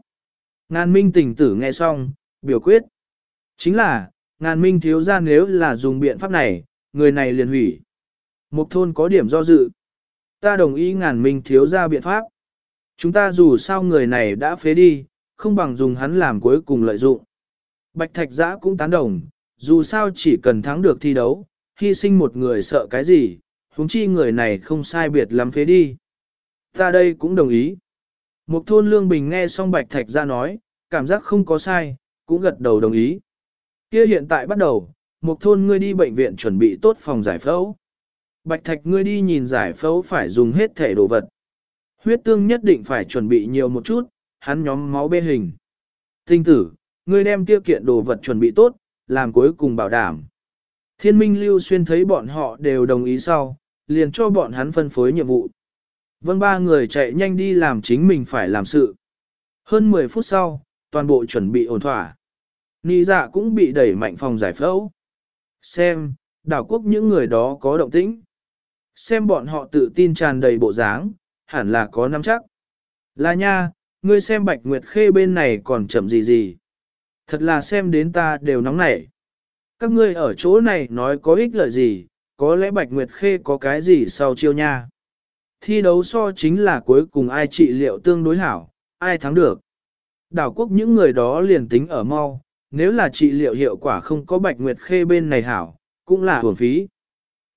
Ngàn minh tỉnh tử nghe xong, biểu quyết. Chính là, ngàn minh thiếu ra nếu là dùng biện pháp này, người này liền hủy. Một thôn có điểm do dự. Ta đồng ý ngàn minh thiếu ra biện pháp. Chúng ta dù sao người này đã phế đi, không bằng dùng hắn làm cuối cùng lợi dụng. Bạch Thạch Giã cũng tán đồng, dù sao chỉ cần thắng được thi đấu, hy sinh một người sợ cái gì, huống chi người này không sai biệt lắm phế đi. Ta đây cũng đồng ý. Một thôn Lương Bình nghe xong Bạch Thạch ra nói, cảm giác không có sai, cũng gật đầu đồng ý. Kia hiện tại bắt đầu, một thôn ngươi đi bệnh viện chuẩn bị tốt phòng giải phẫu. Bạch Thạch ngươi đi nhìn giải phẫu phải dùng hết thể đồ vật. Huyết tương nhất định phải chuẩn bị nhiều một chút, hắn nhóm máu bê hình. Tinh tử, ngươi đem tiêu kiện đồ vật chuẩn bị tốt, làm cuối cùng bảo đảm. Thiên minh lưu xuyên thấy bọn họ đều đồng ý sau, liền cho bọn hắn phân phối nhiệm vụ. Vâng ba người chạy nhanh đi làm chính mình phải làm sự. Hơn 10 phút sau, toàn bộ chuẩn bị ổn thỏa. Nị dạ cũng bị đẩy mạnh phòng giải phẫu. Xem, đảo quốc những người đó có động tĩnh. Xem bọn họ tự tin tràn đầy bộ dáng, hẳn là có nắm chắc. Là nha, ngươi xem Bạch Nguyệt Khê bên này còn chậm gì gì. Thật là xem đến ta đều nóng nảy. Các ngươi ở chỗ này nói có ích lợi gì, có lẽ Bạch Nguyệt Khê có cái gì sau chiêu nha. Thi đấu so chính là cuối cùng ai trị liệu tương đối hảo, ai thắng được. Đảo quốc những người đó liền tính ở mau, nếu là trị liệu hiệu quả không có Bạch Nguyệt Khê bên này hảo, cũng là hưởng phí.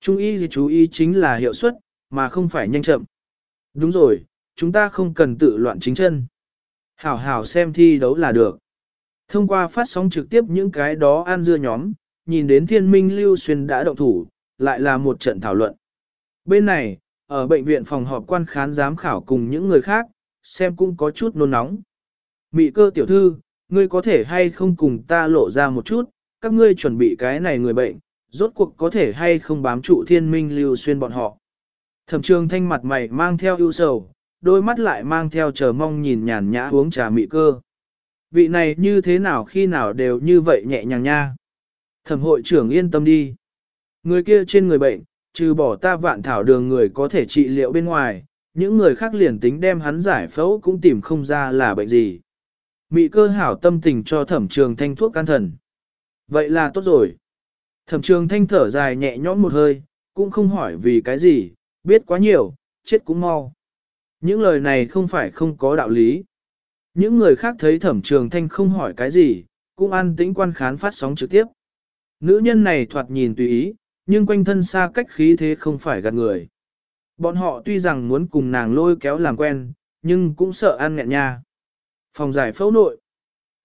Trung y gì chú ý chính là hiệu suất, mà không phải nhanh chậm. Đúng rồi, chúng ta không cần tự loạn chính chân. Hảo hảo xem thi đấu là được. Thông qua phát sóng trực tiếp những cái đó ăn dưa nhóm, nhìn đến thiên minh lưu xuyên đã động thủ, lại là một trận thảo luận. Bên này, ở bệnh viện phòng họp quan khán giám khảo cùng những người khác, xem cũng có chút nôn nóng. Mị cơ tiểu thư, ngươi có thể hay không cùng ta lộ ra một chút, các ngươi chuẩn bị cái này người bệnh, rốt cuộc có thể hay không bám trụ thiên minh lưu xuyên bọn họ. Thẩm trường thanh mặt mày mang theo ưu sầu, đôi mắt lại mang theo chờ mong nhìn nhàn nhã uống trà mị cơ. Vị này như thế nào khi nào đều như vậy nhẹ nhàng nha. Thẩm hội trưởng yên tâm đi. Người kia trên người bệnh, trừ bỏ ta vạn thảo đường người có thể trị liệu bên ngoài, những người khác liền tính đem hắn giải phẫu cũng tìm không ra là bệnh gì. Mị cơ hảo tâm tình cho thẩm trường thanh thuốc can thần. Vậy là tốt rồi. Thẩm trường thanh thở dài nhẹ nhõm một hơi, cũng không hỏi vì cái gì, biết quá nhiều, chết cũng mau. Những lời này không phải không có đạo lý. Những người khác thấy thẩm trường thanh không hỏi cái gì, cũng an tĩnh quan khán phát sóng trực tiếp. Nữ nhân này thoạt nhìn tùy ý, nhưng quanh thân xa cách khí thế không phải gạt người. Bọn họ tuy rằng muốn cùng nàng lôi kéo làm quen, nhưng cũng sợ ăn nghẹn nha. Phòng giải phẫu nội.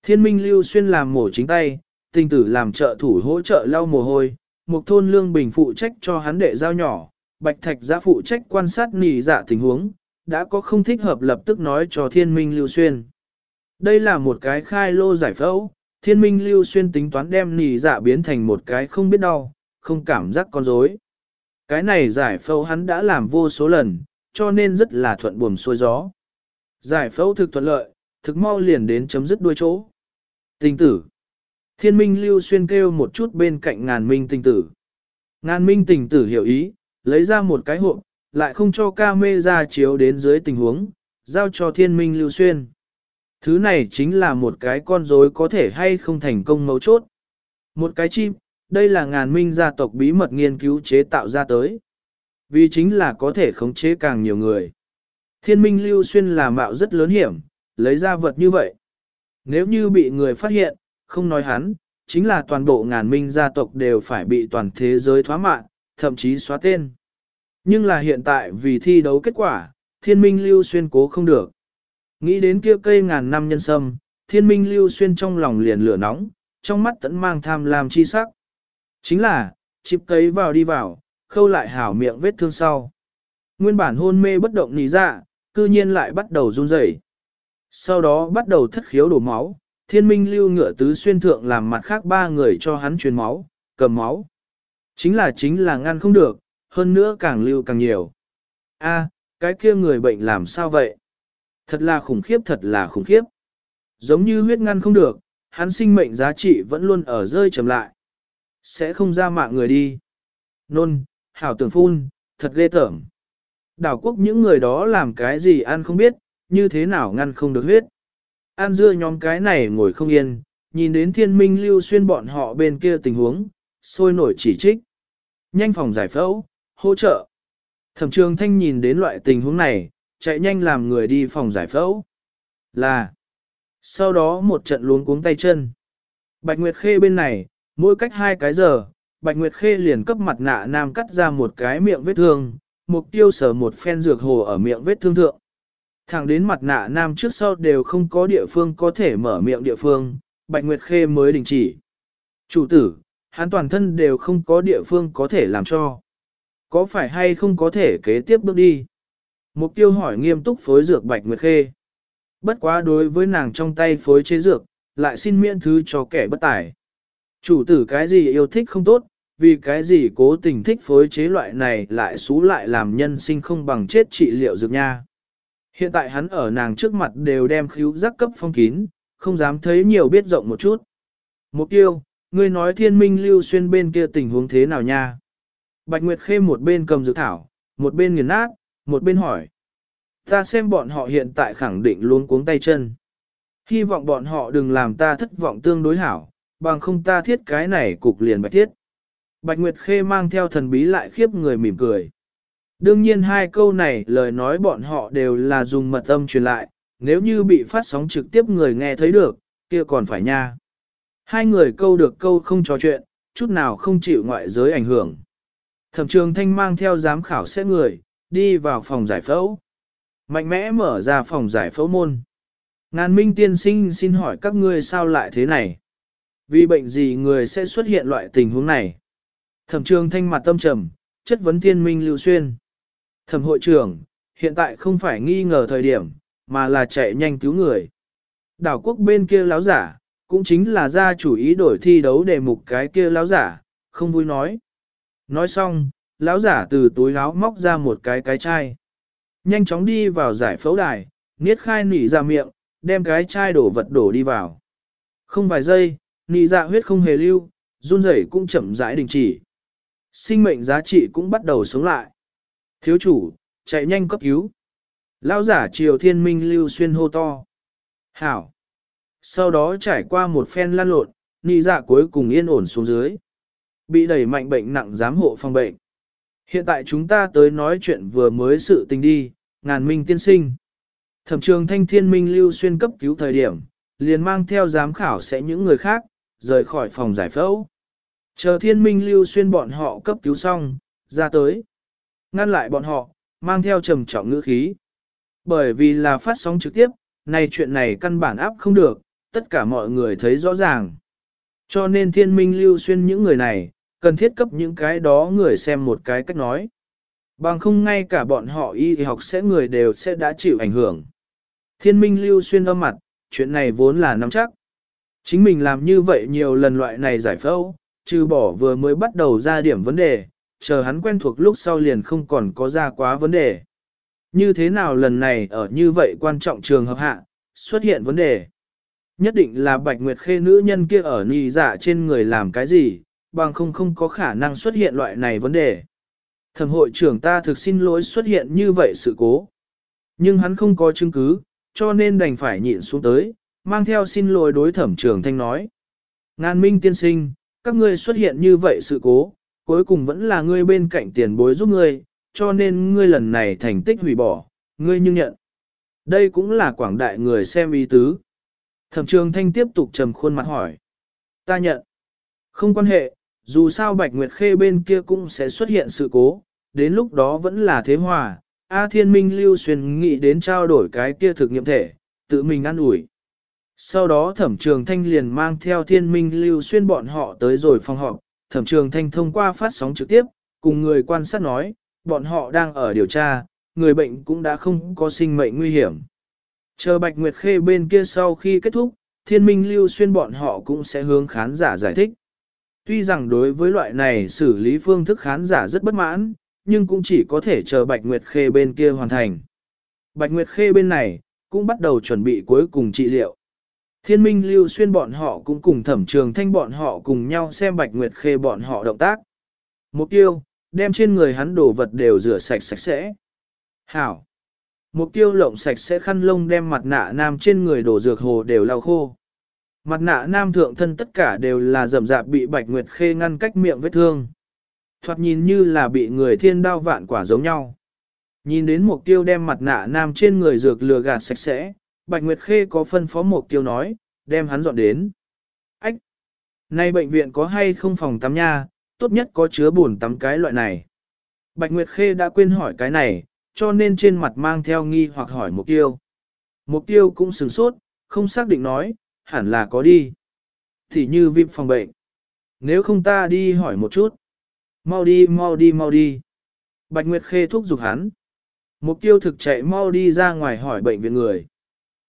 Thiên minh lưu xuyên làm mổ chính tay, tình tử làm trợ thủ hỗ trợ lau mồ hôi, một thôn lương bình phụ trách cho hắn đệ giao nhỏ, bạch thạch giã phụ trách quan sát nỉ dạ tình huống, đã có không thích hợp lập tức nói cho thiên minh lưu xuyên. Đây là một cái khai lô giải phẫu, thiên minh lưu xuyên tính toán đem nỉ dạ biến thành một cái không biết đau, không cảm giác con rối. Cái này giải phẫu hắn đã làm vô số lần, cho nên rất là thuận buồm xuôi gió. Giải phẫu thực thuận lợi, thực mau liền đến chấm dứt đuôi chỗ. Tình tử. Thiên minh lưu xuyên kêu một chút bên cạnh ngàn minh tình tử. Ngàn minh tình tử hiểu ý, lấy ra một cái hộp, lại không cho ca mê ra chiếu đến dưới tình huống, giao cho thiên minh lưu xuyên. Thứ này chính là một cái con rối có thể hay không thành công mấu chốt. Một cái chim, đây là ngàn minh gia tộc bí mật nghiên cứu chế tạo ra tới. Vì chính là có thể khống chế càng nhiều người. Thiên minh lưu xuyên là mạo rất lớn hiểm, lấy ra vật như vậy. Nếu như bị người phát hiện, không nói hắn, chính là toàn bộ ngàn minh gia tộc đều phải bị toàn thế giới thoá mạng, thậm chí xóa tên. Nhưng là hiện tại vì thi đấu kết quả, thiên minh lưu xuyên cố không được. Nghĩ đến kia cây ngàn năm nhân sâm, thiên minh lưu xuyên trong lòng liền lửa nóng, trong mắt tẫn mang tham lam chi sắc. Chính là, chịp cấy vào đi vào, khâu lại hảo miệng vết thương sau. Nguyên bản hôn mê bất động nì dạ, cư nhiên lại bắt đầu run rẩy. Sau đó bắt đầu thất khiếu đổ máu, thiên minh lưu ngựa tứ xuyên thượng làm mặt khác ba người cho hắn truyền máu, cầm máu. Chính là chính là ngăn không được, hơn nữa càng lưu càng nhiều. A, cái kia người bệnh làm sao vậy? Thật là khủng khiếp thật là khủng khiếp. Giống như huyết ngăn không được, hắn sinh mệnh giá trị vẫn luôn ở rơi chầm lại. Sẽ không ra mạng người đi. Nôn, hảo tưởng phun, thật ghê tởm. Đảo quốc những người đó làm cái gì ăn không biết, như thế nào ngăn không được huyết. An dưa nhóm cái này ngồi không yên, nhìn đến thiên minh lưu xuyên bọn họ bên kia tình huống, sôi nổi chỉ trích. Nhanh phòng giải phẫu, hỗ trợ. Thẩm trường thanh nhìn đến loại tình huống này, chạy nhanh làm người đi phòng giải phẫu. Là. Sau đó một trận luống cuống tay chân. Bạch Nguyệt Khê bên này, mỗi cách hai cái giờ, Bạch Nguyệt Khê liền cấp mặt nạ nam cắt ra một cái miệng vết thương, mục tiêu sở một phen dược hồ ở miệng vết thương thượng. Thẳng đến mặt nạ nam trước sau đều không có địa phương có thể mở miệng địa phương, Bạch Nguyệt Khê mới đình chỉ. Chủ tử, hắn toàn thân đều không có địa phương có thể làm cho. Có phải hay không có thể kế tiếp bước đi? Mục tiêu hỏi nghiêm túc phối dược Bạch Nguyệt Khê. Bất quá đối với nàng trong tay phối chế dược, lại xin miễn thứ cho kẻ bất tài. Chủ tử cái gì yêu thích không tốt, vì cái gì cố tình thích phối chế loại này lại xú lại làm nhân sinh không bằng chết trị liệu dược nha. Hiện tại hắn ở nàng trước mặt đều đem khíu giác cấp phong kín, không dám thấy nhiều biết rộng một chút. Mục tiêu, ngươi nói thiên minh lưu xuyên bên kia tình huống thế nào nha? Bạch Nguyệt Khê một bên cầm dược thảo, một bên nghiền nát, một bên hỏi. Ta xem bọn họ hiện tại khẳng định luôn cuống tay chân. Hy vọng bọn họ đừng làm ta thất vọng tương đối hảo, bằng không ta thiết cái này cục liền bạch thiết. Bạch Nguyệt Khê mang theo thần bí lại khiếp người mỉm cười. Đương nhiên hai câu này lời nói bọn họ đều là dùng mật âm truyền lại, nếu như bị phát sóng trực tiếp người nghe thấy được, kia còn phải nha. Hai người câu được câu không trò chuyện, chút nào không chịu ngoại giới ảnh hưởng. Thẩm trường thanh mang theo giám khảo sẽ người, đi vào phòng giải phẫu. Mạnh mẽ mở ra phòng giải phẫu môn. Ngàn minh tiên sinh xin hỏi các ngươi sao lại thế này? Vì bệnh gì người sẽ xuất hiện loại tình huống này? Thẩm trường thanh mặt tâm trầm, chất vấn thiên minh lưu xuyên. Thẩm hội trưởng, hiện tại không phải nghi ngờ thời điểm, mà là chạy nhanh cứu người. Đảo quốc bên kia láo giả, cũng chính là ra chủ ý đổi thi đấu đề mục cái kia láo giả, không vui nói. Nói xong, lão giả từ túi áo móc ra một cái cái chai. Nhanh chóng đi vào giải phẫu đài, niết khai nỉ ra miệng, đem cái chai đổ vật đổ đi vào. Không vài giây, nỉ dạ huyết không hề lưu, run rẩy cũng chậm rãi đình chỉ. Sinh mệnh giá trị cũng bắt đầu sống lại. Thiếu chủ, chạy nhanh cấp cứu. Lão giả triều thiên minh lưu xuyên hô to. Hảo. Sau đó trải qua một phen lăn lộn, nị dạ cuối cùng yên ổn xuống dưới. Bị đẩy mạnh bệnh nặng giám hộ phòng bệnh. Hiện tại chúng ta tới nói chuyện vừa mới sự tình đi, ngàn minh tiên sinh. Thẩm trường thanh thiên minh lưu xuyên cấp cứu thời điểm, liền mang theo giám khảo sẽ những người khác, rời khỏi phòng giải phẫu. Chờ thiên minh lưu xuyên bọn họ cấp cứu xong, ra tới. Ngăn lại bọn họ, mang theo trầm trọng ngữ khí. Bởi vì là phát sóng trực tiếp, này chuyện này căn bản áp không được, tất cả mọi người thấy rõ ràng. Cho nên thiên minh lưu xuyên những người này, cần thiết cấp những cái đó người xem một cái cách nói. Bằng không ngay cả bọn họ y học sẽ người đều sẽ đã chịu ảnh hưởng. Thiên minh lưu xuyên âm mặt, chuyện này vốn là nắm chắc. Chính mình làm như vậy nhiều lần loại này giải phẫu, trừ bỏ vừa mới bắt đầu ra điểm vấn đề, chờ hắn quen thuộc lúc sau liền không còn có ra quá vấn đề. Như thế nào lần này ở như vậy quan trọng trường hợp hạ, xuất hiện vấn đề. Nhất định là Bạch Nguyệt Khê nữ nhân kia ở nì dạ trên người làm cái gì, bằng không không có khả năng xuất hiện loại này vấn đề. Thẩm hội trưởng ta thực xin lỗi xuất hiện như vậy sự cố. Nhưng hắn không có chứng cứ, cho nên đành phải nhịn xuống tới, mang theo xin lỗi đối thẩm trưởng thanh nói. Ngàn minh tiên sinh, các ngươi xuất hiện như vậy sự cố, cuối cùng vẫn là ngươi bên cạnh tiền bối giúp ngươi, cho nên ngươi lần này thành tích hủy bỏ, ngươi nhưng nhận. Đây cũng là quảng đại người xem ý tứ. Thẩm trường thanh tiếp tục trầm khuôn mặt hỏi. Ta nhận. Không quan hệ, dù sao Bạch Nguyệt Khê bên kia cũng sẽ xuất hiện sự cố, đến lúc đó vẫn là thế hòa. A Thiên Minh Lưu Xuyên nghĩ đến trao đổi cái kia thực nghiệm thể, tự mình ăn ủi. Sau đó thẩm trường thanh liền mang theo Thiên Minh Lưu Xuyên bọn họ tới rồi phòng họp, thẩm trường thanh thông qua phát sóng trực tiếp, cùng người quan sát nói, bọn họ đang ở điều tra, người bệnh cũng đã không có sinh mệnh nguy hiểm. Chờ Bạch Nguyệt Khê bên kia sau khi kết thúc, thiên minh lưu xuyên bọn họ cũng sẽ hướng khán giả giải thích. Tuy rằng đối với loại này xử lý phương thức khán giả rất bất mãn, nhưng cũng chỉ có thể chờ Bạch Nguyệt Khê bên kia hoàn thành. Bạch Nguyệt Khê bên này, cũng bắt đầu chuẩn bị cuối cùng trị liệu. Thiên minh lưu xuyên bọn họ cũng cùng thẩm trường thanh bọn họ cùng nhau xem Bạch Nguyệt Khê bọn họ động tác. Mục tiêu, đem trên người hắn đổ vật đều rửa sạch sạch sẽ. Hảo. Mục tiêu lộng sạch sẽ khăn lông đem mặt nạ nam trên người đổ dược hồ đều lau khô. Mặt nạ nam thượng thân tất cả đều là rậm rạp bị bạch nguyệt khê ngăn cách miệng vết thương. Thoạt nhìn như là bị người thiên đao vạn quả giống nhau. Nhìn đến mục tiêu đem mặt nạ nam trên người dược lừa gạt sạch sẽ, bạch nguyệt khê có phân phó mục tiêu nói, đem hắn dọn đến. Ách! Nay bệnh viện có hay không phòng tắm nha, tốt nhất có chứa bồn tắm cái loại này. Bạch Nguyệt Khê đã quên hỏi cái này, cho nên trên mặt mang theo nghi hoặc hỏi mục tiêu. Mục tiêu cũng sửng sốt, không xác định nói, hẳn là có đi. Thì như vip phòng bệnh. Nếu không ta đi hỏi một chút. Mau đi, mau đi, mau đi. Bạch Nguyệt Khê thúc giục hắn. Mục tiêu thực chạy mau đi ra ngoài hỏi bệnh viện người.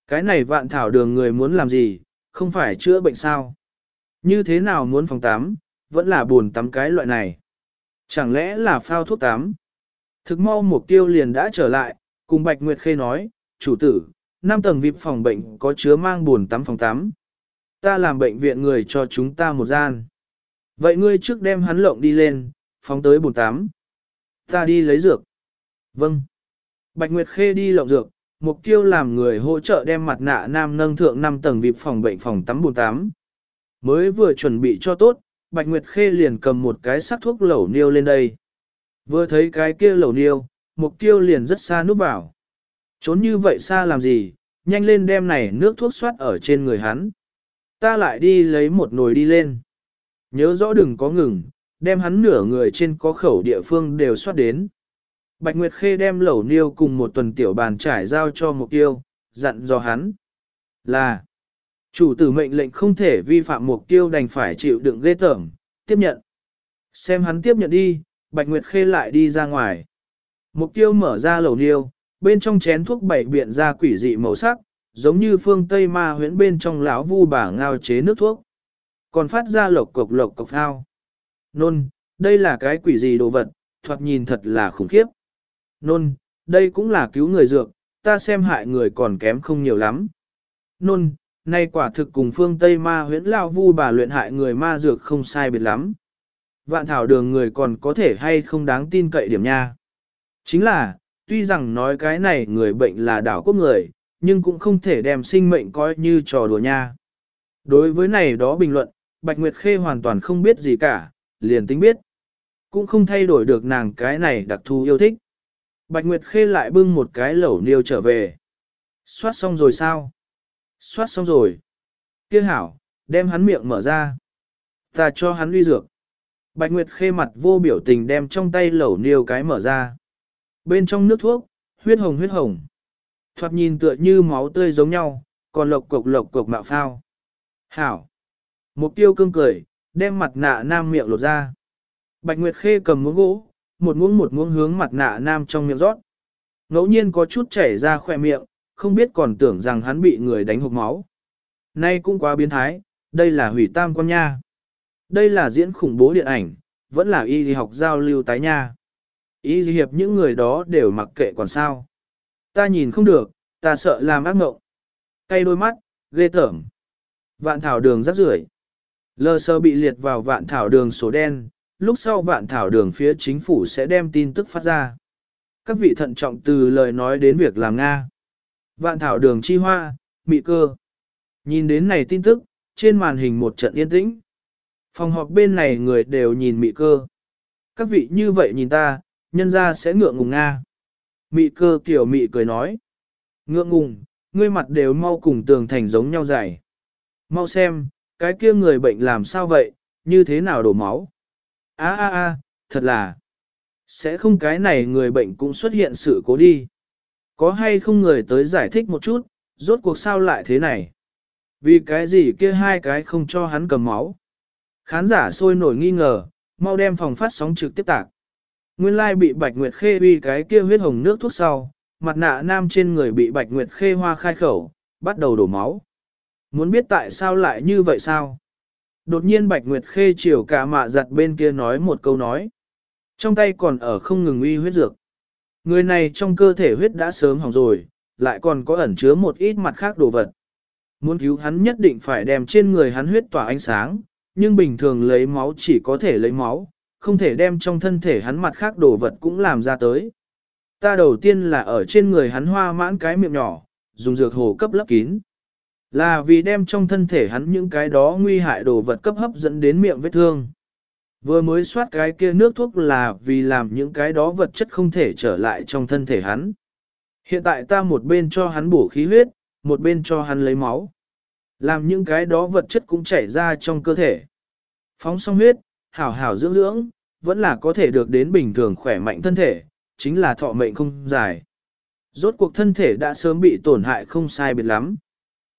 Cái này vạn thảo đường người muốn làm gì, không phải chữa bệnh sao? Như thế nào muốn phòng tắm, vẫn là buồn tắm cái loại này. Chẳng lẽ là phao thuốc tắm? Thực mau mục tiêu liền đã trở lại, cùng Bạch Nguyệt Khê nói, chủ tử, Năm tầng vip phòng bệnh có chứa mang buồn tắm phòng tắm. Ta làm bệnh viện người cho chúng ta một gian. Vậy ngươi trước đem hắn lộng đi lên, phóng tới buồn tắm. Ta đi lấy dược. Vâng. Bạch Nguyệt Khê đi lộng dược, mục tiêu làm người hỗ trợ đem mặt nạ nam nâng thượng 5 tầng vip phòng bệnh phòng tắm buồn tắm. Mới vừa chuẩn bị cho tốt, Bạch Nguyệt Khê liền cầm một cái sắc thuốc lẩu niêu lên đây. Vừa thấy cái kia lẩu niêu, mục tiêu liền rất xa núp vào. Trốn như vậy xa làm gì, nhanh lên đem này nước thuốc xoát ở trên người hắn. Ta lại đi lấy một nồi đi lên. Nhớ rõ đừng có ngừng, đem hắn nửa người trên có khẩu địa phương đều xoát đến. Bạch Nguyệt Khê đem lẩu niêu cùng một tuần tiểu bàn trải giao cho mục tiêu, dặn dò hắn. Là, chủ tử mệnh lệnh không thể vi phạm mục tiêu đành phải chịu đựng ghê tởm, tiếp nhận. Xem hắn tiếp nhận đi, Bạch Nguyệt Khê lại đi ra ngoài. Mục tiêu mở ra lẩu niêu, bên trong chén thuốc bảy biện ra quỷ dị màu sắc, giống như phương Tây ma huyễn bên trong lão vu bà ngao chế nước thuốc. Còn phát ra lộc cục lộc cục thao. Nôn, đây là cái quỷ gì đồ vật, thoạt nhìn thật là khủng khiếp. Nôn, đây cũng là cứu người dược, ta xem hại người còn kém không nhiều lắm. Nôn, nay quả thực cùng phương Tây ma huyễn lao vu bà luyện hại người ma dược không sai biệt lắm. Vạn thảo đường người còn có thể hay không đáng tin cậy điểm nha. Chính là, tuy rằng nói cái này người bệnh là đảo quốc người, nhưng cũng không thể đem sinh mệnh coi như trò đùa nha. Đối với này đó bình luận, Bạch Nguyệt Khê hoàn toàn không biết gì cả, liền tính biết. Cũng không thay đổi được nàng cái này đặc thù yêu thích. Bạch Nguyệt Khê lại bưng một cái lẩu niêu trở về. Xoát xong rồi sao? Xoát xong rồi. Kia hảo, đem hắn miệng mở ra. Ta cho hắn uy dược. Bạch Nguyệt Khê mặt vô biểu tình đem trong tay lẩu niêu cái mở ra. Bên trong nước thuốc, huyết hồng huyết hồng. Thoạt nhìn tựa như máu tươi giống nhau, còn lộc cục lộc cục mạo phao. Hảo. Mục tiêu cương cười, đem mặt nạ nam miệng lột ra. Bạch Nguyệt Khê cầm muỗng gỗ, một muỗng một muỗng hướng mặt nạ nam trong miệng rót. Ngẫu nhiên có chút chảy ra khỏe miệng, không biết còn tưởng rằng hắn bị người đánh hộp máu. Nay cũng quá biến thái, đây là hủy tam quan nha. Đây là diễn khủng bố điện ảnh, vẫn là y học giao lưu tái nha ý hiệp những người đó đều mặc kệ còn sao. Ta nhìn không được, ta sợ làm ác mộng. Cay đôi mắt, ghê tởm. Vạn thảo đường rắc rưởi. Lơ sơ bị liệt vào vạn thảo đường số đen, lúc sau vạn thảo đường phía chính phủ sẽ đem tin tức phát ra. Các vị thận trọng từ lời nói đến việc làm Nga. Vạn thảo đường chi hoa, mị cơ. Nhìn đến này tin tức, trên màn hình một trận yên tĩnh. Phòng họp bên này người đều nhìn mị cơ. Các vị như vậy nhìn ta, nhân ra sẽ ngượng ngùng Nga. Mị cơ kiểu mị cười nói. Ngượng ngùng, ngươi mặt đều mau cùng tường thành giống nhau dày. Mau xem, cái kia người bệnh làm sao vậy, như thế nào đổ máu. a a a thật là, sẽ không cái này người bệnh cũng xuất hiện sự cố đi. Có hay không người tới giải thích một chút, rốt cuộc sao lại thế này? Vì cái gì kia hai cái không cho hắn cầm máu? Khán giả sôi nổi nghi ngờ, mau đem phòng phát sóng trực tiếp tạc. Nguyên lai bị Bạch Nguyệt Khê uy cái kia huyết hồng nước thuốc sau, mặt nạ nam trên người bị Bạch Nguyệt Khê hoa khai khẩu, bắt đầu đổ máu. Muốn biết tại sao lại như vậy sao? Đột nhiên Bạch Nguyệt Khê chiều cả mạ giặt bên kia nói một câu nói. Trong tay còn ở không ngừng uy huyết dược. Người này trong cơ thể huyết đã sớm hỏng rồi, lại còn có ẩn chứa một ít mặt khác đồ vật. Muốn cứu hắn nhất định phải đem trên người hắn huyết tỏa ánh sáng, nhưng bình thường lấy máu chỉ có thể lấy máu, không thể đem trong thân thể hắn mặt khác đồ vật cũng làm ra tới. Ta đầu tiên là ở trên người hắn hoa mãn cái miệng nhỏ, dùng dược hồ cấp lấp kín. Là vì đem trong thân thể hắn những cái đó nguy hại đồ vật cấp hấp dẫn đến miệng vết thương. Vừa mới soát cái kia nước thuốc là vì làm những cái đó vật chất không thể trở lại trong thân thể hắn. Hiện tại ta một bên cho hắn bổ khí huyết, một bên cho hắn lấy máu. Làm những cái đó vật chất cũng chảy ra trong cơ thể. Phóng xong huyết, hảo hảo dưỡng dưỡng, vẫn là có thể được đến bình thường khỏe mạnh thân thể, chính là thọ mệnh không dài. Rốt cuộc thân thể đã sớm bị tổn hại không sai biệt lắm.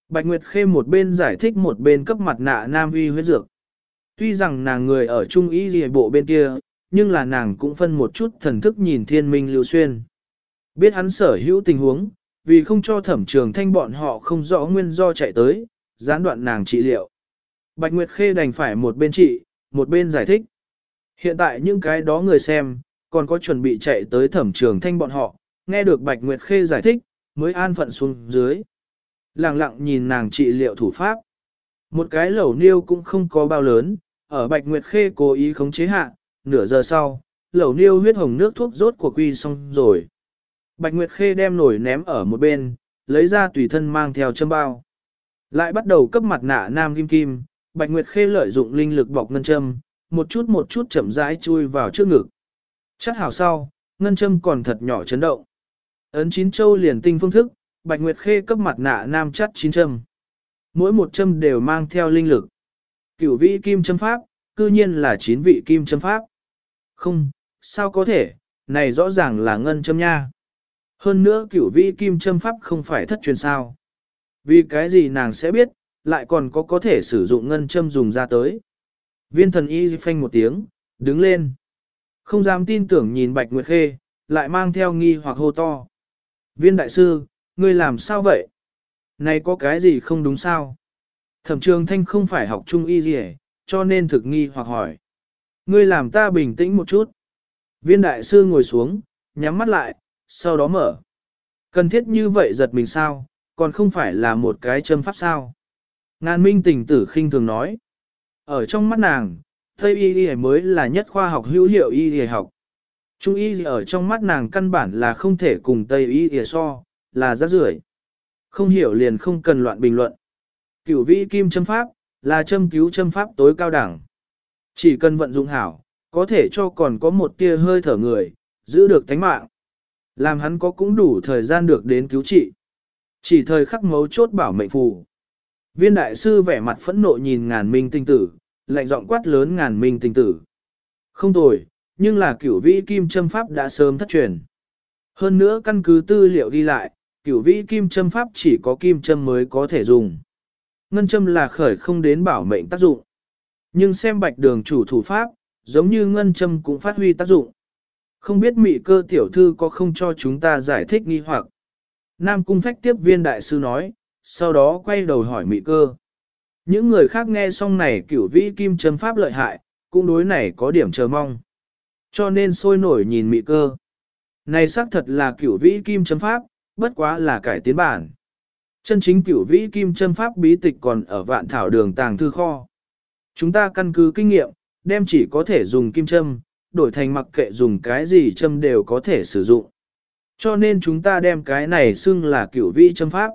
Bạch Nguyệt Khê một bên giải thích một bên cấp mặt nạ nam uy huyết dược. Tuy rằng nàng người ở trung ý gì bộ bên kia, nhưng là nàng cũng phân một chút thần thức nhìn thiên minh lưu xuyên. Biết hắn sở hữu tình huống, vì không cho thẩm trường thanh bọn họ không rõ nguyên do chạy tới, gián đoạn nàng trị liệu. Bạch Nguyệt Khê đành phải một bên trị, một bên giải thích. Hiện tại những cái đó người xem, còn có chuẩn bị chạy tới thẩm trường thanh bọn họ, nghe được Bạch Nguyệt Khê giải thích, mới an phận xuống dưới. Lặng lặng nhìn nàng trị liệu thủ pháp. Một cái lẩu niêu cũng không có bao lớn, ở Bạch Nguyệt Khê cố ý khống chế hạ, nửa giờ sau, lẩu niêu huyết hồng nước thuốc rốt của quy xong rồi. Bạch Nguyệt Khê đem nổi ném ở một bên, lấy ra tùy thân mang theo châm bao. Lại bắt đầu cấp mặt nạ nam kim kim, Bạch Nguyệt Khê lợi dụng linh lực bọc ngân châm, một chút một chút chậm rãi chui vào trước ngực. Chắc hảo sau, ngân châm còn thật nhỏ chấn động. Ấn chín châu liền tinh phương thức, Bạch Nguyệt Khê cấp mặt nạ nam chắt chín châm. Mỗi một châm đều mang theo linh lực. Cửu vị kim châm pháp, cư nhiên là chín vị kim châm pháp. Không, sao có thể, này rõ ràng là ngân châm nha. Hơn nữa cửu vị kim châm pháp không phải thất truyền sao. Vì cái gì nàng sẽ biết, lại còn có có thể sử dụng ngân châm dùng ra tới. Viên thần y phanh một tiếng, đứng lên. Không dám tin tưởng nhìn Bạch Nguyệt Khê, lại mang theo nghi hoặc hô to. Viên đại sư, ngươi làm sao vậy? Này có cái gì không đúng sao? Thẩm trường thanh không phải học trung y gì cho nên thực nghi hoặc hỏi. Ngươi làm ta bình tĩnh một chút. Viên đại sư ngồi xuống, nhắm mắt lại, sau đó mở. Cần thiết như vậy giật mình sao, còn không phải là một cái châm pháp sao. Ngàn minh tình tử khinh thường nói. Ở trong mắt nàng, Tây y y mới là nhất khoa học hữu hiệu y y học. Trung y ở trong mắt nàng căn bản là không thể cùng Tây y y so, là rác rưởi. Không hiểu liền không cần loạn bình luận. Cửu vĩ kim châm pháp, là châm cứu châm pháp tối cao đẳng. Chỉ cần vận dụng hảo, có thể cho còn có một tia hơi thở người, giữ được tánh mạng. Làm hắn có cũng đủ thời gian được đến cứu trị. Chỉ thời khắc mấu chốt bảo mệnh phù. Viên đại sư vẻ mặt phẫn nộ nhìn ngàn minh tinh tử, lạnh giọng quát lớn ngàn minh tinh tử. Không tồi, nhưng là cửu vĩ kim châm pháp đã sớm thất truyền. Hơn nữa căn cứ tư liệu ghi lại, cửu vĩ kim châm pháp chỉ có kim châm mới có thể dùng. Ngân châm là khởi không đến bảo mệnh tác dụng. Nhưng xem bạch đường chủ thủ pháp, giống như ngân châm cũng phát huy tác dụng. Không biết mị cơ tiểu thư có không cho chúng ta giải thích nghi hoặc. Nam cung phách tiếp viên đại sư nói, sau đó quay đầu hỏi mị cơ. Những người khác nghe xong này cửu vĩ kim châm pháp lợi hại, cũng đối này có điểm chờ mong. Cho nên sôi nổi nhìn mị cơ. Này xác thật là cửu vĩ kim châm pháp, bất quá là cải tiến bản. Chân chính cửu vĩ kim châm pháp bí tịch còn ở vạn thảo đường tàng thư kho. Chúng ta căn cứ kinh nghiệm, đem chỉ có thể dùng kim châm, đổi thành mặc kệ dùng cái gì châm đều có thể sử dụng. Cho nên chúng ta đem cái này xưng là cửu vĩ châm pháp.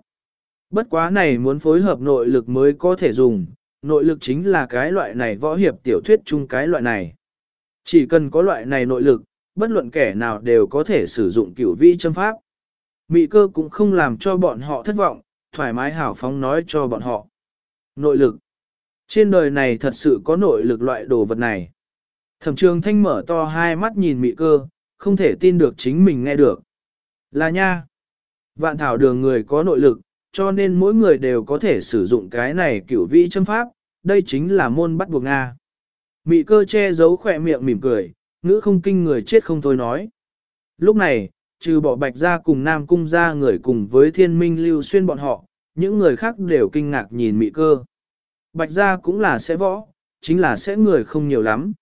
Bất quá này muốn phối hợp nội lực mới có thể dùng, nội lực chính là cái loại này võ hiệp tiểu thuyết chung cái loại này. Chỉ cần có loại này nội lực, bất luận kẻ nào đều có thể sử dụng cửu vi châm pháp. Mị cơ cũng không làm cho bọn họ thất vọng, thoải mái hảo phóng nói cho bọn họ. Nội lực. Trên đời này thật sự có nội lực loại đồ vật này. Thẩm trường thanh mở to hai mắt nhìn mị cơ, không thể tin được chính mình nghe được. Là nha. Vạn thảo đường người có nội lực, cho nên mỗi người đều có thể sử dụng cái này kiểu vĩ châm pháp, đây chính là môn bắt buộc Nga. Mị cơ che giấu khỏe miệng mỉm cười, ngữ không kinh người chết không thôi nói. Lúc này, trừ bỏ bạch ra cùng nam cung ra người cùng với thiên minh lưu xuyên bọn họ, những người khác đều kinh ngạc nhìn mị cơ. Bạch ra cũng là sẽ võ, chính là sẽ người không nhiều lắm.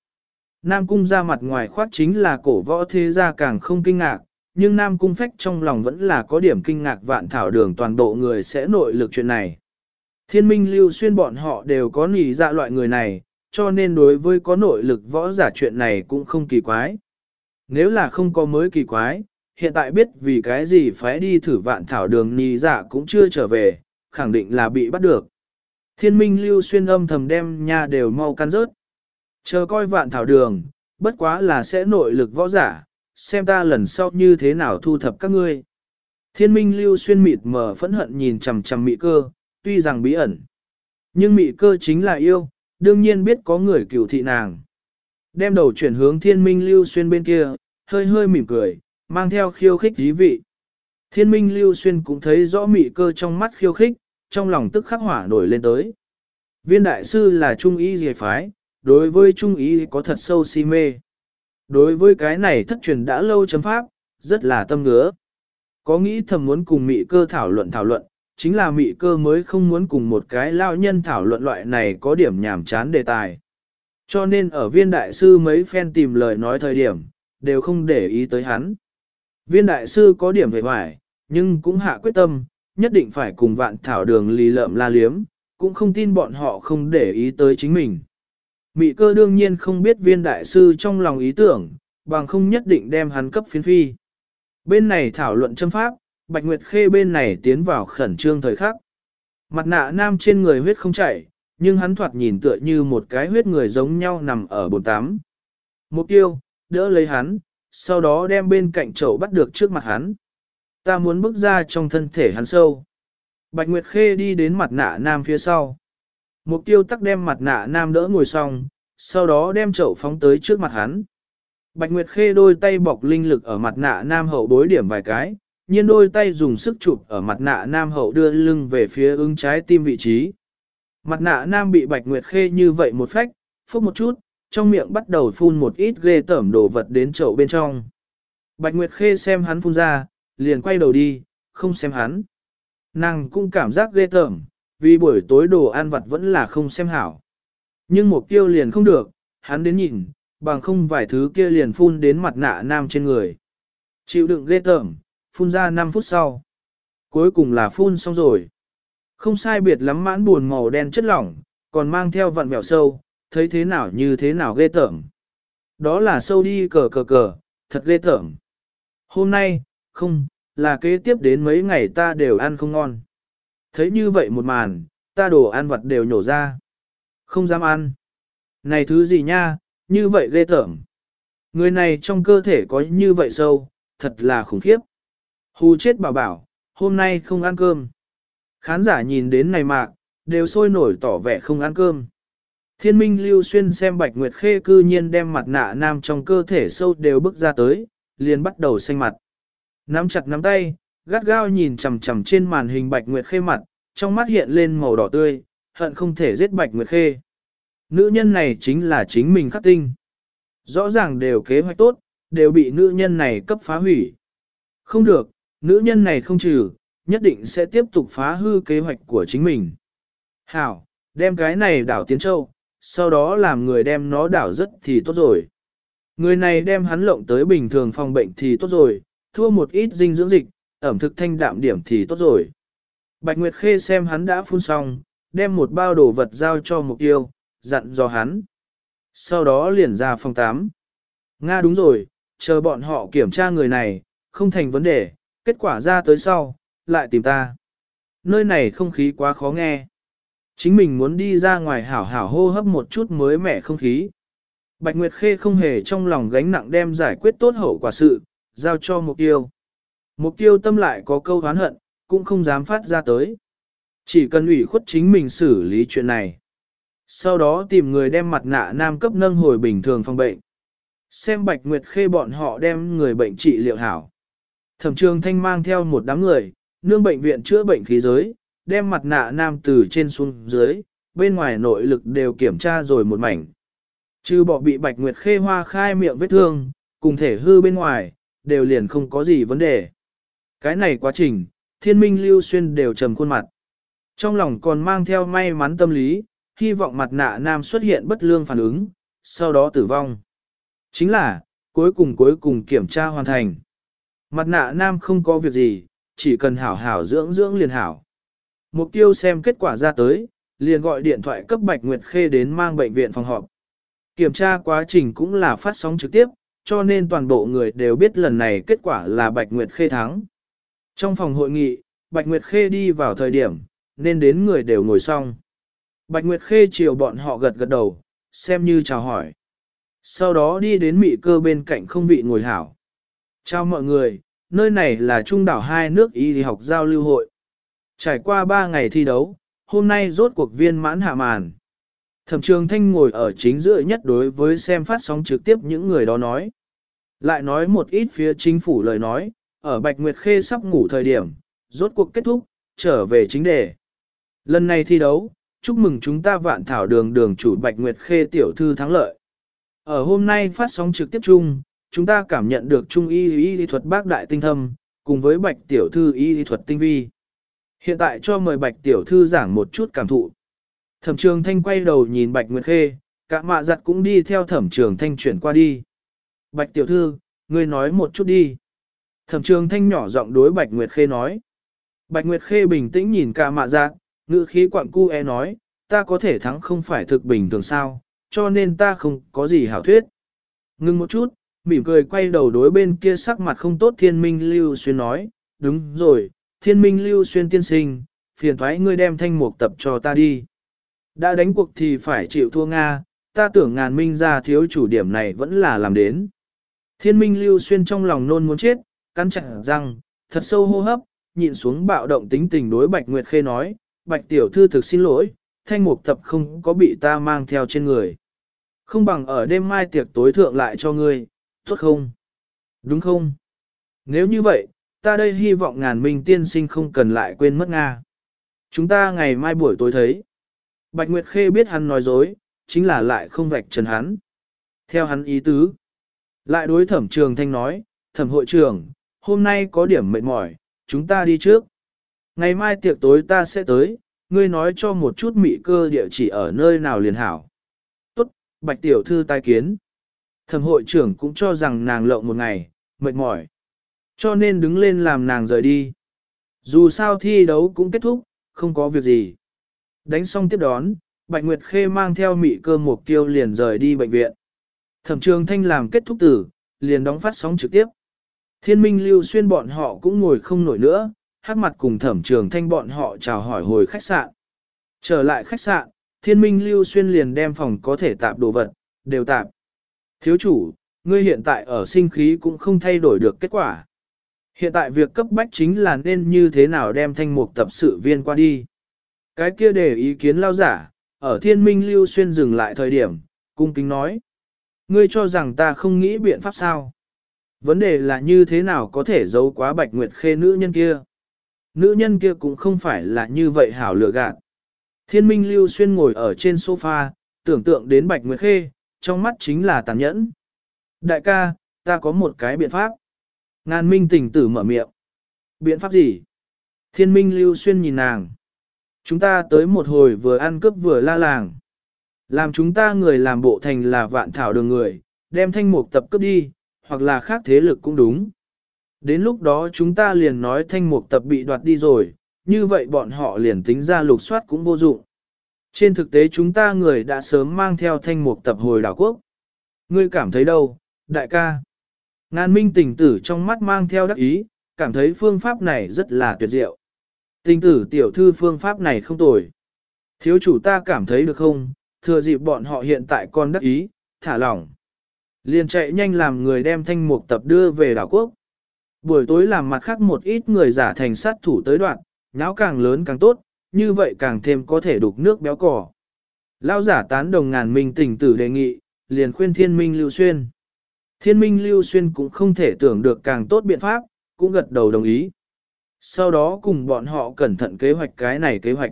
Nam cung ra mặt ngoài khoát chính là cổ võ thế gia càng không kinh ngạc, nhưng Nam cung phách trong lòng vẫn là có điểm kinh ngạc vạn thảo đường toàn bộ người sẽ nội lực chuyện này. Thiên minh lưu xuyên bọn họ đều có nỉ dạ loại người này, cho nên đối với có nội lực võ giả chuyện này cũng không kỳ quái. Nếu là không có mới kỳ quái, hiện tại biết vì cái gì phải đi thử vạn thảo đường nỉ dạ cũng chưa trở về, khẳng định là bị bắt được. Thiên minh lưu xuyên âm thầm đem nha đều mau căn rớt. Chờ coi vạn thảo đường, bất quá là sẽ nội lực võ giả, xem ta lần sau như thế nào thu thập các ngươi. Thiên minh lưu xuyên mịt mờ phẫn hận nhìn chằm chằm mị cơ, tuy rằng bí ẩn. Nhưng mị cơ chính là yêu, đương nhiên biết có người cửu thị nàng. Đem đầu chuyển hướng thiên minh lưu xuyên bên kia, hơi hơi mỉm cười, mang theo khiêu khích dí vị. Thiên minh lưu xuyên cũng thấy rõ mị cơ trong mắt khiêu khích, trong lòng tức khắc hỏa nổi lên tới. Viên đại sư là trung ý gì phái, đối với trung ý có thật sâu si mê. Đối với cái này thất truyền đã lâu chấm pháp, rất là tâm ngứa. Có nghĩ thầm muốn cùng mị cơ thảo luận thảo luận, chính là mị cơ mới không muốn cùng một cái lao nhân thảo luận loại này có điểm nhảm chán đề tài. Cho nên ở viên đại sư mấy phen tìm lời nói thời điểm, đều không để ý tới hắn. Viên đại sư có điểm về hoài, nhưng cũng hạ quyết tâm, nhất định phải cùng vạn thảo đường lì lợm la liếm, cũng không tin bọn họ không để ý tới chính mình. Mị cơ đương nhiên không biết viên đại sư trong lòng ý tưởng, bằng không nhất định đem hắn cấp phiến phi. Bên này thảo luận châm pháp, Bạch Nguyệt Khê bên này tiến vào khẩn trương thời khắc. Mặt nạ nam trên người huyết không chảy, nhưng hắn thoạt nhìn tựa như một cái huyết người giống nhau nằm ở bồn tám. Mục tiêu, đỡ lấy hắn, sau đó đem bên cạnh chậu bắt được trước mặt hắn. Ta muốn bước ra trong thân thể hắn sâu. Bạch Nguyệt Khê đi đến mặt nạ nam phía sau. Mục tiêu tắc đem mặt nạ nam đỡ ngồi xong, sau đó đem chậu phóng tới trước mặt hắn. Bạch Nguyệt Khê đôi tay bọc linh lực ở mặt nạ nam hậu bối điểm vài cái, nhiên đôi tay dùng sức chụp ở mặt nạ nam hậu đưa lưng về phía ứng trái tim vị trí. Mặt nạ nam bị Bạch Nguyệt Khê như vậy một phách, phúc một chút, trong miệng bắt đầu phun một ít ghê tẩm đồ vật đến chậu bên trong. Bạch Nguyệt Khê xem hắn phun ra, liền quay đầu đi, không xem hắn. Nàng cũng cảm giác ghê tởm, vì buổi tối đồ ăn vặt vẫn là không xem hảo. Nhưng mục tiêu liền không được, hắn đến nhìn, bằng không vài thứ kia liền phun đến mặt nạ nam trên người. Chịu đựng ghê tởm, phun ra 5 phút sau. Cuối cùng là phun xong rồi. Không sai biệt lắm mãn buồn màu đen chất lỏng, còn mang theo vặn vẹo sâu, thấy thế nào như thế nào ghê tởm. Đó là sâu đi cờ cờ cờ, thật ghê tởm. Hôm nay, không, là kế tiếp đến mấy ngày ta đều ăn không ngon. Thấy như vậy một màn, ta đồ ăn vật đều nhổ ra. Không dám ăn. Này thứ gì nha, như vậy ghê tởm. Người này trong cơ thể có như vậy sâu, thật là khủng khiếp. Hù chết bảo bảo, hôm nay không ăn cơm. Khán giả nhìn đến này mạc, đều sôi nổi tỏ vẻ không ăn cơm. Thiên minh lưu xuyên xem bạch nguyệt khê cư nhiên đem mặt nạ nam trong cơ thể sâu đều bước ra tới, liền bắt đầu xanh mặt. Nắm chặt nắm tay, gắt gao nhìn chằm chằm trên màn hình bạch nguyệt khê mặt, trong mắt hiện lên màu đỏ tươi, hận không thể giết bạch nguyệt khê. Nữ nhân này chính là chính mình khắc tinh. Rõ ràng đều kế hoạch tốt, đều bị nữ nhân này cấp phá hủy. Không được, nữ nhân này không trừ, nhất định sẽ tiếp tục phá hư kế hoạch của chính mình. Hảo, đem cái này đảo tiến châu, sau đó làm người đem nó đảo rất thì tốt rồi. Người này đem hắn lộng tới bình thường phòng bệnh thì tốt rồi, thua một ít dinh dưỡng dịch, ẩm thực thanh đạm điểm thì tốt rồi. Bạch Nguyệt Khê xem hắn đã phun xong, đem một bao đồ vật giao cho mục tiêu, dặn dò hắn. Sau đó liền ra phòng 8. Nga đúng rồi, chờ bọn họ kiểm tra người này, không thành vấn đề, kết quả ra tới sau, lại tìm ta. Nơi này không khí quá khó nghe. Chính mình muốn đi ra ngoài hảo hảo hô hấp một chút mới mẻ không khí. Bạch Nguyệt Khê không hề trong lòng gánh nặng đem giải quyết tốt hậu quả sự, giao cho mục tiêu. Mục tiêu tâm lại có câu hán hận, cũng không dám phát ra tới. Chỉ cần ủy khuất chính mình xử lý chuyện này. Sau đó tìm người đem mặt nạ nam cấp nâng hồi bình thường phòng bệnh. Xem Bạch Nguyệt Khê bọn họ đem người bệnh trị liệu hảo. Thẩm trường thanh mang theo một đám người, nương bệnh viện chữa bệnh khí giới, đem mặt nạ nam từ trên xuống dưới, bên ngoài nội lực đều kiểm tra rồi một mảnh. Trừ bỏ bị Bạch Nguyệt Khê hoa khai miệng vết thương, cùng thể hư bên ngoài, đều liền không có gì vấn đề. Cái này quá trình, thiên minh lưu xuyên đều trầm khuôn mặt. Trong lòng còn mang theo may mắn tâm lý, hy vọng mặt nạ nam xuất hiện bất lương phản ứng, sau đó tử vong. Chính là, cuối cùng cuối cùng kiểm tra hoàn thành. Mặt nạ nam không có việc gì, chỉ cần hảo hảo dưỡng dưỡng liền hảo. Mục tiêu xem kết quả ra tới, liền gọi điện thoại cấp Bạch Nguyệt Khê đến mang bệnh viện phòng họp. Kiểm tra quá trình cũng là phát sóng trực tiếp, cho nên toàn bộ người đều biết lần này kết quả là Bạch Nguyệt Khê thắng. Trong phòng hội nghị, Bạch Nguyệt Khê đi vào thời điểm, nên đến người đều ngồi xong. Bạch Nguyệt Khê chiều bọn họ gật gật đầu, xem như chào hỏi. Sau đó đi đến mị cơ bên cạnh không vị ngồi hảo. Chào mọi người, nơi này là trung đảo hai nước y học giao lưu hội. Trải qua 3 ngày thi đấu, hôm nay rốt cuộc viên mãn hạ màn. Thẩm trường thanh ngồi ở chính giữa nhất đối với xem phát sóng trực tiếp những người đó nói. Lại nói một ít phía chính phủ lời nói, ở Bạch Nguyệt Khê sắp ngủ thời điểm, rốt cuộc kết thúc, trở về chính đề. Lần này thi đấu, chúc mừng chúng ta vạn thảo đường đường chủ Bạch Nguyệt Khê tiểu thư thắng lợi. Ở hôm nay phát sóng trực tiếp chung, chúng ta cảm nhận được trung y y lý thuật bác đại tinh thâm, cùng với Bạch tiểu thư y lý thuật tinh vi. Hiện tại cho mời Bạch tiểu thư giảng một chút cảm thụ. Thẩm trường thanh quay đầu nhìn Bạch Nguyệt Khê, cả mạ giặt cũng đi theo thẩm trường thanh chuyển qua đi. Bạch tiểu thư, ngươi nói một chút đi. Thẩm trường thanh nhỏ giọng đối Bạch Nguyệt Khê nói. Bạch Nguyệt Khê bình tĩnh nhìn cả mạ giác, ngữ khí quặng cu e nói, ta có thể thắng không phải thực bình thường sao, cho nên ta không có gì hảo thuyết. Ngưng một chút, mỉm cười quay đầu đối bên kia sắc mặt không tốt thiên minh lưu xuyên nói, đúng rồi, thiên minh lưu xuyên tiên sinh, phiền thoái ngươi đem thanh mục tập cho ta đi. Đã đánh cuộc thì phải chịu thua Nga, ta tưởng ngàn minh ra thiếu chủ điểm này vẫn là làm đến. Thiên minh lưu xuyên trong lòng nôn muốn chết, cắn chặt răng, thật sâu hô hấp, nhịn xuống bạo động tính tình đối Bạch Nguyệt Khê nói, Bạch Tiểu Thư thực xin lỗi, thanh mục tập không có bị ta mang theo trên người. Không bằng ở đêm mai tiệc tối thượng lại cho ngươi, Tốt không? Đúng không? Nếu như vậy, ta đây hy vọng ngàn minh tiên sinh không cần lại quên mất Nga. Chúng ta ngày mai buổi tối thấy. Bạch Nguyệt Khê biết hắn nói dối, chính là lại không vạch trần hắn. Theo hắn ý tứ. Lại đối thẩm trường thanh nói, thẩm hội trưởng, hôm nay có điểm mệt mỏi, chúng ta đi trước. Ngày mai tiệc tối ta sẽ tới, ngươi nói cho một chút mị cơ địa chỉ ở nơi nào liền hảo. Tốt, bạch tiểu thư tai kiến. Thẩm hội trưởng cũng cho rằng nàng lộng một ngày, mệt mỏi. Cho nên đứng lên làm nàng rời đi. Dù sao thi đấu cũng kết thúc, không có việc gì. Đánh xong tiếp đón, Bạch Nguyệt Khê mang theo mị cơ mục tiêu liền rời đi bệnh viện. Thẩm trường thanh làm kết thúc tử, liền đóng phát sóng trực tiếp. Thiên minh lưu xuyên bọn họ cũng ngồi không nổi nữa, hát mặt cùng thẩm trường thanh bọn họ chào hỏi hồi khách sạn. Trở lại khách sạn, thiên minh lưu xuyên liền đem phòng có thể tạp đồ vật, đều tạp. Thiếu chủ, ngươi hiện tại ở sinh khí cũng không thay đổi được kết quả. Hiện tại việc cấp bách chính là nên như thế nào đem thanh mục tập sự viên qua đi. Cái kia để ý kiến lao giả, ở thiên minh lưu xuyên dừng lại thời điểm, cung kính nói. Ngươi cho rằng ta không nghĩ biện pháp sao? Vấn đề là như thế nào có thể giấu quá bạch nguyệt khê nữ nhân kia? Nữ nhân kia cũng không phải là như vậy hảo lựa gạt. Thiên minh lưu xuyên ngồi ở trên sofa, tưởng tượng đến bạch nguyệt khê, trong mắt chính là tàn nhẫn. Đại ca, ta có một cái biện pháp. Ngàn minh tỉnh tử mở miệng. Biện pháp gì? Thiên minh lưu xuyên nhìn nàng. Chúng ta tới một hồi vừa ăn cướp vừa la làng. Làm chúng ta người làm bộ thành là vạn thảo đường người, đem thanh mục tập cướp đi, hoặc là khác thế lực cũng đúng. Đến lúc đó chúng ta liền nói thanh mục tập bị đoạt đi rồi, như vậy bọn họ liền tính ra lục soát cũng vô dụng. Trên thực tế chúng ta người đã sớm mang theo thanh mục tập hồi đảo quốc. Ngươi cảm thấy đâu, đại ca? Ngàn minh tình tử trong mắt mang theo đắc ý, cảm thấy phương pháp này rất là tuyệt diệu. Tình tử tiểu thư phương pháp này không tồi. Thiếu chủ ta cảm thấy được không, thừa dịp bọn họ hiện tại còn đắc ý, thả lỏng. Liền chạy nhanh làm người đem thanh mục tập đưa về đảo quốc. Buổi tối làm mặt khác một ít người giả thành sát thủ tới đoạn, nháo càng lớn càng tốt, như vậy càng thêm có thể đục nước béo cỏ. Lao giả tán đồng ngàn minh tỉnh tử đề nghị, liền khuyên thiên minh lưu xuyên. Thiên minh lưu xuyên cũng không thể tưởng được càng tốt biện pháp, cũng gật đầu đồng ý. Sau đó cùng bọn họ cẩn thận kế hoạch cái này kế hoạch.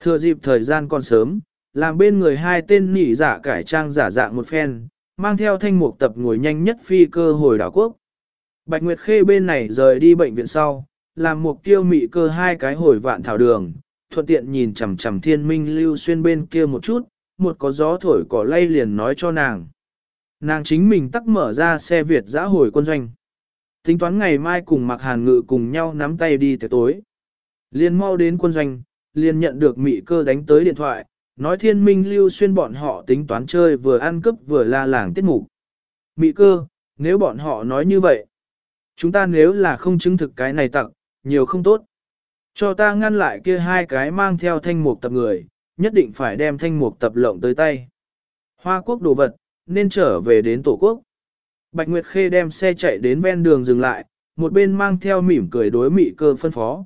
Thừa dịp thời gian còn sớm, làm bên người hai tên nỉ giả cải trang giả dạng một phen, mang theo thanh mục tập ngồi nhanh nhất phi cơ hồi đảo quốc. Bạch Nguyệt Khê bên này rời đi bệnh viện sau, làm mục tiêu mị cơ hai cái hồi vạn thảo đường, thuận tiện nhìn chằm chằm thiên minh lưu xuyên bên kia một chút, một có gió thổi cỏ lay liền nói cho nàng. Nàng chính mình tắc mở ra xe Việt giã hồi quân doanh. Tính toán ngày mai cùng mặc hàn ngự cùng nhau nắm tay đi tới tối. Liên mau đến quân doanh, liền nhận được mị cơ đánh tới điện thoại, nói thiên minh lưu xuyên bọn họ tính toán chơi vừa ăn cướp vừa la làng tiết mục. Mị cơ, nếu bọn họ nói như vậy, chúng ta nếu là không chứng thực cái này tặng, nhiều không tốt. Cho ta ngăn lại kia hai cái mang theo thanh mục tập người, nhất định phải đem thanh mục tập lộng tới tay. Hoa quốc đồ vật, nên trở về đến tổ quốc. Bạch Nguyệt Khê đem xe chạy đến ven đường dừng lại, một bên mang theo mỉm cười đối mị cơ phân phó.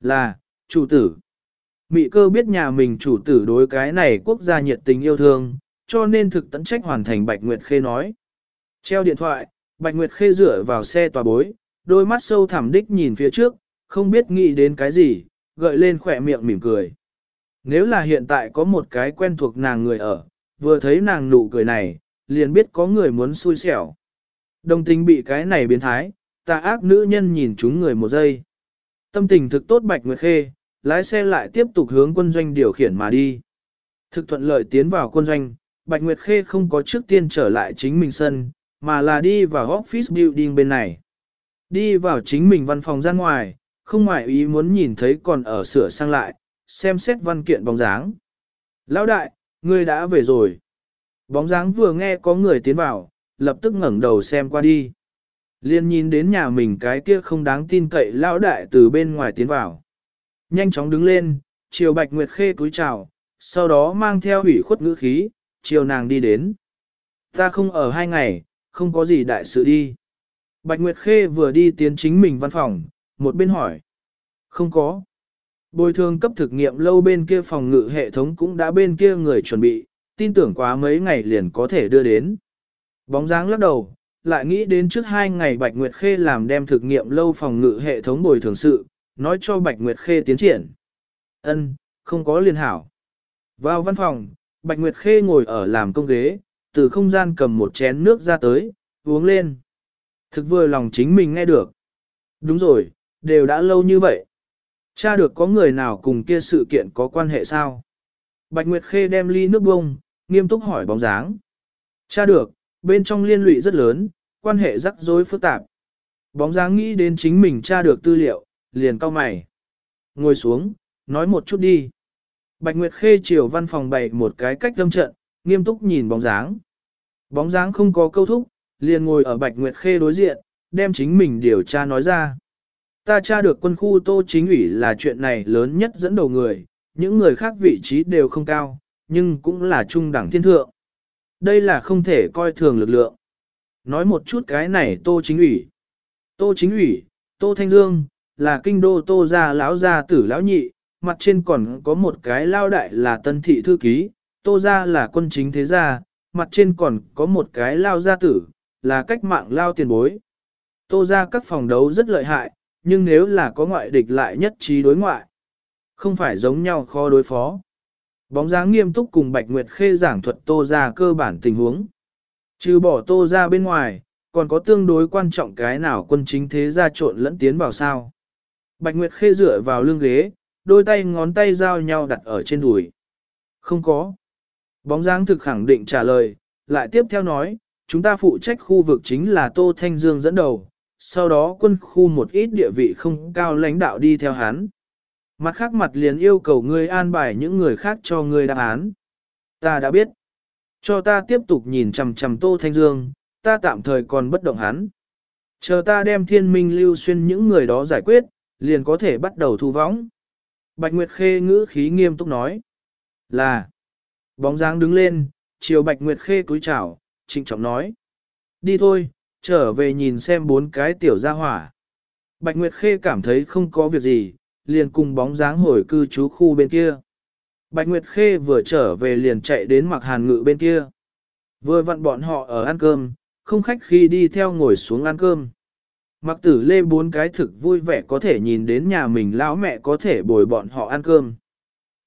Là, chủ tử. Mị cơ biết nhà mình chủ tử đối cái này quốc gia nhiệt tình yêu thương, cho nên thực tận trách hoàn thành Bạch Nguyệt Khê nói. Treo điện thoại, Bạch Nguyệt Khê dựa vào xe tòa bối, đôi mắt sâu thẳm đích nhìn phía trước, không biết nghĩ đến cái gì, gợi lên khỏe miệng mỉm cười. Nếu là hiện tại có một cái quen thuộc nàng người ở, vừa thấy nàng nụ cười này, liền biết có người muốn xui xẻo. Đồng tình bị cái này biến thái, tà ác nữ nhân nhìn chúng người một giây. Tâm tình thực tốt Bạch Nguyệt Khê, lái xe lại tiếp tục hướng quân doanh điều khiển mà đi. Thực thuận lợi tiến vào quân doanh, Bạch Nguyệt Khê không có trước tiên trở lại chính mình sân, mà là đi vào office building bên này. Đi vào chính mình văn phòng ra ngoài, không ngoại ý muốn nhìn thấy còn ở sửa sang lại, xem xét văn kiện bóng dáng. Lão đại, ngươi đã về rồi. Bóng dáng vừa nghe có người tiến vào, lập tức ngẩng đầu xem qua đi. Liên nhìn đến nhà mình cái kia không đáng tin cậy lão đại từ bên ngoài tiến vào. Nhanh chóng đứng lên, chiều Bạch Nguyệt Khê cúi chào, sau đó mang theo hủy khuất ngữ khí, chiều nàng đi đến. Ta không ở hai ngày, không có gì đại sự đi. Bạch Nguyệt Khê vừa đi tiến chính mình văn phòng, một bên hỏi. Không có. Bồi thường cấp thực nghiệm lâu bên kia phòng ngự hệ thống cũng đã bên kia người chuẩn bị, tin tưởng quá mấy ngày liền có thể đưa đến. Bóng dáng lắc đầu, lại nghĩ đến trước hai ngày Bạch Nguyệt Khê làm đem thực nghiệm lâu phòng ngự hệ thống bồi thường sự, nói cho Bạch Nguyệt Khê tiến triển. Ân, không có liên hảo. Vào văn phòng, Bạch Nguyệt Khê ngồi ở làm công ghế, từ không gian cầm một chén nước ra tới, uống lên. Thực vừa lòng chính mình nghe được. Đúng rồi, đều đã lâu như vậy. Cha được có người nào cùng kia sự kiện có quan hệ sao? Bạch Nguyệt Khê đem ly nước bông, nghiêm túc hỏi bóng dáng. Cha được, bên trong liên lụy rất lớn, quan hệ rắc rối phức tạp. Bóng dáng nghĩ đến chính mình tra được tư liệu, liền cau mày. Ngồi xuống, nói một chút đi. Bạch Nguyệt Khê chiều văn phòng bày một cái cách lâm trận, nghiêm túc nhìn bóng dáng. Bóng dáng không có câu thúc, liền ngồi ở Bạch Nguyệt Khê đối diện, đem chính mình điều tra nói ra. Ta tra được quân khu tô chính ủy là chuyện này lớn nhất dẫn đầu người, những người khác vị trí đều không cao, nhưng cũng là trung đẳng thiên thượng. Đây là không thể coi thường lực lượng. Nói một chút cái này tô chính ủy. Tô chính ủy, tô thanh dương, là kinh đô tô gia lão gia tử lão nhị, mặt trên còn có một cái lao đại là tân thị thư ký, tô gia là quân chính thế gia, mặt trên còn có một cái lao gia tử, là cách mạng lao tiền bối. Tô gia các phòng đấu rất lợi hại, nhưng nếu là có ngoại địch lại nhất trí đối ngoại, không phải giống nhau khó đối phó. Bóng dáng nghiêm túc cùng Bạch Nguyệt Khê giảng thuật tô gia cơ bản tình huống. Trừ bỏ tô gia bên ngoài, còn có tương đối quan trọng cái nào quân chính thế gia trộn lẫn tiến vào sao. Bạch Nguyệt Khê dựa vào lưng ghế, đôi tay ngón tay giao nhau đặt ở trên đùi. Không có. Bóng dáng thực khẳng định trả lời, lại tiếp theo nói, chúng ta phụ trách khu vực chính là Tô Thanh Dương dẫn đầu, sau đó quân khu một ít địa vị không cao lãnh đạo đi theo hắn. Mặt khác mặt liền yêu cầu ngươi an bài những người khác cho ngươi đáp án. Ta đã biết. Cho ta tiếp tục nhìn chằm chằm Tô Thanh Dương, ta tạm thời còn bất động hắn. Chờ ta đem thiên minh lưu xuyên những người đó giải quyết, liền có thể bắt đầu thu võng. Bạch Nguyệt Khê ngữ khí nghiêm túc nói. Là. Bóng dáng đứng lên, chiều Bạch Nguyệt Khê cúi chào, trịnh trọng nói. Đi thôi, trở về nhìn xem bốn cái tiểu gia hỏa. Bạch Nguyệt Khê cảm thấy không có việc gì, liền cùng bóng dáng hồi cư trú khu bên kia. Bạch Nguyệt Khê vừa trở về liền chạy đến mặc hàn ngự bên kia. Vừa vặn bọn họ ở ăn cơm, không khách khi đi theo ngồi xuống ăn cơm. Mặc tử lê bốn cái thực vui vẻ có thể nhìn đến nhà mình lão mẹ có thể bồi bọn họ ăn cơm.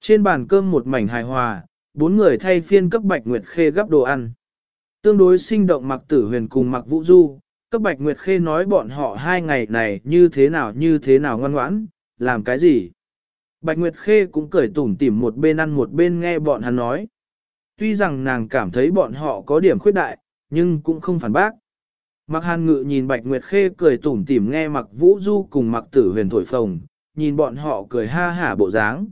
Trên bàn cơm một mảnh hài hòa, bốn người thay phiên cấp Bạch Nguyệt Khê gấp đồ ăn. Tương đối sinh động mặc tử huyền cùng mặc vũ du, cấp Bạch Nguyệt Khê nói bọn họ hai ngày này như thế nào như thế nào ngoan ngoãn, làm cái gì. Bạch Nguyệt Khê cũng cười tủm tỉm một bên ăn một bên nghe bọn hắn nói. Tuy rằng nàng cảm thấy bọn họ có điểm khuyết đại, nhưng cũng không phản bác. Mạc hàn ngự nhìn Bạch Nguyệt Khê cười tủm tỉm nghe Mạc vũ du cùng Mạc tử huyền thổi phồng, nhìn bọn họ cười ha hả bộ dáng.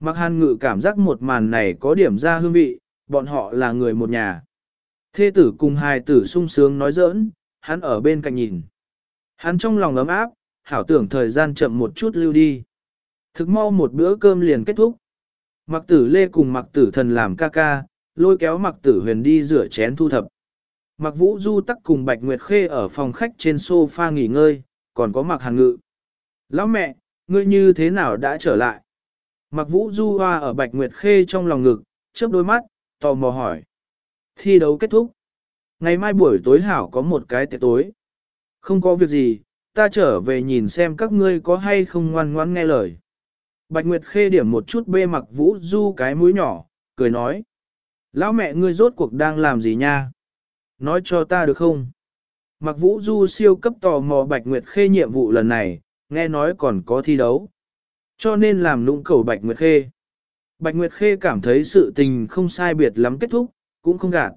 Mạc hàn ngự cảm giác một màn này có điểm ra hương vị, bọn họ là người một nhà. Thê tử cùng hài tử sung sướng nói giỡn, hắn ở bên cạnh nhìn. Hắn trong lòng ấm áp, hảo tưởng thời gian chậm một chút lưu đi. Thực mau một bữa cơm liền kết thúc. Mạc tử lê cùng Mạc tử thần làm ca ca, lôi kéo Mạc tử huyền đi rửa chén thu thập. Mặc vũ du tắc cùng Bạch Nguyệt Khê ở phòng khách trên sofa nghỉ ngơi, còn có mặc hàng ngự. Lão mẹ, ngươi như thế nào đã trở lại? Mặc vũ du hoa ở Bạch Nguyệt Khê trong lòng ngực, chớp đôi mắt, tò mò hỏi. Thi đấu kết thúc. Ngày mai buổi tối hảo có một cái tiệc tối. Không có việc gì, ta trở về nhìn xem các ngươi có hay không ngoan ngoãn nghe lời. Bạch Nguyệt Khê điểm một chút bê mặc vũ du cái mũi nhỏ, cười nói. Lão mẹ ngươi rốt cuộc đang làm gì nha? Nói cho ta được không? Mặc vũ du siêu cấp tò mò Bạch Nguyệt Khê nhiệm vụ lần này, nghe nói còn có thi đấu. Cho nên làm nũng cầu Bạch Nguyệt Khê. Bạch Nguyệt Khê cảm thấy sự tình không sai biệt lắm kết thúc, cũng không gạt.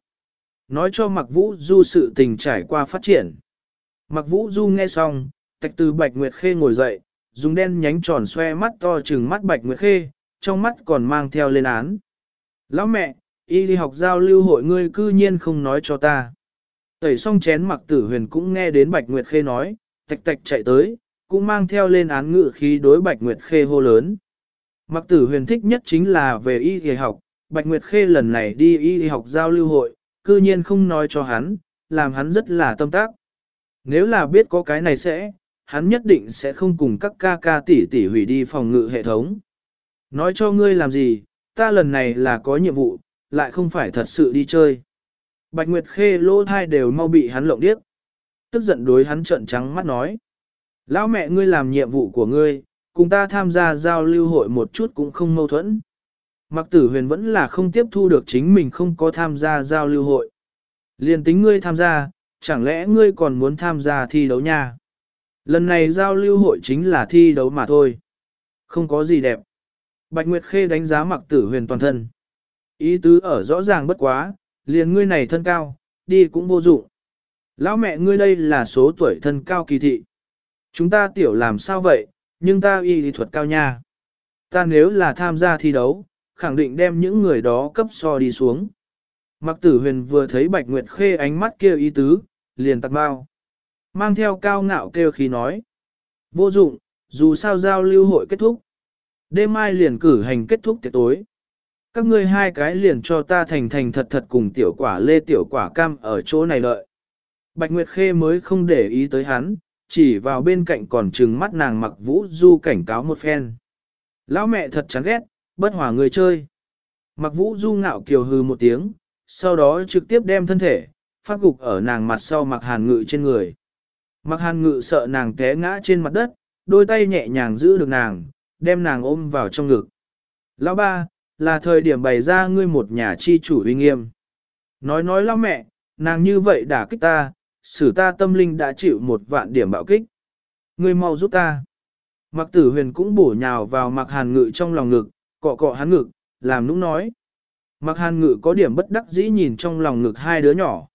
Nói cho Mặc Vũ Du sự tình trải qua phát triển. Mặc Vũ Du nghe xong, tạch từ Bạch Nguyệt Khê ngồi dậy, dùng đen nhánh tròn xoe mắt to trừng mắt Bạch Nguyệt Khê, trong mắt còn mang theo lên án. Lão mẹ, y đi học giao lưu hội ngươi cư nhiên không nói cho ta. Tẩy xong chén mặc tử huyền cũng nghe đến Bạch Nguyệt Khê nói, tạch tạch chạy tới, cũng mang theo lên án ngự khí đối Bạch Nguyệt Khê hô lớn. Mặc tử huyền thích nhất chính là về y y học, Bạch Nguyệt Khê lần này đi y y học giao lưu hội, cư nhiên không nói cho hắn, làm hắn rất là tâm tác. Nếu là biết có cái này sẽ, hắn nhất định sẽ không cùng các ca ca tỷ tỷ hủy đi phòng ngự hệ thống. Nói cho ngươi làm gì, ta lần này là có nhiệm vụ, lại không phải thật sự đi chơi. Bạch Nguyệt Khê lỗ thai đều mau bị hắn lộng điếc. Tức giận đối hắn trợn trắng mắt nói. Lão mẹ ngươi làm nhiệm vụ của ngươi, cùng ta tham gia giao lưu hội một chút cũng không mâu thuẫn. Mặc tử huyền vẫn là không tiếp thu được chính mình không có tham gia giao lưu hội. Liên tính ngươi tham gia, chẳng lẽ ngươi còn muốn tham gia thi đấu nha? Lần này giao lưu hội chính là thi đấu mà thôi. Không có gì đẹp. Bạch Nguyệt Khê đánh giá mặc tử huyền toàn thân. Ý tứ ở rõ ràng bất quá, liền ngươi này thân cao, đi cũng vô dụng. Lão mẹ ngươi đây là số tuổi thân cao kỳ thị. Chúng ta tiểu làm sao vậy, nhưng ta y lý thuật cao nha. Ta nếu là tham gia thi đấu, khẳng định đem những người đó cấp so đi xuống. Mặc tử huyền vừa thấy Bạch Nguyệt Khê ánh mắt kêu ý tứ, liền tặc bao. Mang theo cao ngạo kêu khí nói. Vô dụng, dù sao giao lưu hội kết thúc. Đêm mai liền cử hành kết thúc tiệc tối. Các ngươi hai cái liền cho ta thành thành thật thật cùng tiểu quả lê tiểu quả cam ở chỗ này đợi. Bạch Nguyệt Khê mới không để ý tới hắn, chỉ vào bên cạnh còn trừng mắt nàng mặc vũ du cảnh cáo một phen. Lão mẹ thật chán ghét, bất hòa người chơi. Mặc vũ du ngạo kiều hư một tiếng, sau đó trực tiếp đem thân thể, phát gục ở nàng mặt sau mặc hàn ngự trên người. Mặc hàn ngự sợ nàng té ngã trên mặt đất, đôi tay nhẹ nhàng giữ được nàng, đem nàng ôm vào trong ngực. Lão ba, là thời điểm bày ra ngươi một nhà chi chủ uy nghiêm. Nói nói lao mẹ, nàng như vậy đã kích ta, xử ta tâm linh đã chịu một vạn điểm bạo kích. Ngươi mau giúp ta. Mặc tử huyền cũng bổ nhào vào mặc hàn ngự trong lòng ngực, cọ cọ hắn ngực, làm nũng nói. Mặc hàn ngự có điểm bất đắc dĩ nhìn trong lòng ngực hai đứa nhỏ.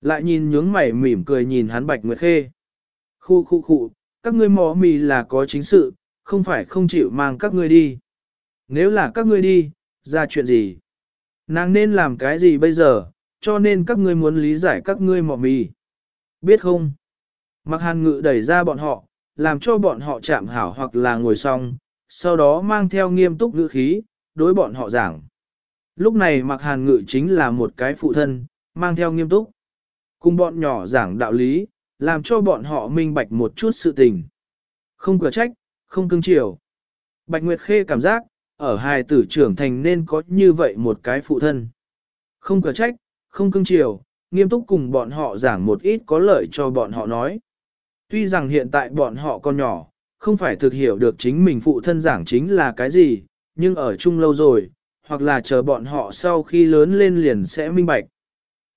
Lại nhìn nhướng mày mỉm cười nhìn hắn bạch nguyệt khê. Khu khu khu, các ngươi mò mì là có chính sự, không phải không chịu mang các ngươi đi. Nếu là các ngươi đi, ra chuyện gì? Nàng nên làm cái gì bây giờ, cho nên các ngươi muốn lý giải các ngươi mò mì. Biết không? Mặc hàn ngự đẩy ra bọn họ, làm cho bọn họ chạm hảo hoặc là ngồi xong, sau đó mang theo nghiêm túc ngữ khí, đối bọn họ giảng. Lúc này mặc hàn ngự chính là một cái phụ thân, mang theo nghiêm túc. Cùng bọn nhỏ giảng đạo lý, làm cho bọn họ minh bạch một chút sự tình. Không cửa trách, không cưng chiều. Bạch Nguyệt Khê cảm giác, ở hài tử trưởng thành nên có như vậy một cái phụ thân. Không cờ trách, không cưng chiều, nghiêm túc cùng bọn họ giảng một ít có lợi cho bọn họ nói. Tuy rằng hiện tại bọn họ còn nhỏ, không phải thực hiểu được chính mình phụ thân giảng chính là cái gì, nhưng ở chung lâu rồi, hoặc là chờ bọn họ sau khi lớn lên liền sẽ minh bạch.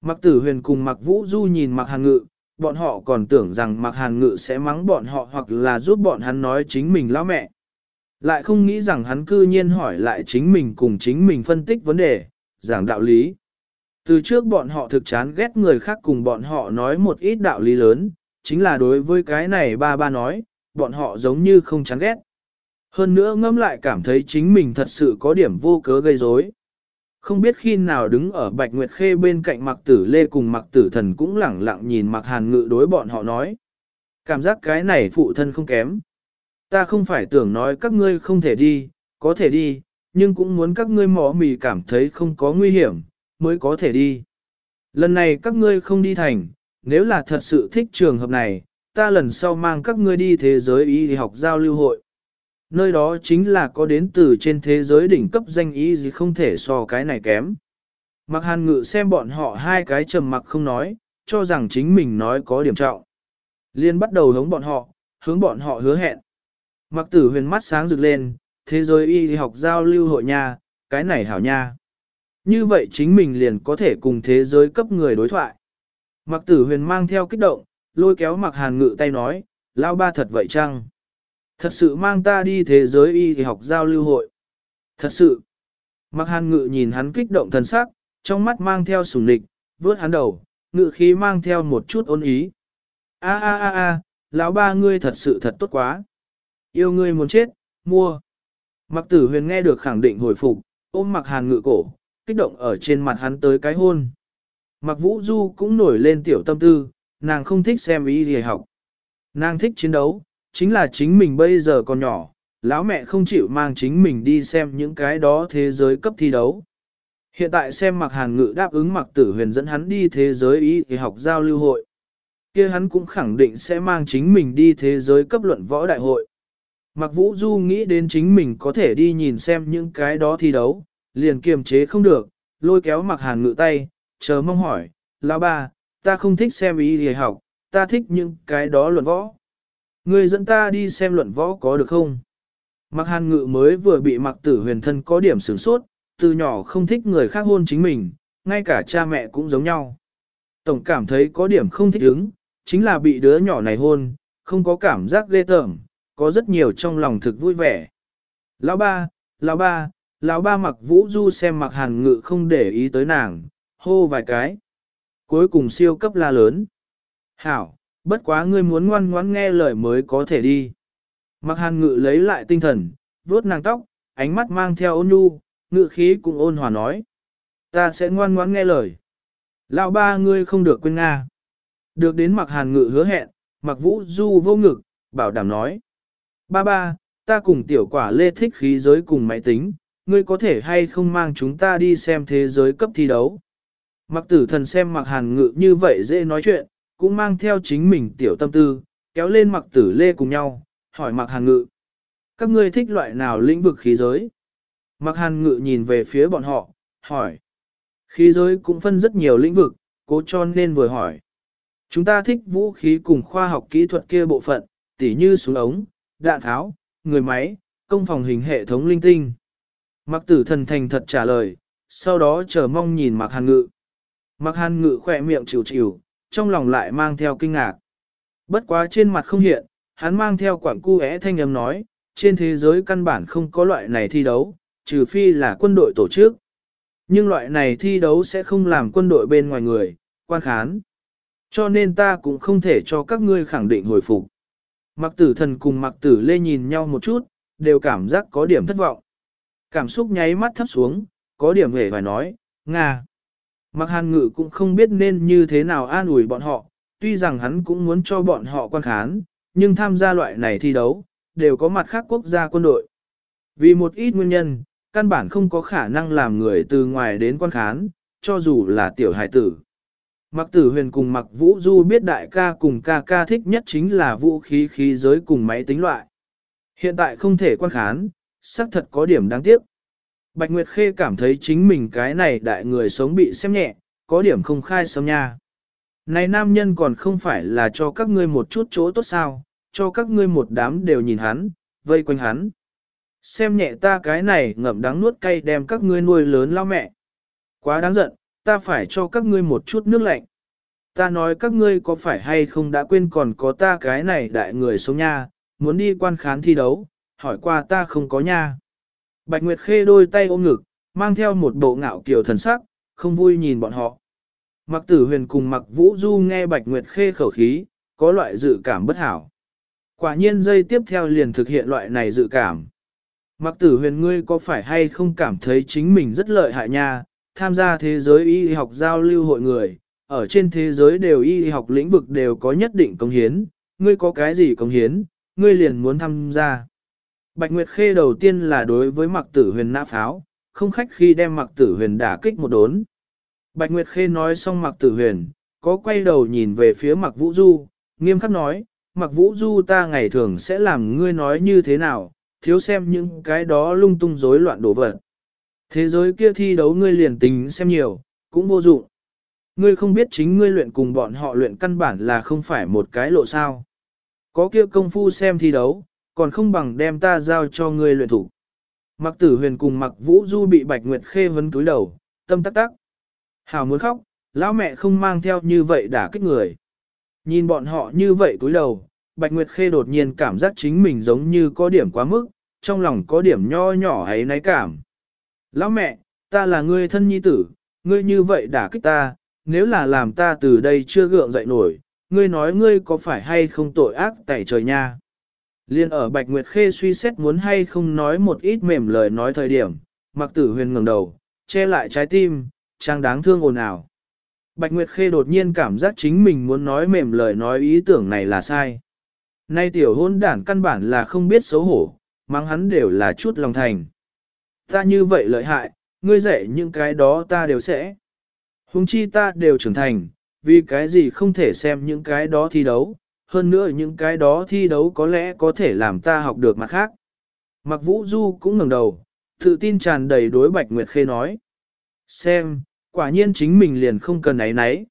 Mặc tử huyền cùng mặc vũ du nhìn mặc hàn ngự, bọn họ còn tưởng rằng mặc hàn ngự sẽ mắng bọn họ hoặc là giúp bọn hắn nói chính mình lão mẹ. Lại không nghĩ rằng hắn cư nhiên hỏi lại chính mình cùng chính mình phân tích vấn đề, giảng đạo lý. Từ trước bọn họ thực chán ghét người khác cùng bọn họ nói một ít đạo lý lớn, chính là đối với cái này ba ba nói, bọn họ giống như không chán ghét. Hơn nữa ngẫm lại cảm thấy chính mình thật sự có điểm vô cớ gây rối. Không biết khi nào đứng ở Bạch Nguyệt Khê bên cạnh Mặc Tử Lê cùng Mặc Tử Thần cũng lẳng lặng nhìn Mặc Hàn Ngự đối bọn họ nói. Cảm giác cái này phụ thân không kém. Ta không phải tưởng nói các ngươi không thể đi, có thể đi, nhưng cũng muốn các ngươi mỏ mì cảm thấy không có nguy hiểm, mới có thể đi. Lần này các ngươi không đi thành, nếu là thật sự thích trường hợp này, ta lần sau mang các ngươi đi thế giới y học giao lưu hội. Nơi đó chính là có đến từ trên thế giới đỉnh cấp danh y gì không thể so cái này kém. Mặc hàn ngự xem bọn họ hai cái trầm mặc không nói, cho rằng chính mình nói có điểm trọng. Liên bắt đầu hướng bọn họ, hướng bọn họ hứa hẹn. Mặc tử huyền mắt sáng rực lên, thế giới y học giao lưu hội nha, cái này hảo nha. Như vậy chính mình liền có thể cùng thế giới cấp người đối thoại. Mặc tử huyền mang theo kích động, lôi kéo mặc hàn ngự tay nói, lao ba thật vậy chăng? Thật sự mang ta đi thế giới y học giao lưu hội. Thật sự. Mặc hàn ngự nhìn hắn kích động thần sắc, trong mắt mang theo sủng nịch, vớt hắn đầu, ngự khí mang theo một chút ôn ý. A a a a, lão ba ngươi thật sự thật tốt quá. Yêu ngươi muốn chết, mua. Mặc tử huyền nghe được khẳng định hồi phục, ôm mặc hàn ngự cổ, kích động ở trên mặt hắn tới cái hôn. Mặc vũ du cũng nổi lên tiểu tâm tư, nàng không thích xem ý gì học. Nàng thích chiến đấu, chính là chính mình bây giờ còn nhỏ, lão mẹ không chịu mang chính mình đi xem những cái đó thế giới cấp thi đấu. Hiện tại xem mặc hàn ngự đáp ứng mặc tử huyền dẫn hắn đi thế giới ý thì học giao lưu hội. kia hắn cũng khẳng định sẽ mang chính mình đi thế giới cấp luận võ đại hội. Mặc vũ du nghĩ đến chính mình có thể đi nhìn xem những cái đó thi đấu, liền kiềm chế không được, lôi kéo mặc hàn ngự tay, chờ mong hỏi, lão ba, ta không thích xem ý thì học, ta thích những cái đó luận võ. Ngươi dẫn ta đi xem luận võ có được không? Mặc hàn ngự mới vừa bị mặc tử huyền thân có điểm sửng sốt, từ nhỏ không thích người khác hôn chính mình, ngay cả cha mẹ cũng giống nhau. Tổng cảm thấy có điểm không thích ứng, chính là bị đứa nhỏ này hôn, không có cảm giác ghê tởm, có rất nhiều trong lòng thực vui vẻ. Lão ba, lão ba, lão ba mặc vũ du xem mặc hàn ngự không để ý tới nàng, hô vài cái. Cuối cùng siêu cấp la lớn. Hảo, bất quá ngươi muốn ngoan ngoãn nghe lời mới có thể đi. Mặc hàn ngự lấy lại tinh thần, vuốt nàng tóc, ánh mắt mang theo ôn nhu, ngự khí cũng ôn hòa nói. Ta sẽ ngoan ngoãn nghe lời. Lão ba ngươi không được quên Nga. Được đến mặc hàn ngự hứa hẹn, mặc vũ du vô ngực, bảo đảm nói. Ba ba, ta cùng tiểu quả lê thích khí giới cùng máy tính, ngươi có thể hay không mang chúng ta đi xem thế giới cấp thi đấu. Mặc tử thần xem mặc hàn ngự như vậy dễ nói chuyện, cũng mang theo chính mình tiểu tâm tư, kéo lên mặc tử lê cùng nhau, hỏi mặc hàn ngự. Các ngươi thích loại nào lĩnh vực khí giới? Mặc hàn ngự nhìn về phía bọn họ, hỏi. Khí giới cũng phân rất nhiều lĩnh vực, cố cho nên vừa hỏi. Chúng ta thích vũ khí cùng khoa học kỹ thuật kia bộ phận, tỉ như súng ống, đạn tháo, người máy, công phòng hình hệ thống linh tinh. Mặc tử thần thành thật trả lời, sau đó chờ mong nhìn mặc hàn ngự. Mặc hàn ngự khỏe miệng chịu chịu, trong lòng lại mang theo kinh ngạc. Bất quá trên mặt không hiện, hắn mang theo quảng cu é thanh âm nói, trên thế giới căn bản không có loại này thi đấu, trừ phi là quân đội tổ chức. Nhưng loại này thi đấu sẽ không làm quân đội bên ngoài người, quan khán. Cho nên ta cũng không thể cho các ngươi khẳng định hồi phục. Mặc tử thần cùng mặc tử lê nhìn nhau một chút, đều cảm giác có điểm thất vọng. Cảm xúc nháy mắt thấp xuống, có điểm hề phải nói, Nga. Mặc hàn ngự cũng không biết nên như thế nào an ủi bọn họ, tuy rằng hắn cũng muốn cho bọn họ quan khán, nhưng tham gia loại này thi đấu, đều có mặt khác quốc gia quân đội. Vì một ít nguyên nhân, căn bản không có khả năng làm người từ ngoài đến quan khán, cho dù là tiểu hải tử. Mặc tử huyền cùng mặc vũ du biết đại ca cùng ca ca thích nhất chính là vũ khí khí giới cùng máy tính loại. Hiện tại không thể quan khán, xác thật có điểm đáng tiếc. Bạch Nguyệt Khê cảm thấy chính mình cái này đại người sống bị xem nhẹ, có điểm không khai sớm nha. Này nam nhân còn không phải là cho các ngươi một chút chỗ tốt sao, cho các ngươi một đám đều nhìn hắn, vây quanh hắn. Xem nhẹ ta cái này ngậm đắng nuốt cay đem các ngươi nuôi lớn lao mẹ. Quá đáng giận, ta phải cho các ngươi một chút nước lạnh. Ta nói các ngươi có phải hay không đã quên còn có ta cái này đại người sống nha, muốn đi quan khán thi đấu, hỏi qua ta không có nha. Bạch Nguyệt Khê đôi tay ôm ngực, mang theo một bộ ngạo kiều thần sắc, không vui nhìn bọn họ. Mặc tử huyền cùng mặc vũ du nghe Bạch Nguyệt Khê khẩu khí, có loại dự cảm bất hảo. Quả nhiên dây tiếp theo liền thực hiện loại này dự cảm. Mặc tử huyền ngươi có phải hay không cảm thấy chính mình rất lợi hại nha, tham gia thế giới y học giao lưu hội người, ở trên thế giới đều y học lĩnh vực đều có nhất định công hiến, ngươi có cái gì công hiến, ngươi liền muốn tham gia. Bạch Nguyệt Khê đầu tiên là đối với mặc tử huyền nã pháo, không khách khi đem mặc tử huyền đả kích một đốn. Bạch Nguyệt Khê nói xong mặc tử huyền, có quay đầu nhìn về phía mặc vũ du, nghiêm khắc nói, mặc vũ du ta ngày thường sẽ làm ngươi nói như thế nào, thiếu xem những cái đó lung tung rối loạn đổ vật. Thế giới kia thi đấu ngươi liền tính xem nhiều, cũng vô dụng. Ngươi không biết chính ngươi luyện cùng bọn họ luyện căn bản là không phải một cái lộ sao. Có kia công phu xem thi đấu, còn không bằng đem ta giao cho ngươi luyện thủ. Mặc tử huyền cùng mặc vũ du bị bạch nguyệt khê vấn túi đầu, tâm tắc tắc. Hào muốn khóc, lão mẹ không mang theo như vậy đả kích người. Nhìn bọn họ như vậy túi đầu, bạch nguyệt khê đột nhiên cảm giác chính mình giống như có điểm quá mức, trong lòng có điểm nho nhỏ ấy náy cảm. Lão mẹ, ta là ngươi thân nhi tử, ngươi như vậy đả kích ta, nếu là làm ta từ đây chưa gượng dậy nổi, ngươi nói ngươi có phải hay không tội ác tại trời nha. Liên ở Bạch Nguyệt Khê suy xét muốn hay không nói một ít mềm lời nói thời điểm, mặc tử huyền ngẩng đầu, che lại trái tim, trang đáng thương ồn ào. Bạch Nguyệt Khê đột nhiên cảm giác chính mình muốn nói mềm lời nói ý tưởng này là sai. Nay tiểu hôn đản căn bản là không biết xấu hổ, mắng hắn đều là chút lòng thành. Ta như vậy lợi hại, ngươi dạy những cái đó ta đều sẽ. Hùng chi ta đều trưởng thành, vì cái gì không thể xem những cái đó thi đấu, hơn nữa những cái đó thi đấu có lẽ có thể làm ta học được mặt khác. Mặc vũ du cũng ngẩng đầu, tự tin tràn đầy đối Bạch Nguyệt Khê nói. Xem, quả nhiên chính mình liền không cần ấy nấy.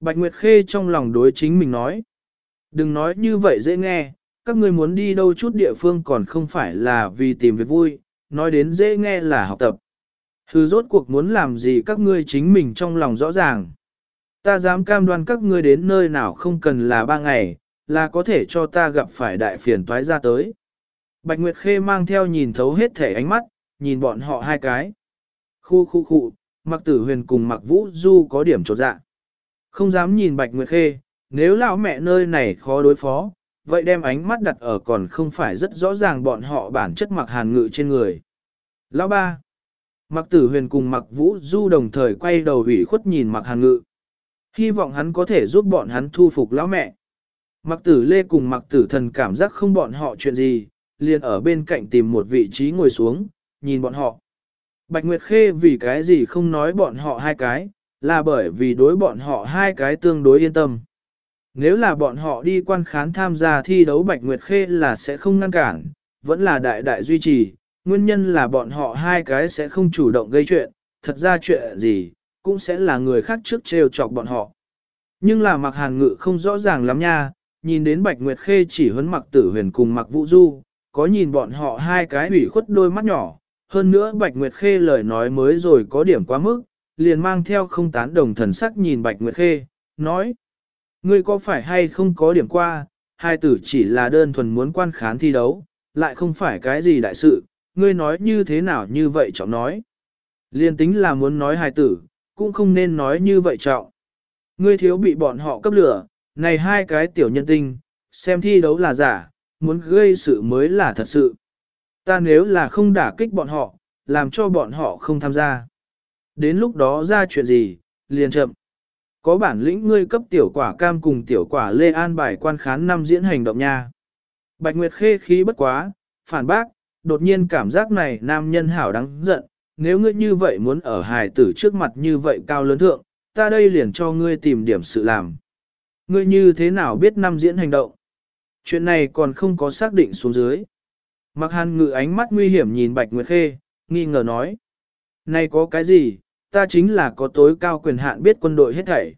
Bạch Nguyệt Khê trong lòng đối chính mình nói. Đừng nói như vậy dễ nghe, các ngươi muốn đi đâu chút địa phương còn không phải là vì tìm việc vui, nói đến dễ nghe là học tập. Hừ rốt cuộc muốn làm gì các ngươi chính mình trong lòng rõ ràng. Ta dám cam đoan các ngươi đến nơi nào không cần là ba ngày, là có thể cho ta gặp phải đại phiền toái ra tới. Bạch Nguyệt Khê mang theo nhìn thấu hết thể ánh mắt, nhìn bọn họ hai cái. Khu khu khu, mặc tử huyền cùng mặc vũ du có điểm trột dạ. Không dám nhìn Bạch Nguyệt Khê, nếu lão mẹ nơi này khó đối phó, vậy đem ánh mắt đặt ở còn không phải rất rõ ràng bọn họ bản chất mặc hàn ngự trên người. Lão ba, mặc tử huyền cùng mặc vũ du đồng thời quay đầu ủy khuất nhìn mặc hàn ngự. Hy vọng hắn có thể giúp bọn hắn thu phục lão mẹ. Mặc tử lê cùng mặc tử thần cảm giác không bọn họ chuyện gì, liền ở bên cạnh tìm một vị trí ngồi xuống, nhìn bọn họ. Bạch Nguyệt Khê vì cái gì không nói bọn họ hai cái, là bởi vì đối bọn họ hai cái tương đối yên tâm. Nếu là bọn họ đi quan khán tham gia thi đấu Bạch Nguyệt Khê là sẽ không ngăn cản, vẫn là đại đại duy trì, nguyên nhân là bọn họ hai cái sẽ không chủ động gây chuyện, thật ra chuyện gì, cũng sẽ là người khác trước trêu chọc bọn họ. Nhưng là mặc hàn ngự không rõ ràng lắm nha, nhìn đến Bạch Nguyệt Khê chỉ huấn mặc tử huyền cùng mặc vũ du, có nhìn bọn họ hai cái ủy khuất đôi mắt nhỏ, hơn nữa Bạch Nguyệt Khê lời nói mới rồi có điểm quá mức, liền mang theo không tán đồng thần sắc nhìn Bạch Nguyệt Khê, nói, ngươi có phải hay không có điểm qua, hai tử chỉ là đơn thuần muốn quan khán thi đấu, lại không phải cái gì đại sự, ngươi nói như thế nào như vậy trọng nói. Liên tính là muốn nói hai tử, cũng không nên nói như vậy trọng. Ngươi thiếu bị bọn họ cấp lửa, này hai cái tiểu nhân tinh, xem thi đấu là giả, muốn gây sự mới là thật sự. Ta nếu là không đả kích bọn họ, làm cho bọn họ không tham gia. Đến lúc đó ra chuyện gì, liền chậm. Có bản lĩnh ngươi cấp tiểu quả cam cùng tiểu quả lê an bài quan khán năm diễn hành động nha. Bạch Nguyệt khê khí bất quá, phản bác, đột nhiên cảm giác này nam nhân hảo đáng giận, nếu ngươi như vậy muốn ở hài tử trước mặt như vậy cao lớn thượng, ta đây liền cho ngươi tìm điểm sự làm. Ngươi như thế nào biết năm diễn hành động? Chuyện này còn không có xác định xuống dưới. Mặc hàn ngự ánh mắt nguy hiểm nhìn Bạch Nguyệt Khê, nghi ngờ nói. Này có cái gì, ta chính là có tối cao quyền hạn biết quân đội hết thảy.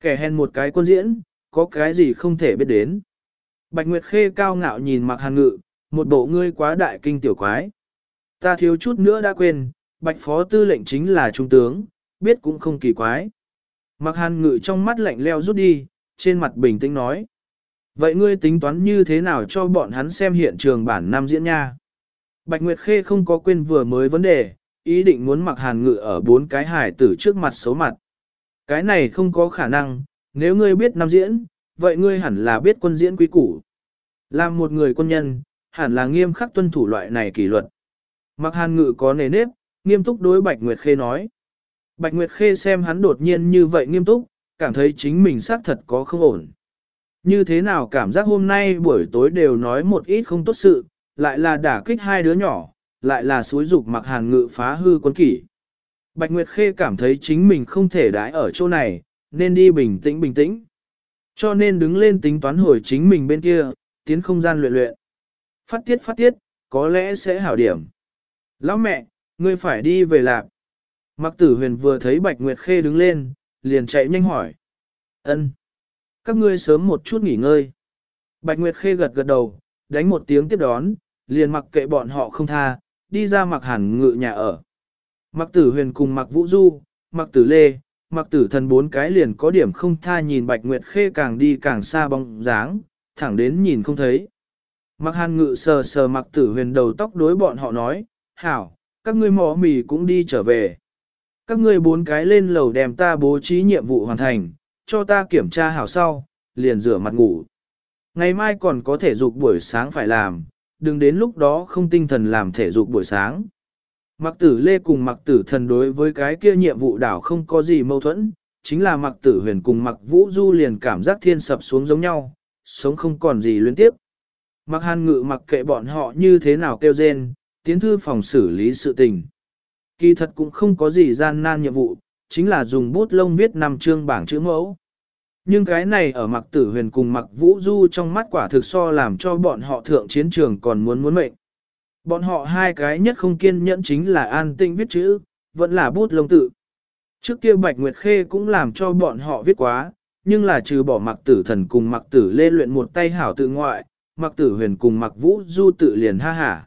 Kẻ hèn một cái quân diễn, có cái gì không thể biết đến. Bạch Nguyệt Khê cao ngạo nhìn mặc hàn ngự, một bộ ngươi quá đại kinh tiểu quái. Ta thiếu chút nữa đã quên, Bạch Phó Tư lệnh chính là Trung tướng, biết cũng không kỳ quái. Mặc hàn ngự trong mắt lạnh leo rút đi, trên mặt bình tĩnh nói. Vậy ngươi tính toán như thế nào cho bọn hắn xem hiện trường bản năm diễn nha? Bạch Nguyệt Khê không có quên vừa mới vấn đề, ý định muốn mặc hàn ngự ở bốn cái hải tử trước mặt xấu mặt. Cái này không có khả năng, nếu ngươi biết nam diễn, vậy ngươi hẳn là biết quân diễn quý củ. Làm một người quân nhân, hẳn là nghiêm khắc tuân thủ loại này kỷ luật. Mặc hàn ngự có nề nếp, nghiêm túc đối Bạch Nguyệt Khê nói. Bạch Nguyệt Khê xem hắn đột nhiên như vậy nghiêm túc, cảm thấy chính mình xác thật có không ổn. Như thế nào cảm giác hôm nay buổi tối đều nói một ít không tốt sự, lại là đả kích hai đứa nhỏ, lại là suối dục mặc hàn ngự phá hư quân kỷ. Bạch Nguyệt Khê cảm thấy chính mình không thể đãi ở chỗ này, nên đi bình tĩnh bình tĩnh. Cho nên đứng lên tính toán hồi chính mình bên kia, tiến không gian luyện luyện. Phát tiết phát tiết, có lẽ sẽ hảo điểm. Lão mẹ, ngươi phải đi về lạc. Mặc tử huyền vừa thấy Bạch Nguyệt Khê đứng lên, liền chạy nhanh hỏi. ân Các ngươi sớm một chút nghỉ ngơi. Bạch Nguyệt Khê gật gật đầu, đánh một tiếng tiếp đón, liền mặc kệ bọn họ không tha, đi ra mặc Hàn ngự nhà ở. Mặc tử huyền cùng mặc vũ du, mặc tử lê, mặc tử thần bốn cái liền có điểm không tha nhìn Bạch Nguyệt Khê càng đi càng xa bóng dáng, thẳng đến nhìn không thấy. Mặc hàn ngự sờ sờ mặc tử huyền đầu tóc đối bọn họ nói, hảo, các ngươi mỏ mì cũng đi trở về. Các ngươi bốn cái lên lầu đem ta bố trí nhiệm vụ hoàn thành, cho ta kiểm tra hảo sau, liền rửa mặt ngủ. Ngày mai còn có thể dục buổi sáng phải làm, đừng đến lúc đó không tinh thần làm thể dục buổi sáng. Mặc tử lê cùng mặc tử thần đối với cái kia nhiệm vụ đảo không có gì mâu thuẫn, chính là mặc tử huyền cùng mặc vũ du liền cảm giác thiên sập xuống giống nhau, sống không còn gì liên tiếp. Mặc hàn ngự mặc kệ bọn họ như thế nào kêu rên, tiến thư phòng xử lý sự tình. Kỳ thật cũng không có gì gian nan nhiệm vụ, chính là dùng bút lông viết năm chương bảng chữ mẫu. Nhưng cái này ở mặc tử huyền cùng mặc vũ du trong mắt quả thực so làm cho bọn họ thượng chiến trường còn muốn muốn mệnh. Bọn họ hai cái nhất không kiên nhẫn chính là an tinh viết chữ, vẫn là bút lông tự. Trước kia Bạch Nguyệt Khê cũng làm cho bọn họ viết quá, nhưng là trừ bỏ mặc tử thần cùng mặc tử lê luyện một tay hảo tự ngoại, mặc tử huyền cùng mặc vũ du tự liền ha hả.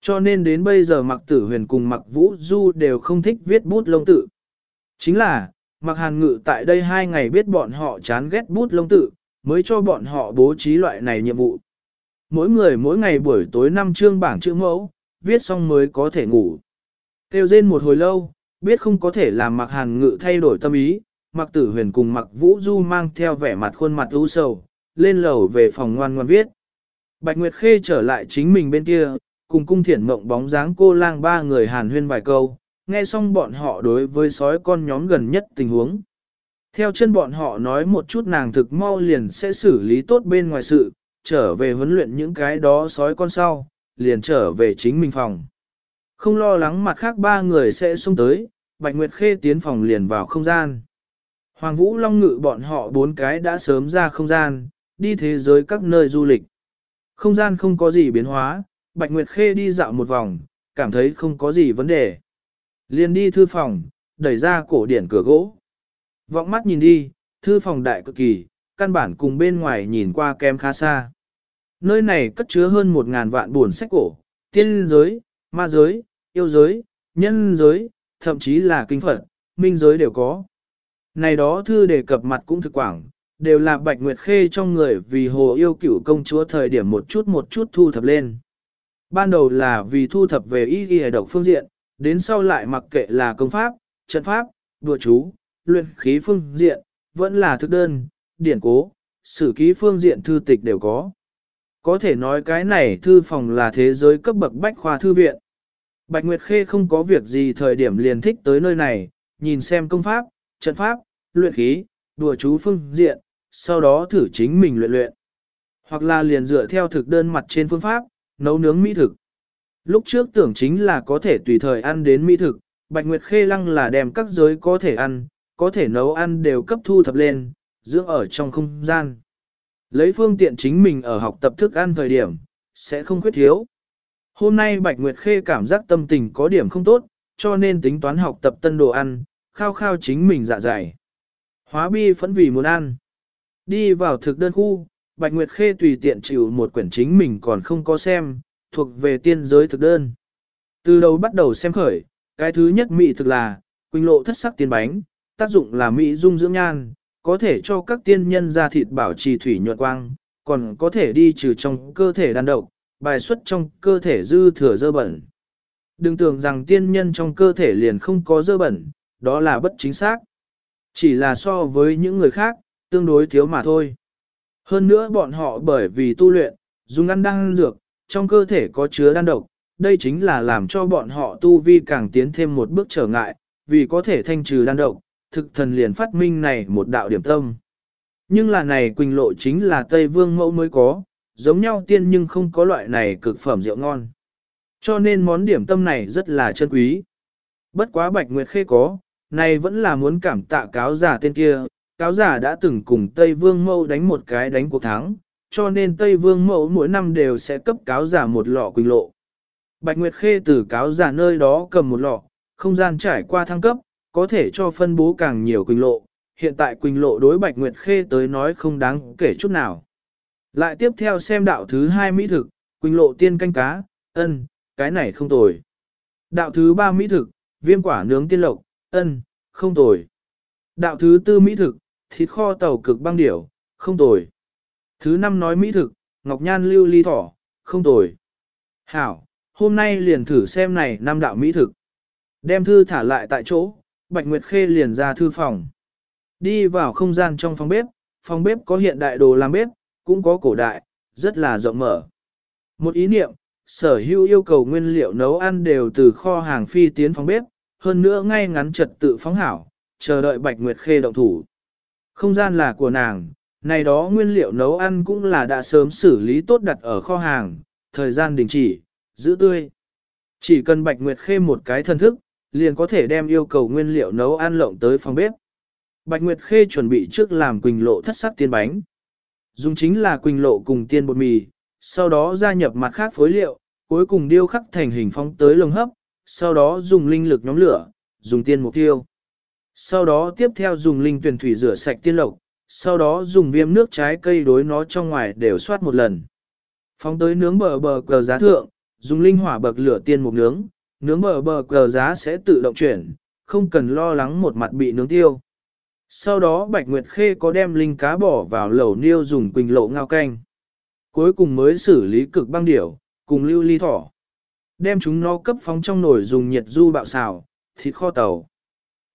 Cho nên đến bây giờ mặc tử huyền cùng mặc vũ du đều không thích viết bút lông tự. Chính là, mặc hàn ngự tại đây hai ngày biết bọn họ chán ghét bút lông tự, mới cho bọn họ bố trí loại này nhiệm vụ. Mỗi người mỗi ngày buổi tối năm chương bảng chữ mẫu, viết xong mới có thể ngủ. Kêu rên một hồi lâu, biết không có thể làm mặc hàn ngự thay đổi tâm ý, mặc tử huyền cùng mặc vũ du mang theo vẻ mặt khuôn mặt u sầu, lên lầu về phòng ngoan ngoan viết. Bạch Nguyệt Khê trở lại chính mình bên kia, cùng cung thiển mộng bóng dáng cô lang ba người hàn huyên vài câu, nghe xong bọn họ đối với sói con nhóm gần nhất tình huống. Theo chân bọn họ nói một chút nàng thực mau liền sẽ xử lý tốt bên ngoài sự, trở về huấn luyện những cái đó sói con sau, liền trở về chính mình phòng. Không lo lắng mặt khác ba người sẽ xung tới, Bạch Nguyệt Khê tiến phòng liền vào không gian. Hoàng Vũ Long Ngự bọn họ bốn cái đã sớm ra không gian, đi thế giới các nơi du lịch. Không gian không có gì biến hóa, Bạch Nguyệt Khê đi dạo một vòng, cảm thấy không có gì vấn đề. Liền đi thư phòng, đẩy ra cổ điển cửa gỗ. Vọng mắt nhìn đi, thư phòng đại cực kỳ, căn bản cùng bên ngoài nhìn qua kém khá xa. Nơi này cất chứa hơn một ngàn vạn buồn sách cổ, tiên giới, ma giới, yêu giới, nhân giới, thậm chí là kinh phật, minh giới đều có. Này đó thư đề cập mặt cũng thực quảng, đều là Bạch Nguyệt Khê trong người vì hồ yêu cửu công chúa thời điểm một chút một chút thu thập lên. Ban đầu là vì thu thập về y ghi độc phương diện, đến sau lại mặc kệ là công pháp, trận pháp, đùa chú, luyện khí phương diện, vẫn là thức đơn, điển cố, sử ký phương diện thư tịch đều có. Có thể nói cái này thư phòng là thế giới cấp bậc bách khoa thư viện. Bạch Nguyệt Khê không có việc gì thời điểm liền thích tới nơi này, nhìn xem công pháp, trận pháp, luyện khí, đùa chú phương diện, sau đó thử chính mình luyện luyện. Hoặc là liền dựa theo thực đơn mặt trên phương pháp, nấu nướng mỹ thực. Lúc trước tưởng chính là có thể tùy thời ăn đến mỹ thực, Bạch Nguyệt Khê lăng là đem các giới có thể ăn, có thể nấu ăn đều cấp thu thập lên, dưỡng ở trong không gian. Lấy phương tiện chính mình ở học tập thức ăn thời điểm, sẽ không khuyết thiếu. Hôm nay Bạch Nguyệt Khê cảm giác tâm tình có điểm không tốt, cho nên tính toán học tập tân đồ ăn, khao khao chính mình dạ dày. Hóa bi phẫn vì muốn ăn. Đi vào thực đơn khu, Bạch Nguyệt Khê tùy tiện chịu một quyển chính mình còn không có xem, thuộc về tiên giới thực đơn. Từ đầu bắt đầu xem khởi, cái thứ nhất mỹ thực là, quỳnh lộ thất sắc tiên bánh, tác dụng là mỹ dung dưỡng nhan, có thể cho các tiên nhân ra thịt bảo trì thủy nhuận quang, còn có thể đi trừ trong cơ thể đàn độc, bài xuất trong cơ thể dư thừa dơ bẩn. Đừng tưởng rằng tiên nhân trong cơ thể liền không có dơ bẩn, đó là bất chính xác. Chỉ là so với những người khác, tương đối thiếu mà thôi. Hơn nữa bọn họ bởi vì tu luyện, dùng ăn đan dược, trong cơ thể có chứa đan độc, đây chính là làm cho bọn họ tu vi càng tiến thêm một bước trở ngại, vì có thể thanh trừ đan độc, thực thần liền phát minh này một đạo điểm tâm. Nhưng là này quỳnh lộ chính là Tây Vương mẫu mới có, giống nhau tiên nhưng không có loại này cực phẩm rượu ngon. Cho nên món điểm tâm này rất là chân quý. Bất quá Bạch Nguyệt Khê có, này vẫn là muốn cảm tạ cáo giả tên kia, cáo giả đã từng cùng Tây Vương Mẫu đánh một cái đánh cuộc thắng, cho nên Tây Vương Mẫu mỗi năm đều sẽ cấp cáo giả một lọ quỳnh lộ. Bạch Nguyệt Khê từ cáo giả nơi đó cầm một lọ, không gian trải qua thăng cấp, có thể cho phân bố càng nhiều quỳnh lộ. Hiện tại quỳnh lộ đối Bạch Nguyệt Khê tới nói không đáng kể chút nào. Lại tiếp theo xem đạo thứ hai mỹ thực, quỳnh lộ tiên canh cá, ân, cái này không tồi. Đạo thứ ba mỹ thực, viêm quả nướng tiên lộc, ân, không tồi. Đạo thứ tư mỹ thực, thịt kho tàu cực băng điểu, không tồi. Thứ năm nói mỹ thực, ngọc nhan lưu ly thỏ, không tồi. Hảo, hôm nay liền thử xem này năm đạo mỹ thực. Đem thư thả lại tại chỗ, Bạch Nguyệt Khê liền ra thư phòng. Đi vào không gian trong phòng bếp, phòng bếp có hiện đại đồ làm bếp, cũng có cổ đại, rất là rộng mở. Một ý niệm, sở hữu yêu cầu nguyên liệu nấu ăn đều từ kho hàng phi tiến phòng bếp, hơn nữa ngay ngắn trật tự phóng hảo, chờ đợi Bạch Nguyệt Khê động thủ. Không gian là của nàng, này đó nguyên liệu nấu ăn cũng là đã sớm xử lý tốt đặt ở kho hàng, thời gian đình chỉ, giữ tươi. Chỉ cần Bạch Nguyệt Khê một cái thân thức, liền có thể đem yêu cầu nguyên liệu nấu ăn lộng tới phòng bếp. Bạch Nguyệt Khê chuẩn bị trước làm quỳnh lộ thất sắc tiên bánh. Dùng chính là quỳnh lộ cùng tiên bột mì, sau đó gia nhập mặt khác phối liệu, cuối cùng điêu khắc thành hình phóng tới lồng hấp, sau đó dùng linh lực nhóm lửa, dùng tiên mục tiêu. Sau đó tiếp theo dùng linh tuyển thủy rửa sạch tiên lộc, sau đó dùng viêm nước trái cây đối nó trong ngoài đều soát một lần. Phóng tới nướng bờ bờ cờ giá thượng, dùng linh hỏa bậc lửa tiên một nướng, nướng bờ bờ cờ giá sẽ tự động chuyển, không cần lo lắng một mặt bị nướng tiêu. Sau đó Bạch Nguyệt Khê có đem linh cá bỏ vào lẩu niêu dùng quỳnh lộ ngao canh. Cuối cùng mới xử lý cực băng điểu, cùng lưu ly thỏ. Đem chúng nó cấp phóng trong nồi dùng nhiệt du bạo xào, thịt kho tàu.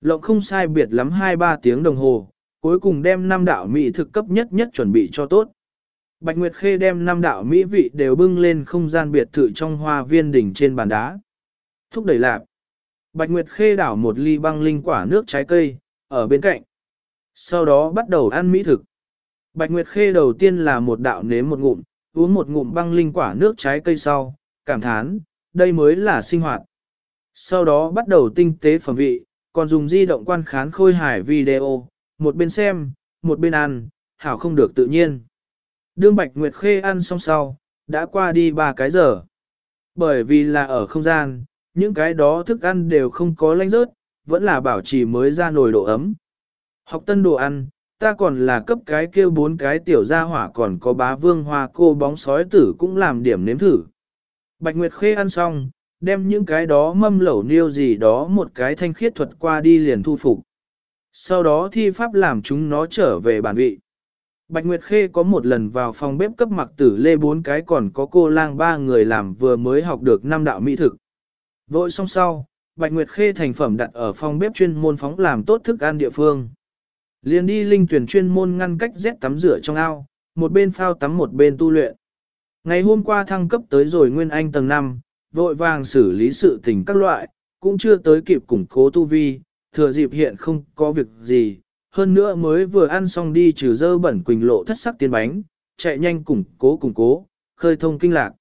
Lộng không sai biệt lắm 2-3 tiếng đồng hồ, cuối cùng đem năm đạo mỹ thực cấp nhất nhất chuẩn bị cho tốt. Bạch Nguyệt Khê đem năm đạo mỹ vị đều bưng lên không gian biệt thự trong hoa viên đỉnh trên bàn đá. Thúc đẩy lạp. Bạch Nguyệt Khê đảo một ly băng linh quả nước trái cây, ở bên cạnh. Sau đó bắt đầu ăn mỹ thực. Bạch Nguyệt Khê đầu tiên là một đạo nếm một ngụm, uống một ngụm băng linh quả nước trái cây sau, cảm thán, đây mới là sinh hoạt. Sau đó bắt đầu tinh tế phẩm vị, còn dùng di động quan khán khôi hải video, một bên xem, một bên ăn, hảo không được tự nhiên. Đương Bạch Nguyệt Khê ăn xong sau, đã qua đi ba cái giờ. Bởi vì là ở không gian, những cái đó thức ăn đều không có lanh rớt, vẫn là bảo trì mới ra nồi độ ấm. Học tân đồ ăn, ta còn là cấp cái kêu bốn cái tiểu gia hỏa còn có bá vương hoa cô bóng sói tử cũng làm điểm nếm thử. Bạch Nguyệt Khê ăn xong, đem những cái đó mâm lẩu niêu gì đó một cái thanh khiết thuật qua đi liền thu phục. Sau đó thi pháp làm chúng nó trở về bản vị. Bạch Nguyệt Khê có một lần vào phòng bếp cấp mặc tử lê bốn cái còn có cô lang ba người làm vừa mới học được năm đạo mỹ thực. Vội xong sau, Bạch Nguyệt Khê thành phẩm đặt ở phòng bếp chuyên môn phóng làm tốt thức ăn địa phương. Liền đi linh tuyển chuyên môn ngăn cách rét tắm rửa trong ao, một bên phao tắm một bên tu luyện. Ngày hôm qua thăng cấp tới rồi Nguyên Anh tầng 5, vội vàng xử lý sự tình các loại, cũng chưa tới kịp củng cố tu vi, thừa dịp hiện không có việc gì, hơn nữa mới vừa ăn xong đi trừ dơ bẩn quỳnh lộ thất sắc tiên bánh, chạy nhanh củng cố củng cố, khơi thông kinh lạc.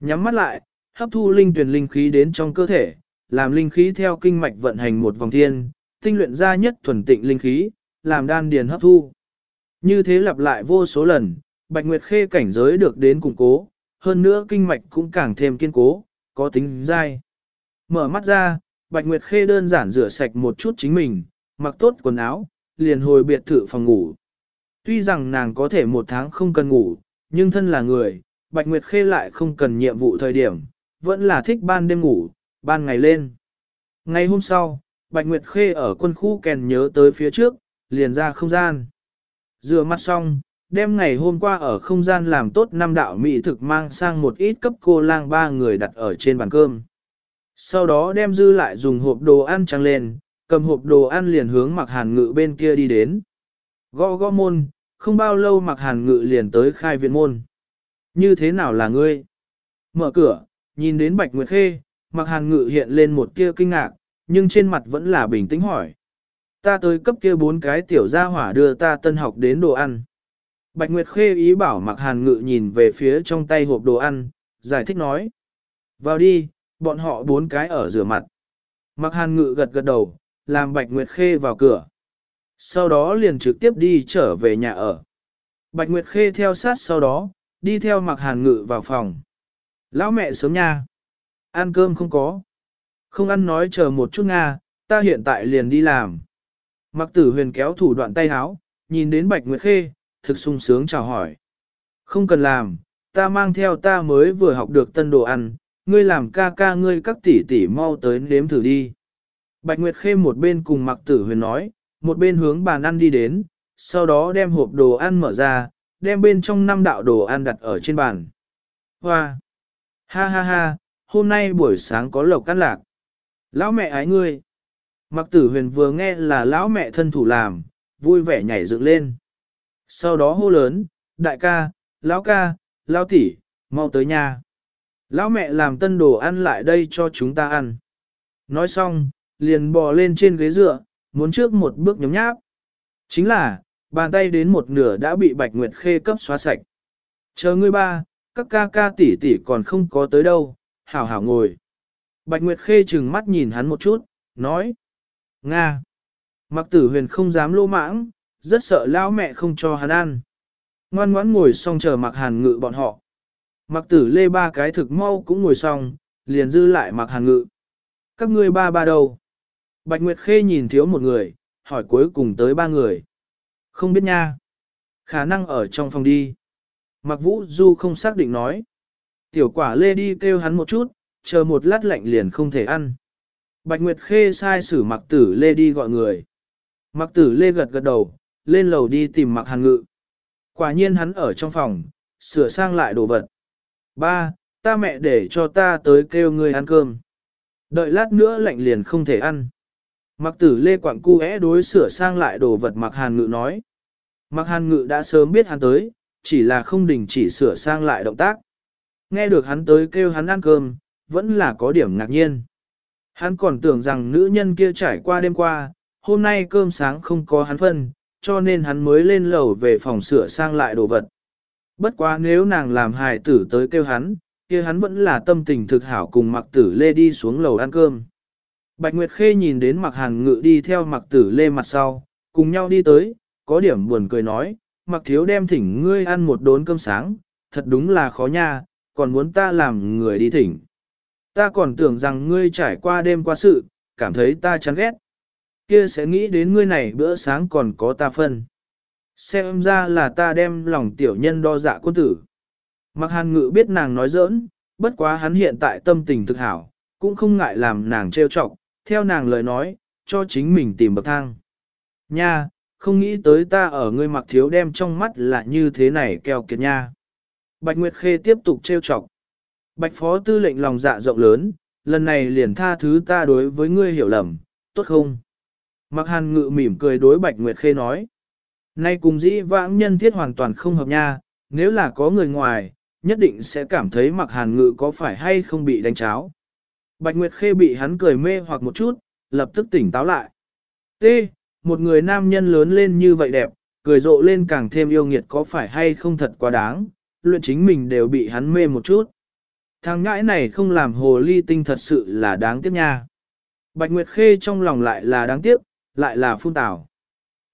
Nhắm mắt lại, hấp thu linh tuyển linh khí đến trong cơ thể, làm linh khí theo kinh mạch vận hành một vòng thiên, tinh luyện ra nhất thuần tịnh linh khí, làm đan điền hấp thu. Như thế lặp lại vô số lần, Bạch Nguyệt Khê cảnh giới được đến củng cố, hơn nữa kinh mạch cũng càng thêm kiên cố, có tính dai. Mở mắt ra, Bạch Nguyệt Khê đơn giản rửa sạch một chút chính mình, mặc tốt quần áo, liền hồi biệt thự phòng ngủ. Tuy rằng nàng có thể một tháng không cần ngủ, nhưng thân là người, Bạch Nguyệt Khê lại không cần nhiệm vụ thời điểm, vẫn là thích ban đêm ngủ, ban ngày lên. Ngày hôm sau, Bạch Nguyệt Khê ở quân khu kèn nhớ tới phía trước, liền ra không gian. Rửa mặt xong, đem ngày hôm qua ở không gian làm tốt năm đạo mỹ thực mang sang một ít cấp cô lang ba người đặt ở trên bàn cơm. Sau đó đem dư lại dùng hộp đồ ăn trăng lên, cầm hộp đồ ăn liền hướng mặc hàn ngự bên kia đi đến. Gõ gõ môn, không bao lâu mặc hàn ngự liền tới khai viện môn. Như thế nào là ngươi? Mở cửa, nhìn đến Bạch Nguyệt Khê, mặc hàn ngự hiện lên một tia kinh ngạc, nhưng trên mặt vẫn là bình tĩnh hỏi. Ta tới cấp kia bốn cái tiểu gia hỏa đưa ta tân học đến đồ ăn. Bạch Nguyệt Khê ý bảo mặc hàn ngự nhìn về phía trong tay hộp đồ ăn, giải thích nói. Vào đi, bọn họ bốn cái ở rửa mặt. Mặc hàn ngự gật gật đầu, làm Bạch Nguyệt Khê vào cửa. Sau đó liền trực tiếp đi trở về nhà ở. Bạch Nguyệt Khê theo sát sau đó, đi theo mặc hàn ngự vào phòng. Lão mẹ sớm nha. Ăn cơm không có. Không ăn nói chờ một chút Nga, ta hiện tại liền đi làm. Mặc tử huyền kéo thủ đoạn tay háo, nhìn đến Bạch Nguyệt Khê, thực sung sướng chào hỏi. Không cần làm, ta mang theo ta mới vừa học được tân đồ ăn, ngươi làm ca ca ngươi các tỷ tỷ mau tới nếm thử đi. Bạch Nguyệt Khê một bên cùng mặc tử huyền nói, một bên hướng bàn ăn đi đến, sau đó đem hộp đồ ăn mở ra, đem bên trong năm đạo đồ ăn đặt ở trên bàn. Hoa! Ha ha ha, hôm nay buổi sáng có lộc ăn lạc. Lão mẹ ái ngươi. Mặc tử huyền vừa nghe là lão mẹ thân thủ làm, vui vẻ nhảy dựng lên. Sau đó hô lớn, đại ca, lão ca, lão tỷ, mau tới nhà. Lão mẹ làm tân đồ ăn lại đây cho chúng ta ăn. Nói xong, liền bò lên trên ghế dựa, muốn trước một bước nhấm nháp. Chính là, bàn tay đến một nửa đã bị Bạch Nguyệt Khê cấp xóa sạch. Chờ ngươi ba, các ca ca tỷ tỷ còn không có tới đâu, hảo hảo ngồi. Bạch Nguyệt Khê chừng mắt nhìn hắn một chút, nói. Nga. Mặc tử huyền không dám lô mãng, rất sợ lão mẹ không cho hắn ăn. Ngoan ngoãn ngồi xong chờ mặc hàn ngự bọn họ. Mặc tử lê ba cái thực mau cũng ngồi xong, liền dư lại mặc hàn ngự. Các ngươi ba ba đâu? Bạch Nguyệt Khê nhìn thiếu một người, hỏi cuối cùng tới ba người. Không biết nha. Khả năng ở trong phòng đi. Mặc vũ du không xác định nói. Tiểu quả lê đi kêu hắn một chút, chờ một lát lạnh liền không thể ăn. Bạch Nguyệt Khê sai sử mặc tử lê đi gọi người. Mặc tử lê gật gật đầu, lên lầu đi tìm mặc hàn ngự. Quả nhiên hắn ở trong phòng, sửa sang lại đồ vật. Ba, ta mẹ để cho ta tới kêu ngươi ăn cơm. Đợi lát nữa lạnh liền không thể ăn. Mặc tử lê quặng cu é đối sửa sang lại đồ vật mặc hàn ngự nói. Mặc hàn ngự đã sớm biết hắn tới, chỉ là không đình chỉ sửa sang lại động tác. Nghe được hắn tới kêu hắn ăn cơm, vẫn là có điểm ngạc nhiên. Hắn còn tưởng rằng nữ nhân kia trải qua đêm qua, hôm nay cơm sáng không có hắn phân, cho nên hắn mới lên lầu về phòng sửa sang lại đồ vật. Bất quá nếu nàng làm hài tử tới kêu hắn, kia hắn vẫn là tâm tình thực hảo cùng mặc tử lê đi xuống lầu ăn cơm. Bạch Nguyệt Khê nhìn đến mặc hàn ngự đi theo mặc tử lê mặt sau, cùng nhau đi tới, có điểm buồn cười nói, mặc thiếu đem thỉnh ngươi ăn một đốn cơm sáng, thật đúng là khó nha, còn muốn ta làm người đi thỉnh. Ta còn tưởng rằng ngươi trải qua đêm qua sự, cảm thấy ta chán ghét. Kia sẽ nghĩ đến ngươi này bữa sáng còn có ta phân. Xem ra là ta đem lòng tiểu nhân đo dạ quân tử. Mặc hàn ngự biết nàng nói giỡn, bất quá hắn hiện tại tâm tình thực hảo, cũng không ngại làm nàng trêu chọc, theo nàng lời nói, cho chính mình tìm bậc thang. Nha, không nghĩ tới ta ở ngươi mặc thiếu đem trong mắt là như thế này keo kiệt nha. Bạch Nguyệt Khê tiếp tục trêu chọc. Bạch Phó Tư lệnh lòng dạ rộng lớn, lần này liền tha thứ ta đối với ngươi hiểu lầm, tốt không? Mặc hàn ngự mỉm cười đối Bạch Nguyệt Khê nói. Nay cùng dĩ vãng nhân thiết hoàn toàn không hợp nha, nếu là có người ngoài, nhất định sẽ cảm thấy mặc hàn ngự có phải hay không bị đánh cháo. Bạch Nguyệt Khê bị hắn cười mê hoặc một chút, lập tức tỉnh táo lại. T. Một người nam nhân lớn lên như vậy đẹp, cười rộ lên càng thêm yêu nghiệt có phải hay không thật quá đáng, luyện chính mình đều bị hắn mê một chút. Thằng ngãi này không làm hồ ly tinh thật sự là đáng tiếc nha. Bạch Nguyệt Khê trong lòng lại là đáng tiếc, lại là phun tảo.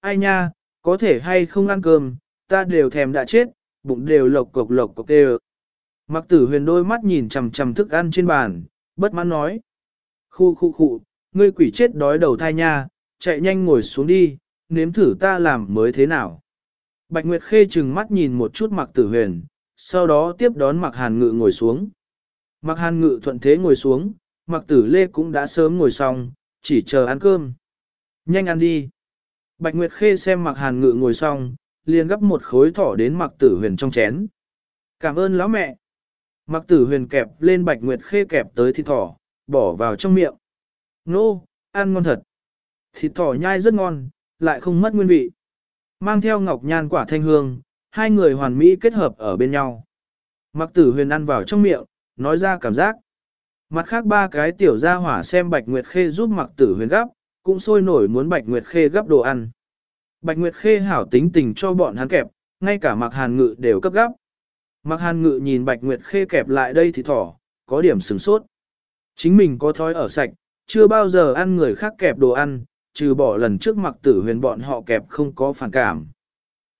Ai nha, có thể hay không ăn cơm, ta đều thèm đã chết, bụng đều lộc cộc lộc cộc đều. Mặc tử huyền đôi mắt nhìn chằm chằm thức ăn trên bàn, bất mãn nói. Khu khu khu, ngươi quỷ chết đói đầu thai nha, chạy nhanh ngồi xuống đi, nếm thử ta làm mới thế nào. Bạch Nguyệt Khê chừng mắt nhìn một chút mặc tử huyền, sau đó tiếp đón mặc hàn ngự ngồi xuống. Mặc hàn ngự thuận thế ngồi xuống, mặc tử lê cũng đã sớm ngồi xong, chỉ chờ ăn cơm. Nhanh ăn đi. Bạch Nguyệt Khê xem mặc hàn ngự ngồi xong, liền gấp một khối thỏ đến mặc tử huyền trong chén. Cảm ơn lão mẹ. Mặc tử huyền kẹp lên Bạch Nguyệt Khê kẹp tới thịt thỏ, bỏ vào trong miệng. Nô, ăn ngon thật. Thịt thỏ nhai rất ngon, lại không mất nguyên vị. Mang theo ngọc nhan quả thanh hương, hai người hoàn mỹ kết hợp ở bên nhau. Mặc tử huyền ăn vào trong miệng, nói ra cảm giác. Mặt khác ba cái tiểu gia hỏa xem Bạch Nguyệt Khê giúp mặc tử huyền gấp, cũng sôi nổi muốn Bạch Nguyệt Khê gấp đồ ăn. Bạch Nguyệt Khê hảo tính tình cho bọn hắn kẹp, ngay cả mặc hàn ngự đều cấp gấp. Mặc hàn ngự nhìn Bạch Nguyệt Khê kẹp lại đây thì thỏ, có điểm sừng sốt. Chính mình có thói ở sạch, chưa bao giờ ăn người khác kẹp đồ ăn, trừ bỏ lần trước mặc tử huyền bọn họ kẹp không có phản cảm.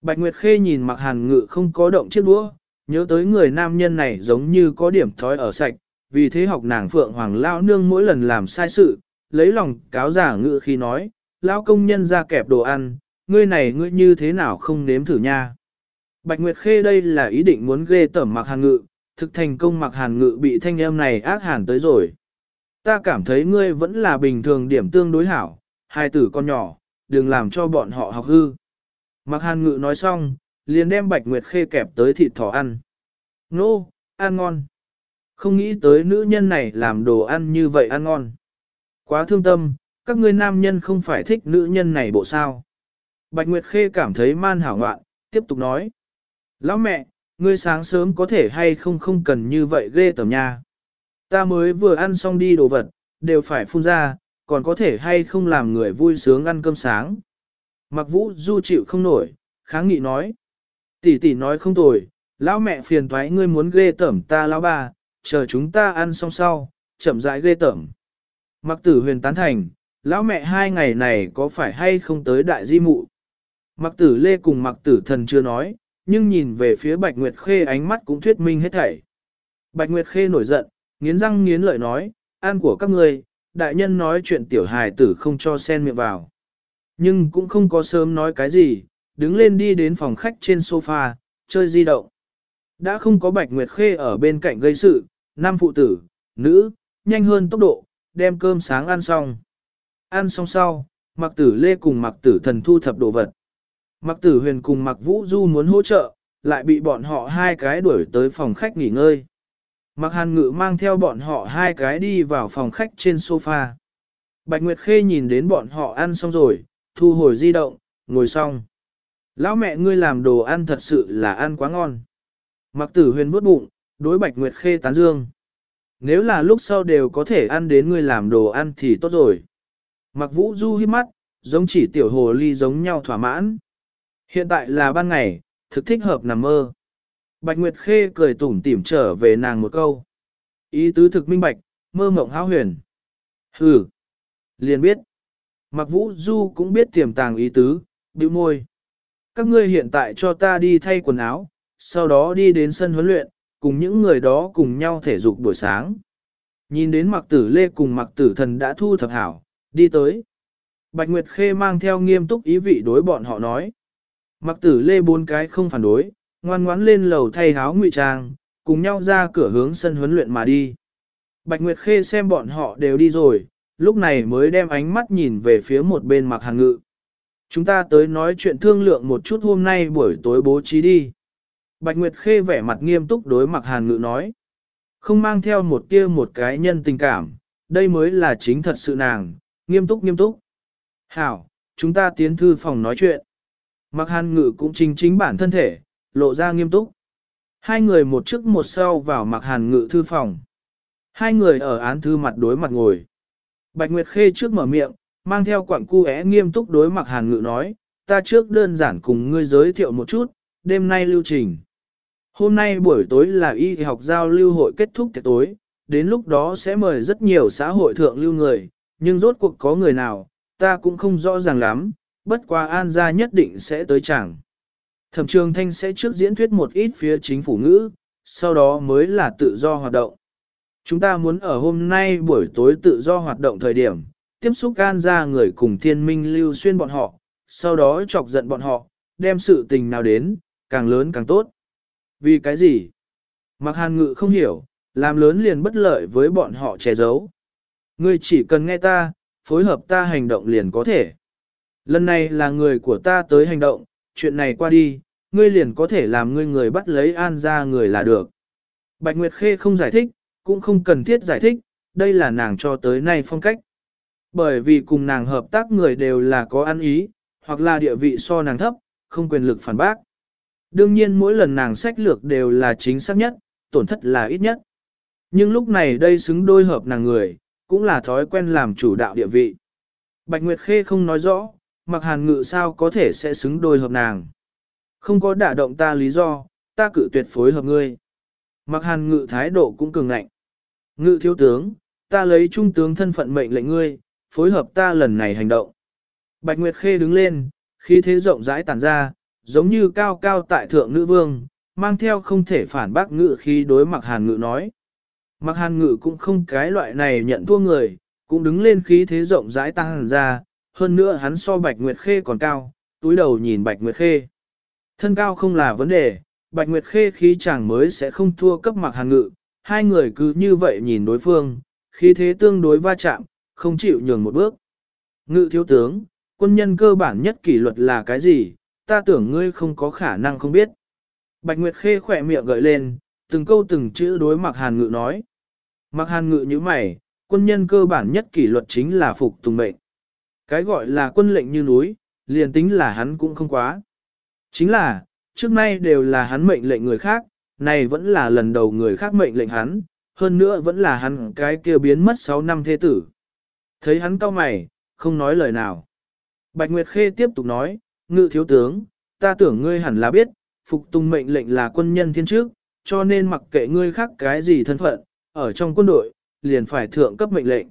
Bạch Nguyệt Khê nhìn mặc hàn ngự không có động chiếc đũa, nhớ tới người nam nhân này giống như có điểm thói ở sạch, vì thế học nàng Phượng Hoàng Lao Nương mỗi lần làm sai sự, lấy lòng cáo giả ngự khi nói, lão công nhân ra kẹp đồ ăn, ngươi này ngươi như thế nào không nếm thử nha. Bạch Nguyệt Khê đây là ý định muốn ghê tẩm mặc hàn ngự, thực thành công mặc hàn ngự bị thanh em này ác hàn tới rồi. Ta cảm thấy ngươi vẫn là bình thường điểm tương đối hảo, hai tử con nhỏ, đừng làm cho bọn họ học hư. Mặc hàn ngự nói xong, liền đem Bạch Nguyệt Khê kẹp tới thịt thỏ ăn. Nô, ăn ngon. Không nghĩ tới nữ nhân này làm đồ ăn như vậy ăn ngon. Quá thương tâm, các ngươi nam nhân không phải thích nữ nhân này bộ sao. Bạch Nguyệt Khê cảm thấy man hảo ngoạn, tiếp tục nói. Lão mẹ, ngươi sáng sớm có thể hay không không cần như vậy ghê tởm nha. Ta mới vừa ăn xong đi đồ vật, đều phải phun ra, còn có thể hay không làm người vui sướng ăn cơm sáng. Mặc vũ du chịu không nổi, kháng nghị nói. Tỷ tỷ nói không tồi, lão mẹ phiền thoái ngươi muốn ghê tởm ta lão bà, chờ chúng ta ăn xong sau, chậm rãi ghê tởm. Mặc tử huyền tán thành, lão mẹ hai ngày này có phải hay không tới đại di mụ. Mặc tử lê cùng mặc tử thần chưa nói, nhưng nhìn về phía Bạch Nguyệt Khê ánh mắt cũng thuyết minh hết thảy. Bạch Nguyệt Khê nổi giận, nghiến răng nghiến lợi nói, An của các ngươi, đại nhân nói chuyện tiểu hài tử không cho sen miệng vào. Nhưng cũng không có sớm nói cái gì, đứng lên đi đến phòng khách trên sofa, chơi di động. Đã không có Bạch Nguyệt Khê ở bên cạnh gây sự, nam phụ tử, nữ, nhanh hơn tốc độ, đem cơm sáng ăn xong. Ăn xong sau, Mặc Tử Lê cùng Mặc Tử Thần thu thập đồ vật. Mặc Tử Huyền cùng Mặc Vũ Du muốn hỗ trợ, lại bị bọn họ hai cái đuổi tới phòng khách nghỉ ngơi. Mặc Hàn Ngự mang theo bọn họ hai cái đi vào phòng khách trên sofa. Bạch Nguyệt Khê nhìn đến bọn họ ăn xong rồi, thu hồi di động, ngồi xong. Lão mẹ ngươi làm đồ ăn thật sự là ăn quá ngon. Mặc tử huyền bút bụng, đối Bạch Nguyệt Khê tán dương. Nếu là lúc sau đều có thể ăn đến ngươi làm đồ ăn thì tốt rồi. Mặc vũ du hít mắt, giống chỉ tiểu hồ ly giống nhau thỏa mãn. Hiện tại là ban ngày, thực thích hợp nằm mơ. Bạch Nguyệt Khê cười tủm tỉm trở về nàng một câu. Ý tứ thực minh bạch, mơ mộng háo huyền. Hừ, liền biết. Mặc vũ du cũng biết tiềm tàng ý tứ, bĩu môi. Các ngươi hiện tại cho ta đi thay quần áo, sau đó đi đến sân huấn luyện, cùng những người đó cùng nhau thể dục buổi sáng. Nhìn đến mặc tử lê cùng mặc tử thần đã thu thập hảo, đi tới. Bạch Nguyệt Khê mang theo nghiêm túc ý vị đối bọn họ nói. Mặc tử lê bốn cái không phản đối, ngoan ngoãn lên lầu thay háo ngụy trang, cùng nhau ra cửa hướng sân huấn luyện mà đi. Bạch Nguyệt Khê xem bọn họ đều đi rồi, lúc này mới đem ánh mắt nhìn về phía một bên mặc hàng ngự. Chúng ta tới nói chuyện thương lượng một chút hôm nay buổi tối bố trí đi. Bạch Nguyệt Khê vẻ mặt nghiêm túc đối mặt hàn ngự nói. Không mang theo một tia một cái nhân tình cảm, đây mới là chính thật sự nàng, nghiêm túc nghiêm túc. Hảo, chúng ta tiến thư phòng nói chuyện. Mặc hàn ngự cũng chính chính bản thân thể, lộ ra nghiêm túc. Hai người một trước một sau vào mặc hàn ngự thư phòng. Hai người ở án thư mặt đối mặt ngồi. Bạch Nguyệt Khê trước mở miệng, mang theo quặng cu é nghiêm túc đối mặt hàn ngự nói, ta trước đơn giản cùng ngươi giới thiệu một chút, đêm nay lưu trình. Hôm nay buổi tối là y học giao lưu hội kết thúc tiệc tối, đến lúc đó sẽ mời rất nhiều xã hội thượng lưu người, nhưng rốt cuộc có người nào, ta cũng không rõ ràng lắm, bất qua an gia nhất định sẽ tới chẳng. Thẩm trường thanh sẽ trước diễn thuyết một ít phía chính phủ ngữ, sau đó mới là tự do hoạt động. Chúng ta muốn ở hôm nay buổi tối tự do hoạt động thời điểm, tiếp xúc gan ra người cùng thiên minh lưu xuyên bọn họ, sau đó chọc giận bọn họ, đem sự tình nào đến, càng lớn càng tốt. Vì cái gì? Mặc hàn ngự không hiểu, làm lớn liền bất lợi với bọn họ che giấu. Ngươi chỉ cần nghe ta, phối hợp ta hành động liền có thể. Lần này là người của ta tới hành động, chuyện này qua đi, ngươi liền có thể làm ngươi người bắt lấy an ra người là được. Bạch Nguyệt Khê không giải thích, cũng không cần thiết giải thích, đây là nàng cho tới nay phong cách. Bởi vì cùng nàng hợp tác người đều là có ăn ý, hoặc là địa vị so nàng thấp, không quyền lực phản bác. Đương nhiên mỗi lần nàng sách lược đều là chính xác nhất, tổn thất là ít nhất. Nhưng lúc này đây xứng đôi hợp nàng người, cũng là thói quen làm chủ đạo địa vị. Bạch Nguyệt Khê không nói rõ, mặc hàn ngự sao có thể sẽ xứng đôi hợp nàng. Không có đả động ta lý do, ta cự tuyệt phối hợp ngươi. Mặc hàn ngự thái độ cũng cường ngạnh. Ngự thiếu tướng, ta lấy trung tướng thân phận mệnh lệnh ngươi, phối hợp ta lần này hành động. Bạch Nguyệt Khê đứng lên, khí thế rộng rãi tản ra, giống như cao cao tại thượng nữ vương, mang theo không thể phản bác ngự khi đối mặc hàn ngự nói. Mặc hàn ngự cũng không cái loại này nhận thua người, cũng đứng lên khí thế rộng rãi tăng ra, hơn nữa hắn so Bạch Nguyệt Khê còn cao, túi đầu nhìn Bạch Nguyệt Khê. Thân cao không là vấn đề, Bạch Nguyệt Khê khí chàng mới sẽ không thua cấp mặc hàn ngự, hai người cứ như vậy nhìn đối phương, khí thế tương đối va chạm, không chịu nhường một bước. Ngự thiếu tướng, quân nhân cơ bản nhất kỷ luật là cái gì, ta tưởng ngươi không có khả năng không biết. Bạch Nguyệt Khê khỏe miệng gợi lên, từng câu từng chữ đối Mạc Hàn Ngự nói. Mạc Hàn Ngự như mày, quân nhân cơ bản nhất kỷ luật chính là phục tùng mệnh. Cái gọi là quân lệnh như núi, liền tính là hắn cũng không quá. Chính là, trước nay đều là hắn mệnh lệnh người khác, này vẫn là lần đầu người khác mệnh lệnh hắn, hơn nữa vẫn là hắn cái kia biến mất 6 năm thế tử. Thấy hắn cau mày, không nói lời nào. Bạch Nguyệt Khê tiếp tục nói, ngự thiếu tướng, ta tưởng ngươi hẳn là biết, phục tùng mệnh lệnh là quân nhân thiên trước, cho nên mặc kệ ngươi khác cái gì thân phận, ở trong quân đội, liền phải thượng cấp mệnh lệnh.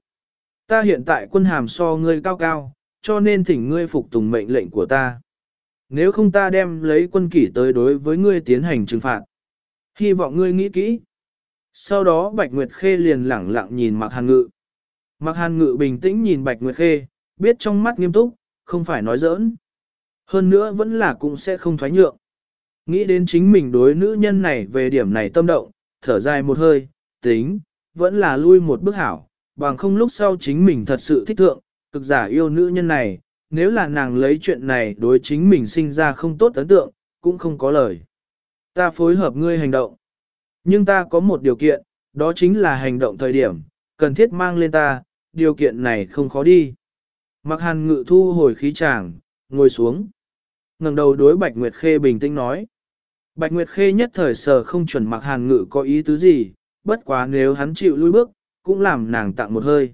Ta hiện tại quân hàm so ngươi cao cao, cho nên thỉnh ngươi phục tùng mệnh lệnh của ta. Nếu không ta đem lấy quân kỷ tới đối với ngươi tiến hành trừng phạt. Hy vọng ngươi nghĩ kỹ. Sau đó Bạch Nguyệt Khê liền lẳng lặng nhìn Mạc Hàn Ngự. Mạc Hàn Ngự bình tĩnh nhìn Bạch Nguyệt Khê, biết trong mắt nghiêm túc, không phải nói giỡn. Hơn nữa vẫn là cũng sẽ không thoái nhượng. Nghĩ đến chính mình đối nữ nhân này về điểm này tâm động, thở dài một hơi, tính, vẫn là lui một bước hảo, bằng không lúc sau chính mình thật sự thích thượng, cực giả yêu nữ nhân này, nếu là nàng lấy chuyện này đối chính mình sinh ra không tốt ấn tượng, cũng không có lời. Ta phối hợp ngươi hành động. Nhưng ta có một điều kiện, đó chính là hành động thời điểm, cần thiết mang lên ta, điều kiện này không khó đi. Mặc hàn ngự thu hồi khí tràng, ngồi xuống ngẩng đầu đối Bạch Nguyệt Khê bình tĩnh nói. Bạch Nguyệt Khê nhất thời sờ không chuẩn mặc hàn ngự có ý tứ gì, bất quá nếu hắn chịu lui bước, cũng làm nàng tặng một hơi.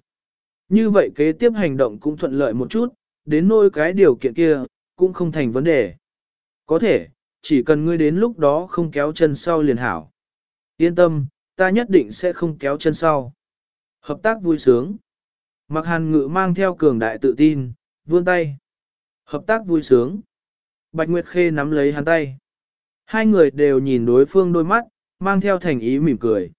Như vậy kế tiếp hành động cũng thuận lợi một chút, đến nôi cái điều kiện kia, cũng không thành vấn đề. Có thể, chỉ cần ngươi đến lúc đó không kéo chân sau liền hảo. Yên tâm, ta nhất định sẽ không kéo chân sau. Hợp tác vui sướng. Mặc hàn ngự mang theo cường đại tự tin, vươn tay. Hợp tác vui sướng. Bạch Nguyệt Khê nắm lấy hắn tay. Hai người đều nhìn đối phương đôi mắt, mang theo thành ý mỉm cười.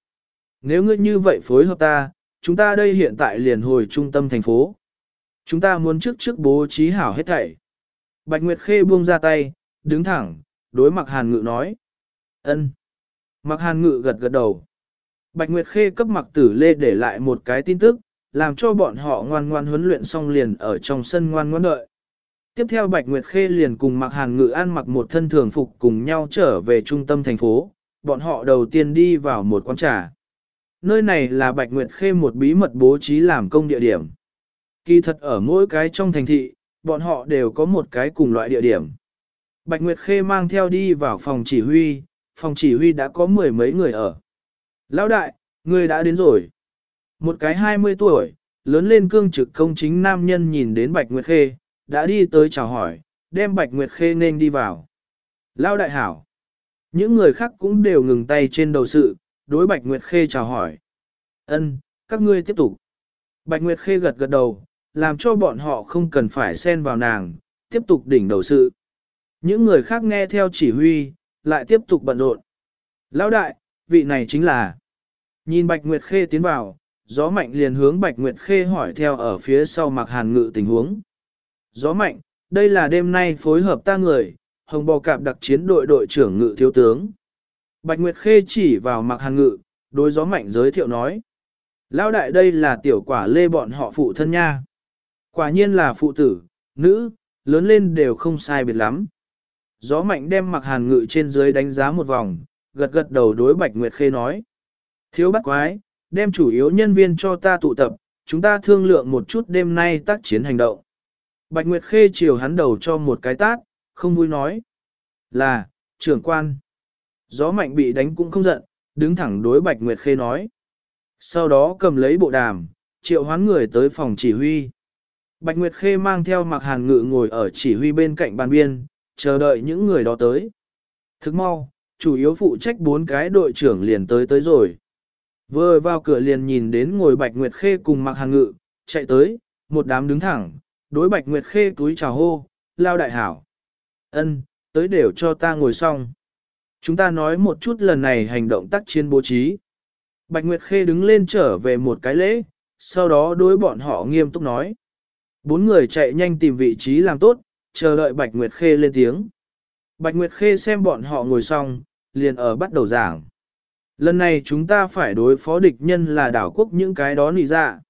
Nếu ngươi như vậy phối hợp ta, chúng ta đây hiện tại liền hồi trung tâm thành phố. Chúng ta muốn trước trước bố trí hảo hết thảy. Bạch Nguyệt Khê buông ra tay, đứng thẳng, đối mặt hàn ngự nói. ân. Mặc hàn ngự gật gật đầu. Bạch Nguyệt Khê cấp mặc tử lê để lại một cái tin tức, làm cho bọn họ ngoan ngoan huấn luyện xong liền ở trong sân ngoan ngoan đợi. Tiếp theo Bạch Nguyệt Khê liền cùng mặc hàn ngự ăn mặc một thân thường phục cùng nhau trở về trung tâm thành phố, bọn họ đầu tiên đi vào một quán trà. Nơi này là Bạch Nguyệt Khê một bí mật bố trí làm công địa điểm. Kỳ thật ở mỗi cái trong thành thị, bọn họ đều có một cái cùng loại địa điểm. Bạch Nguyệt Khê mang theo đi vào phòng chỉ huy, phòng chỉ huy đã có mười mấy người ở. Lão đại, người đã đến rồi. Một cái 20 tuổi, lớn lên cương trực công chính nam nhân nhìn đến Bạch Nguyệt Khê, đã đi tới chào hỏi, đem Bạch Nguyệt Khê nên đi vào. Lão đại hảo. Những người khác cũng đều ngừng tay trên đầu sự, đối Bạch Nguyệt Khê chào hỏi. Ân, các ngươi tiếp tục. Bạch Nguyệt Khê gật gật đầu, làm cho bọn họ không cần phải xen vào nàng, tiếp tục đỉnh đầu sự. Những người khác nghe theo chỉ huy, lại tiếp tục bận rộn. Lão đại, vị này chính là. Nhìn Bạch Nguyệt Khê tiến vào, gió mạnh liền hướng Bạch Nguyệt Khê hỏi theo ở phía sau mặc hàn ngự tình huống. Gió mạnh, đây là đêm nay phối hợp ta người, hồng bò cạp đặc chiến đội đội trưởng ngự thiếu tướng. Bạch Nguyệt Khê chỉ vào mặc hàn ngự, đối gió mạnh giới thiệu nói. Lão đại đây là tiểu quả lê bọn họ phụ thân nha. Quả nhiên là phụ tử, nữ, lớn lên đều không sai biệt lắm. Gió mạnh đem mặc hàn ngự trên dưới đánh giá một vòng, gật gật đầu đối Bạch Nguyệt Khê nói. Thiếu bắt quái, đem chủ yếu nhân viên cho ta tụ tập, chúng ta thương lượng một chút đêm nay tác chiến hành động. Bạch Nguyệt Khê chiều hắn đầu cho một cái tát, không vui nói. Là, trưởng quan. Gió mạnh bị đánh cũng không giận, đứng thẳng đối Bạch Nguyệt Khê nói. Sau đó cầm lấy bộ đàm, triệu hoán người tới phòng chỉ huy. Bạch Nguyệt Khê mang theo mặc hàn ngự ngồi ở chỉ huy bên cạnh bàn biên, chờ đợi những người đó tới. Thức mau, chủ yếu phụ trách bốn cái đội trưởng liền tới tới rồi. Vừa vào cửa liền nhìn đến ngồi Bạch Nguyệt Khê cùng mặc hàn ngự, chạy tới, một đám đứng thẳng, đối Bạch Nguyệt Khê túi chào hô, lao đại hảo. ân tới đều cho ta ngồi xong. Chúng ta nói một chút lần này hành động tác chiến bố trí. Bạch Nguyệt Khê đứng lên trở về một cái lễ, sau đó đối bọn họ nghiêm túc nói. Bốn người chạy nhanh tìm vị trí làm tốt, chờ đợi Bạch Nguyệt Khê lên tiếng. Bạch Nguyệt Khê xem bọn họ ngồi xong, liền ở bắt đầu giảng. Lần này chúng ta phải đối phó địch nhân là đảo quốc những cái đó nị ra. Dạ.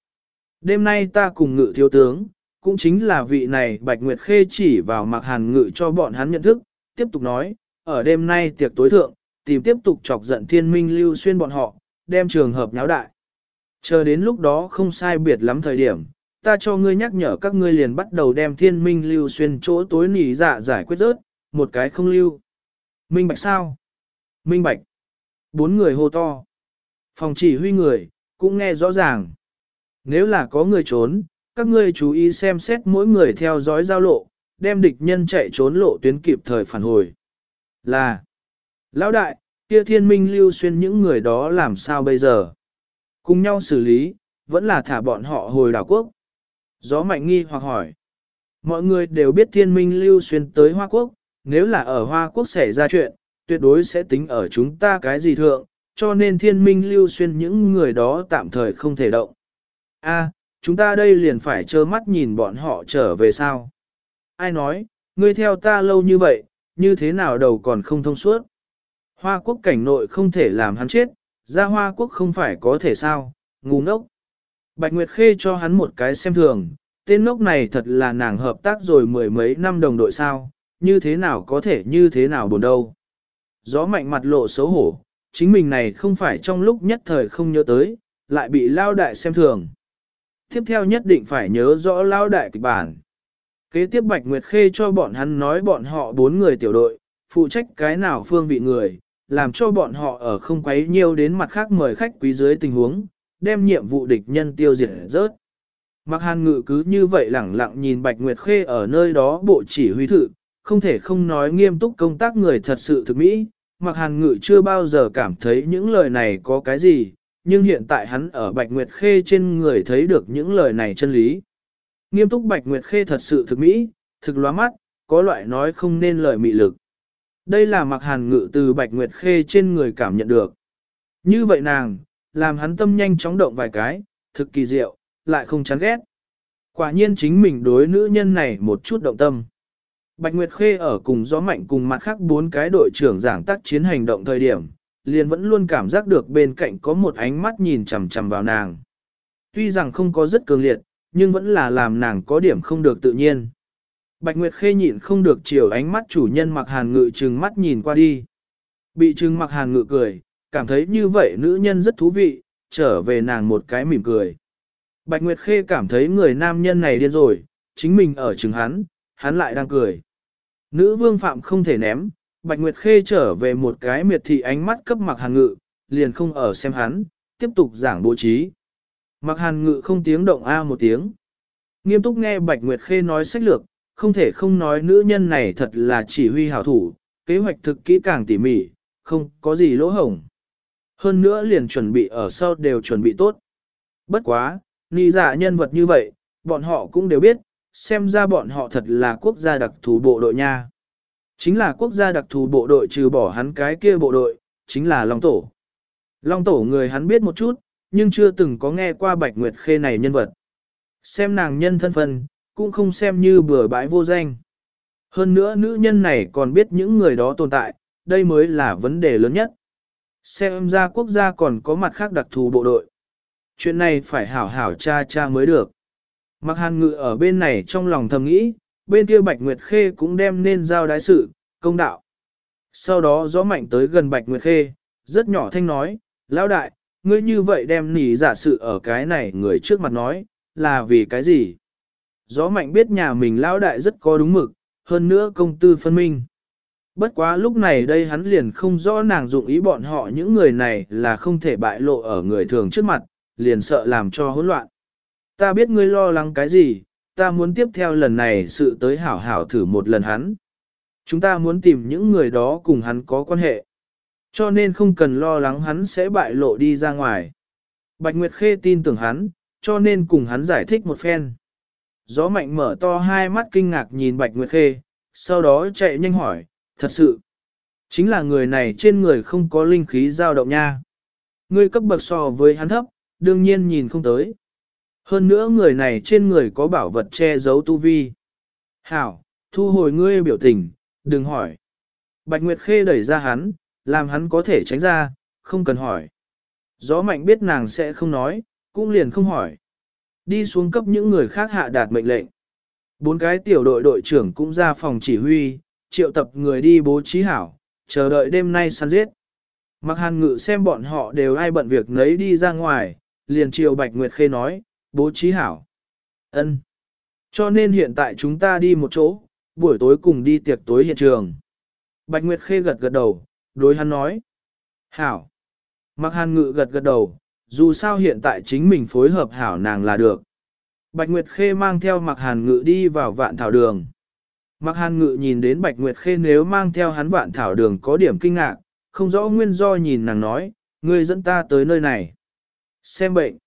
Đêm nay ta cùng ngự thiếu tướng, cũng chính là vị này Bạch Nguyệt Khê chỉ vào mặc hàn ngự cho bọn hắn nhận thức, tiếp tục nói, ở đêm nay tiệc tối thượng, tìm tiếp tục chọc giận thiên minh lưu xuyên bọn họ, đem trường hợp nháo đại. Chờ đến lúc đó không sai biệt lắm thời điểm, ta cho ngươi nhắc nhở các ngươi liền bắt đầu đem thiên minh lưu xuyên chỗ tối nỉ dạ giải quyết rớt, một cái không lưu. Minh bạch sao? Minh bạch. Bốn người hô to. Phòng chỉ huy người, cũng nghe rõ ràng. Nếu là có người trốn, các ngươi chú ý xem xét mỗi người theo dõi giao lộ, đem địch nhân chạy trốn lộ tuyến kịp thời phản hồi. Là, lão đại, kia thiên minh lưu xuyên những người đó làm sao bây giờ? Cùng nhau xử lý, vẫn là thả bọn họ hồi đảo quốc. Gió mạnh nghi hoặc hỏi. Mọi người đều biết thiên minh lưu xuyên tới Hoa Quốc, nếu là ở Hoa Quốc xảy ra chuyện, tuyệt đối sẽ tính ở chúng ta cái gì thượng, cho nên thiên minh lưu xuyên những người đó tạm thời không thể động. A, chúng ta đây liền phải trơ mắt nhìn bọn họ trở về sao? Ai nói, ngươi theo ta lâu như vậy, như thế nào đầu còn không thông suốt. Hoa quốc cảnh nội không thể làm hắn chết, ra hoa quốc không phải có thể sao, ngu ngốc. Bạch Nguyệt Khê cho hắn một cái xem thường, tên ngốc này thật là nàng hợp tác rồi mười mấy năm đồng đội sao, như thế nào có thể như thế nào buồn đâu. Gió mạnh mặt lộ xấu hổ, chính mình này không phải trong lúc nhất thời không nhớ tới, lại bị lao đại xem thường. Tiếp theo nhất định phải nhớ rõ lao đại kịch bản. Kế tiếp Bạch Nguyệt Khê cho bọn hắn nói bọn họ bốn người tiểu đội, phụ trách cái nào phương vị người, làm cho bọn họ ở không quấy nhiều đến mặt khác mời khách quý dưới tình huống, đem nhiệm vụ địch nhân tiêu diệt rớt. Mặc hàn ngự cứ như vậy lẳng lặng nhìn Bạch Nguyệt Khê ở nơi đó bộ chỉ huy thự, không thể không nói nghiêm túc công tác người thật sự thực mỹ. Mặc hàn ngự chưa bao giờ cảm thấy những lời này có cái gì, nhưng hiện tại hắn ở Bạch Nguyệt Khê trên người thấy được những lời này chân lý. Nghiêm túc Bạch Nguyệt Khê thật sự thực mỹ, thực loa mắt, có loại nói không nên lời mị lực. Đây là mặc hàn ngự từ Bạch Nguyệt Khê trên người cảm nhận được. Như vậy nàng, làm hắn tâm nhanh chóng động vài cái, thực kỳ diệu, lại không chán ghét. Quả nhiên chính mình đối nữ nhân này một chút động tâm. Bạch Nguyệt Khê ở cùng gió mạnh cùng mặt khác bốn cái đội trưởng giảng tác chiến hành động thời điểm, liền vẫn luôn cảm giác được bên cạnh có một ánh mắt nhìn chằm chằm vào nàng. Tuy rằng không có rất cường liệt, nhưng vẫn là làm nàng có điểm không được tự nhiên. Bạch Nguyệt Khê nhịn không được chiều ánh mắt chủ nhân mặc hàn ngự trừng mắt nhìn qua đi. Bị trừng mặc hàn ngự cười, cảm thấy như vậy nữ nhân rất thú vị, trở về nàng một cái mỉm cười. Bạch Nguyệt Khê cảm thấy người nam nhân này điên rồi, chính mình ở trừng hắn, hắn lại đang cười. Nữ vương phạm không thể ném, Bạch Nguyệt Khê trở về một cái miệt thị ánh mắt cấp mặc hàn ngự, liền không ở xem hắn, tiếp tục giảng bố trí. Mặc hàn ngự không tiếng động A một tiếng. Nghiêm túc nghe Bạch Nguyệt Khê nói sách lược, không thể không nói nữ nhân này thật là chỉ huy hảo thủ, kế hoạch thực kỹ càng tỉ mỉ, không có gì lỗ hổng. Hơn nữa liền chuẩn bị ở sau đều chuẩn bị tốt. Bất quá, ni giả nhân vật như vậy, bọn họ cũng đều biết, xem ra bọn họ thật là quốc gia đặc thù bộ đội nha. Chính là quốc gia đặc thù bộ đội trừ bỏ hắn cái kia bộ đội, chính là Long Tổ. Long Tổ người hắn biết một chút, nhưng chưa từng có nghe qua Bạch Nguyệt Khê này nhân vật. Xem nàng nhân thân phận, cũng không xem như bừa bãi vô danh. Hơn nữa nữ nhân này còn biết những người đó tồn tại, đây mới là vấn đề lớn nhất. Xem ra quốc gia còn có mặt khác đặc thù bộ đội. Chuyện này phải hảo hảo cha cha mới được. Mặc hàn ngự ở bên này trong lòng thầm nghĩ, bên kia Bạch Nguyệt Khê cũng đem nên giao đái sự, công đạo. Sau đó gió mạnh tới gần Bạch Nguyệt Khê, rất nhỏ thanh nói, lão đại, ngươi như vậy đem nỉ giả sự ở cái này người trước mặt nói, là vì cái gì? Gió mạnh biết nhà mình lão đại rất có đúng mực, hơn nữa công tư phân minh. Bất quá lúc này đây hắn liền không rõ nàng dụng ý bọn họ những người này là không thể bại lộ ở người thường trước mặt, liền sợ làm cho hỗn loạn. Ta biết ngươi lo lắng cái gì, ta muốn tiếp theo lần này sự tới hảo hảo thử một lần hắn. Chúng ta muốn tìm những người đó cùng hắn có quan hệ. Cho nên không cần lo lắng hắn sẽ bại lộ đi ra ngoài. Bạch Nguyệt Khê tin tưởng hắn, cho nên cùng hắn giải thích một phen. Gió mạnh mở to hai mắt kinh ngạc nhìn Bạch Nguyệt Khê, sau đó chạy nhanh hỏi, thật sự, chính là người này trên người không có linh khí dao động nha. Ngươi cấp bậc so với hắn thấp, đương nhiên nhìn không tới. Hơn nữa người này trên người có bảo vật che giấu tu vi. Hảo, thu hồi ngươi biểu tình, đừng hỏi. Bạch Nguyệt Khê đẩy ra hắn, làm hắn có thể tránh ra, không cần hỏi. Gió mạnh biết nàng sẽ không nói, cũng liền không hỏi. Đi xuống cấp những người khác hạ đạt mệnh lệnh. Bốn cái tiểu đội đội trưởng cũng ra phòng chỉ huy, triệu tập người đi bố trí hảo, chờ đợi đêm nay săn giết. Mặc hàn ngự xem bọn họ đều ai bận việc nấy đi ra ngoài, liền triều Bạch Nguyệt Khê nói, bố trí hảo. ân Cho nên hiện tại chúng ta đi một chỗ, buổi tối cùng đi tiệc tối hiện trường. Bạch Nguyệt Khê gật gật đầu, đối hắn nói. Hảo. Mặc hàn ngự gật gật đầu, dù sao hiện tại chính mình phối hợp hảo nàng là được. Bạch Nguyệt Khê mang theo mặc hàn ngự đi vào vạn thảo đường. Mặc hàn ngự nhìn đến Bạch Nguyệt Khê nếu mang theo hắn vạn thảo đường có điểm kinh ngạc, không rõ nguyên do nhìn nàng nói, ngươi dẫn ta tới nơi này. Xem bệnh.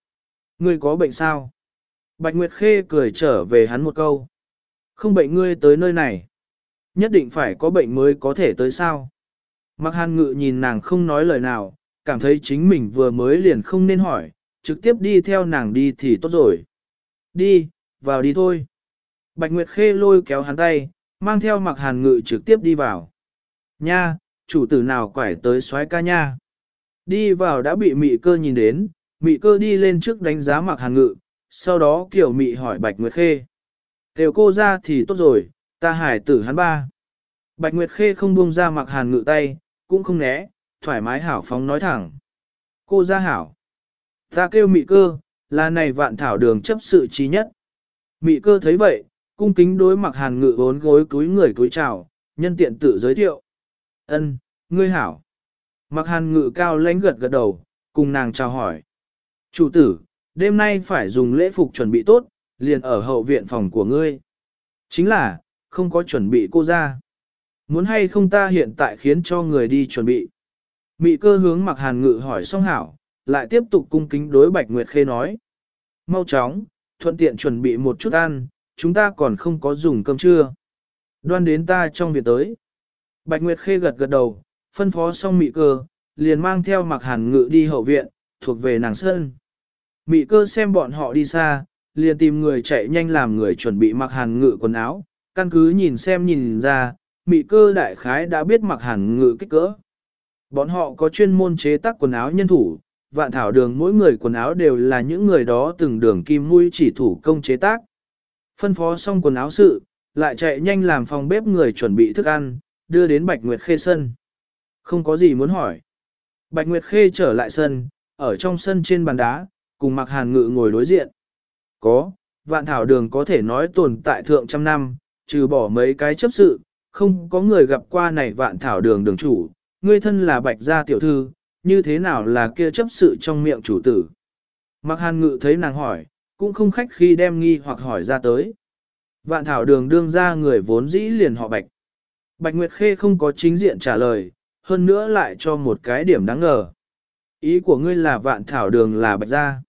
Ngươi có bệnh sao? Bạch Nguyệt Khê cười trở về hắn một câu. Không bệnh ngươi tới nơi này. Nhất định phải có bệnh mới có thể tới sao? Mặc hàn ngự nhìn nàng không nói lời nào, cảm thấy chính mình vừa mới liền không nên hỏi, trực tiếp đi theo nàng đi thì tốt rồi. Đi, vào đi thôi. Bạch Nguyệt Khê lôi kéo hắn tay, mang theo mặc hàn ngự trực tiếp đi vào. Nha, chủ tử nào quải tới xoái ca nha. Đi vào đã bị mị cơ nhìn đến, mị cơ đi lên trước đánh giá mặc hàn ngự, sau đó kiểu mị hỏi Bạch Nguyệt Khê. Tiểu cô ra thì tốt rồi, ta hải tử hắn ba. Bạch Nguyệt Khê không buông ra mặc hàn ngự tay, cũng không né, thoải mái hảo phóng nói thẳng. Cô ra hảo. Ta kêu mị cơ, là này vạn thảo đường chấp sự trí nhất. Mị cơ thấy vậy, cung kính đối mặc hàn ngự bốn gối túi người túi chào, nhân tiện tự giới thiệu. ân ngươi hảo. Mặc hàn ngự cao lãnh gật gật đầu, cùng nàng chào hỏi. Chủ tử, đêm nay phải dùng lễ phục chuẩn bị tốt, liền ở hậu viện phòng của ngươi. Chính là, không có chuẩn bị cô ra. Muốn hay không ta hiện tại khiến cho người đi chuẩn bị. Mị cơ hướng mặc hàn ngự hỏi xong hảo, lại tiếp tục cung kính đối Bạch Nguyệt Khê nói. Mau chóng, thuận tiện chuẩn bị một chút ăn, chúng ta còn không có dùng cơm trưa. Đoan đến ta trong viện tới. Bạch Nguyệt Khê gật gật đầu, phân phó xong mị cơ, liền mang theo mặc hàn ngự đi hậu viện, thuộc về nàng sơn. Mị cơ xem bọn họ đi xa, liền tìm người chạy nhanh làm người chuẩn bị mặc hàn ngự quần áo, căn cứ nhìn xem nhìn ra, mị cơ đại khái đã biết mặc hàn ngự kích cỡ. Bọn họ có chuyên môn chế tác quần áo nhân thủ, vạn thảo đường mỗi người quần áo đều là những người đó từng đường kim mũi chỉ thủ công chế tác. Phân phó xong quần áo sự, lại chạy nhanh làm phòng bếp người chuẩn bị thức ăn, đưa đến Bạch Nguyệt Khê sân. Không có gì muốn hỏi. Bạch Nguyệt Khê trở lại sân, ở trong sân trên bàn đá, cùng Mạc Hàn Ngự ngồi đối diện. Có, vạn thảo đường có thể nói tồn tại thượng trăm năm, trừ bỏ mấy cái chấp sự, không có người gặp qua này vạn thảo đường đường chủ, ngươi thân là Bạch gia tiểu thư, như thế nào là kia chấp sự trong miệng chủ tử. Mạc Hàn Ngự thấy nàng hỏi, cũng không khách khi đem nghi hoặc hỏi ra tới. Vạn thảo đường đương ra người vốn dĩ liền họ Bạch. Bạch Nguyệt Khê không có chính diện trả lời, hơn nữa lại cho một cái điểm đáng ngờ. Ý của ngươi là vạn thảo đường là Bạch gia.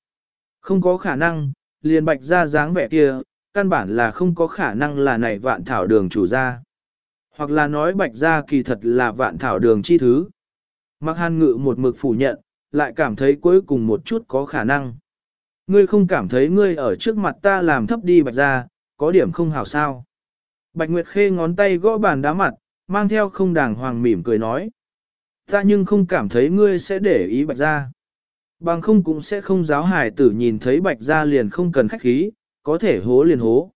Không có khả năng, liền Bạch gia dáng vẻ kia, căn bản là không có khả năng là này vạn thảo đường chủ gia. Hoặc là nói Bạch gia kỳ thật là vạn thảo đường chi thứ. Mặc hàn ngự một mực phủ nhận, lại cảm thấy cuối cùng một chút có khả năng. Ngươi không cảm thấy ngươi ở trước mặt ta làm thấp đi bạch gia, có điểm không hảo sao. Bạch Nguyệt Khê ngón tay gõ bàn đá mặt, mang theo không đàng hoàng mỉm cười nói. Ta nhưng không cảm thấy ngươi sẽ để ý bạch gia, Bằng không cũng sẽ không giáo hải tử nhìn thấy bạch gia liền không cần khách khí, có thể hố liền hố.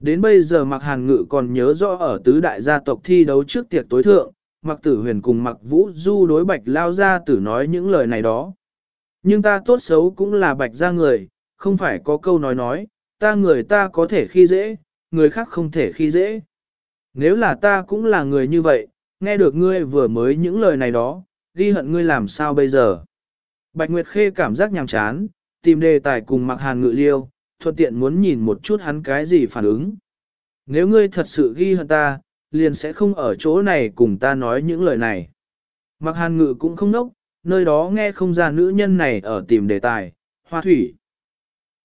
Đến bây giờ Mạc Hàn Ngự còn nhớ rõ ở tứ đại gia tộc thi đấu trước tiệc tối thượng, Mạc Tử Huyền cùng Mạc Vũ Du đối bạch lao ra tử nói những lời này đó. Nhưng ta tốt xấu cũng là bạch gia người, không phải có câu nói nói, ta người ta có thể khi dễ, người khác không thể khi dễ. Nếu là ta cũng là người như vậy, nghe được ngươi vừa mới những lời này đó, ghi hận ngươi làm sao bây giờ. Bạch Nguyệt Khê cảm giác nhàm chán, tìm đề tài cùng mặc hàn ngự liêu, thuận tiện muốn nhìn một chút hắn cái gì phản ứng. Nếu ngươi thật sự ghi hận ta, liền sẽ không ở chỗ này cùng ta nói những lời này. Mặc hàn ngự cũng không nốc, nơi đó nghe không ra nữ nhân này ở tìm đề tài, hoa thủy.